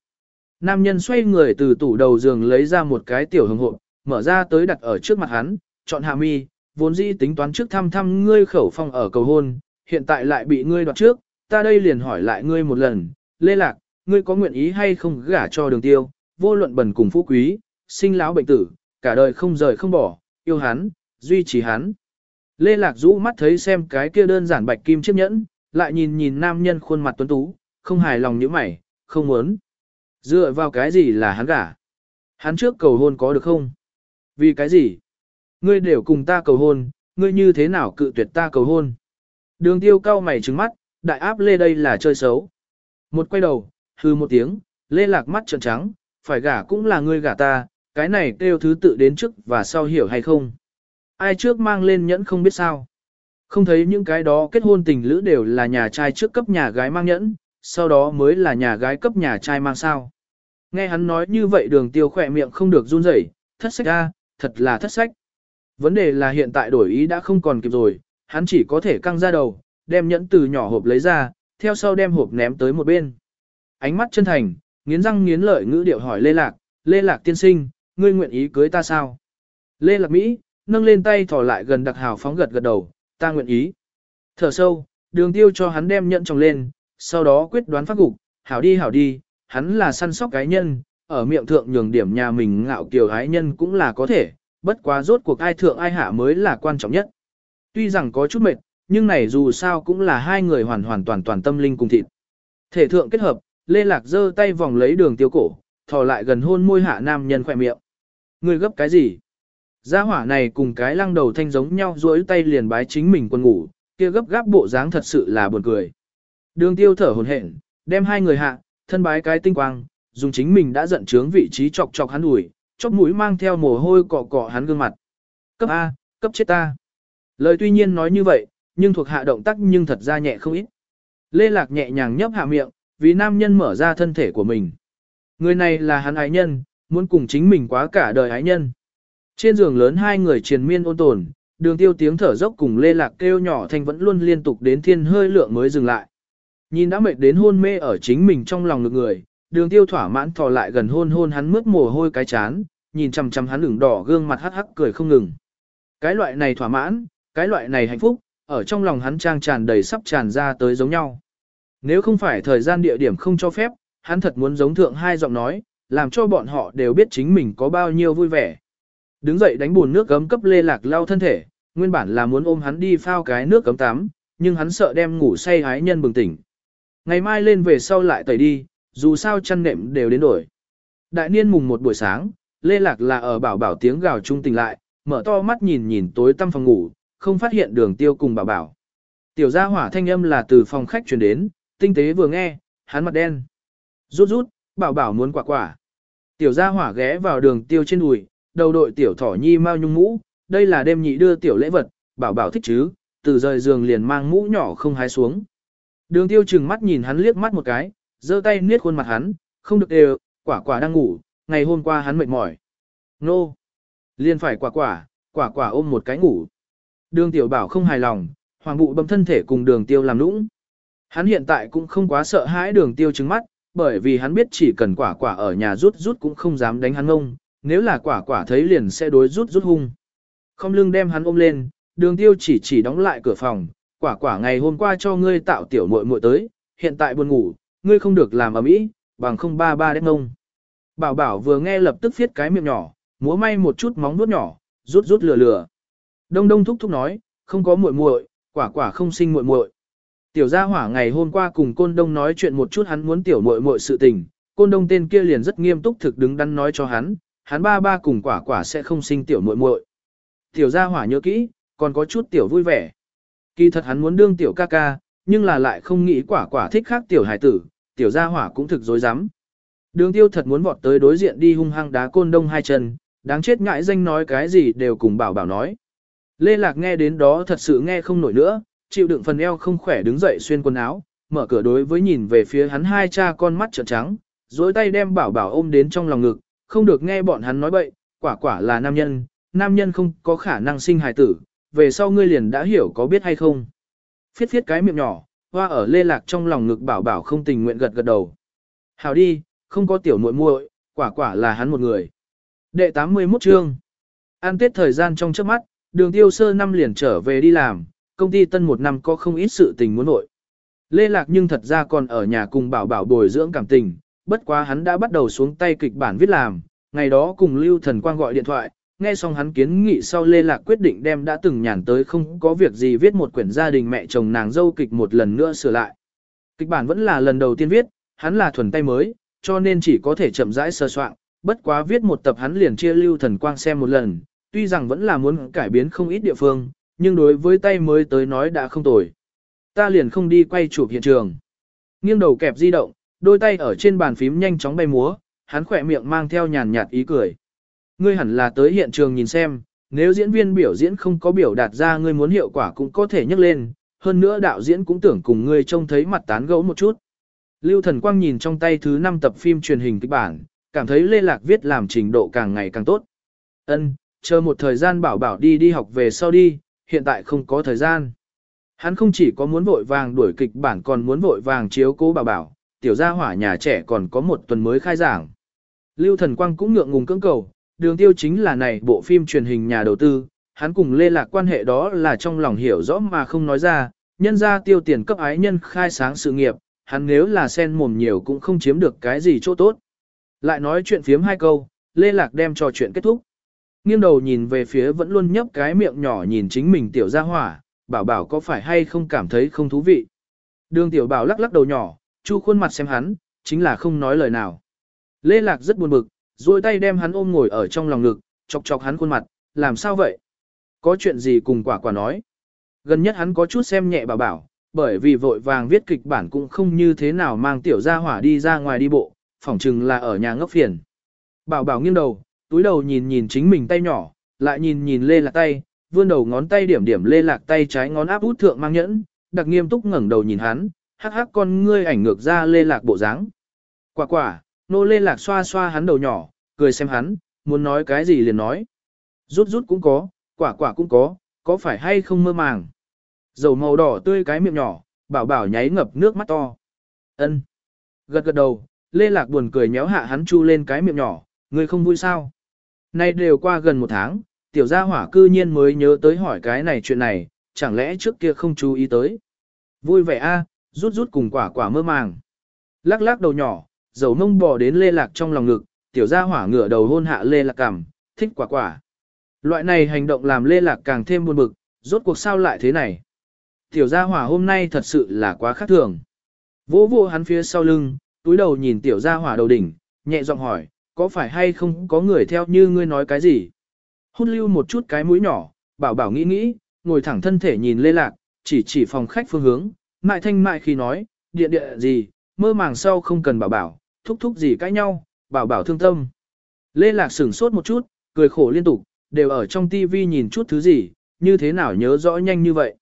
Nam nhân xoay người từ tủ đầu giường lấy ra một cái tiểu hồng hộp, mở ra tới đặt ở trước mặt hắn, chọn hạ mi, vốn dĩ tính toán trước thăm thăm ngươi khẩu phong ở cầu hôn, hiện tại lại bị ngươi đoạt trước, ta đây liền hỏi lại ngươi một lần, Lê Lạc, ngươi có nguyện ý hay không gả cho đường tiêu, vô luận bần cùng phú quý, sinh lão bệnh tử, cả đời không rời không bỏ, yêu hắn, duy trì hắn. Lê Lạc rũ mắt thấy xem cái kia đơn giản bạch kim chiếc nhẫn, lại nhìn nhìn nam nhân khuôn mặt tuấn tú, không hài lòng như mày, không muốn. Dựa vào cái gì là hắn gả? Hắn trước cầu hôn có được không? Vì cái gì? Ngươi đều cùng ta cầu hôn, ngươi như thế nào cự tuyệt ta cầu hôn? Đường tiêu cao mày trứng mắt, đại áp lê đây là chơi xấu. Một quay đầu, hư một tiếng, lê lạc mắt trợn trắng, phải gả cũng là ngươi gả ta, cái này kêu thứ tự đến trước và sau hiểu hay không. Ai trước mang lên nhẫn không biết sao. Không thấy những cái đó kết hôn tình lữ đều là nhà trai trước cấp nhà gái mang nhẫn, sau đó mới là nhà gái cấp nhà trai mang sao. Nghe hắn nói như vậy đường tiêu khỏe miệng không được run rẩy, thất sách ra, thật là thất sách. Vấn đề là hiện tại đổi ý đã không còn kịp rồi, hắn chỉ có thể căng ra đầu, đem nhẫn từ nhỏ hộp lấy ra, theo sau đem hộp ném tới một bên. Ánh mắt chân thành, nghiến răng nghiến lợi ngữ điệu hỏi Lê Lạc, Lê Lạc tiên sinh, ngươi nguyện ý cưới ta sao? Lê Lạc Mỹ, nâng lên tay thỏ lại gần đặc hào phóng gật gật đầu, ta nguyện ý. Thở sâu, đường tiêu cho hắn đem nhẫn trồng lên, sau đó quyết đoán phát gục, hảo đi hảo đi, hắn là săn sóc cái nhân, ở miệng thượng nhường điểm nhà mình ngạo kiều ái nhân cũng là có thể, bất quá rốt cuộc ai thượng ai hạ mới là quan trọng nhất. Tuy rằng có chút mệt, nhưng này dù sao cũng là hai người hoàn hoàn toàn toàn tâm linh cùng thịt. Thể thượng kết hợp, Lê Lạc giơ tay vòng lấy đường tiêu cổ, thò lại gần hôn môi hạ nam nhân khỏe miệng. Người gấp cái gì? Gia hỏa này cùng cái lăng đầu thanh giống nhau duỗi tay liền bái chính mình quân ngủ, kia gấp gáp bộ dáng thật sự là buồn cười. Đường tiêu thở hồn hển, đem hai người hạ, thân bái cái tinh quang, dùng chính mình đã giận trướng vị trí chọc chọc hắn ủi, chóp mũi mang theo mồ hôi cọ cọ hắn gương mặt. Cấp A, cấp chết ta. Lời tuy nhiên nói như vậy, nhưng thuộc hạ động tác nhưng thật ra nhẹ không ít. Lê Lạc nhẹ nhàng nhấp hạ miệng, vì nam nhân mở ra thân thể của mình. Người này là hắn ái nhân, muốn cùng chính mình quá cả đời ái nhân. Trên giường lớn hai người triền miên ôn tồn, đường tiêu tiếng thở dốc cùng Lê Lạc kêu nhỏ thanh vẫn luôn liên tục đến thiên hơi lượng mới dừng lại. Nhìn đã mệt đến hôn mê ở chính mình trong lòng ngực người, đường tiêu thỏa mãn thò lại gần hôn hôn hắn mướt mồ hôi cái chán, nhìn chằm chằm hắn ửng đỏ gương mặt hắc hắc cười không ngừng. Cái loại này thỏa mãn, cái loại này hạnh phúc, ở trong lòng hắn trang tràn đầy sắp tràn ra tới giống nhau. Nếu không phải thời gian địa điểm không cho phép, hắn thật muốn giống thượng hai giọng nói, làm cho bọn họ đều biết chính mình có bao nhiêu vui vẻ. Đứng dậy đánh buồn nước gấm cấp lê lạc lau thân thể, nguyên bản là muốn ôm hắn đi phao cái nước cấm tắm, nhưng hắn sợ đem ngủ say hái nhân bừng tỉnh. Ngày mai lên về sau lại tẩy đi, dù sao chăn nệm đều đến đổi. Đại niên mùng một buổi sáng, Lê Lạc là ở bảo bảo tiếng gào trung tỉnh lại, mở to mắt nhìn nhìn tối tăm phòng ngủ, không phát hiện đường tiêu cùng bảo bảo. Tiểu gia hỏa thanh âm là từ phòng khách truyền đến, tinh tế vừa nghe, hắn mặt đen. Rút rút, bảo bảo muốn quả quả. Tiểu gia hỏa ghé vào đường tiêu trên đùi, đầu đội tiểu thỏ nhi mau nhung mũ, đây là đêm nhị đưa tiểu lễ vật, bảo bảo thích chứ, từ rời giường liền mang mũ nhỏ không hái xuống. Đường tiêu chừng mắt nhìn hắn liếc mắt một cái, giơ tay niết khuôn mặt hắn, không được đều, quả quả đang ngủ, ngày hôm qua hắn mệt mỏi. Nô! Liên phải quả quả, quả quả ôm một cái ngủ. Đường tiểu bảo không hài lòng, hoàng bụ bấm thân thể cùng đường tiêu làm nũng. Hắn hiện tại cũng không quá sợ hãi đường tiêu trứng mắt, bởi vì hắn biết chỉ cần quả quả ở nhà rút rút cũng không dám đánh hắn ngông, nếu là quả quả thấy liền sẽ đối rút rút hung. Không lưng đem hắn ôm lên, đường tiêu chỉ chỉ đóng lại cửa phòng, quả quả ngày hôm qua cho ngươi tạo tiểu muội muội tới, hiện tại buồn ngủ, ngươi không được làm ở mỹ, bằng không ba ba đét ngông. Bảo bảo vừa nghe lập tức viết cái miệng nhỏ, múa may một chút móng vuốt nhỏ, rút rút lừa lừa. Đông đông thúc thúc nói, không có muội muội, quả quả không sinh muội muội. Tiểu gia hỏa ngày hôm qua cùng côn đông nói chuyện một chút hắn muốn tiểu muội muội sự tình, côn đông tên kia liền rất nghiêm túc thực đứng đắn nói cho hắn, hắn ba ba cùng quả quả sẽ không sinh tiểu muội muội. Tiểu gia hỏa nhớ kỹ, còn có chút tiểu vui vẻ. Kỳ thật hắn muốn đương tiểu ca ca, nhưng là lại không nghĩ quả quả thích khác tiểu hải tử, tiểu gia hỏa cũng thực dối rắm Đường tiêu thật muốn vọt tới đối diện đi hung hăng đá côn đông hai chân, đáng chết ngại danh nói cái gì đều cùng bảo bảo nói. Lê Lạc nghe đến đó thật sự nghe không nổi nữa, chịu đựng phần eo không khỏe đứng dậy xuyên quần áo, mở cửa đối với nhìn về phía hắn hai cha con mắt trợn trắng, dối tay đem bảo bảo ôm đến trong lòng ngực, không được nghe bọn hắn nói bậy, quả quả là nam nhân, nam nhân không có khả năng sinh hài tử, về sau ngươi liền đã hiểu có biết hay không. Phiết phiết cái miệng nhỏ, hoa ở lê lạc trong lòng ngực bảo bảo không tình nguyện gật gật đầu. Hào đi, không có tiểu muội muội, quả quả là hắn một người. Đệ 81 chương. An tết thời gian trong trước mắt, đường tiêu sơ năm liền trở về đi làm, công ty tân một năm có không ít sự tình muốn nội. Lê Lạc nhưng thật ra còn ở nhà cùng bảo bảo bồi dưỡng cảm tình, bất quá hắn đã bắt đầu xuống tay kịch bản viết làm, ngày đó cùng Lưu Thần Quang gọi điện thoại, nghe xong hắn kiến nghị sau Lê Lạc quyết định đem đã từng nhàn tới không có việc gì viết một quyển gia đình mẹ chồng nàng dâu kịch một lần nữa sửa lại. Kịch bản vẫn là lần đầu tiên viết, hắn là thuần tay mới, cho nên chỉ có thể chậm rãi sơ soạn, bất quá viết một tập hắn liền chia Lưu Thần Quang xem một lần, tuy rằng vẫn là muốn cải biến không ít địa phương, nhưng đối với tay mới tới nói đã không tồi. Ta liền không đi quay chụp hiện trường. Nghiêng đầu kẹp di động, đôi tay ở trên bàn phím nhanh chóng bay múa, hắn khỏe miệng mang theo nhàn nhạt ý cười. Ngươi hẳn là tới hiện trường nhìn xem, nếu diễn viên biểu diễn không có biểu đạt ra ngươi muốn hiệu quả cũng có thể nhắc lên, hơn nữa đạo diễn cũng tưởng cùng ngươi trông thấy mặt tán gẫu một chút. Lưu Thần Quang nhìn trong tay thứ 5 tập phim truyền hình kịch bản, cảm thấy Lê Lạc viết làm trình độ càng ngày càng tốt. Ân, chờ một thời gian bảo bảo đi đi học về sau đi, hiện tại không có thời gian. Hắn không chỉ có muốn vội vàng đuổi kịch bản còn muốn vội vàng chiếu cố bảo bảo, tiểu gia hỏa nhà trẻ còn có một tuần mới khai giảng. Lưu Thần Quang cũng ngượng ngùng cưỡng cầu, đường tiêu chính là này bộ phim truyền hình nhà đầu tư, hắn cùng Lê Lạc quan hệ đó là trong lòng hiểu rõ mà không nói ra, nhân ra tiêu tiền cấp ái nhân khai sáng sự nghiệp, hắn nếu là sen mồm nhiều cũng không chiếm được cái gì chỗ tốt. Lại nói chuyện phiếm hai câu, Lê Lạc đem trò chuyện kết thúc. Nghiêng đầu nhìn về phía vẫn luôn nhấp cái miệng nhỏ nhìn chính mình tiểu gia hỏa, bảo bảo có phải hay không cảm thấy không thú vị. Đường tiểu bảo lắc lắc đầu nhỏ, chu khuôn mặt xem hắn, chính là không nói lời nào. Lê Lạc rất buồn bực, duỗi tay đem hắn ôm ngồi ở trong lòng ngực, chọc chọc hắn khuôn mặt, làm sao vậy? Có chuyện gì cùng quả quả nói? Gần nhất hắn có chút xem nhẹ bảo bảo, bởi vì vội vàng viết kịch bản cũng không như thế nào mang tiểu gia hỏa đi ra ngoài đi bộ, phỏng chừng là ở nhà ngốc phiền. Bảo bảo nghiêng đầu, túi đầu nhìn nhìn chính mình tay nhỏ, lại nhìn nhìn lê lạc tay, vươn đầu ngón tay điểm điểm lê lạc tay trái ngón áp út thượng mang nhẫn, đặc nghiêm túc ngẩng đầu nhìn hắn, hắc hắc con ngươi ảnh ngược ra lê lạc bộ dáng. Quả quả, nô lê lạc xoa xoa hắn đầu nhỏ, cười xem hắn, muốn nói cái gì liền nói. Rút rút cũng có, quả quả cũng có, có phải hay không mơ màng. Dầu màu đỏ tươi cái miệng nhỏ, bảo bảo nháy ngập nước mắt to. ân Gật gật đầu, lê lạc buồn cười nhéo hạ hắn chu lên cái miệng nhỏ, người không vui sao? Nay đều qua gần một tháng, tiểu gia hỏa cư nhiên mới nhớ tới hỏi cái này chuyện này, chẳng lẽ trước kia không chú ý tới. Vui vẻ a, rút rút cùng quả quả mơ màng. Lắc lắc đầu nhỏ, dầu mông bò đến lê lạc trong lòng ngực, tiểu gia hỏa ngửa đầu hôn hạ lê lạc cảm thích quả quả. Loại này hành động làm lê lạc càng thêm buồn bực, rốt cuộc sao lại thế này. Tiểu gia hỏa hôm nay thật sự là quá khác thường. Vỗ vỗ hắn phía sau lưng, túi đầu nhìn tiểu gia hỏa đầu đỉnh, nhẹ giọng hỏi, có phải hay không có người theo như ngươi nói cái gì? Hút lưu một chút cái mũi nhỏ, bảo bảo nghĩ nghĩ, ngồi thẳng thân thể nhìn lê lạc, chỉ chỉ phòng khách phương hướng, mại thanh mại khi nói, điện địa gì, mơ màng sau không cần bảo bảo, thúc thúc gì cãi nhau, bảo bảo thương tâm. Lê lạc sửng sốt một chút, cười khổ liên tục, đều ở trong tivi nhìn chút thứ gì, như thế nào nhớ rõ nhanh như vậy.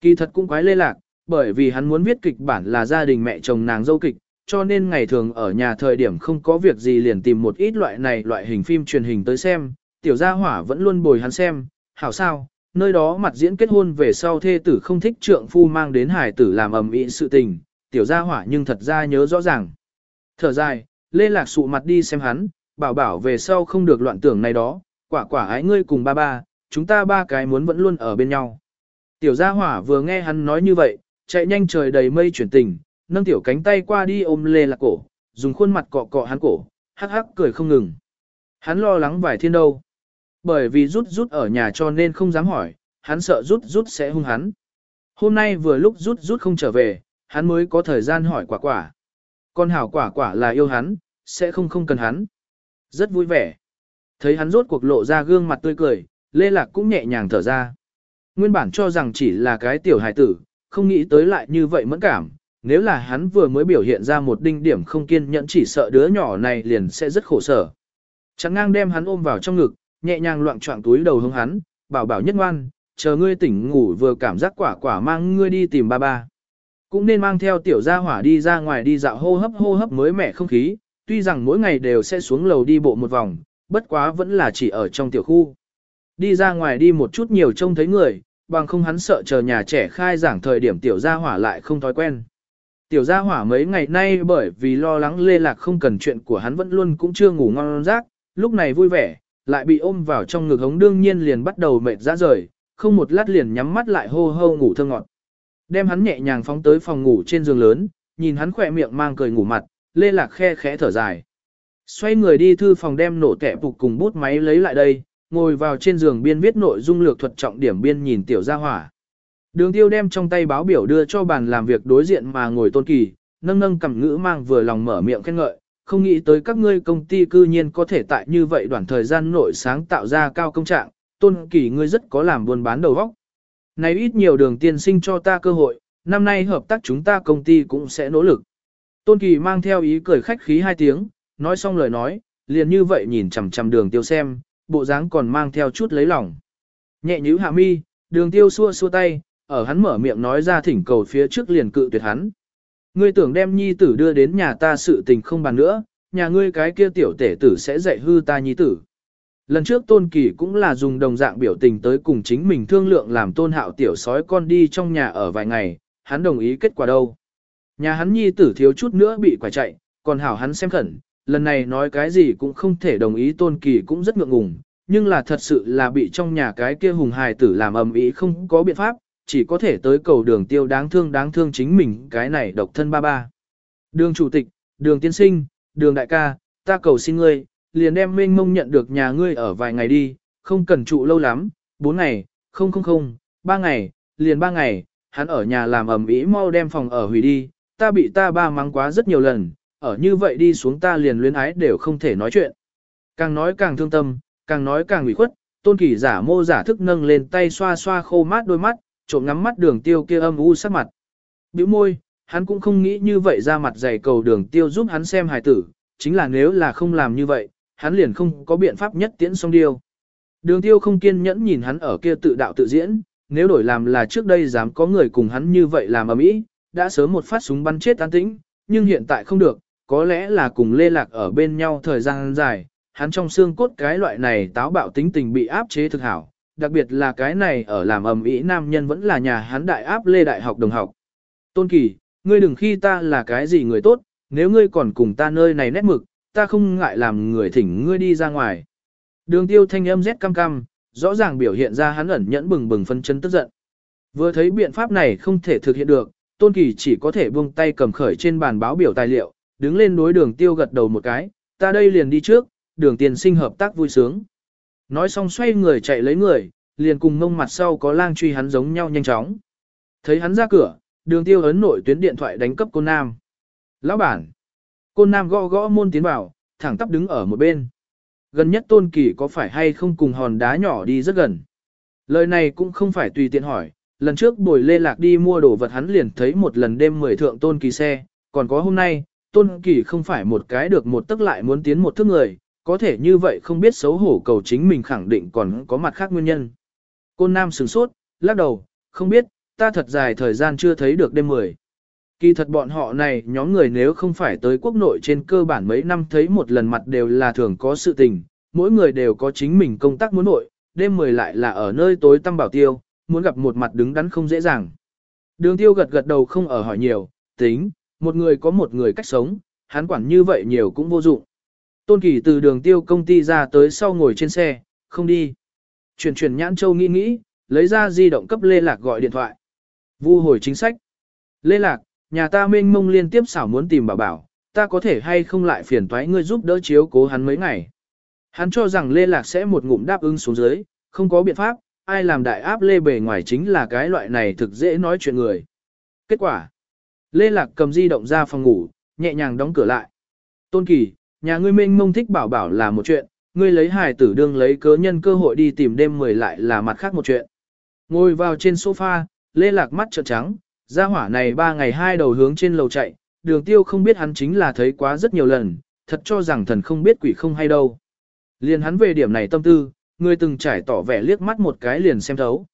Kỳ thật cũng quái lê lạc, bởi vì hắn muốn viết kịch bản là gia đình mẹ chồng nàng dâu kịch, cho nên ngày thường ở nhà thời điểm không có việc gì liền tìm một ít loại này loại hình phim truyền hình tới xem, tiểu gia hỏa vẫn luôn bồi hắn xem, hảo sao, nơi đó mặt diễn kết hôn về sau thê tử không thích trượng phu mang đến hải tử làm ầm ĩ sự tình, tiểu gia hỏa nhưng thật ra nhớ rõ ràng. Thở dài, Lê Lạc sụ mặt đi xem hắn, bảo bảo về sau không được loạn tưởng này đó, quả quả ái ngươi cùng ba ba, chúng ta ba cái muốn vẫn luôn ở bên nhau. Tiểu gia hỏa vừa nghe hắn nói như vậy, chạy nhanh trời đầy mây chuyển tình, nâng tiểu cánh tay qua đi ôm Lê Lạc cổ, dùng khuôn mặt cọ cọ hắn cổ, hắc hắc cười không ngừng. Hắn lo lắng vài thiên đâu. Bởi vì rút rút ở nhà cho nên không dám hỏi, hắn sợ rút rút sẽ hung hắn. Hôm nay vừa lúc rút rút không trở về, hắn mới có thời gian hỏi quả quả. Con hảo quả quả là yêu hắn, sẽ không không cần hắn. Rất vui vẻ. Thấy hắn rốt cuộc lộ ra gương mặt tươi cười, Lê Lạc cũng nhẹ nhàng thở ra. Nguyên bản cho rằng chỉ là cái tiểu hài tử, không nghĩ tới lại như vậy mẫn cảm. Nếu là hắn vừa mới biểu hiện ra một đinh điểm không kiên nhẫn chỉ sợ đứa nhỏ này liền sẽ rất khổ sở. Chẳng ngang đem hắn ôm vào trong ngực, nhẹ nhàng loạn trọng túi đầu hướng hắn, bảo bảo nhất ngoan, chờ ngươi tỉnh ngủ vừa cảm giác quả quả mang ngươi đi tìm ba ba. Cũng nên mang theo tiểu gia hỏa đi ra ngoài đi dạo hô hấp hô hấp mới mẻ không khí, tuy rằng mỗi ngày đều sẽ xuống lầu đi bộ một vòng, bất quá vẫn là chỉ ở trong tiểu khu. Đi ra ngoài đi một chút nhiều trông thấy người, bằng không hắn sợ chờ nhà trẻ khai giảng thời điểm tiểu gia hỏa lại không thói quen. Tiểu gia hỏa mấy ngày nay bởi vì lo lắng lê lạc không cần chuyện của hắn vẫn luôn cũng chưa ngủ ngon giấc, lúc này vui vẻ, lại bị ôm vào trong ngực hống đương nhiên liền bắt đầu mệt ra rời, không một lát liền nhắm mắt lại hô hô ngủ thơ ngọt. Đem hắn nhẹ nhàng phóng tới phòng ngủ trên giường lớn, nhìn hắn khỏe miệng mang cười ngủ mặt, lê lạc khe khẽ thở dài. Xoay người đi thư phòng đem nổ tẻ phục cùng bút máy lấy lại đây, ngồi vào trên giường biên viết nội dung lược thuật trọng điểm biên nhìn tiểu gia hỏa. Đường tiêu đem trong tay báo biểu đưa cho bàn làm việc đối diện mà ngồi tôn kỳ, nâng nâng cầm ngữ mang vừa lòng mở miệng khen ngợi, không nghĩ tới các ngươi công ty cư nhiên có thể tại như vậy đoạn thời gian nội sáng tạo ra cao công trạng, tôn kỳ ngươi rất có làm buôn bán đầu óc. Này ít nhiều đường tiên sinh cho ta cơ hội, năm nay hợp tác chúng ta công ty cũng sẽ nỗ lực. Tôn kỳ mang theo ý cười khách khí hai tiếng, nói xong lời nói, liền như vậy nhìn chằm chằm đường tiêu xem, bộ dáng còn mang theo chút lấy lòng. Nhẹ nhíu hạ mi, đường tiêu xua xua tay, ở hắn mở miệng nói ra thỉnh cầu phía trước liền cự tuyệt hắn. Ngươi tưởng đem nhi tử đưa đến nhà ta sự tình không bàn nữa, nhà ngươi cái kia tiểu tể tử sẽ dạy hư ta nhi tử. Lần trước tôn kỳ cũng là dùng đồng dạng biểu tình tới cùng chính mình thương lượng làm tôn hạo tiểu sói con đi trong nhà ở vài ngày, hắn đồng ý kết quả đâu. Nhà hắn nhi tử thiếu chút nữa bị quả chạy, còn hảo hắn xem khẩn, lần này nói cái gì cũng không thể đồng ý tôn kỳ cũng rất ngượng ngùng, nhưng là thật sự là bị trong nhà cái kia hùng hài tử làm ầm ĩ không có biện pháp, chỉ có thể tới cầu đường tiêu đáng thương đáng thương chính mình cái này độc thân ba ba. Đường chủ tịch, đường tiên sinh, đường đại ca, ta cầu xin ngươi, liền đem mênh mông nhận được nhà ngươi ở vài ngày đi, không cần trụ lâu lắm, bốn ngày, không không không, ba ngày, liền ba ngày, hắn ở nhà làm ẩm ý mau đem phòng ở hủy đi, ta bị ta ba mắng quá rất nhiều lần, ở như vậy đi xuống ta liền luyến ái đều không thể nói chuyện. Càng nói càng thương tâm, càng nói càng ủy khuất, tôn kỳ giả mô giả thức nâng lên tay xoa xoa khô mát đôi mắt, trộm ngắm mắt đường tiêu kia âm u sắc mặt. Biểu môi, hắn cũng không nghĩ như vậy ra mặt dày cầu đường tiêu giúp hắn xem hài tử, chính là nếu là không làm như vậy, hắn liền không có biện pháp nhất tiễn xong điêu. Đường tiêu không kiên nhẫn nhìn hắn ở kia tự đạo tự diễn, nếu đổi làm là trước đây dám có người cùng hắn như vậy làm ở mỹ, đã sớm một phát súng bắn chết an tĩnh, nhưng hiện tại không được, có lẽ là cùng lê lạc ở bên nhau thời gian dài, hắn trong xương cốt cái loại này táo bạo tính tình bị áp chế thực hảo, đặc biệt là cái này ở làm ầm ĩ nam nhân vẫn là nhà hắn đại áp lê đại học đồng học. Tôn Kỳ, ngươi đừng khi ta là cái gì người tốt, nếu ngươi còn cùng ta nơi này nét mực, ta không ngại làm người thỉnh ngươi đi ra ngoài. Đường tiêu thanh âm rét cam cam, rõ ràng biểu hiện ra hắn ẩn nhẫn bừng bừng phân chân tức giận. Vừa thấy biện pháp này không thể thực hiện được, Tôn Kỳ chỉ có thể buông tay cầm khởi trên bàn báo biểu tài liệu, đứng lên đối đường tiêu gật đầu một cái, ta đây liền đi trước, đường tiền sinh hợp tác vui sướng. Nói xong xoay người chạy lấy người, liền cùng ngông mặt sau có lang truy hắn giống nhau nhanh chóng. Thấy hắn ra cửa, đường tiêu ấn nội tuyến điện thoại đánh cấp cô Nam. Lão bản côn Nam gõ gõ môn tiến vào, thẳng tắp đứng ở một bên. Gần nhất tôn kỳ có phải hay không cùng hòn đá nhỏ đi rất gần. Lời này cũng không phải tùy tiện hỏi, lần trước buổi lê lạc đi mua đồ vật hắn liền thấy một lần đêm mười thượng tôn kỳ xe, còn có hôm nay, tôn kỳ không phải một cái được một tức lại muốn tiến một thước người, có thể như vậy không biết xấu hổ cầu chính mình khẳng định còn có mặt khác nguyên nhân. Côn Nam sửng sốt, lắc đầu, không biết, ta thật dài thời gian chưa thấy được đêm 10. Kỳ thật bọn họ này nhóm người nếu không phải tới quốc nội trên cơ bản mấy năm thấy một lần mặt đều là thường có sự tình, mỗi người đều có chính mình công tác muốn nội, đêm 10 lại là ở nơi tối tăm bảo tiêu, muốn gặp một mặt đứng đắn không dễ dàng. Đường tiêu gật gật đầu không ở hỏi nhiều, tính, một người có một người cách sống, hắn quản như vậy nhiều cũng vô dụng. Tôn Kỳ từ đường tiêu công ty ra tới sau ngồi trên xe, không đi. Chuyển chuyển nhãn châu nghĩ nghĩ, lấy ra di động cấp Lê Lạc gọi điện thoại. Vu hồi chính sách. Lê Lạc, nhà ta mênh mông liên tiếp xảo muốn tìm bảo bảo, ta có thể hay không lại phiền toái ngươi giúp đỡ chiếu cố hắn mấy ngày. Hắn cho rằng Lê Lạc sẽ một ngụm đáp ứng xuống dưới, không có biện pháp, ai làm đại áp Lê bề ngoài chính là cái loại này thực dễ nói chuyện người. Kết quả, Lê Lạc cầm di động ra phòng ngủ, nhẹ nhàng đóng cửa lại. Tôn Kỳ, nhà ngươi mênh mông thích bảo bảo là một chuyện, ngươi lấy hài tử đương lấy cớ nhân cơ hội đi tìm đêm mười lại là mặt khác một chuyện. Ngồi vào trên sofa, Lê Lạc mắt trợn trắng, gia hỏa này ba ngày hai đầu hướng trên lầu chạy, đường tiêu không biết hắn chính là thấy quá rất nhiều lần, thật cho rằng thần không biết quỷ không hay đâu. Liền hắn về điểm này tâm tư, người từng trải tỏ vẻ liếc mắt một cái liền xem thấu.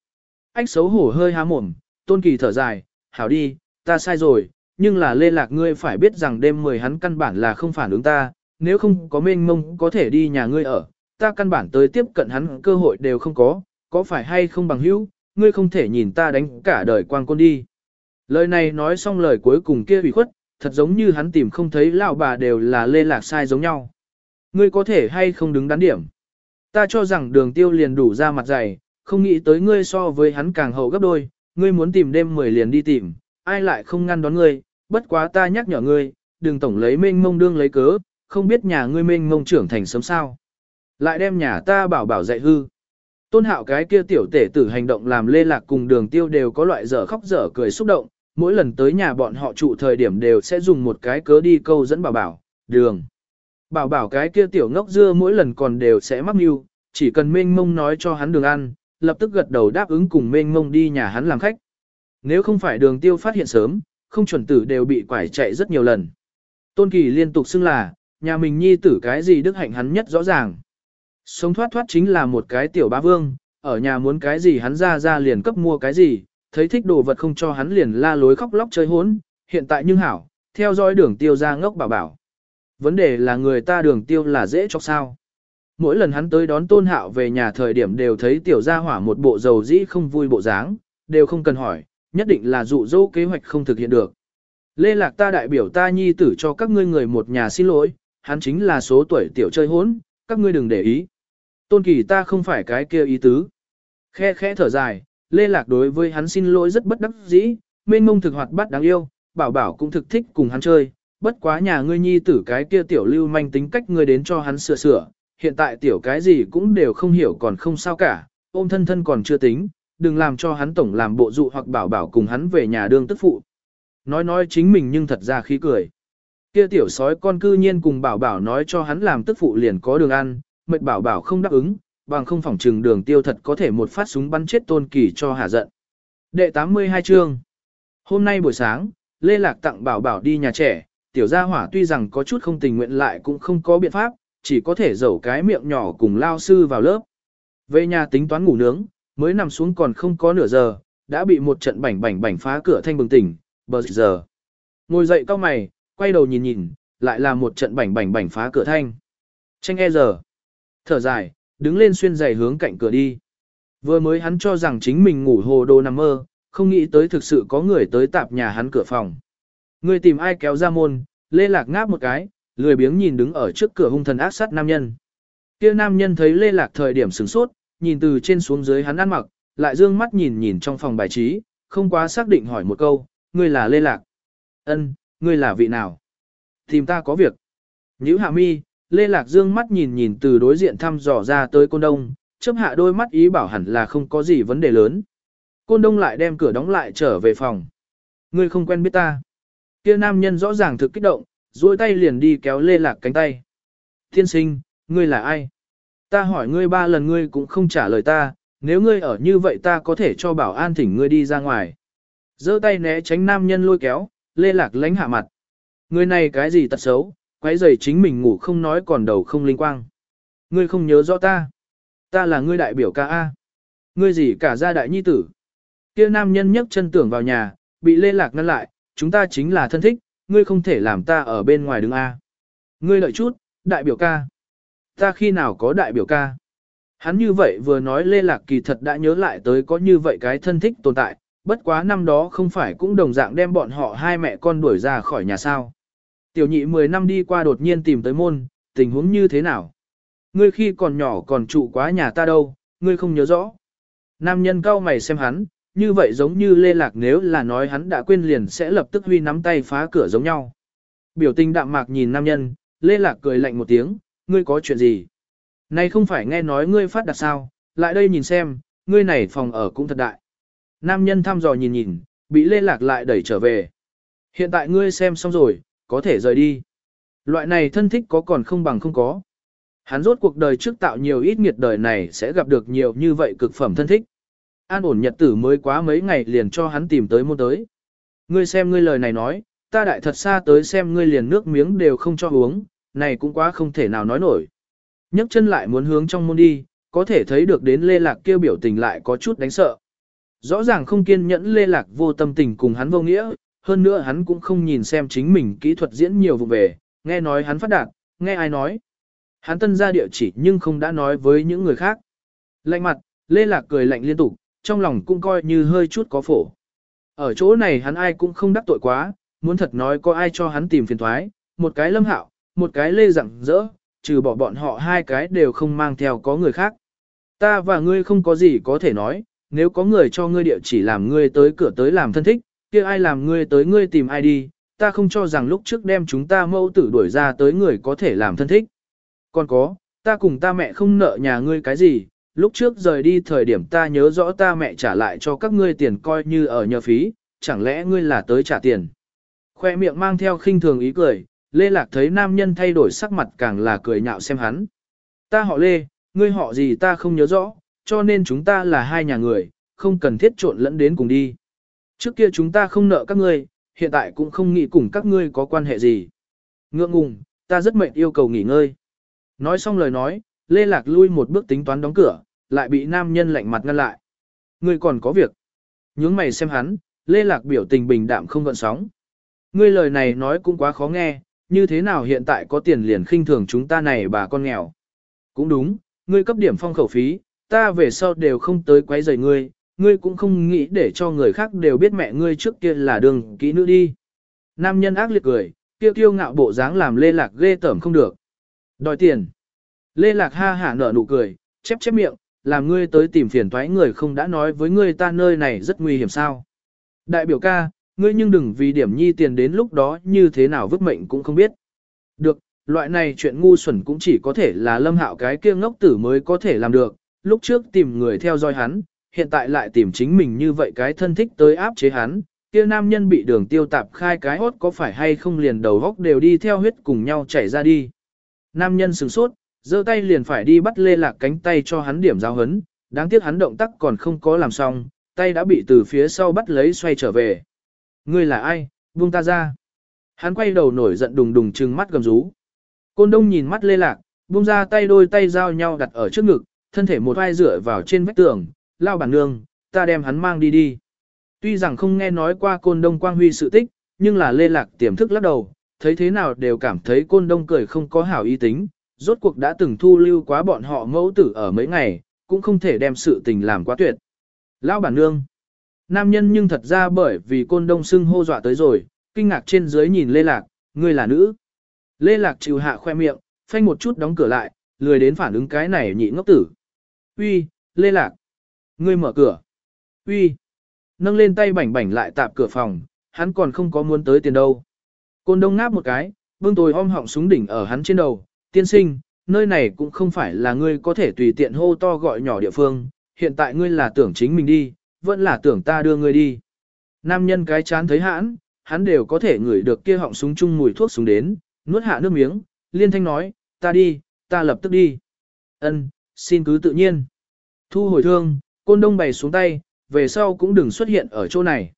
Ách xấu hổ hơi há mồm, tôn kỳ thở dài, hảo đi, ta sai rồi, nhưng là lê lạc ngươi phải biết rằng đêm mười hắn căn bản là không phản ứng ta, nếu không có mênh mông có thể đi nhà ngươi ở, ta căn bản tới tiếp cận hắn cơ hội đều không có, có phải hay không bằng hữu, ngươi không thể nhìn ta đánh cả đời quang côn đi. Lời này nói xong lời cuối cùng kia ủy khuất, thật giống như hắn tìm không thấy lão bà đều là lê lạc sai giống nhau. Ngươi có thể hay không đứng đắn điểm. Ta cho rằng đường tiêu liền đủ ra mặt dày, không nghĩ tới ngươi so với hắn càng hậu gấp đôi, ngươi muốn tìm đêm mười liền đi tìm, ai lại không ngăn đón ngươi, bất quá ta nhắc nhở ngươi, đừng tổng lấy mênh mông đương lấy cớ, không biết nhà ngươi mênh mông trưởng thành sớm sao. Lại đem nhà ta bảo bảo dạy hư. Tôn hạo cái kia tiểu tể tử hành động làm lê lạc cùng đường tiêu đều có loại dở khóc dở cười xúc động, mỗi lần tới nhà bọn họ trụ thời điểm đều sẽ dùng một cái cớ đi câu dẫn bảo bảo, đường. Bảo bảo cái kia tiểu ngốc dưa mỗi lần còn đều sẽ mắc mưu, chỉ cần mênh mông nói cho hắn đường ăn, lập tức gật đầu đáp ứng cùng mênh mông đi nhà hắn làm khách. Nếu không phải đường tiêu phát hiện sớm, không chuẩn tử đều bị quải chạy rất nhiều lần. Tôn Kỳ liên tục xưng là, nhà mình nhi tử cái gì đức hạnh hắn nhất rõ ràng. Sống thoát thoát chính là một cái tiểu bá vương, ở nhà muốn cái gì hắn ra ra liền cấp mua cái gì, thấy thích đồ vật không cho hắn liền la lối khóc lóc chơi hốn, hiện tại nhưng hảo, theo dõi đường tiêu ra ngốc bảo bảo. Vấn đề là người ta đường tiêu là dễ cho sao. Mỗi lần hắn tới đón tôn hạo về nhà thời điểm đều thấy tiểu gia hỏa một bộ dầu dĩ không vui bộ dáng, đều không cần hỏi, nhất định là dụ dỗ kế hoạch không thực hiện được. Lê Lạc ta đại biểu ta nhi tử cho các ngươi người một nhà xin lỗi, hắn chính là số tuổi tiểu chơi hốn, các ngươi đừng để ý. Tôn kỳ ta không phải cái kia ý tứ. Khe khẽ thở dài, Lê Lạc đối với hắn xin lỗi rất bất đắc dĩ, mênh mông thực hoạt bát đáng yêu, bảo bảo cũng thực thích cùng hắn chơi, bất quá nhà ngươi nhi tử cái kia tiểu lưu manh tính cách ngươi đến cho hắn sửa sửa, hiện tại tiểu cái gì cũng đều không hiểu còn không sao cả, ôm thân thân còn chưa tính, đừng làm cho hắn tổng làm bộ dụ hoặc bảo bảo cùng hắn về nhà đương tức phụ. Nói nói chính mình nhưng thật ra khí cười. Kia tiểu sói con cư nhiên cùng bảo bảo nói cho hắn làm tức phụ liền có đường ăn, mệt bảo bảo không đáp ứng, bằng không phỏng trừng đường tiêu thật có thể một phát súng bắn chết tôn kỳ cho hà giận. Đệ 82 chương Hôm nay buổi sáng, Lê Lạc tặng bảo bảo đi nhà trẻ, tiểu gia hỏa tuy rằng có chút không tình nguyện lại cũng không có biện pháp, chỉ có thể dẩu cái miệng nhỏ cùng lao sư vào lớp. Về nhà tính toán ngủ nướng, mới nằm xuống còn không có nửa giờ, đã bị một trận bảnh bảnh bảnh phá cửa thanh bừng tỉnh, bờ giờ. Ngồi dậy cao mày, quay đầu nhìn nhìn, lại là một trận bảnh bảnh bảnh phá cửa thanh. Tranh e giờ. Thở dài, đứng lên xuyên giày hướng cạnh cửa đi. Vừa mới hắn cho rằng chính mình ngủ hồ đồ nằm mơ, không nghĩ tới thực sự có người tới tạp nhà hắn cửa phòng. Người tìm ai kéo ra môn, lê lạc ngáp một cái, lười biếng nhìn đứng ở trước cửa hung thần ác sát nam nhân. Kia nam nhân thấy lê lạc thời điểm sửng sốt, nhìn từ trên xuống dưới hắn ăn mặc, lại dương mắt nhìn nhìn trong phòng bài trí, không quá xác định hỏi một câu, ngươi là lê lạc. Ân, ngươi là vị nào? Tìm ta có việc. Nhữ hạ mi, lê lạc dương mắt nhìn nhìn từ đối diện thăm dò ra tới côn đông, chấp hạ đôi mắt ý bảo hẳn là không có gì vấn đề lớn. Côn đông lại đem cửa đóng lại trở về phòng. Ngươi không quen biết ta. Kia nam nhân rõ ràng thực kích động, duỗi tay liền đi kéo lê lạc cánh tay. Thiên sinh, ngươi là ai? Ta hỏi ngươi ba lần ngươi cũng không trả lời ta, nếu ngươi ở như vậy ta có thể cho bảo an thỉnh ngươi đi ra ngoài. giơ tay né tránh nam nhân lôi kéo, lê lạc lánh hạ mặt. người này cái gì tật xấu, quấy rầy chính mình ngủ không nói còn đầu không linh quang. Ngươi không nhớ rõ ta. Ta là ngươi đại biểu ca A. Ngươi gì cả gia đại nhi tử. Kia nam nhân nhấc chân tưởng vào nhà, bị Lê Lạc ngăn lại, chúng ta chính là thân thích, ngươi không thể làm ta ở bên ngoài đứng A. Ngươi lợi chút, đại biểu ca. Ta khi nào có đại biểu ca? Hắn như vậy vừa nói Lê Lạc kỳ thật đã nhớ lại tới có như vậy cái thân thích tồn tại, bất quá năm đó không phải cũng đồng dạng đem bọn họ hai mẹ con đuổi ra khỏi nhà sao. Tiểu nhị 10 năm đi qua đột nhiên tìm tới môn, tình huống như thế nào? Ngươi khi còn nhỏ còn trụ quá nhà ta đâu, ngươi không nhớ rõ. Nam nhân cao mày xem hắn, như vậy giống như Lê Lạc nếu là nói hắn đã quên liền sẽ lập tức huy nắm tay phá cửa giống nhau. Biểu tình đạm mạc nhìn nam nhân, Lê Lạc cười lạnh một tiếng, ngươi có chuyện gì? Này không phải nghe nói ngươi phát đặt sao, lại đây nhìn xem, ngươi này phòng ở cũng thật đại. Nam nhân thăm dò nhìn nhìn, bị Lê Lạc lại đẩy trở về. Hiện tại ngươi xem xong rồi, có thể rời đi. Loại này thân thích có còn không bằng không có. Hắn rốt cuộc đời trước tạo nhiều ít nghiệt đời này sẽ gặp được nhiều như vậy cực phẩm thân thích. An ổn nhật tử mới quá mấy ngày liền cho hắn tìm tới môn tới. Ngươi xem ngươi lời này nói, ta đại thật xa tới xem ngươi liền nước miếng đều không cho uống, này cũng quá không thể nào nói nổi. nhấc chân lại muốn hướng trong môn đi, có thể thấy được đến Lê Lạc kêu biểu tình lại có chút đánh sợ. Rõ ràng không kiên nhẫn Lê Lạc vô tâm tình cùng hắn vô nghĩa, hơn nữa hắn cũng không nhìn xem chính mình kỹ thuật diễn nhiều vụ về, nghe nói hắn phát đạt, nghe ai nói. Hắn tân ra địa chỉ nhưng không đã nói với những người khác. Lạnh mặt, Lê Lạc cười lạnh liên tục, trong lòng cũng coi như hơi chút có phổ. Ở chỗ này hắn ai cũng không đắc tội quá, muốn thật nói có ai cho hắn tìm phiền thoái, một cái lâm hạo, một cái lê rặng rỡ, trừ bỏ bọn họ hai cái đều không mang theo có người khác. Ta và ngươi không có gì có thể nói, nếu có người cho ngươi địa chỉ làm ngươi tới cửa tới làm thân thích, kia ai làm ngươi tới ngươi tìm ai đi, ta không cho rằng lúc trước đem chúng ta mâu tử đuổi ra tới người có thể làm thân thích. Còn có, ta cùng ta mẹ không nợ nhà ngươi cái gì, lúc trước rời đi thời điểm ta nhớ rõ ta mẹ trả lại cho các ngươi tiền coi như ở nhờ phí, chẳng lẽ ngươi là tới trả tiền. Khoe miệng mang theo khinh thường ý cười, Lê Lạc thấy nam nhân thay đổi sắc mặt càng là cười nhạo xem hắn. Ta họ Lê, ngươi họ gì ta không nhớ rõ, cho nên chúng ta là hai nhà người, không cần thiết trộn lẫn đến cùng đi. Trước kia chúng ta không nợ các ngươi, hiện tại cũng không nghĩ cùng các ngươi có quan hệ gì. Ngượng ngùng, ta rất mệt yêu cầu nghỉ ngơi. Nói xong lời nói, Lê Lạc lui một bước tính toán đóng cửa, lại bị nam nhân lạnh mặt ngăn lại. Ngươi còn có việc. Nhướng mày xem hắn, Lê Lạc biểu tình bình đạm không gợn sóng. Ngươi lời này nói cũng quá khó nghe, như thế nào hiện tại có tiền liền khinh thường chúng ta này bà con nghèo. Cũng đúng, ngươi cấp điểm phong khẩu phí, ta về sau đều không tới quấy rầy ngươi, ngươi cũng không nghĩ để cho người khác đều biết mẹ ngươi trước kia là đường kỹ nữ đi. Nam nhân ác liệt cười, tiêu kiêu ngạo bộ dáng làm Lê Lạc ghê tởm không được. Đòi tiền. Lê Lạc ha hả nở nụ cười, chép chép miệng, làm ngươi tới tìm phiền thoái người không đã nói với ngươi ta nơi này rất nguy hiểm sao. Đại biểu ca, ngươi nhưng đừng vì điểm nhi tiền đến lúc đó như thế nào vứt mệnh cũng không biết. Được, loại này chuyện ngu xuẩn cũng chỉ có thể là lâm hạo cái kia ngốc tử mới có thể làm được, lúc trước tìm người theo dõi hắn, hiện tại lại tìm chính mình như vậy cái thân thích tới áp chế hắn, kia nam nhân bị đường tiêu tạp khai cái hốt có phải hay không liền đầu góc đều đi theo huyết cùng nhau chảy ra đi. Nam nhân sửng sốt, giơ tay liền phải đi bắt lê lạc cánh tay cho hắn điểm giao hấn, đáng tiếc hắn động tác còn không có làm xong, tay đã bị từ phía sau bắt lấy xoay trở về. Ngươi là ai, buông ta ra. Hắn quay đầu nổi giận đùng đùng trừng mắt gầm rú. Côn đông nhìn mắt lê lạc, buông ra tay đôi tay giao nhau đặt ở trước ngực, thân thể một vai dựa vào trên vách tường, lao bản nương, ta đem hắn mang đi đi. Tuy rằng không nghe nói qua côn đông quang huy sự tích, nhưng là lê lạc tiềm thức lắc đầu, thấy thế nào đều cảm thấy côn đông cười không có hảo ý tính, rốt cuộc đã từng thu lưu quá bọn họ mẫu tử ở mấy ngày, cũng không thể đem sự tình làm quá tuyệt. lao bản nương. Nam nhân nhưng thật ra bởi vì côn đông xưng hô dọa tới rồi, kinh ngạc trên dưới nhìn Lê Lạc, ngươi là nữ. Lê Lạc chịu hạ khoe miệng, phanh một chút đóng cửa lại, lười đến phản ứng cái này nhị ngốc tử. Uy, Lê Lạc. Ngươi mở cửa. Uy. Nâng lên tay bảnh bảnh lại tạp cửa phòng, hắn còn không có muốn tới tiền đâu. Côn đông ngáp một cái, bưng tồi om họng súng đỉnh ở hắn trên đầu, tiên sinh, nơi này cũng không phải là ngươi có thể tùy tiện hô to gọi nhỏ địa phương, hiện tại ngươi là tưởng chính mình đi, vẫn là tưởng ta đưa ngươi đi. Nam nhân cái chán thấy hãn, hắn đều có thể ngửi được kia họng súng chung mùi thuốc súng đến, nuốt hạ nước miếng, liên thanh nói, ta đi, ta lập tức đi. Ân, xin cứ tự nhiên. Thu hồi thương, côn đông bày xuống tay, về sau cũng đừng xuất hiện ở chỗ này.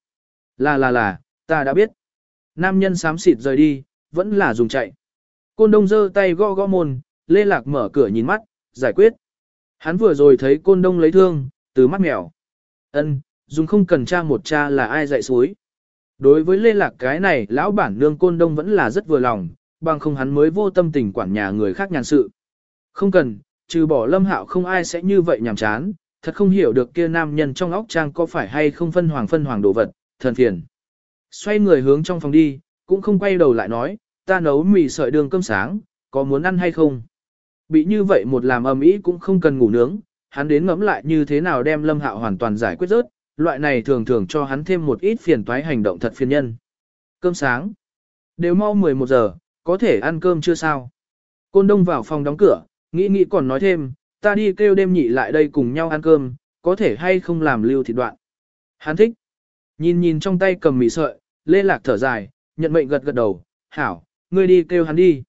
Là là là, ta đã biết. Nam nhân sám xịt rời đi, vẫn là dùng chạy. Côn đông giơ tay gõ gõ môn, Lê Lạc mở cửa nhìn mắt, giải quyết. Hắn vừa rồi thấy côn đông lấy thương, từ mắt mèo. Ân, dùng không cần cha một cha là ai dạy suối. Đối với Lê Lạc cái này, lão bản nương côn đông vẫn là rất vừa lòng, bằng không hắn mới vô tâm tình quản nhà người khác nhàn sự. Không cần, trừ bỏ lâm hạo không ai sẽ như vậy nhàm chán, thật không hiểu được kia nam nhân trong óc trang có phải hay không phân hoàng phân hoàng đồ vật, thần phiền. Xoay người hướng trong phòng đi, cũng không quay đầu lại nói, ta nấu mì sợi đường cơm sáng, có muốn ăn hay không? Bị như vậy một làm ầm ĩ cũng không cần ngủ nướng, hắn đến ngẫm lại như thế nào đem lâm hạo hoàn toàn giải quyết rớt, loại này thường thường cho hắn thêm một ít phiền toái hành động thật phiền nhân. Cơm sáng. Đều mau 11 giờ, có thể ăn cơm chưa sao? Côn đông vào phòng đóng cửa, nghĩ nghĩ còn nói thêm, ta đi kêu đêm nhị lại đây cùng nhau ăn cơm, có thể hay không làm lưu thịt đoạn. Hắn thích. Nhìn nhìn trong tay cầm mì sợi, lê lạc thở dài, nhận mệnh gật gật đầu, hảo, ngươi đi kêu hắn đi.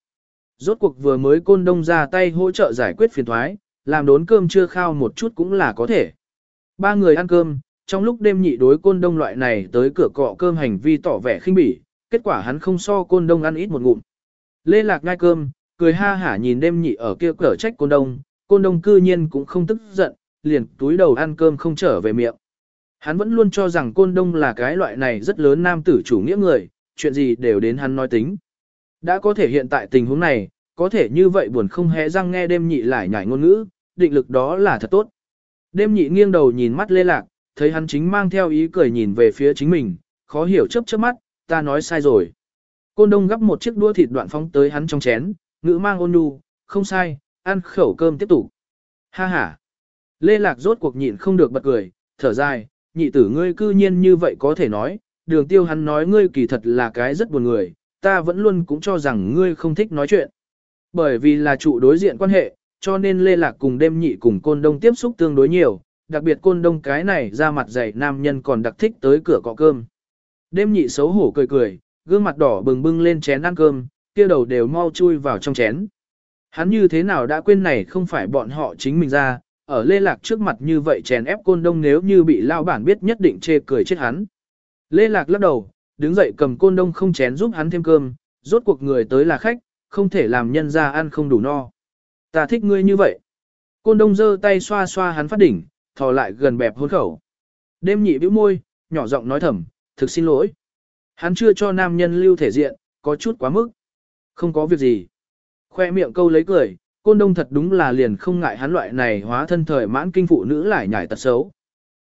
Rốt cuộc vừa mới côn đông ra tay hỗ trợ giải quyết phiền thoái, làm đốn cơm chưa khao một chút cũng là có thể. Ba người ăn cơm, trong lúc đêm nhị đối côn đông loại này tới cửa cọ cơm hành vi tỏ vẻ khinh bỉ, kết quả hắn không so côn đông ăn ít một ngụm. Lê Lạc ngai cơm, cười ha hả nhìn đêm nhị ở kia cỡ trách côn đông, côn đông cư nhiên cũng không tức giận, liền túi đầu ăn cơm không trở về miệng. Hắn vẫn luôn cho rằng côn đông là cái loại này rất lớn nam tử chủ nghĩa người, chuyện gì đều đến hắn nói tính. Đã có thể hiện tại tình huống này, có thể như vậy buồn không hé răng nghe đêm nhị lại nhảy ngôn ngữ, định lực đó là thật tốt. Đêm nhị nghiêng đầu nhìn mắt lê lạc, thấy hắn chính mang theo ý cười nhìn về phía chính mình, khó hiểu chớp chớp mắt, ta nói sai rồi. Côn đông gấp một chiếc đũa thịt đoạn phóng tới hắn trong chén, ngữ mang ôn nhu, không sai, ăn khẩu cơm tiếp tục. Ha ha. Lê Lạc rốt cuộc nhịn không được bật cười, thở dài, nhị tử ngươi cư nhiên như vậy có thể nói, đường tiêu hắn nói ngươi kỳ thật là cái rất buồn người, ta vẫn luôn cũng cho rằng ngươi không thích nói chuyện. Bởi vì là trụ đối diện quan hệ, cho nên Lê Lạc cùng đêm nhị cùng côn đông tiếp xúc tương đối nhiều, đặc biệt côn đông cái này ra mặt dày nam nhân còn đặc thích tới cửa cọ cơm. Đêm nhị xấu hổ cười cười, gương mặt đỏ bừng bưng lên chén ăn cơm, kia đầu đều mau chui vào trong chén. Hắn như thế nào đã quên này không phải bọn họ chính mình ra, ở lê lạc trước mặt như vậy chèn ép côn đông nếu như bị lao bản biết nhất định chê cười chết hắn. Lê lạc lắc đầu, đứng dậy cầm côn đông không chén giúp hắn thêm cơm, rốt cuộc người tới là khách, không thể làm nhân ra ăn không đủ no. Ta thích ngươi như vậy. Côn đông giơ tay xoa xoa hắn phát đỉnh, thò lại gần bẹp hôn khẩu. Đêm nhị bĩu môi, nhỏ giọng nói thầm, thực xin lỗi. Hắn chưa cho nam nhân lưu thể diện, có chút quá mức. Không có việc gì. Khoe miệng câu lấy cười, côn đông thật đúng là liền không ngại hắn loại này hóa thân thời mãn kinh phụ nữ lại nhảy tật xấu.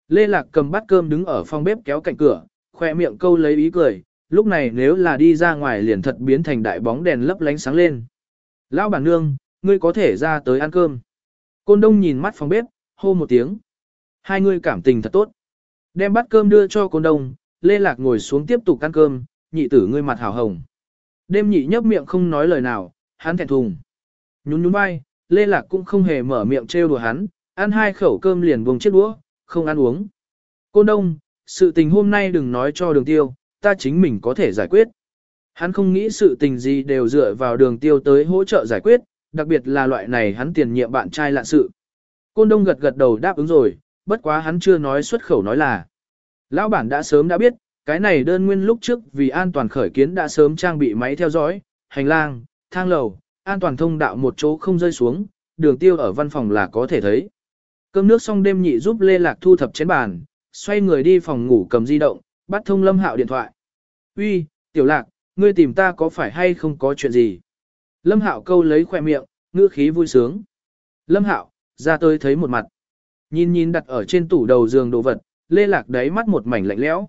Lê Lạc cầm bát cơm đứng ở phòng bếp kéo cạnh cửa, khoe miệng câu lấy ý cười, lúc này nếu là đi ra ngoài liền thật biến thành đại bóng đèn lấp lánh sáng lên. Lão bản nương, ngươi có thể ra tới ăn cơm. Côn đông nhìn mắt phòng bếp, hô một tiếng. Hai người cảm tình thật tốt. Đem bát cơm đưa cho côn đông, Lê Lạc ngồi xuống tiếp tục ăn cơm, nhị tử ngươi mặt hào hồng. Đêm nhị nhấp miệng không nói lời nào, hắn thẹn thùng. Nhún nhún vai, Lê Lạc cũng không hề mở miệng trêu đùa hắn, ăn hai khẩu cơm liền buông chiếc đũa, không ăn uống. Côn đông, sự tình hôm nay đừng nói cho đường tiêu, ta chính mình có thể giải quyết. Hắn không nghĩ sự tình gì đều dựa vào đường tiêu tới hỗ trợ giải quyết, đặc biệt là loại này hắn tiền nhiệm bạn trai lạ sự. Côn đông gật gật đầu đáp ứng rồi, bất quá hắn chưa nói xuất khẩu nói là. Lão bản đã sớm đã biết, cái này đơn nguyên lúc trước vì an toàn khởi kiến đã sớm trang bị máy theo dõi, hành lang, thang lầu, an toàn thông đạo một chỗ không rơi xuống, đường tiêu ở văn phòng là có thể thấy. Cơm nước xong đêm nhị giúp Lê Lạc thu thập chén bàn, xoay người đi phòng ngủ cầm di động, bắt thông Lâm Hạo điện thoại. Uy, Tiểu Lạc, ngươi tìm ta có phải hay không có chuyện gì? Lâm Hạo câu lấy khoe miệng, ngữ khí vui sướng. Lâm Hạo, ra tới thấy một mặt. Nhìn nhìn đặt ở trên tủ đầu giường đồ vật, Lê Lạc đáy mắt một mảnh lạnh lẽo.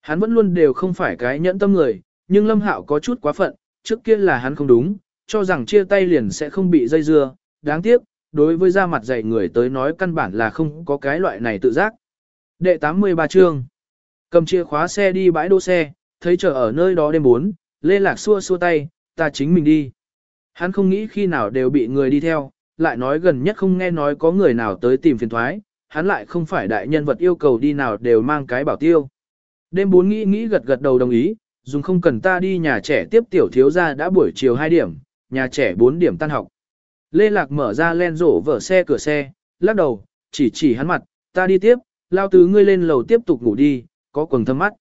Hắn vẫn luôn đều không phải cái nhẫn tâm người, nhưng Lâm Hạo có chút quá phận, trước kia là hắn không đúng, cho rằng chia tay liền sẽ không bị dây dưa, đáng tiếc, đối với da mặt dày người tới nói căn bản là không có cái loại này tự giác. Đệ 83 chương Cầm chìa khóa xe đi bãi đỗ xe, thấy chờ ở nơi đó đêm bốn, Lê Lạc xua xua tay, ta chính mình đi. Hắn không nghĩ khi nào đều bị người đi theo, lại nói gần nhất không nghe nói có người nào tới tìm phiền thoái, hắn lại không phải đại nhân vật yêu cầu đi nào đều mang cái bảo tiêu. Đêm bốn nghĩ nghĩ gật gật đầu đồng ý, dùng không cần ta đi nhà trẻ tiếp tiểu thiếu ra đã buổi chiều 2 điểm, nhà trẻ 4 điểm tan học. Lê Lạc mở ra len rổ vở xe cửa xe, lắc đầu, chỉ chỉ hắn mặt, ta đi tiếp, lao tứ ngươi lên lầu tiếp tục ngủ đi, có quần thâm mắt.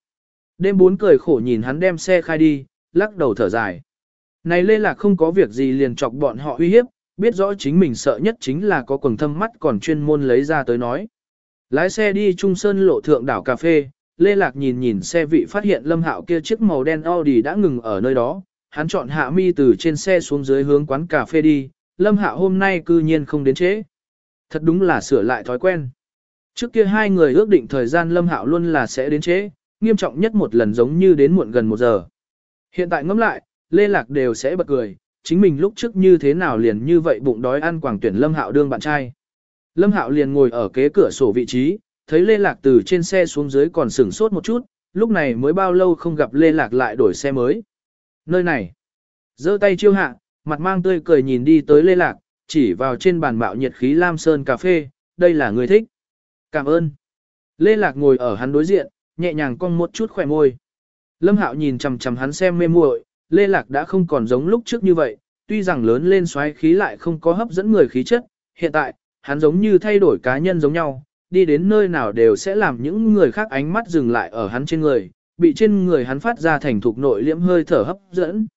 Đêm bốn cười khổ nhìn hắn đem xe khai đi, lắc đầu thở dài. Này Lê Lạc không có việc gì liền chọc bọn họ uy hiếp, biết rõ chính mình sợ nhất chính là có quần thâm mắt còn chuyên môn lấy ra tới nói. Lái xe đi Trung Sơn lộ thượng đảo cà phê, Lê Lạc nhìn nhìn xe vị phát hiện Lâm Hạo kia chiếc màu đen Audi đã ngừng ở nơi đó, hắn chọn hạ mi từ trên xe xuống dưới hướng quán cà phê đi, Lâm Hạo hôm nay cư nhiên không đến trễ. Thật đúng là sửa lại thói quen. Trước kia hai người ước định thời gian Lâm Hạo luôn là sẽ đến trễ, nghiêm trọng nhất một lần giống như đến muộn gần một giờ. Hiện tại ngẫm lại, Lê Lạc đều sẽ bật cười, chính mình lúc trước như thế nào liền như vậy bụng đói ăn quảng tuyển Lâm Hạo đương bạn trai. Lâm Hạo liền ngồi ở kế cửa sổ vị trí, thấy Lê Lạc từ trên xe xuống dưới còn sửng sốt một chút, lúc này mới bao lâu không gặp Lê Lạc lại đổi xe mới. Nơi này, giơ tay chiêu hạ, mặt mang tươi cười nhìn đi tới Lê Lạc, chỉ vào trên bàn mạo nhiệt khí Lam Sơn cà phê, đây là người thích. Cảm ơn. Lê Lạc ngồi ở hắn đối diện, nhẹ nhàng cong một chút khỏe môi. Lâm Hạo nhìn chằm chằm hắn xem mê muội, Lê Lạc đã không còn giống lúc trước như vậy, tuy rằng lớn lên xoáy khí lại không có hấp dẫn người khí chất, hiện tại, hắn giống như thay đổi cá nhân giống nhau, đi đến nơi nào đều sẽ làm những người khác ánh mắt dừng lại ở hắn trên người, bị trên người hắn phát ra thành thục nội liễm hơi thở hấp dẫn.